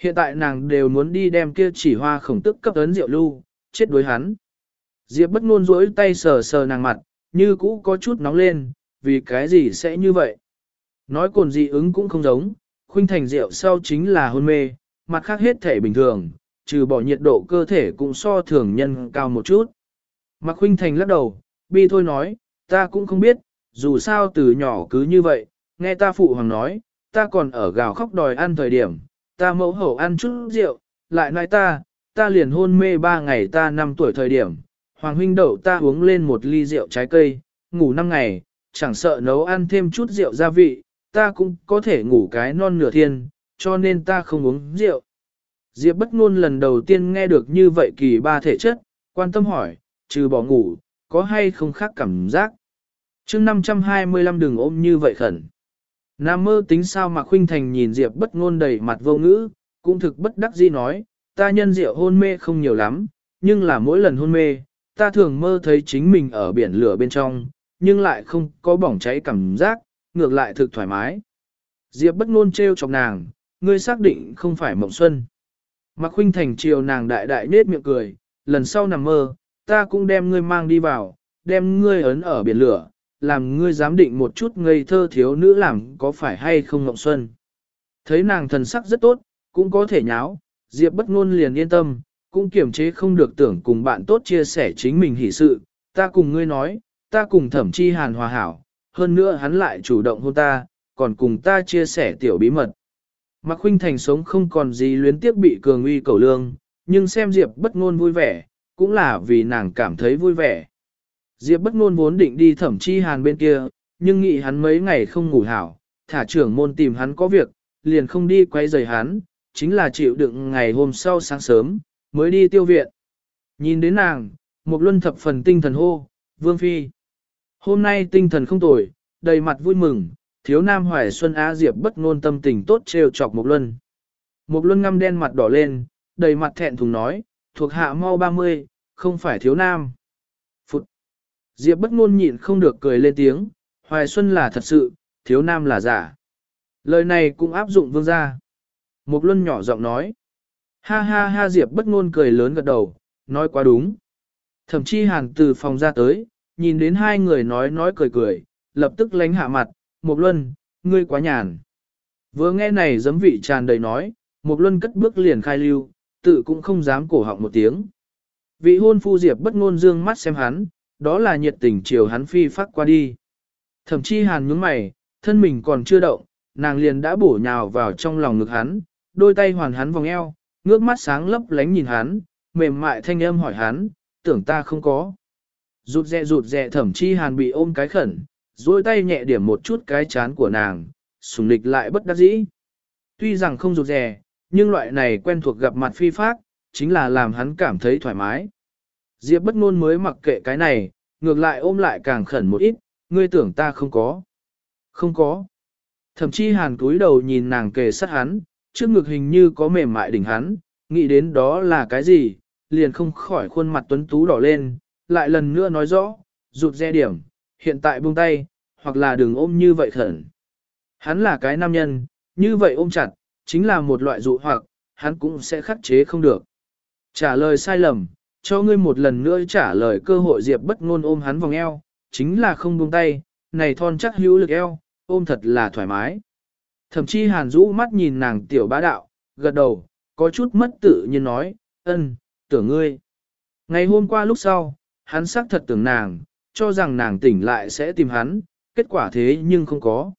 Speaker 1: Hiện tại nàng đều muốn đi đem kia chỉ hoa khổng tức cấp ấn rượu lưu, chết đối hắn. Diệp bất ngôn rỗi tay sờ sờ nàng mặt, như cũ có chút nóng lên, vì cái gì sẽ như vậy. Nói cồn dị ứng cũng không giống, khuynh thành rượu sau chính là hôn mê, mặt khác hết thể bình thường, trừ bỏ nhiệt độ cơ thể cũng so thường nhân cao một chút. Mạc khuynh thành lắc đầu, bi thôi nói, ta cũng không biết, dù sao từ nhỏ cứ như vậy, nghe ta phụ hoàng nói, ta còn ở gào khóc đòi ăn thời điểm, ta mẫu hậu ăn chút rượu, lại nói ta, ta liền hôn mê ba ngày ta năm tuổi thời điểm, hoàng huynh đậu ta uống lên một ly rượu trái cây, ngủ năm ngày, chẳng sợ nấu ăn thêm chút rượu gia vị, ta cũng có thể ngủ cái non nửa thiên, cho nên ta không uống rượu. Diệp bất ngôn lần đầu tiên nghe được như vậy kỳ ba thể chất, quan tâm hỏi, trừ bỏ ngủ, có hay không khác cảm giác. chương 525 đừng ôm như vậy khẩn. Nam mơ tính sao mà khuynh thành nhìn Diệp bất ngôn đầy mặt vô ngữ, cũng thực bất đắc dĩ nói, ta nhân rượu hôn mê không nhiều lắm, nhưng là mỗi lần hôn mê, ta thường mơ thấy chính mình ở biển lửa bên trong, nhưng lại không có bỏng cháy cảm giác, ngược lại thực thoải mái. Diệp bất ngôn trêu chọc nàng, ngươi xác định không phải mộng xuân. Mạc Khuynh Thành chiều nàng đại đại nết miệng cười, lần sau nằm mơ, ta cũng đem ngươi mang đi vào, đem ngươi ấn ở biển lửa, làm ngươi dám định một chút ngây thơ thiếu nữ làm có phải hay không mộng xuân. Thấy nàng thần sắc rất tốt, cũng có thể nháo, Diệp bất ngôn liền yên tâm, cũng kiềm chế không được tưởng cùng bạn tốt chia sẻ chính mình hỷ sự, ta cùng ngươi nói, ta cùng thẩm chi hàn hòa hảo, hơn nữa hắn lại chủ động hôn ta, còn cùng ta chia sẻ tiểu bí mật. Mạc Khuynh Thành sống không còn gì luyến tiếp bị cường uy cầu lương, nhưng xem Diệp bất ngôn vui vẻ, cũng là vì nàng cảm thấy vui vẻ. Diệp bất ngôn vốn định đi thẩm chi hàn bên kia, nhưng nghĩ hắn mấy ngày không ngủ hảo, thả trưởng môn tìm hắn có việc, liền không đi quay rời hắn, chính là chịu đựng ngày hôm sau sáng sớm, mới đi tiêu viện. Nhìn đến nàng, một luân thập phần tinh thần hô, vương phi. Hôm nay tinh thần không tồi, đầy mặt vui mừng, thiếu nam hoài xuân á diệp bất ngôn tâm tình tốt trêu chọc Mục luân. Mục luân ngăm đen mặt đỏ lên, đầy mặt thẹn thùng nói, thuộc hạ mau 30, không phải thiếu nam. Phụt! Diệp bất ngôn nhịn không được cười lên tiếng, hoài xuân là thật sự, thiếu nam là giả. Lời này cũng áp dụng vương gia. Mục luân nhỏ giọng nói. Ha ha ha Diệp bất ngôn cười lớn gật đầu, nói quá đúng. Thẩm Chi hàn từ phòng ra tới, nhìn đến hai người nói nói cười cười, lập tức lánh hạ mặt, Mục luân, ngươi quá nhàn. Vừa nghe này giấm vị tràn đầy nói, Mục luân cất bước liền khai lưu, tự cũng không dám cổ họng một tiếng. Vị hôn phu Diệp bất ngôn dương mắt xem hắn, đó là nhiệt tình chiều hắn phi phát qua đi. Thậm chí hàn nhướng mày, thân mình còn chưa động, nàng liền đã bổ nhào vào trong lòng ngực hắn, đôi tay hoàn hắn vòng eo, ngước mắt sáng lấp lánh nhìn hắn, mềm mại thanh âm hỏi hắn, tưởng ta không có. Rụt rè rụt rè thẩm chi hàn bị ôm cái khẩn, duỗi tay nhẹ điểm một chút cái chán của nàng, sùng lịch lại bất đắc dĩ. Tuy rằng không rụt rè, nhưng loại này quen thuộc gặp mặt phi phác, chính là làm hắn cảm thấy thoải mái. Diệp bất ngôn mới mặc kệ cái này, ngược lại ôm lại càng khẩn một ít, ngươi tưởng ta không có. Không có. Thậm chí hàn cúi đầu nhìn nàng kề sát hắn, trước ngực hình như có mềm mại đỉnh hắn, nghĩ đến đó là cái gì, liền không khỏi khuôn mặt tuấn tú đỏ lên, lại lần nữa nói rõ, rụt re điểm, hiện tại buông tay, hoặc là đừng ôm như vậy khẩn. Hắn là cái nam nhân, như vậy ôm chặt, chính là một loại dụ hoặc, hắn cũng sẽ khắc chế không được. Trả lời sai lầm, cho ngươi một lần nữa trả lời cơ hội Diệp bất ngôn ôm hắn vòng eo, chính là không buông tay, này thon chắc hữu lực eo, ôm thật là thoải mái. Thậm chí hàn Dũ mắt nhìn nàng tiểu bá đạo, gật đầu, có chút mất tự nhiên nói, "Ừm, tưởng ngươi. Ngày hôm qua lúc sau, hắn xác thật tưởng nàng, cho rằng nàng tỉnh lại sẽ tìm hắn, kết quả thế nhưng không có.